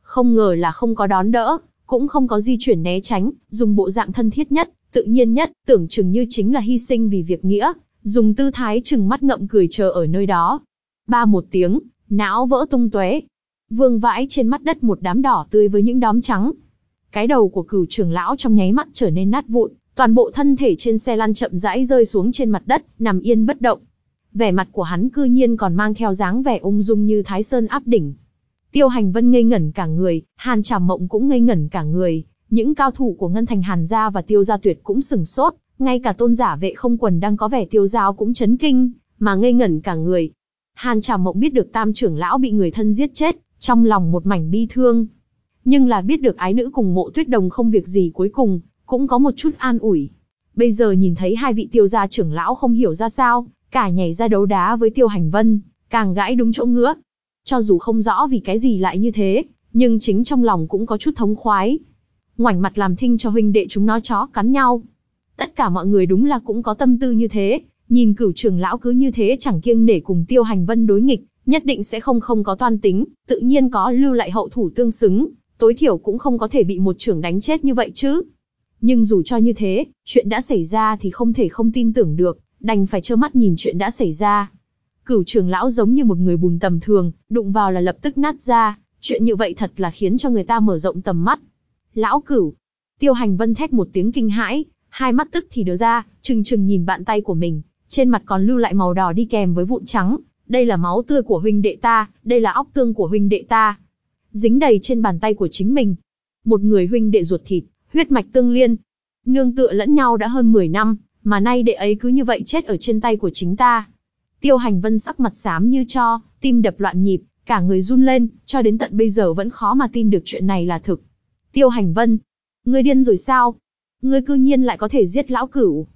Không ngờ là không có đón đỡ, cũng không có di chuyển né tránh, dùng bộ dạng thân thiết nhất, tự nhiên nhất, tưởng chừng như chính là hy sinh vì việc nghĩa, dùng tư thái chừng mắt ngậm cười chờ ở nơi đó. Ba một tiếng, não vỡ tung tóe, vương vãi trên mắt đất một đám đỏ tươi với những đóm trắng. Cái đầu của cửu trưởng lão trong nháy mắt trở nên nát vụn, toàn bộ thân thể trên xe lăn chậm rãi rơi xuống trên mặt đất, nằm yên bất động. Vẻ mặt của hắn cư nhiên còn mang theo dáng vẻ ung dung như Thái Sơn áp đỉnh. Tiêu Hành Vân ngây ngẩn cả người, Hàn Trà Mộng cũng ngây ngẩn cả người, những cao thủ của Ngân Thành Hàn gia và Tiêu gia Tuyệt cũng sừng sốt, ngay cả tôn giả vệ không quần đang có vẻ tiêu dao cũng chấn kinh, mà ngây ngẩn cả người. Hàn Trà Mộng biết được Tam trưởng lão bị người thân giết chết, trong lòng một mảnh bi thương. Nhưng là biết được ái nữ cùng Mộ Tuyết Đồng không việc gì cuối cùng, cũng có một chút an ủi. Bây giờ nhìn thấy hai vị tiêu gia trưởng lão không hiểu ra sao, cả nhảy ra đấu đá với Tiêu Hành Vân, càng gãi đúng chỗ ngứa. Cho dù không rõ vì cái gì lại như thế, nhưng chính trong lòng cũng có chút thống khoái ngoảnh mặt làm thinh cho huynh đệ chúng nó chó cắn nhau. Tất cả mọi người đúng là cũng có tâm tư như thế, nhìn cửu trưởng lão cứ như thế chẳng kiêng nể cùng tiêu hành vân đối nghịch, nhất định sẽ không không có toan tính, tự nhiên có lưu lại hậu thủ tương xứng, tối thiểu cũng không có thể bị một trưởng đánh chết như vậy chứ. Nhưng dù cho như thế, chuyện đã xảy ra thì không thể không tin tưởng được, đành phải trơ mắt nhìn chuyện đã xảy ra. Cửu trưởng lão giống như một người bùn tầm thường, đụng vào là lập tức nát ra, chuyện như vậy thật là khiến cho người ta mở rộng tầm mắt. Lão cửu. Tiêu hành vân thét một tiếng kinh hãi, hai mắt tức thì đỡ ra, chừng chừng nhìn bạn tay của mình, trên mặt còn lưu lại màu đỏ đi kèm với vụn trắng. Đây là máu tươi của huynh đệ ta, đây là óc tương của huynh đệ ta. Dính đầy trên bàn tay của chính mình. Một người huynh đệ ruột thịt, huyết mạch tương liên. Nương tựa lẫn nhau đã hơn 10 năm, mà nay đệ ấy cứ như vậy chết ở trên tay của chính ta. Tiêu hành vân sắc mặt xám như cho, tim đập loạn nhịp, cả người run lên, cho đến tận bây giờ vẫn khó mà tin được chuyện này là thực. Tiêu Hành Vân, ngươi điên rồi sao? Ngươi cư nhiên lại có thể giết lão cửu.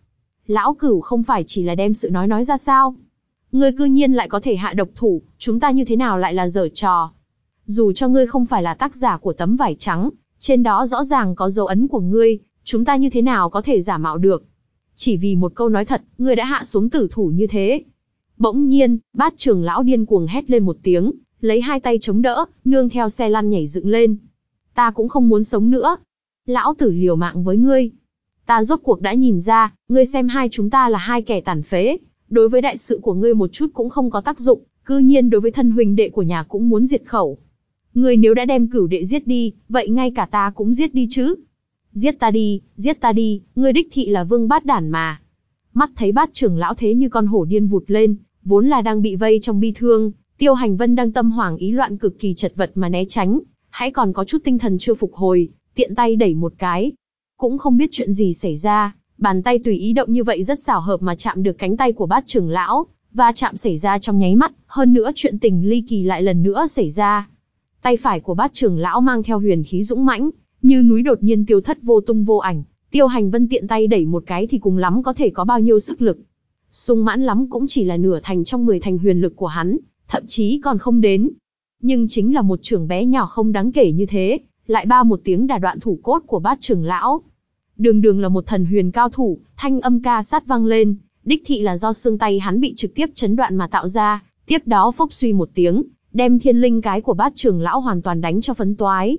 Lão cửu không phải chỉ là đem sự nói nói ra sao? Ngươi cư nhiên lại có thể hạ độc thủ, chúng ta như thế nào lại là dở trò? Dù cho ngươi không phải là tác giả của tấm vải trắng, trên đó rõ ràng có dấu ấn của ngươi, chúng ta như thế nào có thể giả mạo được? Chỉ vì một câu nói thật, ngươi đã hạ xuống tử thủ như thế. Bỗng nhiên, bát trường lão điên cuồng hét lên một tiếng, lấy hai tay chống đỡ, nương theo xe lăn nhảy dựng lên, ta cũng không muốn sống nữa. Lão tử liều mạng với ngươi. Ta rốt cuộc đã nhìn ra, ngươi xem hai chúng ta là hai kẻ tàn phế, đối với đại sự của ngươi một chút cũng không có tác dụng, cư nhiên đối với thân huynh đệ của nhà cũng muốn diệt khẩu. Ngươi nếu đã đem cửu đệ giết đi, vậy ngay cả ta cũng giết đi chứ. Giết ta đi, giết ta đi, ngươi đích thị là vương bát đản mà. Mắt thấy bát trưởng lão thế như con hổ điên vụt lên, vốn là đang bị vây trong bi thương, tiêu hành vân đang tâm hoảng ý loạn cực kỳ chật vật mà né tránh, hãy còn có chút tinh thần chưa phục hồi, tiện tay đẩy một cái. Cũng không biết chuyện gì xảy ra, bàn tay tùy ý động như vậy rất xảo hợp mà chạm được cánh tay của bát trưởng lão, và chạm xảy ra trong nháy mắt, hơn nữa chuyện tình ly kỳ lại lần nữa xảy ra. Tay phải của bát trưởng lão mang theo huyền khí dũng mãnh, như núi đột nhiên tiêu thất vô tung vô ảnh, Tiêu Hành Vân tiện tay đẩy một cái thì cùng lắm có thể có bao nhiêu sức lực. Sung mãn lắm cũng chỉ là nửa thành trong 10 thành huyền lực của hắn, thậm chí còn không đến. Nhưng chính là một trưởng bé nhỏ không đáng kể như thế, lại ba một tiếng đà đoạn thủ cốt của bát trưởng lão. Đường đường là một thần huyền cao thủ, thanh âm ca sát vang lên, đích thị là do xương tay hắn bị trực tiếp chấn đoạn mà tạo ra, tiếp đó phốc suy một tiếng, đem thiên linh cái của bát trưởng lão hoàn toàn đánh cho phấn toái.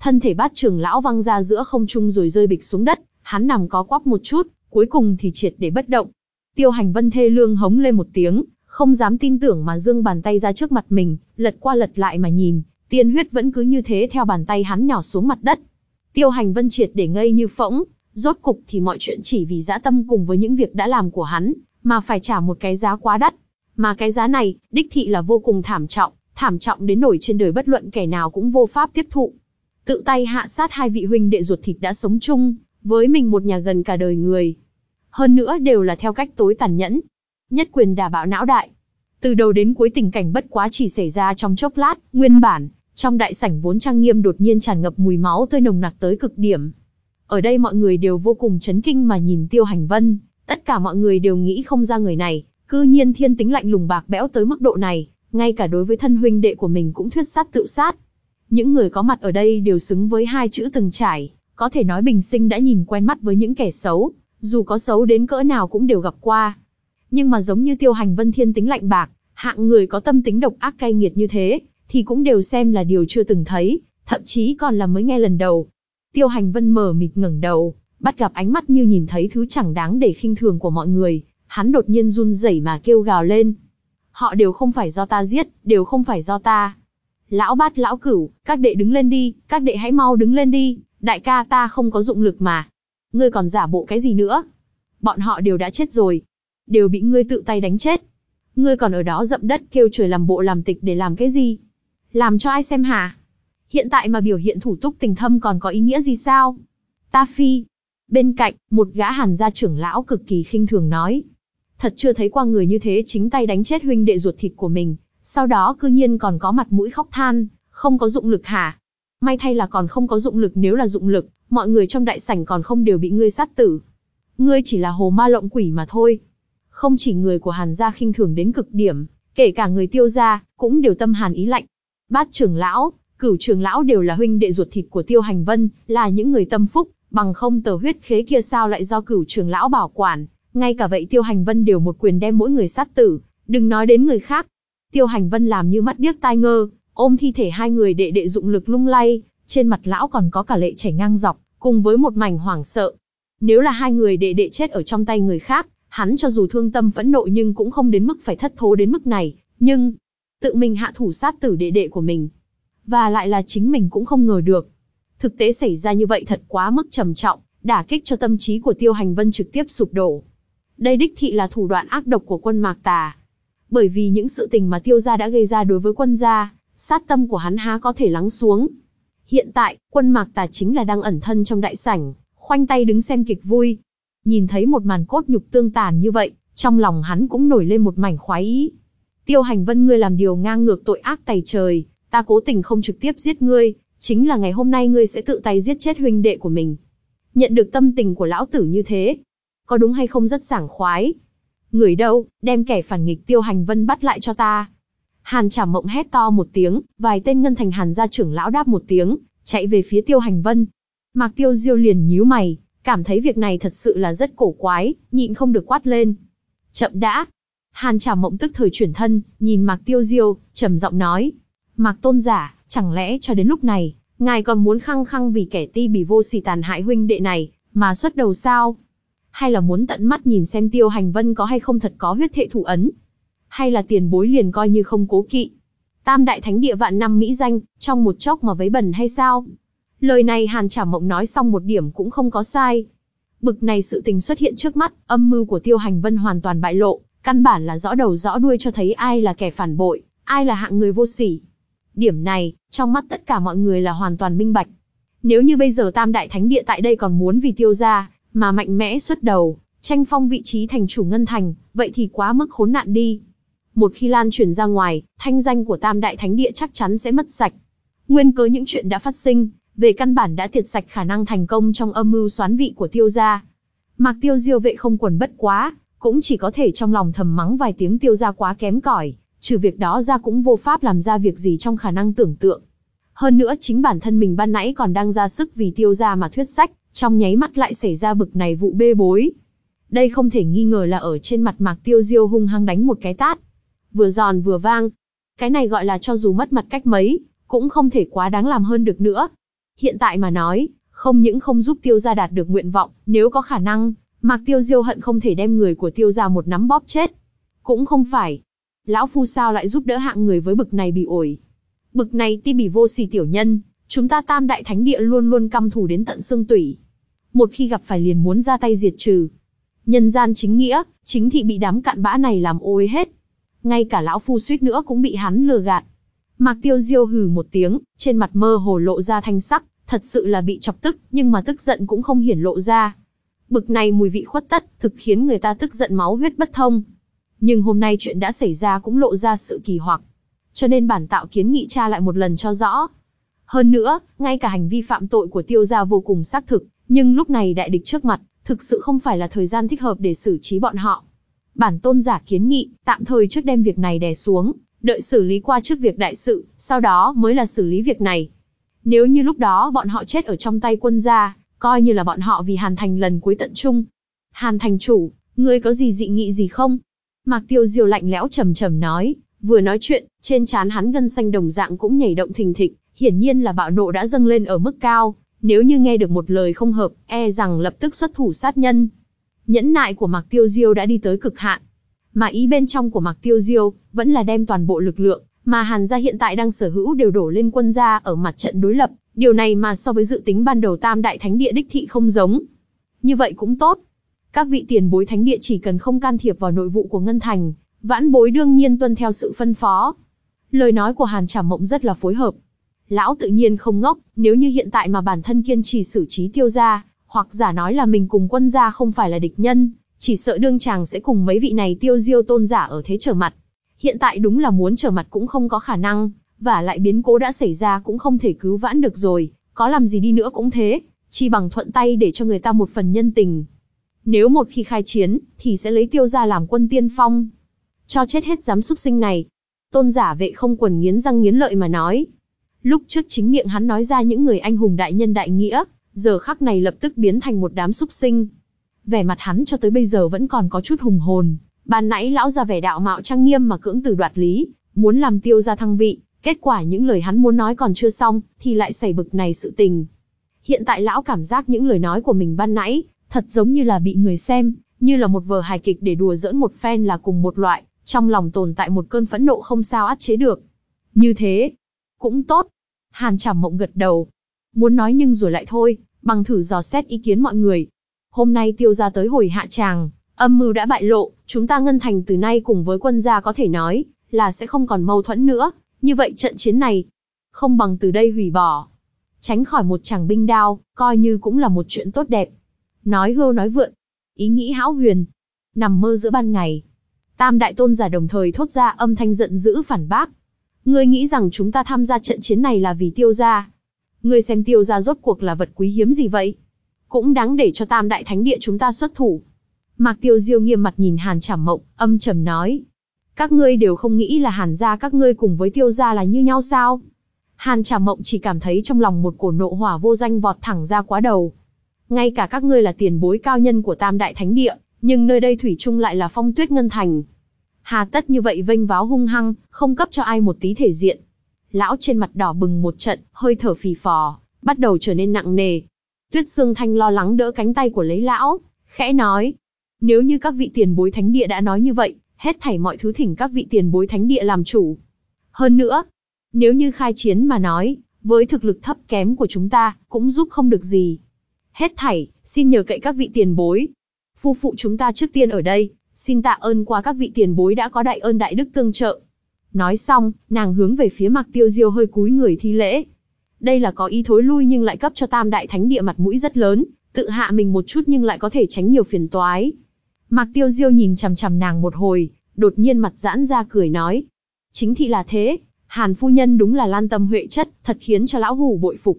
Thân thể bát trưởng lão văng ra giữa không trung rồi rơi bịch xuống đất, hắn nằm có quắp một chút, cuối cùng thì triệt để bất động. Tiêu hành vân thê lương hống lên một tiếng, không dám tin tưởng mà dương bàn tay ra trước mặt mình, lật qua lật lại mà nhìn, tiên huyết vẫn cứ như thế theo bàn tay hắn nhỏ xuống mặt đất. Tiêu hành vân triệt để ngây như phỗng, rốt cục thì mọi chuyện chỉ vì dã tâm cùng với những việc đã làm của hắn, mà phải trả một cái giá quá đắt. Mà cái giá này, đích thị là vô cùng thảm trọng, thảm trọng đến nổi trên đời bất luận kẻ nào cũng vô pháp tiếp thụ. Tự tay hạ sát hai vị huynh đệ ruột thịt đã sống chung, với mình một nhà gần cả đời người. Hơn nữa đều là theo cách tối tàn nhẫn. Nhất quyền đả bạo não đại. Từ đầu đến cuối tình cảnh bất quá chỉ xảy ra trong chốc lát, nguyên bản, trong đại sảnh vốn trang nghiêm đột nhiên tràn ngập mùi máu tươi nồng nặc tới cực điểm. Ở đây mọi người đều vô cùng chấn kinh mà nhìn Tiêu Hành Vân, tất cả mọi người đều nghĩ không ra người này, cư nhiên thiên tính lạnh lùng bạc bẽo tới mức độ này, ngay cả đối với thân huynh đệ của mình cũng thuyết sát tự sát. Những người có mặt ở đây đều xứng với hai chữ từng trải, có thể nói bình sinh đã nhìn quen mắt với những kẻ xấu, dù có xấu đến cỡ nào cũng đều gặp qua. Nhưng mà giống như tiêu hành vân thiên tính lạnh bạc, hạng người có tâm tính độc ác cay nghiệt như thế, thì cũng đều xem là điều chưa từng thấy, thậm chí còn là mới nghe lần đầu. Tiêu hành vân mở mịt ngẩng đầu, bắt gặp ánh mắt như nhìn thấy thứ chẳng đáng để khinh thường của mọi người, hắn đột nhiên run rẩy mà kêu gào lên. Họ đều không phải do ta giết, đều không phải do ta. Lão bát lão cửu, các đệ đứng lên đi, các đệ hãy mau đứng lên đi, đại ca ta không có dụng lực mà. Ngươi còn giả bộ cái gì nữa? Bọn họ đều đã chết rồi. Đều bị ngươi tự tay đánh chết. Ngươi còn ở đó dậm đất kêu trời làm bộ làm tịch để làm cái gì? Làm cho ai xem hả? Hiện tại mà biểu hiện thủ túc tình thâm còn có ý nghĩa gì sao? Ta phi. Bên cạnh, một gã hàn gia trưởng lão cực kỳ khinh thường nói. Thật chưa thấy qua người như thế chính tay đánh chết huynh đệ ruột thịt của mình, sau đó cư nhiên còn có mặt mũi khóc than, không có dụng lực hả? May thay là còn không có dụng lực nếu là dụng lực, mọi người trong đại sảnh còn không đều bị ngươi sát tử. Ngươi chỉ là hồ ma lộng quỷ mà thôi. Không chỉ người của Hàn gia khinh thường đến cực điểm, kể cả người tiêu gia, cũng đều tâm hàn ý lạnh. Bát trưởng lão, cửu trưởng lão đều là huynh đệ ruột thịt của tiêu hành vân, là những người tâm phúc, bằng không tờ huyết khế kia sao lại do cửu trưởng lão bảo quản. Ngay cả vậy tiêu hành vân đều một quyền đem mỗi người sát tử, đừng nói đến người khác. Tiêu hành vân làm như mắt điếc tai ngơ, ôm thi thể hai người đệ đệ dụng lực lung lay, trên mặt lão còn có cả lệ chảy ngang dọc, cùng với một mảnh hoảng sợ. Nếu là hai người đệ đệ chết ở trong tay người khác, hắn cho dù thương tâm phẫn nộ nhưng cũng không đến mức phải thất thố đến mức này, nhưng tự mình hạ thủ sát tử đệ đệ của mình. Và lại là chính mình cũng không ngờ được. Thực tế xảy ra như vậy thật quá mức trầm trọng, đả kích cho tâm trí của Tiêu Hành Vân trực tiếp sụp đổ. Đây đích thị là thủ đoạn ác độc của quân Mạc Tà. Bởi vì những sự tình mà Tiêu gia đã gây ra đối với quân gia, sát tâm của hắn há có thể lắng xuống. Hiện tại, quân mạc tà chính là đang ẩn thân trong đại sảnh, khoanh tay đứng xem kịch vui. Nhìn thấy một màn cốt nhục tương tàn như vậy, trong lòng hắn cũng nổi lên một mảnh khoái ý. Tiêu hành vân ngươi làm điều ngang ngược tội ác tày trời, ta cố tình không trực tiếp giết ngươi, chính là ngày hôm nay ngươi sẽ tự tay giết chết huynh đệ của mình. Nhận được tâm tình của lão tử như thế, có đúng hay không rất sảng khoái. Người đâu, đem kẻ phản nghịch tiêu hành vân bắt lại cho ta. Hàn Trảm Mộng hét to một tiếng, vài tên ngân thành Hàn gia trưởng lão đáp một tiếng, chạy về phía Tiêu Hành Vân. Mạc Tiêu Diêu liền nhíu mày, cảm thấy việc này thật sự là rất cổ quái, nhịn không được quát lên. Chậm đã. Hàn Trả Mộng tức thời chuyển thân, nhìn Mạc Tiêu Diêu, trầm giọng nói: "Mạc Tôn giả, chẳng lẽ cho đến lúc này, ngài còn muốn khăng khăng vì kẻ ti bỉ vô sỉ tàn hại huynh đệ này mà xuất đầu sao? Hay là muốn tận mắt nhìn xem Tiêu Hành Vân có hay không thật có huyết thệ thủ ấn?" hay là tiền bối liền coi như không cố kỵ. Tam đại thánh địa vạn năm mỹ danh, trong một chốc mà vấy bẩn hay sao? Lời này Hàn Trả Mộng nói xong một điểm cũng không có sai. Bực này sự tình xuất hiện trước mắt, âm mưu của Tiêu Hành Vân hoàn toàn bại lộ, căn bản là rõ đầu rõ đuôi cho thấy ai là kẻ phản bội, ai là hạng người vô sỉ. Điểm này, trong mắt tất cả mọi người là hoàn toàn minh bạch. Nếu như bây giờ Tam Đại Thánh Địa tại đây còn muốn vì tiêu gia, mà mạnh mẽ xuất đầu, tranh phong vị trí thành chủ ngân thành, vậy thì quá mức khốn nạn đi. Một khi lan truyền ra ngoài, thanh danh của Tam Đại Thánh Địa chắc chắn sẽ mất sạch. Nguyên cớ những chuyện đã phát sinh, về căn bản đã tiệt sạch khả năng thành công trong âm mưu xoán vị của tiêu gia. Mạc tiêu diêu vệ không quần bất quá, cũng chỉ có thể trong lòng thầm mắng vài tiếng tiêu gia quá kém cỏi, trừ việc đó ra cũng vô pháp làm ra việc gì trong khả năng tưởng tượng. Hơn nữa chính bản thân mình ban nãy còn đang ra sức vì tiêu gia mà thuyết sách, trong nháy mắt lại xảy ra bực này vụ bê bối. Đây không thể nghi ngờ là ở trên mặt Mạc Tiêu Diêu hung hăng đánh một cái tát. Vừa giòn vừa vang. Cái này gọi là cho dù mất mặt cách mấy, cũng không thể quá đáng làm hơn được nữa. Hiện tại mà nói, không những không giúp tiêu gia đạt được nguyện vọng, nếu có khả năng, Mạc Tiêu Diêu hận không thể đem người của tiêu gia một nắm bóp chết. Cũng không phải. Lão Phu sao lại giúp đỡ hạng người với bực này bị ổi. Bực này ti bỉ vô sỉ tiểu nhân, chúng ta tam đại thánh địa luôn luôn căm thù đến tận xương tủy. Một khi gặp phải liền muốn ra tay diệt trừ. Nhân gian chính nghĩa, chính thị bị đám cặn bã này làm ôi hết. Ngay cả lão phu suýt nữa cũng bị hắn lừa gạt. Mạc Tiêu Diêu hừ một tiếng, trên mặt mơ hồ lộ ra thanh sắc, thật sự là bị chọc tức, nhưng mà tức giận cũng không hiển lộ ra. Bực này mùi vị khuất tất, thực khiến người ta tức giận máu huyết bất thông. Nhưng hôm nay chuyện đã xảy ra cũng lộ ra sự kỳ hoặc. Cho nên bản tạo kiến nghị tra lại một lần cho rõ. Hơn nữa, ngay cả hành vi phạm tội của tiêu gia vô cùng xác thực, nhưng lúc này đại địch trước mặt, thực sự không phải là thời gian thích hợp để xử trí bọn họ. Bản tôn giả kiến nghị, tạm thời trước đem việc này đè xuống, đợi xử lý qua trước việc đại sự, sau đó mới là xử lý việc này. Nếu như lúc đó bọn họ chết ở trong tay quân gia, coi như là bọn họ vì Hàn Thành lần cuối tận trung, Hàn Thành chủ, ngươi có gì dị nghị gì không? Mạc Tiêu Diêu lạnh lẽo trầm trầm nói, vừa nói chuyện, trên trán hắn gân xanh đồng dạng cũng nhảy động thình thịch, hiển nhiên là bạo nộ đã dâng lên ở mức cao, nếu như nghe được một lời không hợp, e rằng lập tức xuất thủ sát nhân. Nhẫn nại của Mạc Tiêu Diêu đã đi tới cực hạn, mà ý bên trong của Mạc Tiêu Diêu vẫn là đem toàn bộ lực lượng mà Hàn gia hiện tại đang sở hữu đều đổ lên quân gia ở mặt trận đối lập, điều này mà so với dự tính ban đầu Tam Đại Thánh Địa đích thị không giống. Như vậy cũng tốt. Các vị tiền bối thánh địa chỉ cần không can thiệp vào nội vụ của Ngân Thành, vãn bối đương nhiên tuân theo sự phân phó. Lời nói của Hàn Trảm Mộng rất là phối hợp. Lão tự nhiên không ngốc, nếu như hiện tại mà bản thân kiên trì xử trí tiêu gia, hoặc giả nói là mình cùng quân gia không phải là địch nhân, chỉ sợ đương chàng sẽ cùng mấy vị này tiêu diêu tôn giả ở thế trở mặt. Hiện tại đúng là muốn trở mặt cũng không có khả năng, và lại biến cố đã xảy ra cũng không thể cứu vãn được rồi, có làm gì đi nữa cũng thế, chỉ bằng thuận tay để cho người ta một phần nhân tình. Nếu một khi khai chiến, thì sẽ lấy tiêu gia làm quân tiên phong. Cho chết hết dám súc sinh này. Tôn giả vệ không quần nghiến răng nghiến lợi mà nói. Lúc trước chính miệng hắn nói ra những người anh hùng đại nhân đại nghĩa, giờ khắc này lập tức biến thành một đám súc sinh. Vẻ mặt hắn cho tới bây giờ vẫn còn có chút hùng hồn, ban nãy lão ra vẻ đạo mạo trang nghiêm mà cưỡng từ đoạt lý, muốn làm tiêu ra thăng vị, kết quả những lời hắn muốn nói còn chưa xong, thì lại xảy bực này sự tình. Hiện tại lão cảm giác những lời nói của mình ban nãy, thật giống như là bị người xem, như là một vở hài kịch để đùa giỡn một phen là cùng một loại, trong lòng tồn tại một cơn phẫn nộ không sao át chế được. Như thế, cũng tốt. Hàn chảm Mộng gật đầu. Muốn nói nhưng rồi lại thôi, bằng thử dò xét ý kiến mọi người. Hôm nay tiêu ra tới hồi hạ tràng, âm mưu đã bại lộ, chúng ta ngân thành từ nay cùng với quân gia có thể nói, là sẽ không còn mâu thuẫn nữa. Như vậy trận chiến này, không bằng từ đây hủy bỏ. Tránh khỏi một chàng binh đao, coi như cũng là một chuyện tốt đẹp. Nói hưu nói vượn, ý nghĩ hão huyền, nằm mơ giữa ban ngày. Tam đại tôn giả đồng thời thốt ra âm thanh giận dữ phản bác. Ngươi nghĩ rằng chúng ta tham gia trận chiến này là vì tiêu gia. Ngươi xem tiêu gia rốt cuộc là vật quý hiếm gì vậy? Cũng đáng để cho tam đại thánh địa chúng ta xuất thủ. Mạc tiêu diêu nghiêm mặt nhìn hàn trảm mộng, âm trầm nói. Các ngươi đều không nghĩ là hàn gia các ngươi cùng với tiêu gia là như nhau sao? Hàn trảm mộng chỉ cảm thấy trong lòng một cổ nộ hỏa vô danh vọt thẳng ra quá đầu. Ngay cả các ngươi là tiền bối cao nhân của tam đại thánh địa, nhưng nơi đây thủy chung lại là phong tuyết ngân thành, Hà tất như vậy vênh váo hung hăng, không cấp cho ai một tí thể diện. Lão trên mặt đỏ bừng một trận, hơi thở phì phò, bắt đầu trở nên nặng nề. Tuyết Sương Thanh lo lắng đỡ cánh tay của lấy lão, khẽ nói. Nếu như các vị tiền bối thánh địa đã nói như vậy, hết thảy mọi thứ thỉnh các vị tiền bối thánh địa làm chủ. Hơn nữa, nếu như khai chiến mà nói, với thực lực thấp kém của chúng ta, cũng giúp không được gì. Hết thảy, xin nhờ cậy các vị tiền bối. Phu phụ chúng ta trước tiên ở đây, xin tạ ơn qua các vị tiền bối đã có đại ơn đại đức tương trợ. Nói xong, nàng hướng về phía mặt Tiêu Diêu hơi cúi người thi lễ. Đây là có ý thối lui nhưng lại cấp cho Tam Đại Thánh Địa mặt mũi rất lớn, tự hạ mình một chút nhưng lại có thể tránh nhiều phiền toái. Mạc Tiêu Diêu nhìn chằm chằm nàng một hồi, đột nhiên mặt giãn ra cười nói. Chính thị là thế, Hàn phu nhân đúng là lan tâm huệ chất, thật khiến cho lão hủ bội phục.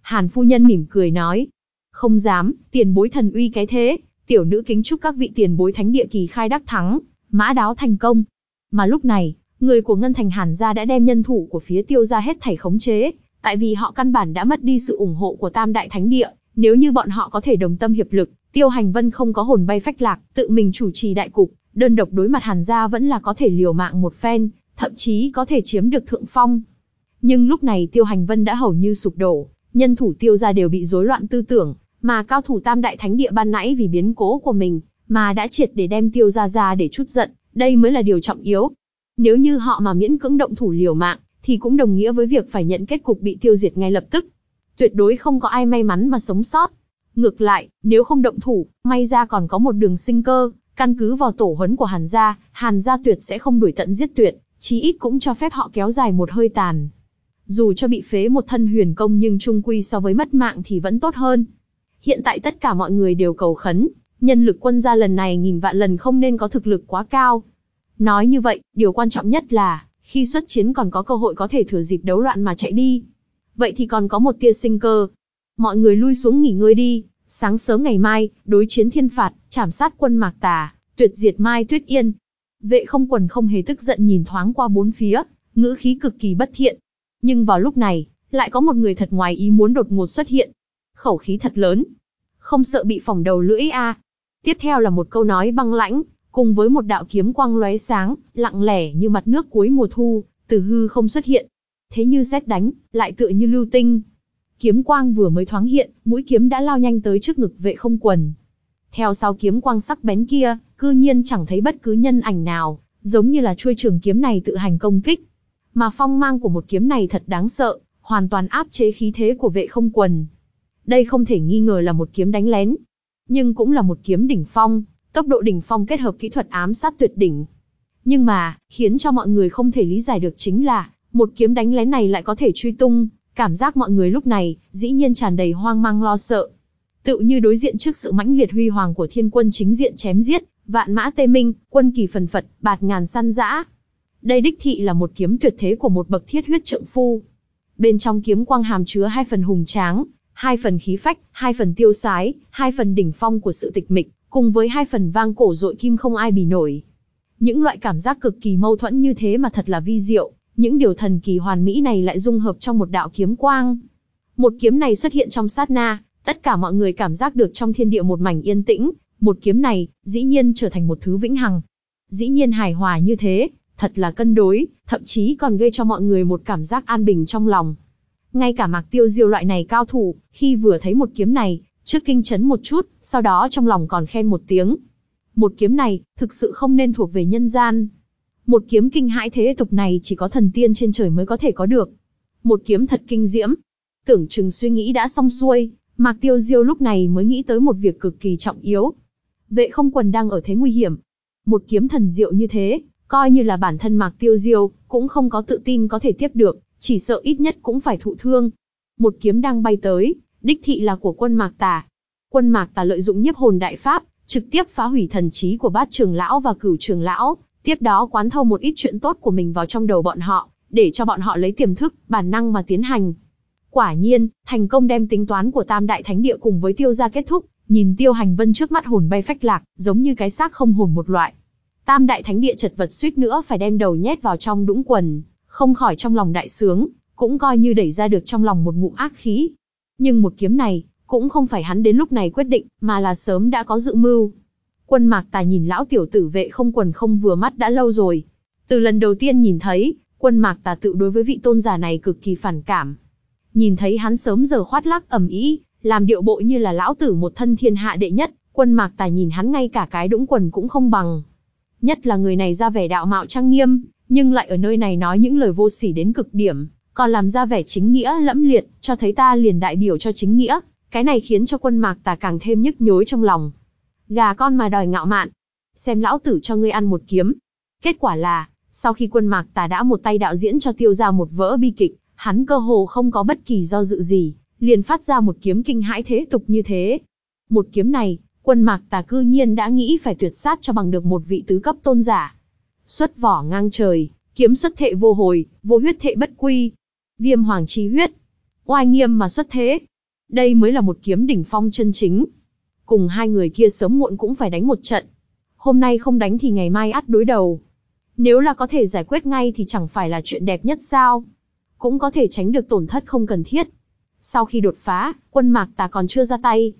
Hàn phu nhân mỉm cười nói. Không dám, tiền bối thần uy cái thế, tiểu nữ kính chúc các vị tiền bối thánh địa kỳ khai đắc thắng, mã đáo thành công. Mà lúc này, người của Ngân Thành Hàn gia đã đem nhân thủ của phía tiêu gia hết thảy khống chế, tại vì họ căn bản đã mất đi sự ủng hộ của Tam Đại Thánh Địa, nếu như bọn họ có thể đồng tâm hiệp lực, Tiêu Hành Vân không có hồn bay phách lạc, tự mình chủ trì đại cục, đơn độc đối mặt Hàn gia vẫn là có thể liều mạng một phen, thậm chí có thể chiếm được thượng phong. Nhưng lúc này Tiêu Hành Vân đã hầu như sụp đổ, nhân thủ Tiêu gia đều bị rối loạn tư tưởng, mà cao thủ Tam Đại Thánh Địa ban nãy vì biến cố của mình, mà đã triệt để đem Tiêu gia ra để chút giận, đây mới là điều trọng yếu. Nếu như họ mà miễn cưỡng động thủ liều mạng, thì cũng đồng nghĩa với việc phải nhận kết cục bị tiêu diệt ngay lập tức. Tuyệt đối không có ai may mắn mà sống sót. Ngược lại, nếu không động thủ, may ra còn có một đường sinh cơ, căn cứ vào tổ huấn của Hàn gia, Hàn gia tuyệt sẽ không đuổi tận giết tuyệt, chí ít cũng cho phép họ kéo dài một hơi tàn. Dù cho bị phế một thân huyền công nhưng trung quy so với mất mạng thì vẫn tốt hơn. Hiện tại tất cả mọi người đều cầu khấn, nhân lực quân gia lần này nghìn vạn lần không nên có thực lực quá cao. Nói như vậy, điều quan trọng nhất là, khi xuất chiến còn có cơ hội có thể thừa dịp đấu loạn mà chạy đi. Vậy thì còn có một tia sinh cơ. Mọi người lui xuống nghỉ ngơi đi, sáng sớm ngày mai, đối chiến thiên phạt, trảm sát quân mạc tà, tuyệt diệt mai tuyết yên. Vệ không quần không hề tức giận nhìn thoáng qua bốn phía, ngữ khí cực kỳ bất thiện. Nhưng vào lúc này, lại có một người thật ngoài ý muốn đột ngột xuất hiện. Khẩu khí thật lớn. Không sợ bị phỏng đầu lưỡi a Tiếp theo là một câu nói băng lãnh, cùng với một đạo kiếm quang lóe sáng, lặng lẻ như mặt nước cuối mùa thu, từ hư không xuất hiện. Thế như xét đánh, lại tựa như lưu tinh. Kiếm quang vừa mới thoáng hiện, mũi kiếm đã lao nhanh tới trước ngực vệ không quần. Theo sau kiếm quang sắc bén kia, cư nhiên chẳng thấy bất cứ nhân ảnh nào, giống như là chuôi trường kiếm này tự hành công kích. Mà phong mang của một kiếm này thật đáng sợ, hoàn toàn áp chế khí thế của vệ không quần. Đây không thể nghi ngờ là một kiếm đánh lén, nhưng cũng là một kiếm đỉnh phong, tốc độ đỉnh phong kết hợp kỹ thuật ám sát tuyệt đỉnh. Nhưng mà, khiến cho mọi người không thể lý giải được chính là, một kiếm đánh lén này lại có thể truy tung, cảm giác mọi người lúc này, dĩ nhiên tràn đầy hoang mang lo sợ. Tự như đối diện trước sự mãnh liệt huy hoàng của thiên quân chính diện chém giết, vạn mã tê minh, quân kỳ phần phật, bạt ngàn săn dã. Đây đích thị là một kiếm tuyệt thế của một bậc thiết huyết trượng phu. Bên trong kiếm quang hàm chứa hai phần hùng tráng, hai phần khí phách, hai phần tiêu sái, hai phần đỉnh phong của sự tịch mịch, cùng với hai phần vang cổ dội kim không ai bì nổi. Những loại cảm giác cực kỳ mâu thuẫn như thế mà thật là vi diệu, những điều thần kỳ hoàn mỹ này lại dung hợp trong một đạo kiếm quang. Một kiếm này xuất hiện trong sát na, tất cả mọi người cảm giác được trong thiên địa một mảnh yên tĩnh, một kiếm này, dĩ nhiên trở thành một thứ vĩnh hằng. Dĩ nhiên hài hòa như thế, thật là cân đối, thậm chí còn gây cho mọi người một cảm giác an bình trong lòng. Ngay cả mạc tiêu diêu loại này cao thủ, khi vừa thấy một kiếm này, Trước kinh chấn một chút, sau đó trong lòng còn khen một tiếng. Một kiếm này, thực sự không nên thuộc về nhân gian. Một kiếm kinh hãi thế tục này chỉ có thần tiên trên trời mới có thể có được. Một kiếm thật kinh diễm. Tưởng chừng suy nghĩ đã xong xuôi, Mạc Tiêu Diêu lúc này mới nghĩ tới một việc cực kỳ trọng yếu. Vệ không quần đang ở thế nguy hiểm. Một kiếm thần diệu như thế, coi như là bản thân Mạc Tiêu Diêu, cũng không có tự tin có thể tiếp được, chỉ sợ ít nhất cũng phải thụ thương. Một kiếm đang bay tới, đích thị là của quân Mạc Tà. Quân Mạc Tà lợi dụng nhiếp hồn đại pháp, trực tiếp phá hủy thần trí của bát trường lão và cửu trường lão, tiếp đó quán thâu một ít chuyện tốt của mình vào trong đầu bọn họ, để cho bọn họ lấy tiềm thức, bản năng mà tiến hành. Quả nhiên, thành công đem tính toán của Tam Đại Thánh Địa cùng với Tiêu gia kết thúc, nhìn Tiêu Hành Vân trước mắt hồn bay phách lạc, giống như cái xác không hồn một loại. Tam Đại Thánh Địa chật vật suýt nữa phải đem đầu nhét vào trong đũng quần, không khỏi trong lòng đại sướng, cũng coi như đẩy ra được trong lòng một ngụm ác khí. Nhưng một kiếm này, cũng không phải hắn đến lúc này quyết định, mà là sớm đã có dự mưu. Quân mạc tài nhìn lão tiểu tử vệ không quần không vừa mắt đã lâu rồi. Từ lần đầu tiên nhìn thấy, quân mạc tà tự đối với vị tôn giả này cực kỳ phản cảm. Nhìn thấy hắn sớm giờ khoát lắc ầm ĩ, làm điệu bộ như là lão tử một thân thiên hạ đệ nhất, quân mạc Tà nhìn hắn ngay cả cái đũng quần cũng không bằng. Nhất là người này ra vẻ đạo mạo trang nghiêm, nhưng lại ở nơi này nói những lời vô sỉ đến cực điểm, còn làm ra vẻ chính nghĩa lẫm liệt, cho thấy ta liền đại biểu cho chính nghĩa, cái này khiến cho quân mạc tà càng thêm nhức nhối trong lòng. Gà con mà đòi ngạo mạn, xem lão tử cho ngươi ăn một kiếm. Kết quả là, sau khi quân mạc tà đã một tay đạo diễn cho tiêu ra một vỡ bi kịch, hắn cơ hồ không có bất kỳ do dự gì, liền phát ra một kiếm kinh hãi thế tục như thế. Một kiếm này, quân mạc tà cư nhiên đã nghĩ phải tuyệt sát cho bằng được một vị tứ cấp tôn giả. Xuất vỏ ngang trời, kiếm xuất thệ vô hồi, vô huyết thệ bất quy, Viêm hoàng chi huyết. Oai nghiêm mà xuất thế. Đây mới là một kiếm đỉnh phong chân chính. Cùng hai người kia sớm muộn cũng phải đánh một trận. Hôm nay không đánh thì ngày mai ắt đối đầu. Nếu là có thể giải quyết ngay thì chẳng phải là chuyện đẹp nhất sao. Cũng có thể tránh được tổn thất không cần thiết. Sau khi đột phá, quân mạc tà còn chưa ra tay.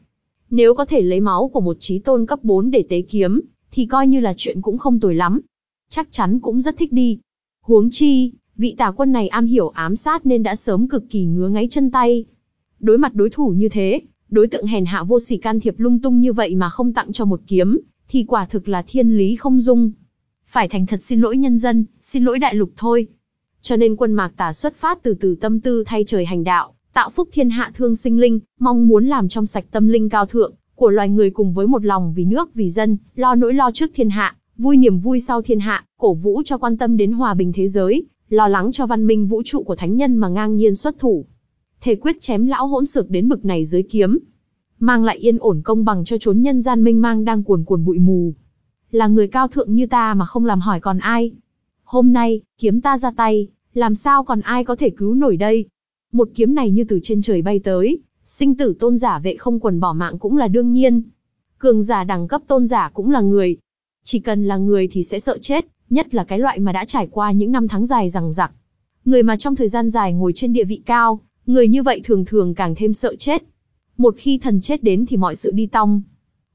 Nếu có thể lấy máu của một trí tôn cấp 4 để tế kiếm, thì coi như là chuyện cũng không tồi lắm. Chắc chắn cũng rất thích đi. Huống chi, vị tà quân này am hiểu ám sát nên đã sớm cực kỳ ngứa ngáy chân tay. Đối mặt đối thủ như thế, đối tượng hèn hạ vô sỉ can thiệp lung tung như vậy mà không tặng cho một kiếm, thì quả thực là thiên lý không dung. Phải thành thật xin lỗi nhân dân, xin lỗi đại lục thôi. Cho nên quân mạc tà xuất phát từ từ tâm tư thay trời hành đạo, tạo phúc thiên hạ thương sinh linh, mong muốn làm trong sạch tâm linh cao thượng của loài người cùng với một lòng vì nước vì dân, lo nỗi lo trước thiên hạ, vui niềm vui sau thiên hạ, cổ vũ cho quan tâm đến hòa bình thế giới, lo lắng cho văn minh vũ trụ của thánh nhân mà ngang nhiên xuất thủ. Thể quyết chém lão hỗn xược đến bực này dưới kiếm, mang lại yên ổn công bằng cho chốn nhân gian minh mang đang cuồn cuồn bụi mù. Là người cao thượng như ta mà không làm hỏi còn ai. Hôm nay, kiếm ta ra tay, làm sao còn ai có thể cứu nổi đây? Một kiếm này như từ trên trời bay tới, sinh tử tôn giả vệ không quần bỏ mạng cũng là đương nhiên. Cường giả đẳng cấp tôn giả cũng là người. Chỉ cần là người thì sẽ sợ chết, nhất là cái loại mà đã trải qua những năm tháng dài rằng rặc. Người mà trong thời gian dài ngồi trên địa vị cao, người như vậy thường thường càng thêm sợ chết. Một khi thần chết đến thì mọi sự đi tong.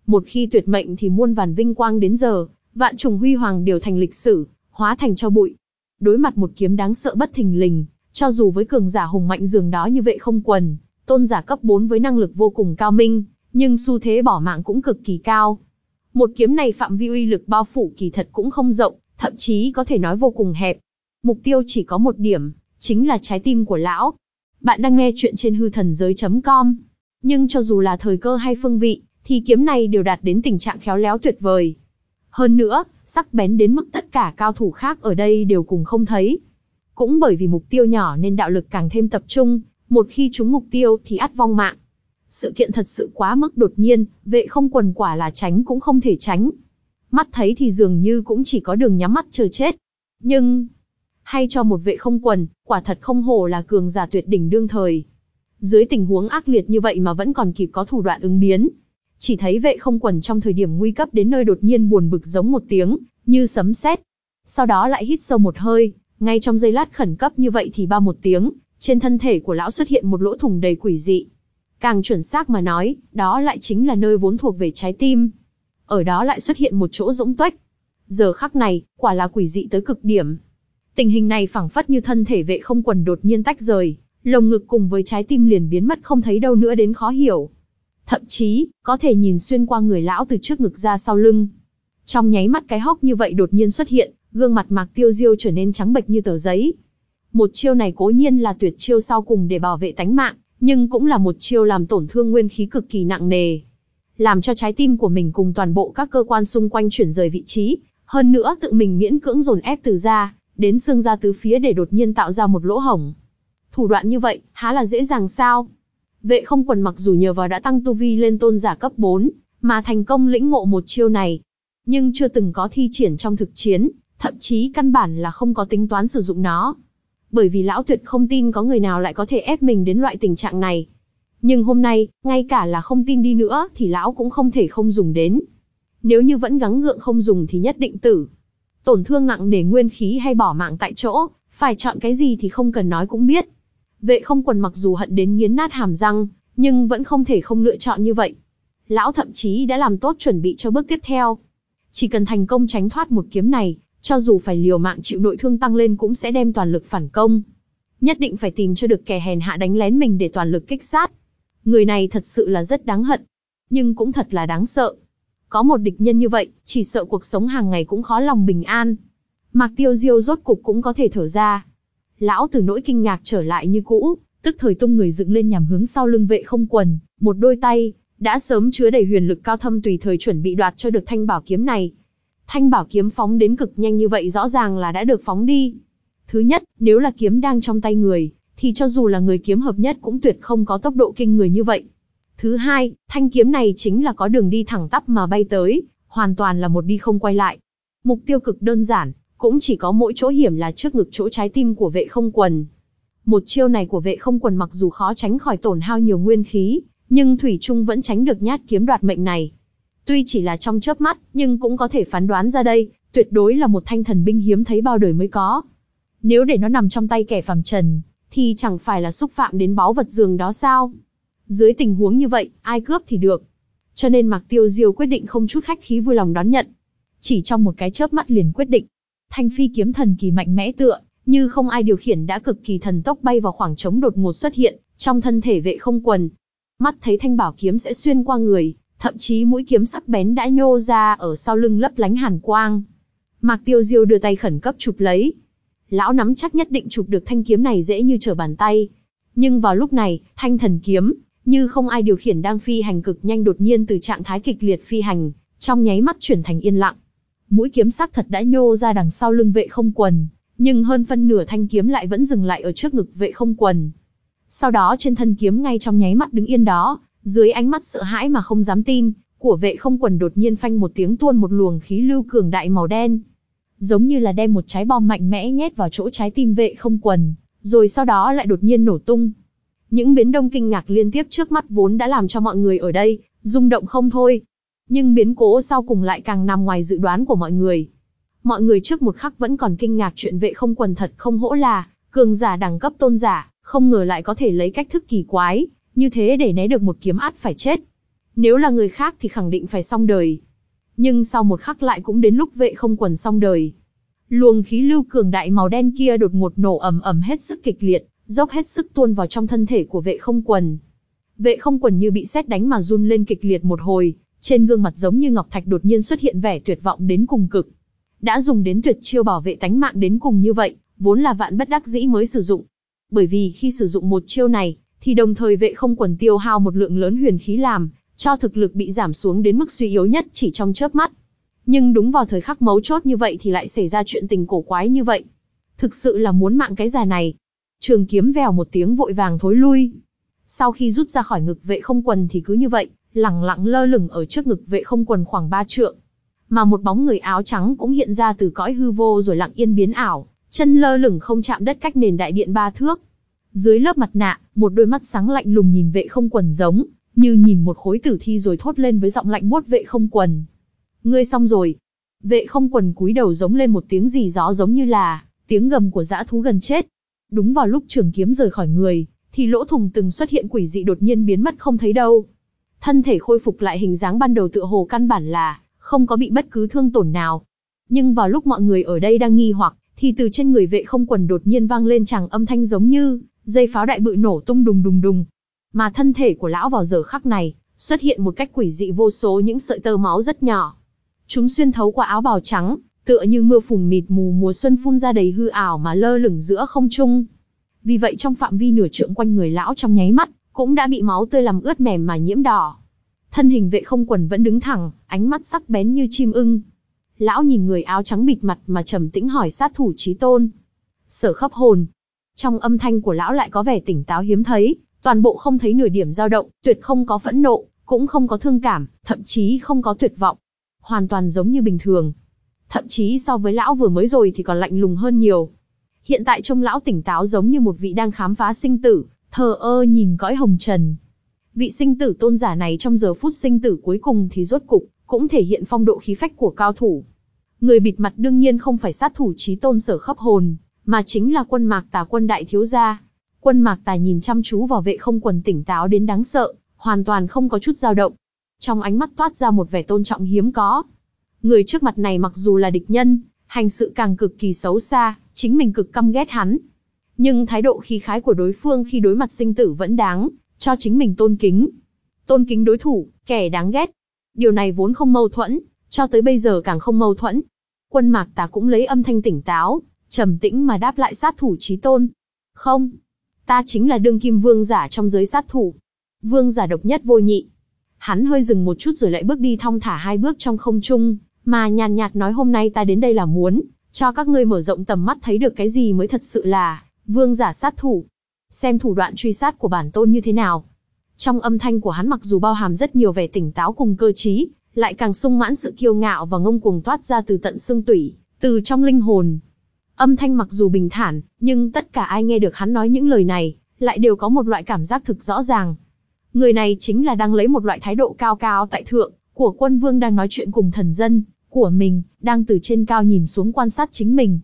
Một khi tuyệt mệnh thì muôn vàn vinh quang đến giờ, vạn trùng huy hoàng đều thành lịch sử, hóa thành cho bụi. Đối mặt một kiếm đáng sợ bất thình lình, cho dù với cường giả hùng mạnh dường đó như vệ không quần, tôn giả cấp 4 với năng lực vô cùng cao minh, nhưng xu thế bỏ mạng cũng cực kỳ cao. Một kiếm này phạm vi uy lực bao phủ kỳ thật cũng không rộng, thậm chí có thể nói vô cùng hẹp. Mục tiêu chỉ có một điểm, chính là trái tim của lão. Bạn đang nghe chuyện trên hư thần giới.com. Nhưng cho dù là thời cơ hay phương vị, thì kiếm này đều đạt đến tình trạng khéo léo tuyệt vời. Hơn nữa, sắc bén đến mức tất cả cao thủ khác ở đây đều cùng không thấy. Cũng bởi vì mục tiêu nhỏ nên đạo lực càng thêm tập trung, một khi trúng mục tiêu thì ắt vong mạng. Sự kiện thật sự quá mức đột nhiên, vệ không quần quả là tránh cũng không thể tránh. Mắt thấy thì dường như cũng chỉ có đường nhắm mắt chờ chết. Nhưng, hay cho một vệ không quần, quả thật không hổ là cường giả tuyệt đỉnh đương thời. Dưới tình huống ác liệt như vậy mà vẫn còn kịp có thủ đoạn ứng biến. Chỉ thấy vệ không quần trong thời điểm nguy cấp đến nơi đột nhiên buồn bực giống một tiếng, như sấm sét. Sau đó lại hít sâu một hơi, ngay trong giây lát khẩn cấp như vậy thì ba một tiếng, trên thân thể của lão xuất hiện một lỗ thủng đầy quỷ dị. Càng chuẩn xác mà nói, đó lại chính là nơi vốn thuộc về trái tim. Ở đó lại xuất hiện một chỗ rỗng tuếch. Giờ khắc này, quả là quỷ dị tới cực điểm. Tình hình này phảng phất như thân thể vệ không quần đột nhiên tách rời, lồng ngực cùng với trái tim liền biến mất không thấy đâu nữa đến khó hiểu. Thậm chí, có thể nhìn xuyên qua người lão từ trước ngực ra sau lưng. Trong nháy mắt cái hốc như vậy đột nhiên xuất hiện, gương mặt Mạc Tiêu Diêu trở nên trắng bệch như tờ giấy. Một chiêu này cố nhiên là tuyệt chiêu sau cùng để bảo vệ tánh mạng, nhưng cũng là một chiêu làm tổn thương nguyên khí cực kỳ nặng nề. Làm cho trái tim của mình cùng toàn bộ các cơ quan xung quanh chuyển rời vị trí, hơn nữa tự mình miễn cưỡng dồn ép từ ra đến xương ra tứ phía để đột nhiên tạo ra một lỗ hổng. Thủ đoạn như vậy, há là dễ dàng sao? Vệ không quần mặc dù nhờ vào đã tăng tu vi lên tôn giả cấp 4, mà thành công lĩnh ngộ một chiêu này, nhưng chưa từng có thi triển trong thực chiến, thậm chí căn bản là không có tính toán sử dụng nó. Bởi vì lão tuyệt không tin có người nào lại có thể ép mình đến loại tình trạng này. Nhưng hôm nay, ngay cả là không tin đi nữa thì lão cũng không thể không dùng đến. Nếu như vẫn gắng gượng không dùng thì nhất định tử. Tổn thương nặng để nguyên khí hay bỏ mạng tại chỗ, phải chọn cái gì thì không cần nói cũng biết. Vệ không quần mặc dù hận đến nghiến nát hàm răng, nhưng vẫn không thể không lựa chọn như vậy. Lão thậm chí đã làm tốt chuẩn bị cho bước tiếp theo. Chỉ cần thành công tránh thoát một kiếm này, cho dù phải liều mạng chịu nội thương tăng lên cũng sẽ đem toàn lực phản công. Nhất định phải tìm cho được kẻ hèn hạ đánh lén mình để toàn lực kích sát. Người này thật sự là rất đáng hận, nhưng cũng thật là đáng sợ. Có một địch nhân như vậy, chỉ sợ cuộc sống hàng ngày cũng khó lòng bình an. Mạc Tiêu Diêu rốt cục cũng có thể thở ra. Lão từ nỗi kinh ngạc trở lại như cũ, tức thời tung người dựng lên nhằm hướng sau lưng vệ không quần, một đôi tay, đã sớm chứa đầy huyền lực cao thâm tùy thời chuẩn bị đoạt cho được thanh bảo kiếm này. Thanh bảo kiếm phóng đến cực nhanh như vậy rõ ràng là đã được phóng đi. Thứ nhất, nếu là kiếm đang trong tay người, thì cho dù là người kiếm hợp nhất cũng tuyệt không có tốc độ kinh người như vậy. Thứ hai, thanh kiếm này chính là có đường đi thẳng tắp mà bay tới, hoàn toàn là một đi không quay lại. Mục tiêu cực đơn giản, cũng chỉ có mỗi chỗ hiểm là trước ngực chỗ trái tim của vệ không quần. Một chiêu này của vệ không quần mặc dù khó tránh khỏi tổn hao nhiều nguyên khí, nhưng Thủy Trung vẫn tránh được nhát kiếm đoạt mệnh này. Tuy chỉ là trong chớp mắt, nhưng cũng có thể phán đoán ra đây, tuyệt đối là một thanh thần binh hiếm thấy bao đời mới có. Nếu để nó nằm trong tay kẻ phàm trần, thì chẳng phải là xúc phạm đến báu vật giường đó sao? Dưới tình huống như vậy, ai cướp thì được. Cho nên Mạc Tiêu Diêu quyết định không chút khách khí vui lòng đón nhận. Chỉ trong một cái chớp mắt liền quyết định. Thanh phi kiếm thần kỳ mạnh mẽ tựa, như không ai điều khiển đã cực kỳ thần tốc bay vào khoảng trống đột ngột xuất hiện, trong thân thể vệ không quần. Mắt thấy thanh bảo kiếm sẽ xuyên qua người, thậm chí mũi kiếm sắc bén đã nhô ra ở sau lưng lấp lánh hàn quang. Mạc Tiêu Diêu đưa tay khẩn cấp chụp lấy. Lão nắm chắc nhất định chụp được thanh kiếm này dễ như trở bàn tay. Nhưng vào lúc này, thanh thần kiếm, như không ai điều khiển đang phi hành cực nhanh đột nhiên từ trạng thái kịch liệt phi hành, trong nháy mắt chuyển thành yên lặng. Mũi kiếm sắc thật đã nhô ra đằng sau lưng vệ không quần, nhưng hơn phân nửa thanh kiếm lại vẫn dừng lại ở trước ngực vệ không quần. Sau đó trên thân kiếm ngay trong nháy mắt đứng yên đó, dưới ánh mắt sợ hãi mà không dám tin, của vệ không quần đột nhiên phanh một tiếng tuôn một luồng khí lưu cường đại màu đen. Giống như là đem một trái bom mạnh mẽ nhét vào chỗ trái tim vệ không quần, rồi sau đó lại đột nhiên nổ tung. Những biến đông kinh ngạc liên tiếp trước mắt vốn đã làm cho mọi người ở đây, rung động không thôi. Nhưng biến cố sau cùng lại càng nằm ngoài dự đoán của mọi người. Mọi người trước một khắc vẫn còn kinh ngạc chuyện vệ không quần thật không hỗ là, cường giả đẳng cấp tôn giả, không ngờ lại có thể lấy cách thức kỳ quái, như thế để né được một kiếm át phải chết. Nếu là người khác thì khẳng định phải xong đời. Nhưng sau một khắc lại cũng đến lúc vệ không quần xong đời. Luồng khí lưu cường đại màu đen kia đột ngột nổ ầm ầm hết sức kịch liệt, dốc hết sức tuôn vào trong thân thể của vệ không quần. Vệ không quần như bị sét đánh mà run lên kịch liệt một hồi, trên gương mặt giống như ngọc thạch đột nhiên xuất hiện vẻ tuyệt vọng đến cùng cực. Đã dùng đến tuyệt chiêu bảo vệ tánh mạng đến cùng như vậy, vốn là vạn bất đắc dĩ mới sử dụng. Bởi vì khi sử dụng một chiêu này, thì đồng thời vệ không quần tiêu hao một lượng lớn huyền khí làm, cho thực lực bị giảm xuống đến mức suy yếu nhất chỉ trong chớp mắt. Nhưng đúng vào thời khắc mấu chốt như vậy thì lại xảy ra chuyện tình cổ quái như vậy. Thực sự là muốn mạng cái già này. Trường kiếm vèo một tiếng vội vàng thối lui. Sau khi rút ra khỏi ngực vệ không quần thì cứ như vậy, lẳng lặng lơ lửng ở trước ngực vệ không quần khoảng ba trượng. Mà một bóng người áo trắng cũng hiện ra từ cõi hư vô rồi lặng yên biến ảo, chân lơ lửng không chạm đất cách nền đại điện ba thước. Dưới lớp mặt nạ, một đôi mắt sáng lạnh lùng nhìn vệ không quần giống, như nhìn một khối tử thi rồi thốt lên với giọng lạnh buốt vệ không quần. Ngươi xong rồi. Vệ không quần cúi đầu giống lên một tiếng gì gió giống như là tiếng gầm của dã thú gần chết. Đúng vào lúc trường kiếm rời khỏi người, thì lỗ thùng từng xuất hiện quỷ dị đột nhiên biến mất không thấy đâu. Thân thể khôi phục lại hình dáng ban đầu tựa hồ căn bản là không có bị bất cứ thương tổn nào. Nhưng vào lúc mọi người ở đây đang nghi hoặc, thì từ trên người vệ không quần đột nhiên vang lên chàng âm thanh giống như dây pháo đại bự nổ tung đùng đùng đùng. Mà thân thể của lão vào giờ khắc này, xuất hiện một cách quỷ dị vô số những sợi tơ máu rất nhỏ. Chúng xuyên thấu qua áo bào trắng, tựa như mưa phùn mịt mù mùa xuân phun ra đầy hư ảo mà lơ lửng giữa không trung. Vì vậy trong phạm vi nửa trượng quanh người lão trong nháy mắt, cũng đã bị máu tươi làm ướt mềm mà nhiễm đỏ. Thân hình vệ không quần vẫn đứng thẳng, ánh mắt sắc bén như chim ưng. Lão nhìn người áo trắng bịt mặt mà trầm tĩnh hỏi sát thủ trí tôn. Sở khắp hồn. Trong âm thanh của lão lại có vẻ tỉnh táo hiếm thấy, toàn bộ không thấy nửa điểm dao động, tuyệt không có phẫn nộ, cũng không có thương cảm, thậm chí không có tuyệt vọng. Hoàn toàn giống như bình thường. Thậm chí so với lão vừa mới rồi thì còn lạnh lùng hơn nhiều. Hiện tại trông lão tỉnh táo giống như một vị đang khám phá sinh tử, thờ ơ nhìn cõi hồng trần. Vị sinh tử tôn giả này trong giờ phút sinh tử cuối cùng thì rốt cục, cũng thể hiện phong độ khí phách của cao thủ. Người bịt mặt đương nhiên không phải sát thủ trí tôn sở khắp hồn, mà chính là quân mạc tà quân đại thiếu gia. Quân mạc tà nhìn chăm chú vào vệ không quần tỉnh táo đến đáng sợ, hoàn toàn không có chút dao động. Trong ánh mắt toát ra một vẻ tôn trọng hiếm có. Người trước mặt này mặc dù là địch nhân, hành sự càng cực kỳ xấu xa, chính mình cực căm ghét hắn. Nhưng thái độ khí khái của đối phương khi đối mặt sinh tử vẫn đáng, cho chính mình tôn kính. Tôn kính đối thủ, kẻ đáng ghét. Điều này vốn không mâu thuẫn, cho tới bây giờ càng không mâu thuẫn. Quân mạc tà cũng lấy âm thanh tỉnh táo, trầm tĩnh mà đáp lại sát thủ trí tôn. Không, ta chính là đương kim vương giả trong giới sát thủ. Vương giả độc nhất vô nhị. Hắn hơi dừng một chút rồi lại bước đi thong thả hai bước trong không trung, mà nhàn nhạt nói hôm nay ta đến đây là muốn, cho các ngươi mở rộng tầm mắt thấy được cái gì mới thật sự là, vương giả sát thủ. Xem thủ đoạn truy sát của bản tôn như thế nào. Trong âm thanh của hắn mặc dù bao hàm rất nhiều vẻ tỉnh táo cùng cơ trí, lại càng sung mãn sự kiêu ngạo và ngông cuồng toát ra từ tận xương tủy, từ trong linh hồn. Âm thanh mặc dù bình thản, nhưng tất cả ai nghe được hắn nói những lời này, lại đều có một loại cảm giác thực rõ ràng. Người này chính là đang lấy một loại thái độ cao cao tại thượng, của quân vương đang nói chuyện cùng thần dân, của mình, đang từ trên cao nhìn xuống quan sát chính mình.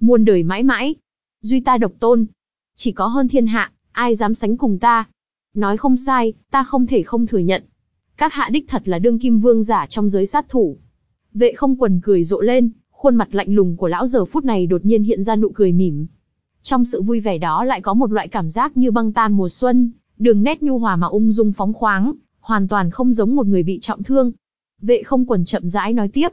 Muôn đời mãi mãi, duy ta độc tôn, chỉ có hơn thiên hạ, ai dám sánh cùng ta. Nói không sai, ta không thể không thừa nhận. Các hạ đích thật là đương kim vương giả trong giới sát thủ. Vệ không quần cười rộ lên, khuôn mặt lạnh lùng của lão giờ phút này đột nhiên hiện ra nụ cười mỉm. Trong sự vui vẻ đó lại có một loại cảm giác như băng tan mùa xuân, đường nét nhu hòa mà ung dung phóng khoáng, hoàn toàn không giống một người bị trọng thương. Vệ không quần chậm rãi nói tiếp.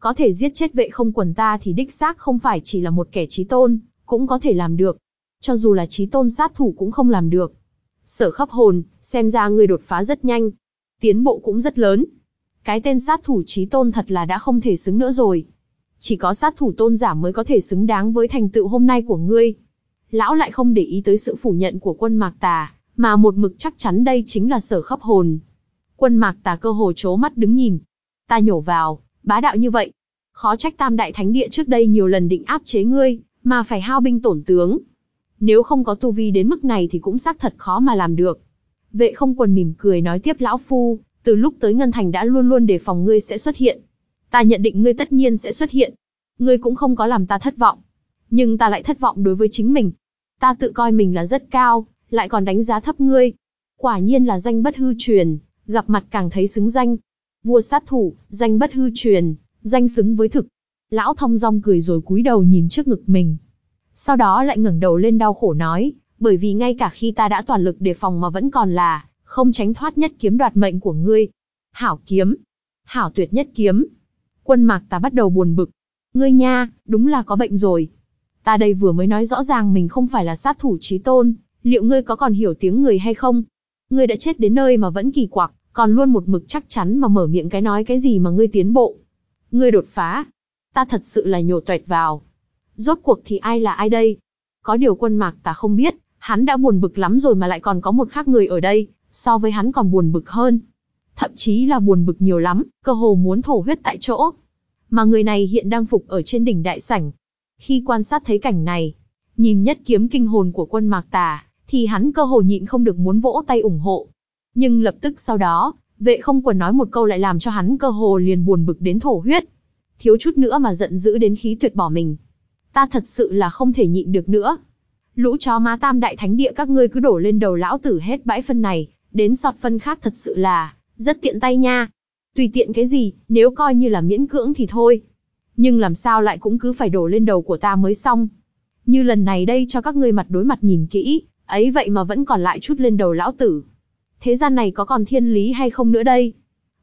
Có thể giết chết vệ không quần ta thì đích xác không phải chỉ là một kẻ trí tôn, cũng có thể làm được. Cho dù là trí tôn sát thủ cũng không làm được. Sở khắp hồn, xem ra người đột phá rất nhanh. Tiến bộ cũng rất lớn. Cái tên sát thủ trí tôn thật là đã không thể xứng nữa rồi. Chỉ có sát thủ tôn giả mới có thể xứng đáng với thành tựu hôm nay của ngươi. Lão lại không để ý tới sự phủ nhận của quân mạc tà, mà một mực chắc chắn đây chính là sở khắp hồn. Quân mạc tà cơ hồ chố mắt đứng nhìn. Ta nhổ vào, bá đạo như vậy. Khó trách tam đại thánh địa trước đây nhiều lần định áp chế ngươi, mà phải hao binh tổn tướng. Nếu không có tu vi đến mức này thì cũng xác thật khó mà làm được. Vệ không quần mỉm cười nói tiếp lão phu, từ lúc tới Ngân Thành đã luôn luôn đề phòng ngươi sẽ xuất hiện. Ta nhận định ngươi tất nhiên sẽ xuất hiện. Ngươi cũng không có làm ta thất vọng. Nhưng ta lại thất vọng đối với chính mình. Ta tự coi mình là rất cao, lại còn đánh giá thấp ngươi. Quả nhiên là danh bất hư truyền, gặp mặt càng thấy xứng danh. Vua sát thủ, danh bất hư truyền, danh xứng với thực. Lão thong dong cười rồi cúi đầu nhìn trước ngực mình. Sau đó lại ngẩng đầu lên đau khổ nói, bởi vì ngay cả khi ta đã toàn lực đề phòng mà vẫn còn là, không tránh thoát nhất kiếm đoạt mệnh của ngươi. Hảo kiếm. Hảo tuyệt nhất kiếm. Quân mạc ta bắt đầu buồn bực. Ngươi nha, đúng là có bệnh rồi. Ta đây vừa mới nói rõ ràng mình không phải là sát thủ trí tôn, liệu ngươi có còn hiểu tiếng người hay không? Ngươi đã chết đến nơi mà vẫn kỳ quặc, còn luôn một mực chắc chắn mà mở miệng cái nói cái gì mà ngươi tiến bộ. Ngươi đột phá. Ta thật sự là nhổ tuẹt vào. Rốt cuộc thì ai là ai đây? Có điều quân mạc ta không biết, hắn đã buồn bực lắm rồi mà lại còn có một khác người ở đây, so với hắn còn buồn bực hơn. Thậm chí là buồn bực nhiều lắm, cơ hồ muốn thổ huyết tại chỗ. Mà người này hiện đang phục ở trên đỉnh đại sảnh. Khi quan sát thấy cảnh này, nhìn nhất kiếm kinh hồn của quân mạc tà, thì hắn cơ hồ nhịn không được muốn vỗ tay ủng hộ. Nhưng lập tức sau đó, vệ không quần nói một câu lại làm cho hắn cơ hồ liền buồn bực đến thổ huyết. Thiếu chút nữa mà giận dữ đến khí tuyệt bỏ mình. Ta thật sự là không thể nhịn được nữa. Lũ chó má tam đại thánh địa các ngươi cứ đổ lên đầu lão tử hết bãi phân này, đến sọt phân khác thật sự là, rất tiện tay nha. Tùy tiện cái gì, nếu coi như là miễn cưỡng thì thôi. Nhưng làm sao lại cũng cứ phải đổ lên đầu của ta mới xong. Như lần này đây cho các ngươi mặt đối mặt nhìn kỹ, ấy vậy mà vẫn còn lại chút lên đầu lão tử. Thế gian này có còn thiên lý hay không nữa đây?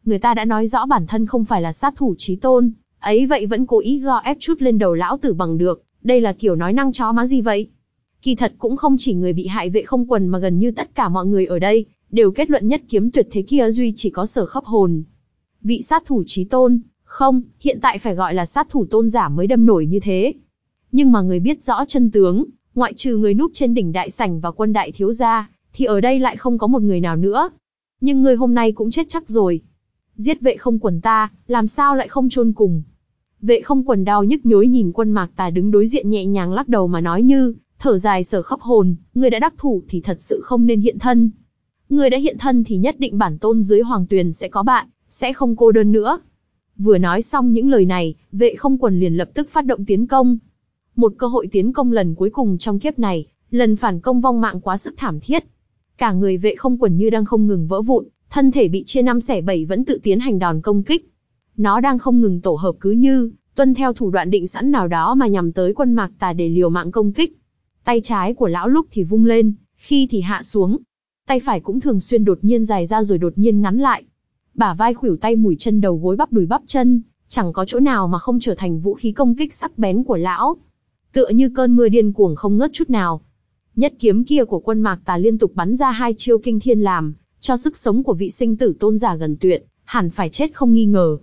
Người ta đã nói rõ bản thân không phải là sát thủ trí tôn, ấy vậy vẫn cố ý gò ép chút lên đầu lão tử bằng được, đây là kiểu nói năng chó má gì vậy? Kỳ thật cũng không chỉ người bị hại vệ không quần mà gần như tất cả mọi người ở đây, đều kết luận nhất kiếm tuyệt thế kia duy chỉ có sở khắp hồn. Vị sát thủ trí tôn, không, hiện tại phải gọi là sát thủ tôn giả mới đâm nổi như thế. Nhưng mà người biết rõ chân tướng, ngoại trừ người núp trên đỉnh đại sảnh và quân đại thiếu gia, thì ở đây lại không có một người nào nữa. Nhưng người hôm nay cũng chết chắc rồi. Giết vệ không quần ta, làm sao lại không chôn cùng. Vệ không quần đau nhức nhối nhìn quân mạc tà đứng đối diện nhẹ nhàng lắc đầu mà nói như, thở dài sở khóc hồn, người đã đắc thủ thì thật sự không nên hiện thân. Người đã hiện thân thì nhất định bản tôn dưới hoàng tuyền sẽ có bạn, sẽ không cô đơn nữa. Vừa nói xong những lời này, vệ không quần liền lập tức phát động tiến công. Một cơ hội tiến công lần cuối cùng trong kiếp này, lần phản công vong mạng quá sức thảm thiết. Cả người vệ không quần như đang không ngừng vỡ vụn, thân thể bị chia năm xẻ bảy vẫn tự tiến hành đòn công kích. Nó đang không ngừng tổ hợp cứ như, tuân theo thủ đoạn định sẵn nào đó mà nhằm tới quân mạc tà để liều mạng công kích. Tay trái của lão lúc thì vung lên, khi thì hạ xuống. Tay phải cũng thường xuyên đột nhiên dài ra rồi đột nhiên ngắn lại. Bả vai khuỷu tay mùi chân đầu gối bắp đùi bắp chân, chẳng có chỗ nào mà không trở thành vũ khí công kích sắc bén của lão. Tựa như cơn mưa điên cuồng không ngớt chút nào. Nhất kiếm kia của quân mạc tà liên tục bắn ra hai chiêu kinh thiên làm, cho sức sống của vị sinh tử tôn giả gần tuyệt, hẳn phải chết không nghi ngờ.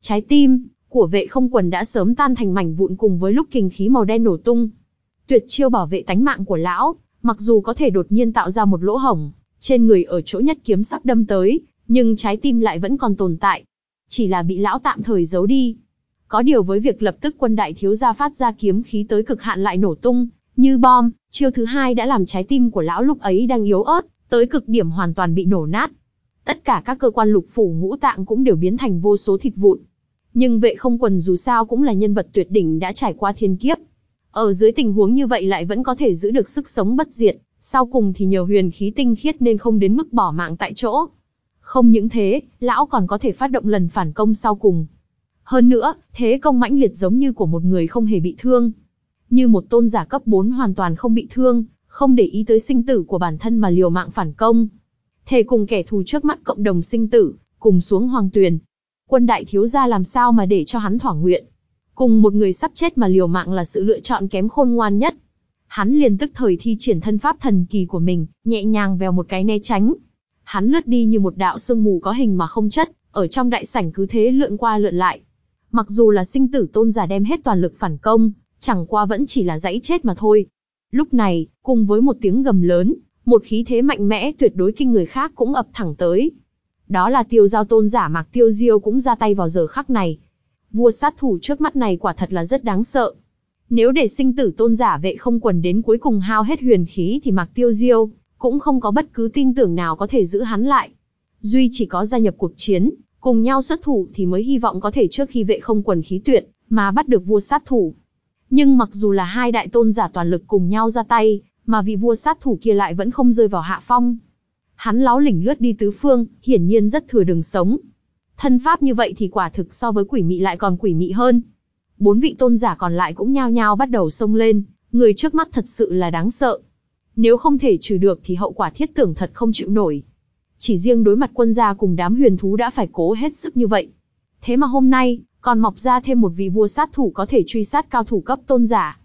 Trái tim của vệ không quần đã sớm tan thành mảnh vụn cùng với lúc kinh khí màu đen nổ tung. Tuyệt chiêu bảo vệ tánh mạng của lão, mặc dù có thể đột nhiên tạo ra một lỗ hổng, trên người ở chỗ nhất kiếm sắp đâm tới, nhưng trái tim lại vẫn còn tồn tại. Chỉ là bị lão tạm thời giấu đi. Có điều với việc lập tức quân đại thiếu gia phát ra kiếm khí tới cực hạn lại nổ tung, như bom, chiêu thứ hai đã làm trái tim của lão lúc ấy đang yếu ớt, tới cực điểm hoàn toàn bị nổ nát. Tất cả các cơ quan lục phủ ngũ tạng cũng đều biến thành vô số thịt vụn. Nhưng vệ không quần dù sao cũng là nhân vật tuyệt đỉnh đã trải qua thiên kiếp. Ở dưới tình huống như vậy lại vẫn có thể giữ được sức sống bất diệt, sau cùng thì nhờ huyền khí tinh khiết nên không đến mức bỏ mạng tại chỗ. Không những thế, lão còn có thể phát động lần phản công sau cùng. Hơn nữa, thế công mãnh liệt giống như của một người không hề bị thương. Như một tôn giả cấp 4 hoàn toàn không bị thương, không để ý tới sinh tử của bản thân mà liều mạng phản công. Thề cùng kẻ thù trước mắt cộng đồng sinh tử, cùng xuống hoàng tuyền. Quân đại thiếu gia làm sao mà để cho hắn thỏa nguyện. Cùng một người sắp chết mà liều mạng là sự lựa chọn kém khôn ngoan nhất. Hắn liền tức thời thi triển thân pháp thần kỳ của mình, nhẹ nhàng vèo một cái né tránh. Hắn lướt đi như một đạo sương mù có hình mà không chất, ở trong đại sảnh cứ thế lượn qua lượn lại. Mặc dù là sinh tử tôn giả đem hết toàn lực phản công, chẳng qua vẫn chỉ là dãy chết mà thôi. Lúc này, cùng với một tiếng gầm lớn, một khí thế mạnh mẽ tuyệt đối kinh người khác cũng ập thẳng tới. Đó là tiêu giao tôn giả Mạc Tiêu Diêu cũng ra tay vào giờ khắc này. Vua sát thủ trước mắt này quả thật là rất đáng sợ. Nếu để sinh tử tôn giả vệ không quần đến cuối cùng hao hết huyền khí thì Mạc Tiêu Diêu cũng không có bất cứ tin tưởng nào có thể giữ hắn lại. Duy chỉ có gia nhập cuộc chiến, cùng nhau xuất thủ thì mới hy vọng có thể trước khi vệ không quần khí tuyệt, mà bắt được vua sát thủ. Nhưng mặc dù là hai đại tôn giả toàn lực cùng nhau ra tay, mà vị vua sát thủ kia lại vẫn không rơi vào hạ phong. Hắn láo lỉnh lướt đi tứ phương, hiển nhiên rất thừa đường sống. Thân pháp như vậy thì quả thực so với quỷ mị lại còn quỷ mị hơn. Bốn vị tôn giả còn lại cũng nhao nhao bắt đầu xông lên, người trước mắt thật sự là đáng sợ. Nếu không thể trừ được thì hậu quả thiết tưởng thật không chịu nổi. Chỉ riêng đối mặt quân gia cùng đám huyền thú đã phải cố hết sức như vậy. Thế mà hôm nay, còn mọc ra thêm một vị vua sát thủ có thể truy sát cao thủ cấp tôn giả.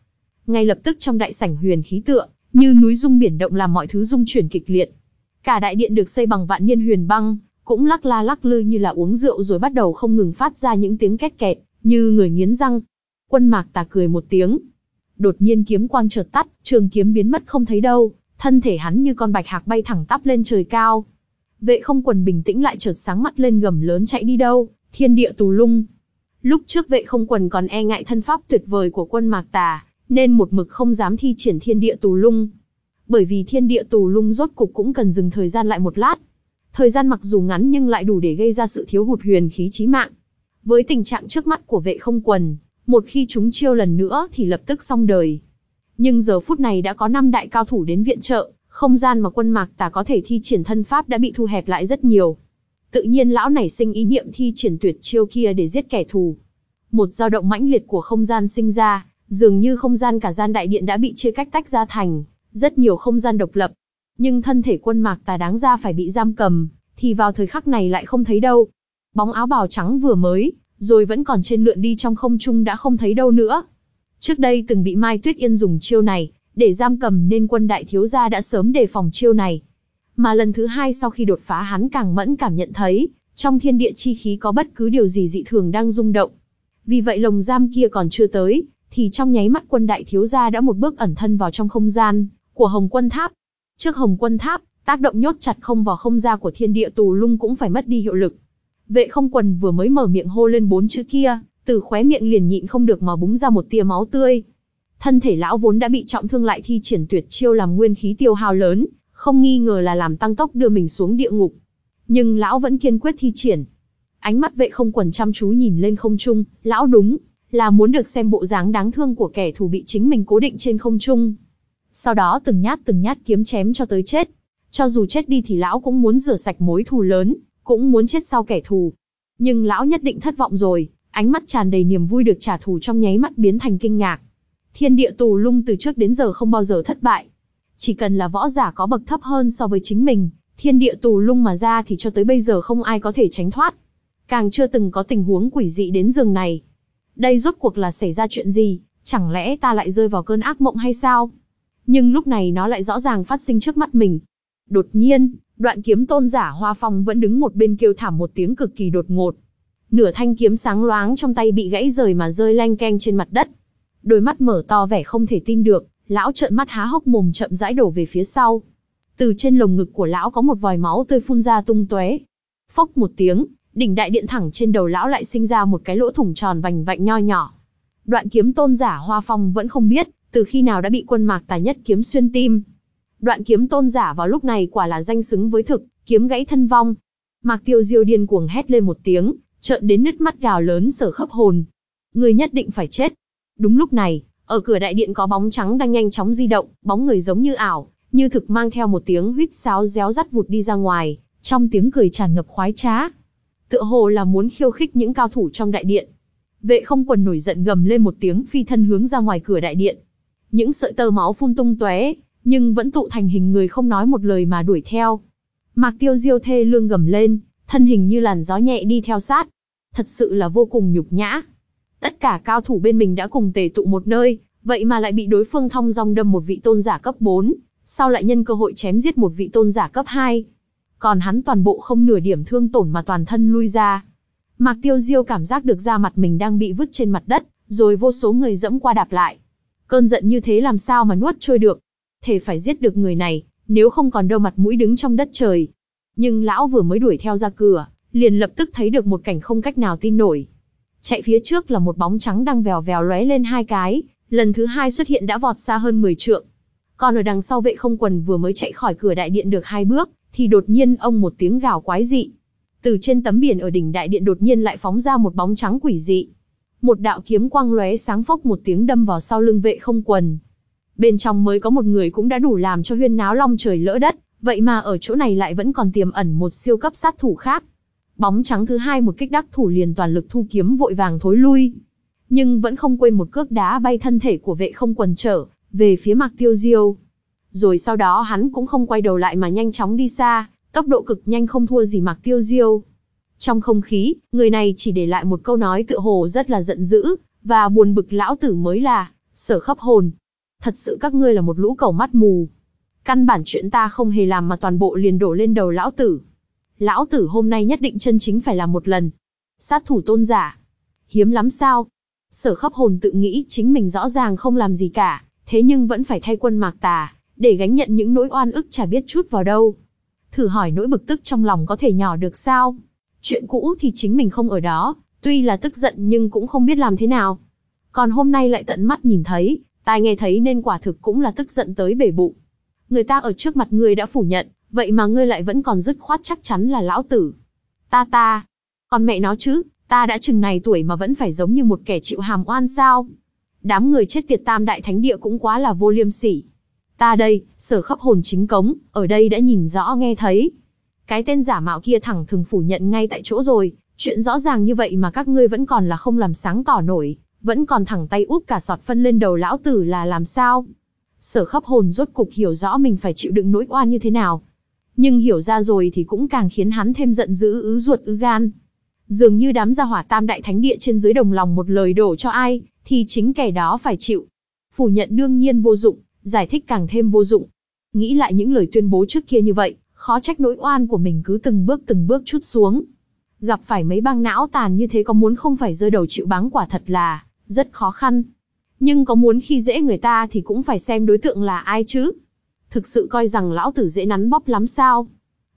Ngay lập tức trong đại sảnh huyền khí tựa, như núi rung biển động làm mọi thứ rung chuyển kịch liệt. Cả đại điện được xây bằng vạn niên huyền băng, cũng lắc la lắc lư như là uống rượu rồi bắt đầu không ngừng phát ra những tiếng két kẹt, như người nghiến răng. Quân mạc tà cười một tiếng. Đột nhiên kiếm quang chợt tắt, trường kiếm biến mất không thấy đâu, thân thể hắn như con bạch hạc bay thẳng tắp lên trời cao. Vệ không quần bình tĩnh lại chợt sáng mắt lên gầm lớn chạy đi đâu, thiên địa tù lung. Lúc trước vệ không quần còn e ngại thân pháp tuyệt vời của quân mạc tà, nên một mực không dám thi triển thiên địa tù lung. Bởi vì thiên địa tù lung rốt cục cũng cần dừng thời gian lại một lát. Thời gian mặc dù ngắn nhưng lại đủ để gây ra sự thiếu hụt huyền khí chí mạng. Với tình trạng trước mắt của vệ không quần, một khi chúng chiêu lần nữa thì lập tức xong đời. Nhưng giờ phút này đã có năm đại cao thủ đến viện trợ, không gian mà quân mạc tà có thể thi triển thân pháp đã bị thu hẹp lại rất nhiều. Tự nhiên lão nảy sinh ý niệm thi triển tuyệt chiêu kia để giết kẻ thù. Một dao động mãnh liệt của không gian sinh ra, dường như không gian cả gian đại điện đã bị chia cách tách ra thành, rất nhiều không gian độc lập. Nhưng thân thể quân mạc tà đáng ra phải bị giam cầm, thì vào thời khắc này lại không thấy đâu. Bóng áo bào trắng vừa mới, rồi vẫn còn trên lượn đi trong không trung đã không thấy đâu nữa. Trước đây từng bị Mai Tuyết Yên dùng chiêu này, để giam cầm nên quân đại thiếu gia đã sớm đề phòng chiêu này. Mà lần thứ hai sau khi đột phá hắn càng mẫn cảm nhận thấy, trong thiên địa chi khí có bất cứ điều gì dị thường đang rung động. Vì vậy lồng giam kia còn chưa tới, thì trong nháy mắt quân đại thiếu gia đã một bước ẩn thân vào trong không gian của Hồng Quân Tháp. Trước Hồng Quân Tháp, tác động nhốt chặt không vào không gian của thiên địa tù lung cũng phải mất đi hiệu lực. Vệ không quần vừa mới mở miệng hô lên bốn chữ kia, từ khóe miệng liền nhịn không được mà búng ra một tia máu tươi. Thân thể lão vốn đã bị trọng thương lại thi triển tuyệt chiêu làm nguyên khí tiêu hao lớn, không nghi ngờ là làm tăng tốc đưa mình xuống địa ngục. Nhưng lão vẫn kiên quyết thi triển. Ánh mắt vệ không quần chăm chú nhìn lên không trung, lão đúng, là muốn được xem bộ dáng đáng thương của kẻ thù bị chính mình cố định trên không trung. Sau đó từng nhát từng nhát kiếm chém cho tới chết. Cho dù chết đi thì lão cũng muốn rửa sạch mối thù lớn, cũng muốn chết sau kẻ thù. Nhưng lão nhất định thất vọng rồi, ánh mắt tràn đầy niềm vui được trả thù trong nháy mắt biến thành kinh ngạc. Thiên địa tù lung từ trước đến giờ không bao giờ thất bại. Chỉ cần là võ giả có bậc thấp hơn so với chính mình, thiên địa tù lung mà ra thì cho tới bây giờ không ai có thể tránh thoát. Càng chưa từng có tình huống quỷ dị đến giường này. Đây rốt cuộc là xảy ra chuyện gì, chẳng lẽ ta lại rơi vào cơn ác mộng hay sao? Nhưng lúc này nó lại rõ ràng phát sinh trước mắt mình. Đột nhiên, đoạn kiếm tôn giả Hoa Phong vẫn đứng một bên kêu thảm một tiếng cực kỳ đột ngột. Nửa thanh kiếm sáng loáng trong tay bị gãy rời mà rơi lanh keng trên mặt đất. Đôi mắt mở to vẻ không thể tin được, lão trợn mắt há hốc mồm chậm rãi đổ về phía sau. Từ trên lồng ngực của lão có một vòi máu tươi phun ra tung tóe. Phốc một tiếng, Đỉnh đại điện thẳng trên đầu lão lại sinh ra một cái lỗ thủng tròn vành vạnh nho nhỏ. Đoạn kiếm tôn giả Hoa Phong vẫn không biết, từ khi nào đã bị quân mạc tài nhất kiếm xuyên tim. Đoạn kiếm tôn giả vào lúc này quả là danh xứng với thực, kiếm gãy thân vong. Mạc tiêu diêu điên cuồng hét lên một tiếng, trợn đến nứt mắt gào lớn sở khắp hồn. Người nhất định phải chết. Đúng lúc này, ở cửa đại điện có bóng trắng đang nhanh chóng di động, bóng người giống như ảo, như thực mang theo một tiếng huýt sáo réo rắt vụt đi ra ngoài, trong tiếng cười tràn ngập khoái trá. Tựa hồ là muốn khiêu khích những cao thủ trong đại điện. Vệ không quần nổi giận gầm lên một tiếng phi thân hướng ra ngoài cửa đại điện. Những sợi tơ máu phun tung tóe, nhưng vẫn tụ thành hình người không nói một lời mà đuổi theo. Mạc Tiêu Diêu thê lương gầm lên, thân hình như làn gió nhẹ đi theo sát. Thật sự là vô cùng nhục nhã. Tất cả cao thủ bên mình đã cùng tề tụ một nơi, vậy mà lại bị đối phương thong dong đâm một vị tôn giả cấp 4, sau lại nhân cơ hội chém giết một vị tôn giả cấp 2. Còn hắn toàn bộ không nửa điểm thương tổn mà toàn thân lui ra. Mạc Tiêu Diêu cảm giác được da mặt mình đang bị vứt trên mặt đất, rồi vô số người dẫm qua đạp lại. Cơn giận như thế làm sao mà nuốt trôi được. Thể phải giết được người này, nếu không còn đâu mặt mũi đứng trong đất trời. Nhưng lão vừa mới đuổi theo ra cửa, liền lập tức thấy được một cảnh không cách nào tin nổi. Chạy phía trước là một bóng trắng đang vèo vèo lóe lên hai cái, lần thứ hai xuất hiện đã vọt xa hơn 10 trượng. Còn ở đằng sau vệ không quần vừa mới chạy khỏi cửa đại điện được hai bước, thì đột nhiên ông một tiếng gào quái dị. Từ trên tấm biển ở đỉnh đại điện đột nhiên lại phóng ra một bóng trắng quỷ dị. Một đạo kiếm quang lóe sáng phốc một tiếng đâm vào sau lưng vệ không quần. Bên trong mới có một người cũng đã đủ làm cho huyên náo long trời lỡ đất, vậy mà ở chỗ này lại vẫn còn tiềm ẩn một siêu cấp sát thủ khác. Bóng trắng thứ hai một kích đắc thủ liền toàn lực thu kiếm vội vàng thối lui. Nhưng vẫn không quên một cước đá bay thân thể của vệ không quần trở, về phía Mạc Tiêu Diêu. Rồi sau đó hắn cũng không quay đầu lại mà nhanh chóng đi xa, tốc độ cực nhanh không thua gì Mạc Tiêu Diêu. Trong không khí, người này chỉ để lại một câu nói tựa hồ rất là giận dữ, và buồn bực lão tử mới là, sở khắp hồn. Thật sự các ngươi là một lũ cầu mắt mù. Căn bản chuyện ta không hề làm mà toàn bộ liền đổ lên đầu lão tử. Lão tử hôm nay nhất định chân chính phải làm một lần. Sát thủ tôn giả. Hiếm lắm sao? Sở khắp hồn tự nghĩ chính mình rõ ràng không làm gì cả, thế nhưng vẫn phải thay quân mạc tà, để gánh nhận những nỗi oan ức chả biết chút vào đâu. Thử hỏi nỗi bực tức trong lòng có thể nhỏ được sao? Chuyện cũ thì chính mình không ở đó, tuy là tức giận nhưng cũng không biết làm thế nào. Còn hôm nay lại tận mắt nhìn thấy, tai nghe thấy nên quả thực cũng là tức giận tới bể bụng. Người ta ở trước mặt ngươi đã phủ nhận, vậy mà ngươi lại vẫn còn dứt khoát chắc chắn là lão tử. Ta ta, còn mẹ nó chứ, ta đã chừng này tuổi mà vẫn phải giống như một kẻ chịu hàm oan sao? Đám người chết tiệt tam đại thánh địa cũng quá là vô liêm sỉ. Ta đây, sở khắp hồn chính cống, ở đây đã nhìn rõ nghe thấy. Cái tên giả mạo kia thẳng thường phủ nhận ngay tại chỗ rồi, chuyện rõ ràng như vậy mà các ngươi vẫn còn là không làm sáng tỏ nổi, vẫn còn thẳng tay úp cả sọt phân lên đầu lão tử là làm sao. Sở khắp hồn rốt cục hiểu rõ mình phải chịu đựng nỗi oan như thế nào. Nhưng hiểu ra rồi thì cũng càng khiến hắn thêm giận dữ ứ ruột ứ gan. Dường như đám gia hỏa tam đại thánh địa trên dưới đồng lòng một lời đổ cho ai, thì chính kẻ đó phải chịu. Phủ nhận đương nhiên vô dụng, giải thích càng thêm vô dụng. Nghĩ lại những lời tuyên bố trước kia như vậy, khó trách nỗi oan của mình cứ từng bước từng bước chút xuống. Gặp phải mấy băng não tàn như thế có muốn không phải rơi đầu chịu báng quả thật là rất khó khăn. Nhưng có muốn khi dễ người ta thì cũng phải xem đối tượng là ai chứ. Thực sự coi rằng lão tử dễ nắn bóp lắm sao?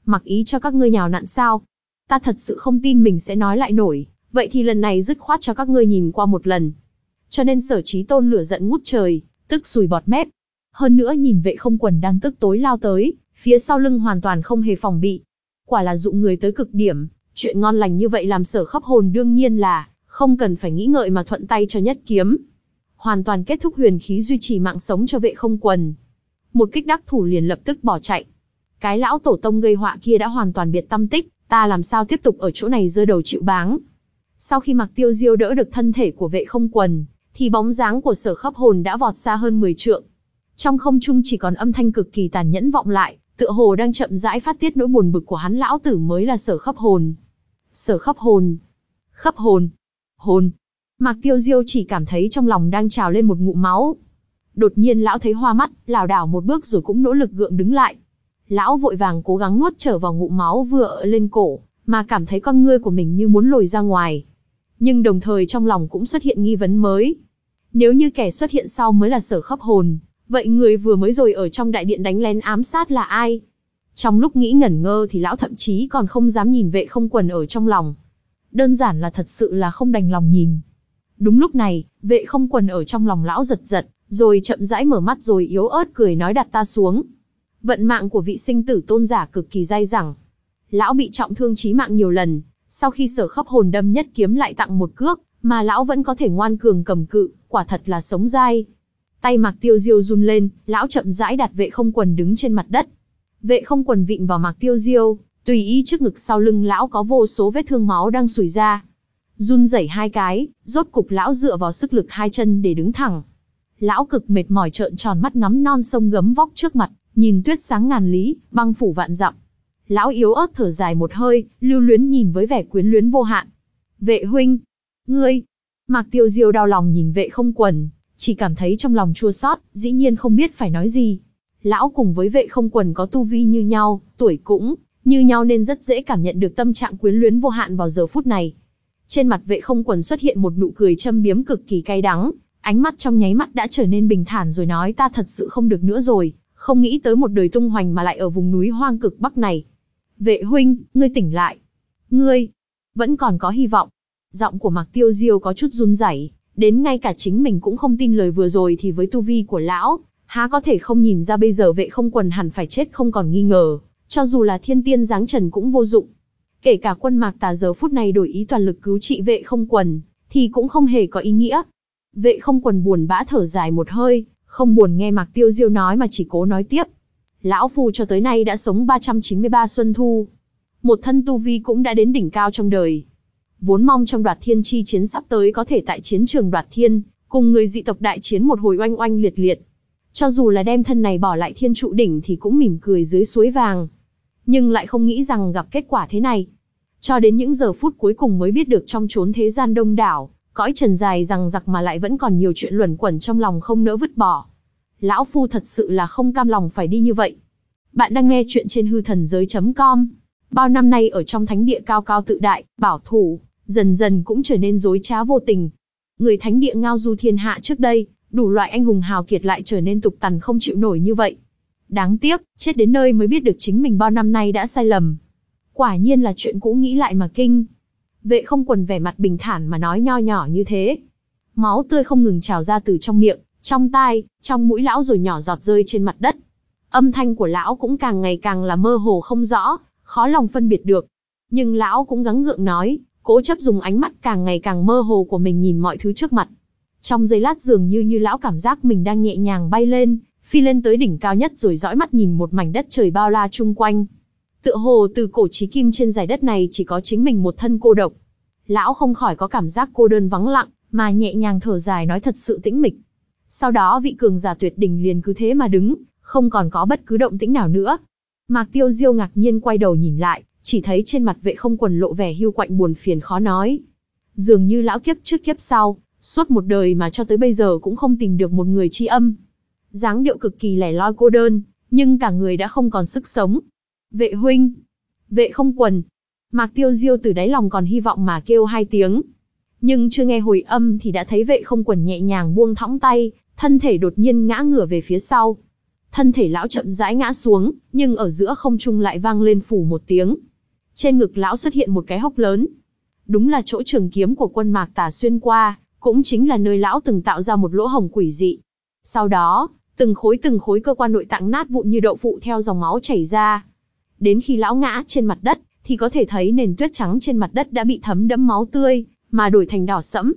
Mặc ý cho các ngươi nhào nặn sao? Ta thật sự không tin mình sẽ nói lại nổi, vậy thì lần này dứt khoát cho các ngươi nhìn qua một lần. Cho nên sở trí tôn lửa giận ngút trời, tức sùi bọt mép, hơn nữa nhìn vệ không quần đang tức tối lao tới, phía sau lưng hoàn toàn không hề phòng bị. Quả là dụng người tới cực điểm, chuyện ngon lành như vậy làm sở khắp hồn đương nhiên là, không cần phải nghĩ ngợi mà thuận tay cho nhất kiếm. Hoàn toàn kết thúc huyền khí duy trì mạng sống cho vệ không quần. Một kích đắc thủ liền lập tức bỏ chạy. Cái lão tổ tông gây họa kia đã hoàn toàn biệt tâm tích, ta làm sao tiếp tục ở chỗ này rơi đầu chịu báng. Sau khi mặc tiêu diêu đỡ được thân thể của vệ không quần, thì bóng dáng của sở khắp hồn đã vọt xa hơn 10 trượng. Trong không trung chỉ còn âm thanh cực kỳ tàn nhẫn vọng lại, tựa hồ đang chậm rãi phát tiết nỗi buồn bực của hắn lão tử mới là sở khắp hồn. Sở khắp hồn. Khắp hồn. Hồn. Mạc Tiêu Diêu chỉ cảm thấy trong lòng đang trào lên một ngụm máu. Đột nhiên lão thấy hoa mắt, lảo đảo một bước rồi cũng nỗ lực gượng đứng lại. Lão vội vàng cố gắng nuốt trở vào ngụm máu vừa lên cổ, mà cảm thấy con ngươi của mình như muốn lồi ra ngoài. Nhưng đồng thời trong lòng cũng xuất hiện nghi vấn mới. Nếu như kẻ xuất hiện sau mới là sở khắp hồn, Vậy người vừa mới rồi ở trong đại điện đánh lén ám sát là ai? Trong lúc nghĩ ngẩn ngơ thì lão thậm chí còn không dám nhìn vệ không quần ở trong lòng. đơn giản là thật sự là không đành lòng nhìn. Đúng lúc này, vệ không quần ở trong lòng lão giật giật, rồi chậm rãi mở mắt rồi yếu ớt cười nói đặt ta xuống. Vận mạng của vị sinh tử tôn giả cực kỳ dai dẳng. Lão bị trọng thương chí mạng nhiều lần, sau khi sở khắp hồn đâm nhất kiếm lại tặng một cước, mà lão vẫn có thể ngoan cường cầm cự, quả thật là sống dai. Tay Mạc Tiêu Diêu run lên, lão chậm rãi đặt vệ không quần đứng trên mặt đất. Vệ không quần vịn vào Mạc Tiêu Diêu, tùy ý trước ngực sau lưng lão có vô số vết thương máu đang sủi ra. Run rẩy hai cái, rốt cục lão dựa vào sức lực hai chân để đứng thẳng. Lão cực mệt mỏi trợn tròn mắt ngắm non sông gấm vóc trước mặt, nhìn tuyết sáng ngàn lý, băng phủ vạn dặm. Lão yếu ớt thở dài một hơi, lưu luyến nhìn với vẻ quyến luyến vô hạn. Vệ huynh, ngươi, Mạc Tiêu Diêu đau lòng nhìn vệ không quần, chỉ cảm thấy trong lòng chua xót, dĩ nhiên không biết phải nói gì. Lão cùng với vệ không quần có tu vi như nhau, tuổi cũng như nhau nên rất dễ cảm nhận được tâm trạng quyến luyến vô hạn vào giờ phút này. Trên mặt vệ không quần xuất hiện một nụ cười châm biếm cực kỳ cay đắng, ánh mắt trong nháy mắt đã trở nên bình thản rồi nói ta thật sự không được nữa rồi, không nghĩ tới một đời tung hoành mà lại ở vùng núi hoang cực bắc này. Vệ huynh, ngươi tỉnh lại. Ngươi, vẫn còn có hy vọng. Giọng của Mạc Tiêu Diêu có chút run rẩy, đến ngay cả chính mình cũng không tin lời vừa rồi thì với tu vi của lão, há có thể không nhìn ra bây giờ vệ không quần hẳn phải chết không còn nghi ngờ, cho dù là thiên tiên giáng trần cũng vô dụng. Kể cả quân Mạc Tà giờ phút này đổi ý toàn lực cứu trị vệ không quần, thì cũng không hề có ý nghĩa. Vệ không quần buồn bã thở dài một hơi, không buồn nghe Mạc Tiêu Diêu nói mà chỉ cố nói tiếp. Lão Phu cho tới nay đã sống 393 xuân thu. Một thân tu vi cũng đã đến đỉnh cao trong đời. Vốn mong trong đoạt thiên chi chiến sắp tới có thể tại chiến trường đoạt thiên, cùng người dị tộc đại chiến một hồi oanh oanh liệt liệt. Cho dù là đem thân này bỏ lại thiên trụ đỉnh thì cũng mỉm cười dưới suối vàng. Nhưng lại không nghĩ rằng gặp kết quả thế này. Cho đến những giờ phút cuối cùng mới biết được trong chốn thế gian đông đảo, cõi trần dài rằng giặc mà lại vẫn còn nhiều chuyện luẩn quẩn trong lòng không nỡ vứt bỏ. Lão Phu thật sự là không cam lòng phải đi như vậy. Bạn đang nghe chuyện trên hư thần giới.com. Bao năm nay ở trong thánh địa cao cao tự đại, bảo thủ, dần dần cũng trở nên dối trá vô tình. Người thánh địa ngao du thiên hạ trước đây, đủ loại anh hùng hào kiệt lại trở nên tục tằn không chịu nổi như vậy. Đáng tiếc, chết đến nơi mới biết được chính mình bao năm nay đã sai lầm. Quả nhiên là chuyện cũ nghĩ lại mà kinh. Vệ không quần vẻ mặt bình thản mà nói nho nhỏ như thế. Máu tươi không ngừng trào ra từ trong miệng, trong tai, trong mũi lão rồi nhỏ giọt rơi trên mặt đất. Âm thanh của lão cũng càng ngày càng là mơ hồ không rõ, khó lòng phân biệt được. Nhưng lão cũng gắng gượng nói, cố chấp dùng ánh mắt càng ngày càng mơ hồ của mình nhìn mọi thứ trước mặt. Trong giây lát dường như như lão cảm giác mình đang nhẹ nhàng bay lên, phi lên tới đỉnh cao nhất rồi dõi mắt nhìn một mảnh đất trời bao la chung quanh. Tựa hồ từ cổ chí kim trên giải đất này chỉ có chính mình một thân cô độc. Lão không khỏi có cảm giác cô đơn vắng lặng, mà nhẹ nhàng thở dài nói thật sự tĩnh mịch. Sau đó vị cường giả tuyệt đỉnh liền cứ thế mà đứng, không còn có bất cứ động tĩnh nào nữa. Mạc Tiêu Diêu ngạc nhiên quay đầu nhìn lại, chỉ thấy trên mặt vệ không quần lộ vẻ hưu quạnh buồn phiền khó nói. Dường như lão kiếp trước kiếp sau, suốt một đời mà cho tới bây giờ cũng không tìm được một người tri âm. dáng điệu cực kỳ lẻ loi cô đơn, nhưng cả người đã không còn sức sống. Vệ huynh, vệ không quần. Mạc Tiêu Diêu từ đáy lòng còn hy vọng mà kêu hai tiếng. Nhưng chưa nghe hồi âm thì đã thấy vệ không quần nhẹ nhàng buông thõng tay, thân thể đột nhiên ngã ngửa về phía sau. Thân thể lão chậm rãi ngã xuống, nhưng ở giữa không trung lại vang lên phủ một tiếng. Trên ngực lão xuất hiện một cái hốc lớn. Đúng là chỗ trường kiếm của quân mạc tà xuyên qua, cũng chính là nơi lão từng tạo ra một lỗ hồng quỷ dị. Sau đó, từng khối từng khối cơ quan nội tạng nát vụn như đậu phụ theo dòng máu chảy ra. Đến khi lão ngã trên mặt đất, thì có thể thấy nền tuyết trắng trên mặt đất đã bị thấm đẫm máu tươi, mà đổi thành đỏ sẫm.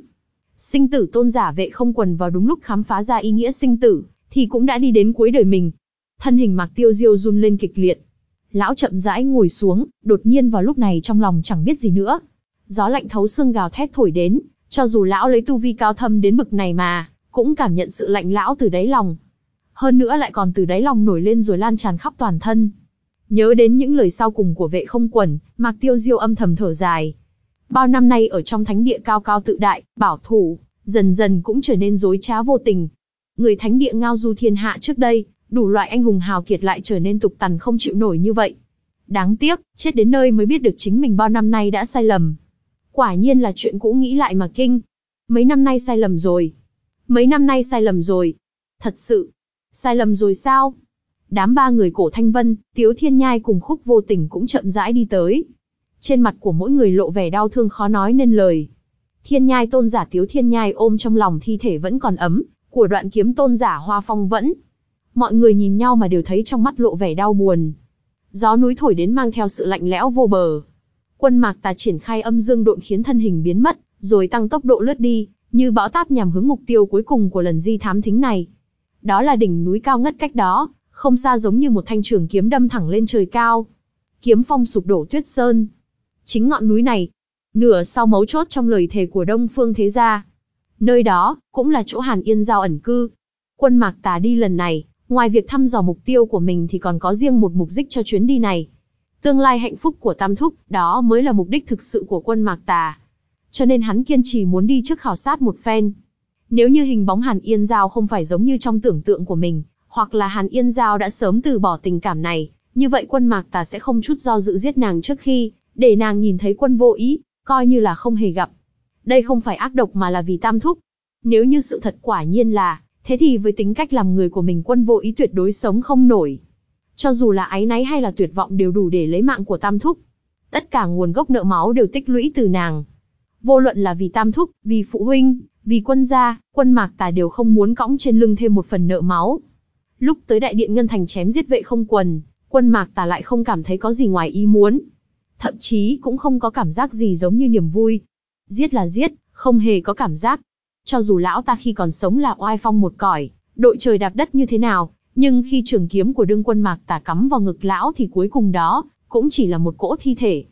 Sinh tử tôn giả vệ không quần vào đúng lúc khám phá ra ý nghĩa sinh tử, thì cũng đã đi đến cuối đời mình. Thân hình Mạc Tiêu Diêu run lên kịch liệt. Lão chậm rãi ngồi xuống, đột nhiên vào lúc này trong lòng chẳng biết gì nữa. Gió lạnh thấu xương gào thét thổi đến, cho dù lão lấy tu vi cao thâm đến bực này mà, cũng cảm nhận sự lạnh lão từ đáy lòng. Hơn nữa lại còn từ đáy lòng nổi lên rồi lan tràn khắp toàn thân. Nhớ đến những lời sau cùng của vệ không quần, Mạc Tiêu Diêu âm thầm thở dài. Bao năm nay ở trong thánh địa cao cao tự đại, bảo thủ, dần dần cũng trở nên dối trá vô tình. Người thánh địa ngao du thiên hạ trước đây, đủ loại anh hùng hào kiệt lại trở nên tục tằn không chịu nổi như vậy. Đáng tiếc, chết đến nơi mới biết được chính mình bao năm nay đã sai lầm. Quả nhiên là chuyện cũ nghĩ lại mà kinh. Mấy năm nay sai lầm rồi. Mấy năm nay sai lầm rồi. Thật sự. Sai lầm rồi sao? Đám ba người cổ thanh vân, tiếu thiên nhai cùng khúc vô tình cũng chậm rãi đi tới. Trên mặt của mỗi người lộ vẻ đau thương khó nói nên lời. Thiên nhai tôn giả tiếu thiên nhai ôm trong lòng thi thể vẫn còn ấm, của đoạn kiếm tôn giả hoa phong vẫn. Mọi người nhìn nhau mà đều thấy trong mắt lộ vẻ đau buồn. Gió núi thổi đến mang theo sự lạnh lẽo vô bờ. Quân mạc tà triển khai âm dương độn khiến thân hình biến mất, rồi tăng tốc độ lướt đi, như bão táp nhằm hướng mục tiêu cuối cùng của lần di thám thính này. Đó là đỉnh núi cao ngất cách đó, không xa giống như một thanh trường kiếm đâm thẳng lên trời cao. Kiếm phong sụp đổ tuyết sơn. Chính ngọn núi này, nửa sau mấu chốt trong lời thề của Đông Phương Thế Gia. Nơi đó, cũng là chỗ Hàn Yên Giao ẩn cư. Quân Mạc Tà đi lần này, ngoài việc thăm dò mục tiêu của mình thì còn có riêng một mục đích cho chuyến đi này. Tương lai hạnh phúc của Tam Thúc, đó mới là mục đích thực sự của quân Mạc Tà. Cho nên hắn kiên trì muốn đi trước khảo sát một phen. Nếu như hình bóng Hàn Yên Giao không phải giống như trong tưởng tượng của mình, hoặc là Hàn Yên Giao đã sớm từ bỏ tình cảm này, như vậy quân Mạc Tà sẽ không chút do dự giết nàng trước khi, để nàng nhìn thấy quân vô ý, coi như là không hề gặp. Đây không phải ác độc mà là vì tam thúc. Nếu như sự thật quả nhiên là, thế thì với tính cách làm người của mình quân vô ý tuyệt đối sống không nổi. Cho dù là ái náy hay là tuyệt vọng đều đủ để lấy mạng của tam thúc. Tất cả nguồn gốc nợ máu đều tích lũy từ nàng. Vô luận là vì tam thúc, vì phụ huynh, vì quân gia, quân mạc tài đều không muốn cõng trên lưng thêm một phần nợ máu. Lúc tới đại điện ngân thành chém giết vệ không quần, quân mạc tà lại không cảm thấy có gì ngoài ý muốn. Thậm chí cũng không có cảm giác gì giống như niềm vui. Giết là giết, không hề có cảm giác. Cho dù lão ta khi còn sống là oai phong một cõi, đội trời đạp đất như thế nào, nhưng khi trường kiếm của đương quân mạc tà cắm vào ngực lão thì cuối cùng đó, cũng chỉ là một cỗ thi thể.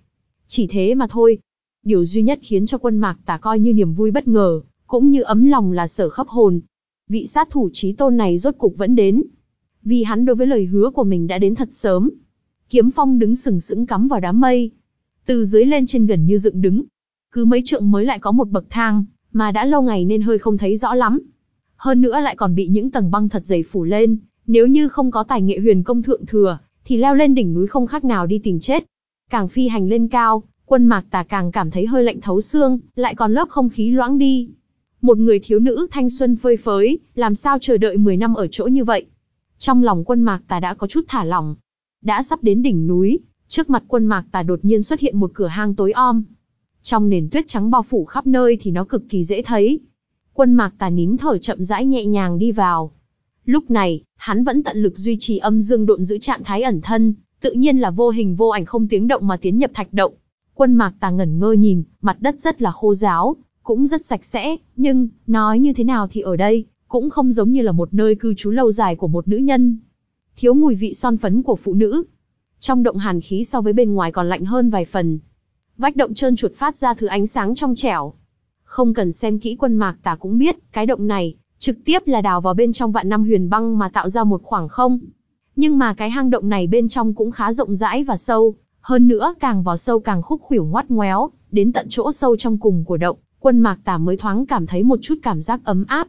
Chỉ thế mà thôi. Điều duy nhất khiến cho quân mạc tà coi như niềm vui bất ngờ, cũng như ấm lòng là sở khắp hồn. Vị sát thủ trí tôn này rốt cục vẫn đến. Vì hắn đối với lời hứa của mình đã đến thật sớm. Kiếm phong đứng sừng sững cắm vào đám mây. Từ dưới lên trên gần như dựng đứng. Cứ mấy trượng mới lại có một bậc thang, mà đã lâu ngày nên hơi không thấy rõ lắm. Hơn nữa lại còn bị những tầng băng thật dày phủ lên, nếu như không có tài nghệ huyền công thượng thừa, thì leo lên đỉnh núi không khác nào đi tìm chết. Càng phi hành lên cao, quân mạc tà càng cảm thấy hơi lạnh thấu xương, lại còn lớp không khí loãng đi. Một người thiếu nữ thanh xuân phơi phới, làm sao chờ đợi 10 năm ở chỗ như vậy? Trong lòng quân mạc tà đã có chút thả lỏng. Đã sắp đến đỉnh núi, trước mặt quân mạc tà đột nhiên xuất hiện một cửa hang tối om. Trong nền tuyết trắng bao phủ khắp nơi thì nó cực kỳ dễ thấy. Quân mạc tà nín thở chậm rãi nhẹ nhàng đi vào. Lúc này, hắn vẫn tận lực duy trì âm dương độn giữ trạng thái ẩn thân, tự nhiên là vô hình vô ảnh không tiếng động mà tiến nhập thạch động. Quân mạc tà ngẩn ngơ nhìn, mặt đất rất là khô ráo, cũng rất sạch sẽ, nhưng, nói như thế nào thì ở đây, cũng không giống như là một nơi cư trú lâu dài của một nữ nhân. Thiếu mùi vị son phấn của phụ nữ. Trong động hàn khí so với bên ngoài còn lạnh hơn vài phần. Vách động trơn chuột phát ra thứ ánh sáng trong trẻo. Không cần xem kỹ quân mạc ta cũng biết, cái động này, trực tiếp là đào vào bên trong vạn năm huyền băng mà tạo ra một khoảng không. Nhưng mà cái hang động này bên trong cũng khá rộng rãi và sâu, hơn nữa càng vào sâu càng khúc khuỷu ngoắt ngoéo, đến tận chỗ sâu trong cùng của động, quân mạc tả mới thoáng cảm thấy một chút cảm giác ấm áp.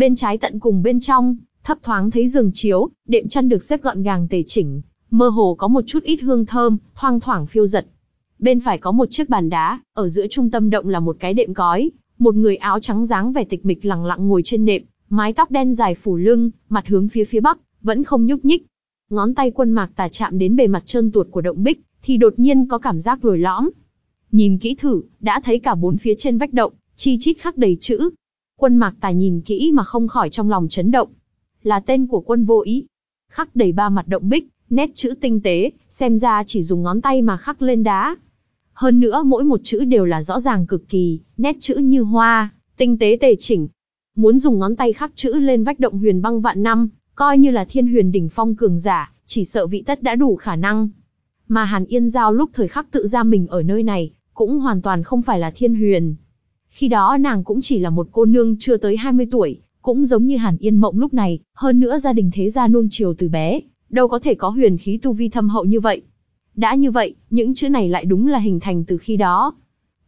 Bên trái tận cùng bên trong, thấp thoáng thấy giường chiếu, đệm chăn được xếp gọn gàng tề chỉnh, mơ hồ có một chút ít hương thơm, thoang thoảng phiêu giật. Bên phải có một chiếc bàn đá, ở giữa trung tâm động là một cái đệm cói, một người áo trắng dáng vẻ tịch mịch lặng lặng ngồi trên nệm, mái tóc đen dài phủ lưng, mặt hướng phía phía bắc, vẫn không nhúc nhích. Ngón tay quân mạc tà chạm đến bề mặt trơn tuột của động bích, thì đột nhiên có cảm giác lồi lõm. Nhìn kỹ thử, đã thấy cả bốn phía trên vách động, chi chít khắc đầy chữ. Quân mạc Tài nhìn kỹ mà không khỏi trong lòng chấn động. Là tên của quân vô ý. Khắc đầy ba mặt động bích, nét chữ tinh tế, xem ra chỉ dùng ngón tay mà khắc lên đá. Hơn nữa mỗi một chữ đều là rõ ràng cực kỳ, nét chữ như hoa, tinh tế tề chỉnh. Muốn dùng ngón tay khắc chữ lên vách động huyền băng vạn năm, coi như là thiên huyền đỉnh phong cường giả, chỉ sợ vị tất đã đủ khả năng. Mà Hàn Yên Giao lúc thời khắc tự ra mình ở nơi này, cũng hoàn toàn không phải là thiên huyền. Khi đó nàng cũng chỉ là một cô nương chưa tới 20 tuổi, cũng giống như Hàn Yên Mộng lúc này, hơn nữa gia đình thế gia nuông chiều từ bé, đâu có thể có huyền khí tu vi thâm hậu như vậy. Đã như vậy, những chữ này lại đúng là hình thành từ khi đó.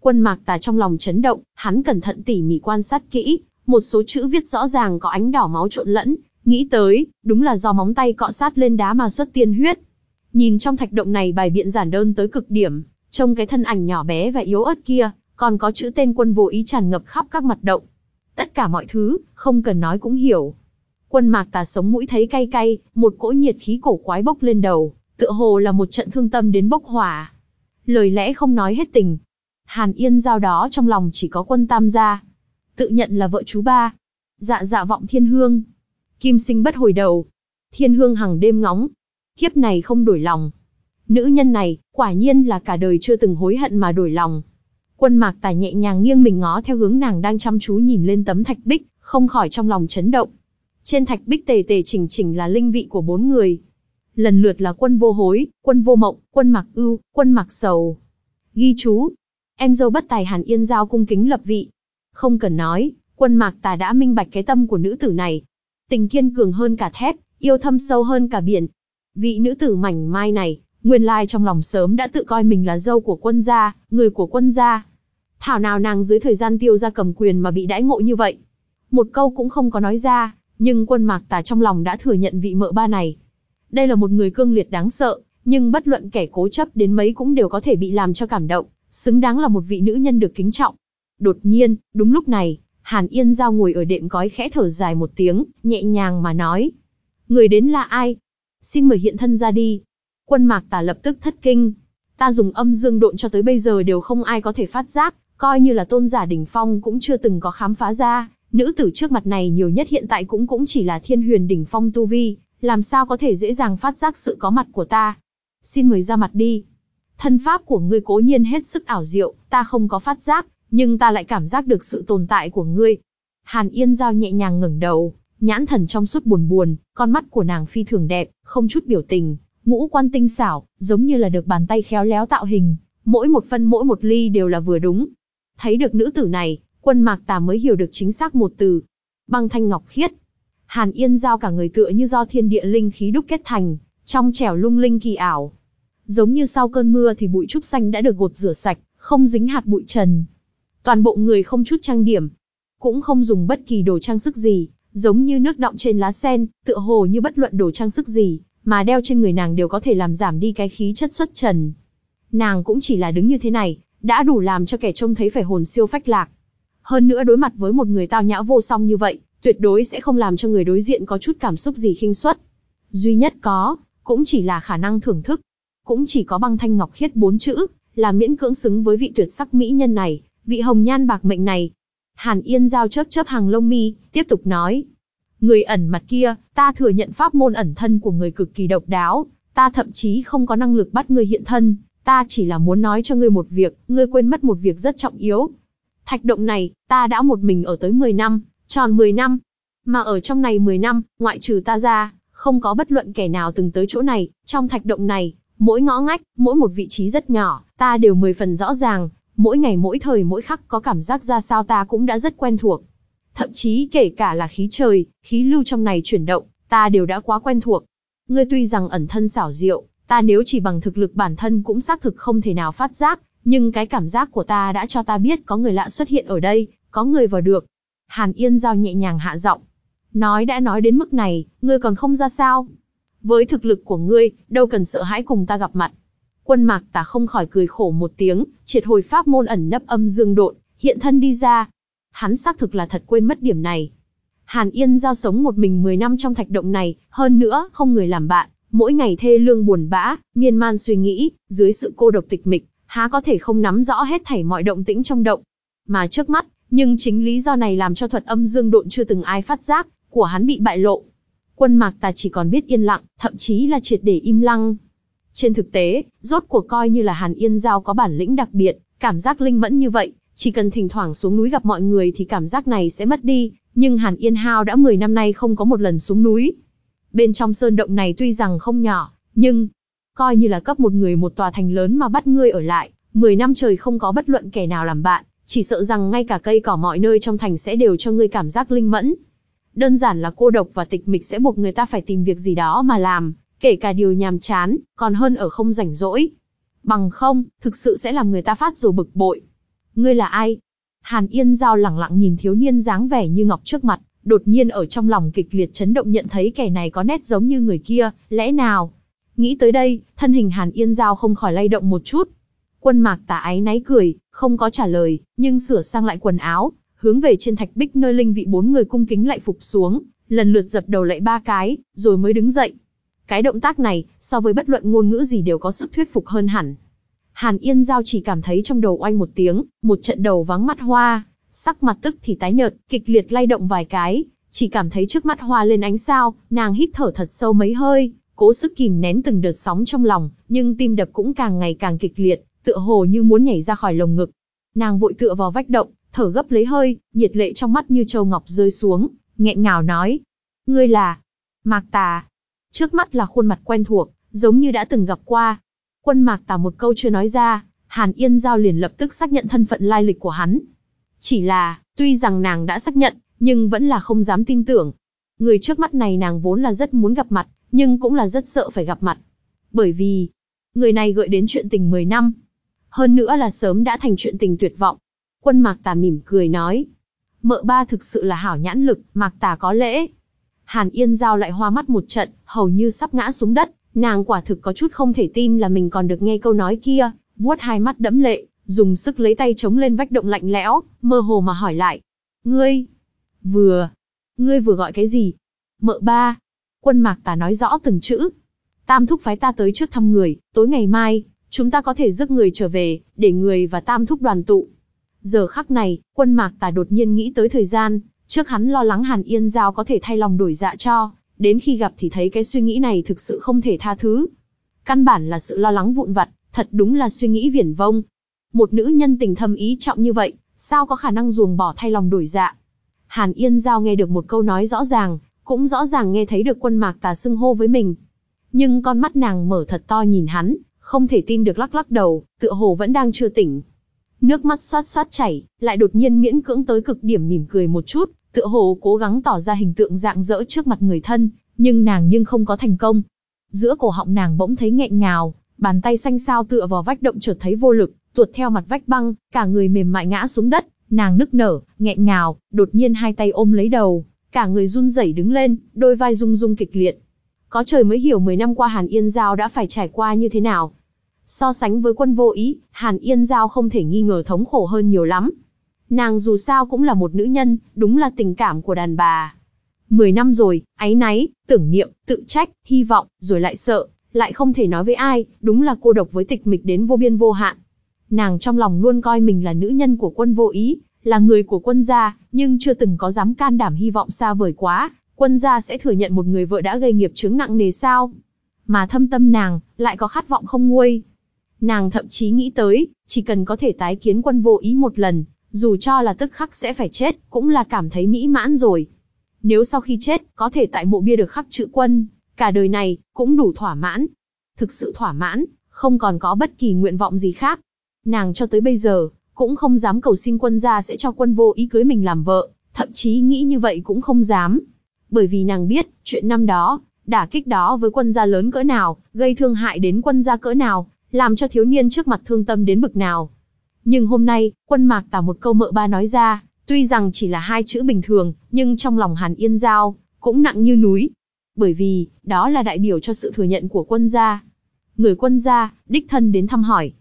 Quân mạc tà trong lòng chấn động, hắn cẩn thận tỉ mỉ quan sát kỹ, một số chữ viết rõ ràng có ánh đỏ máu trộn lẫn, nghĩ tới, đúng là do móng tay cọ sát lên đá mà xuất tiên huyết. Nhìn trong thạch động này bài biện giản đơn tới cực điểm, trông cái thân ảnh nhỏ bé và yếu ớt kia, còn có chữ tên quân vô ý tràn ngập khắp các mặt động. Tất cả mọi thứ, không cần nói cũng hiểu. Quân mạc tà sống mũi thấy cay cay, một cỗ nhiệt khí cổ quái bốc lên đầu, tựa hồ là một trận thương tâm đến bốc hỏa. lời lẽ không nói hết tình. Hàn Yên giao đó trong lòng chỉ có quân tam gia. Tự nhận là vợ chú ba. Dạ dạ vọng thiên hương. Kim sinh bất hồi đầu. Thiên hương hằng đêm ngóng. Kiếp này không đổi lòng. Nữ nhân này, quả nhiên là cả đời chưa từng hối hận mà đổi lòng. Quân mạc tài nhẹ nhàng nghiêng mình ngó theo hướng nàng đang chăm chú nhìn lên tấm thạch bích, không khỏi trong lòng chấn động. Trên thạch bích tề tề chỉnh chỉnh là linh vị của bốn người. Lần lượt là quân vô hối, quân vô mộng, quân mặc ưu, quân mặc sầu. Ghi chú. Em dâu bất tài Hàn Yên Giao cung kính lập vị. Không cần nói, quân mạc tà đã minh bạch cái tâm của nữ tử này. Tình kiên cường hơn cả thép, yêu thâm sâu hơn cả biển. Vị nữ tử mảnh mai này, nguyên lai trong lòng sớm đã tự coi mình là dâu của quân gia, người của quân gia. Thảo nào nàng dưới thời gian tiêu ra cầm quyền mà bị đãi ngộ như vậy. Một câu cũng không có nói ra, nhưng quân mạc tà trong lòng đã thừa nhận vị mợ ba này. Đây là một người cương liệt đáng sợ, nhưng bất luận kẻ cố chấp đến mấy cũng đều có thể bị làm cho cảm động, xứng đáng là một vị nữ nhân được kính trọng. Đột nhiên, đúng lúc này, Hàn Yên Giao ngồi ở đệm gói khẽ thở dài một tiếng, nhẹ nhàng mà nói. Người đến là ai? Xin mời hiện thân ra đi. Quân mạc tà lập tức thất kinh. Ta dùng âm dương độn cho tới bây giờ đều không ai có thể phát giác, coi như là tôn giả đỉnh phong cũng chưa từng có khám phá ra. Nữ tử trước mặt này nhiều nhất hiện tại cũng cũng chỉ là thiên huyền đỉnh phong tu vi, làm sao có thể dễ dàng phát giác sự có mặt của ta. Xin mời ra mặt đi. Thân pháp của ngươi cố nhiên hết sức ảo diệu, ta không có phát giác, nhưng ta lại cảm giác được sự tồn tại của ngươi. Hàn Yên Giao nhẹ nhàng ngẩng đầu, nhãn thần trong suốt buồn buồn, con mắt của nàng phi thường đẹp, không chút biểu tình, ngũ quan tinh xảo, giống như là được bàn tay khéo léo tạo hình, mỗi một phân mỗi một ly đều là vừa đúng. Thấy được nữ tử này, quân mạc tà mới hiểu được chính xác một từ. Băng thanh ngọc khiết. Hàn Yên Giao cả người tựa như do thiên địa linh khí đúc kết thành, trong trẻo lung linh kỳ ảo. Giống như sau cơn mưa thì bụi trúc xanh đã được gột rửa sạch, không dính hạt bụi trần. Toàn bộ người không chút trang điểm, cũng không dùng bất kỳ đồ trang sức gì, giống như nước đọng trên lá sen, tựa hồ như bất luận đồ trang sức gì, mà đeo trên người nàng đều có thể làm giảm đi cái khí chất xuất trần. Nàng cũng chỉ là đứng như thế này, đã đủ làm cho kẻ trông thấy phải hồn siêu phách lạc. Hơn nữa đối mặt với một người tao nhã vô song như vậy, tuyệt đối sẽ không làm cho người đối diện có chút cảm xúc gì khinh suất. Duy nhất có, cũng chỉ là khả năng thưởng thức. Cũng chỉ có băng thanh ngọc khiết bốn chữ, là miễn cưỡng xứng với vị tuyệt sắc mỹ nhân này, vị hồng nhan bạc mệnh này. Hàn Yên giao chớp chớp hàng lông mi, tiếp tục nói. Người ẩn mặt kia, ta thừa nhận pháp môn ẩn thân của người cực kỳ độc đáo, ta thậm chí không có năng lực bắt người hiện thân, ta chỉ là muốn nói cho ngươi một việc, ngươi quên mất một việc rất trọng yếu. Thạch động này, ta đã một mình ở tới 10 năm, tròn 10 năm. Mà ở trong này 10 năm, ngoại trừ ta ra, không có bất luận kẻ nào từng tới chỗ này, trong thạch động này, mỗi ngõ ngách, mỗi một vị trí rất nhỏ, ta đều mười phần rõ ràng, mỗi ngày mỗi thời mỗi khắc có cảm giác ra sao ta cũng đã rất quen thuộc. Thậm chí kể cả là khí trời, khí lưu trong này chuyển động, ta đều đã quá quen thuộc. Ngươi tuy rằng ẩn thân xảo diệu, ta nếu chỉ bằng thực lực bản thân cũng xác thực không thể nào phát giác, nhưng cái cảm giác của ta đã cho ta biết có người lạ xuất hiện ở đây, có người vào được. Hàn Yên Giao nhẹ nhàng hạ giọng. Nói đã nói đến mức này, ngươi còn không ra sao? Với thực lực của ngươi, đâu cần sợ hãi cùng ta gặp mặt. Quân mạc tà không khỏi cười khổ một tiếng, triệt hồi pháp môn ẩn nấp âm dương độn, hiện thân đi ra. Hắn xác thực là thật quên mất điểm này. Hàn Yên giao sống một mình 10 năm trong thạch động này, hơn nữa, không người làm bạn, mỗi ngày thê lương buồn bã, miên man suy nghĩ, dưới sự cô độc tịch mịch, há có thể không nắm rõ hết thảy mọi động tĩnh trong động. Mà trước mắt, nhưng chính lý do này làm cho thuật âm dương độn chưa từng ai phát giác, của hắn bị bại lộ. Quân mạc tà chỉ còn biết yên lặng, thậm chí là triệt để im lặng. Trên thực tế, rốt cuộc coi như là Hàn Yên Giao có bản lĩnh đặc biệt, cảm giác linh mẫn như vậy, chỉ cần thỉnh thoảng xuống núi gặp mọi người thì cảm giác này sẽ mất đi, nhưng Hàn Yên Hao đã 10 năm nay không có một lần xuống núi. Bên trong sơn động này tuy rằng không nhỏ, nhưng coi như là cấp một người một tòa thành lớn mà bắt ngươi ở lại, 10 năm trời không có bất luận kẻ nào làm bạn, chỉ sợ rằng ngay cả cây cỏ mọi nơi trong thành sẽ đều cho ngươi cảm giác linh mẫn. Đơn giản là cô độc và tịch mịch sẽ buộc người ta phải tìm việc gì đó mà làm, kể cả điều nhàm chán, còn hơn ở không rảnh rỗi. Bằng không, thực sự sẽ làm người ta phát rồi bực bội. Ngươi là ai? Hàn Yên Giao lẳng lặng nhìn thiếu niên dáng vẻ như ngọc trước mặt, đột nhiên ở trong lòng kịch liệt chấn động nhận thấy kẻ này có nét giống như người kia, lẽ nào? Nghĩ tới đây, thân hình Hàn Yên Giao không khỏi lay động một chút. Quân mạc tà ái náy cười, không có trả lời, nhưng sửa sang lại quần áo, hướng về trên thạch bích nơi linh vị bốn người cung kính lại phục xuống, lần lượt dập đầu lại ba cái, rồi mới đứng dậy. Cái động tác này, so với bất luận ngôn ngữ gì đều có sức thuyết phục hơn hẳn. Hàn Yên Giao chỉ cảm thấy trong đầu oanh một tiếng, một trận đầu vắng mắt hoa, sắc mặt tức thì tái nhợt, kịch liệt lay động vài cái, chỉ cảm thấy trước mắt hoa lên ánh sao, nàng hít thở thật sâu mấy hơi, cố sức kìm nén từng đợt sóng trong lòng, nhưng tim đập cũng càng ngày càng kịch liệt, tựa hồ như muốn nhảy ra khỏi lồng ngực. Nàng vội tựa vào vách động, thở gấp lấy hơi, nhiệt lệ trong mắt như châu ngọc rơi xuống, nghẹn ngào nói: "Ngươi là Mạc Tà?" Trước mắt là khuôn mặt quen thuộc, giống như đã từng gặp qua. Quân Mạc Tà một câu chưa nói ra, Hàn Yên Giao liền lập tức xác nhận thân phận lai lịch của hắn. Chỉ là, tuy rằng nàng đã xác nhận, nhưng vẫn là không dám tin tưởng. Người trước mắt này nàng vốn là rất muốn gặp mặt, nhưng cũng là rất sợ phải gặp mặt. Bởi vì, người này gợi đến chuyện tình 10 năm. Hơn nữa là sớm đã thành chuyện tình tuyệt vọng. Quân Mạc Tà mỉm cười nói. Mợ ba thực sự là hảo nhãn lực, Mạc Tà có lễ. Hàn Yên Giao lại hoa mắt một trận, hầu như sắp ngã xuống đất, nàng quả thực có chút không thể tin là mình còn được nghe câu nói kia, vuốt hai mắt đẫm lệ, dùng sức lấy tay chống lên vách động lạnh lẽo, mơ hồ mà hỏi lại. Ngươi, vừa, ngươi vừa gọi cái gì? Mợ ba. Quân mạc tà nói rõ từng chữ. Tam thúc phái ta tới trước thăm người, tối ngày mai, chúng ta có thể rước người trở về, để người và tam thúc đoàn tụ. Giờ khắc này, quân mạc tà đột nhiên nghĩ tới thời gian, trước hắn lo lắng Hàn Yên Giao có thể thay lòng đổi dạ cho, đến khi gặp thì thấy cái suy nghĩ này thực sự không thể tha thứ. Căn bản là sự lo lắng vụn vặt, thật đúng là suy nghĩ viển vông. Một nữ nhân tình thâm ý trọng như vậy, sao có khả năng ruồng bỏ thay lòng đổi dạ. Hàn Yên Giao nghe được một câu nói rõ ràng, cũng rõ ràng nghe thấy được quân mạc tà xưng hô với mình. Nhưng con mắt nàng mở thật to nhìn hắn, không thể tin được lắc lắc đầu, tựa hồ vẫn đang chưa tỉnh. Nước mắt xoát xoát chảy, lại đột nhiên miễn cưỡng tới cực điểm mỉm cười một chút, tựa hồ cố gắng tỏ ra hình tượng dạng dỡ trước mặt người thân, nhưng nàng nhưng không có thành công. Giữa cổ họng nàng bỗng thấy nghẹn ngào, bàn tay xanh sao tựa vào vách động chợt thấy vô lực, tuột theo mặt vách băng, cả người mềm mại ngã xuống đất, nàng nức nở, nghẹn ngào, đột nhiên hai tay ôm lấy đầu, cả người run rẩy đứng lên, đôi vai rung rung kịch liệt. Có trời mới hiểu 10 năm qua Hàn Yên Giao đã phải trải qua như thế nào. So sánh với quân vô ý, Hàn Yên Giao không thể nghi ngờ thống khổ hơn nhiều lắm. Nàng dù sao cũng là một nữ nhân, đúng là tình cảm của đàn bà. Mười năm rồi, áy náy, tưởng niệm, tự trách, hy vọng, rồi lại sợ, lại không thể nói với ai, đúng là cô độc với tịch mịch đến vô biên vô hạn. Nàng trong lòng luôn coi mình là nữ nhân của quân vô ý, là người của quân gia, nhưng chưa từng có dám can đảm hy vọng xa vời quá, quân gia sẽ thừa nhận một người vợ đã gây nghiệp chướng nặng nề sao. Mà thâm tâm nàng, lại có khát vọng không nguôi. Nàng thậm chí nghĩ tới, chỉ cần có thể tái kiến quân vô ý một lần, dù cho là tức khắc sẽ phải chết, cũng là cảm thấy mỹ mãn rồi. Nếu sau khi chết, có thể tại mộ bia được khắc chữ quân, cả đời này, cũng đủ thỏa mãn. Thực sự thỏa mãn, không còn có bất kỳ nguyện vọng gì khác. Nàng cho tới bây giờ, cũng không dám cầu xin quân gia sẽ cho quân vô ý cưới mình làm vợ, thậm chí nghĩ như vậy cũng không dám. Bởi vì nàng biết, chuyện năm đó, đả kích đó với quân gia lớn cỡ nào, gây thương hại đến quân gia cỡ nào, làm cho thiếu niên trước mặt thương tâm đến bực nào. Nhưng hôm nay, quân mạc tả một câu mợ ba nói ra, tuy rằng chỉ là hai chữ bình thường, nhưng trong lòng Hàn Yên Giao, cũng nặng như núi. Bởi vì, đó là đại biểu cho sự thừa nhận của quân gia. Người quân gia, đích thân đến thăm hỏi.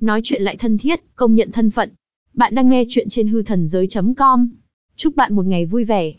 Nói chuyện lại thân thiết, công nhận thân phận. Bạn đang nghe chuyện trên hư thần giới.com. Chúc bạn một ngày vui vẻ.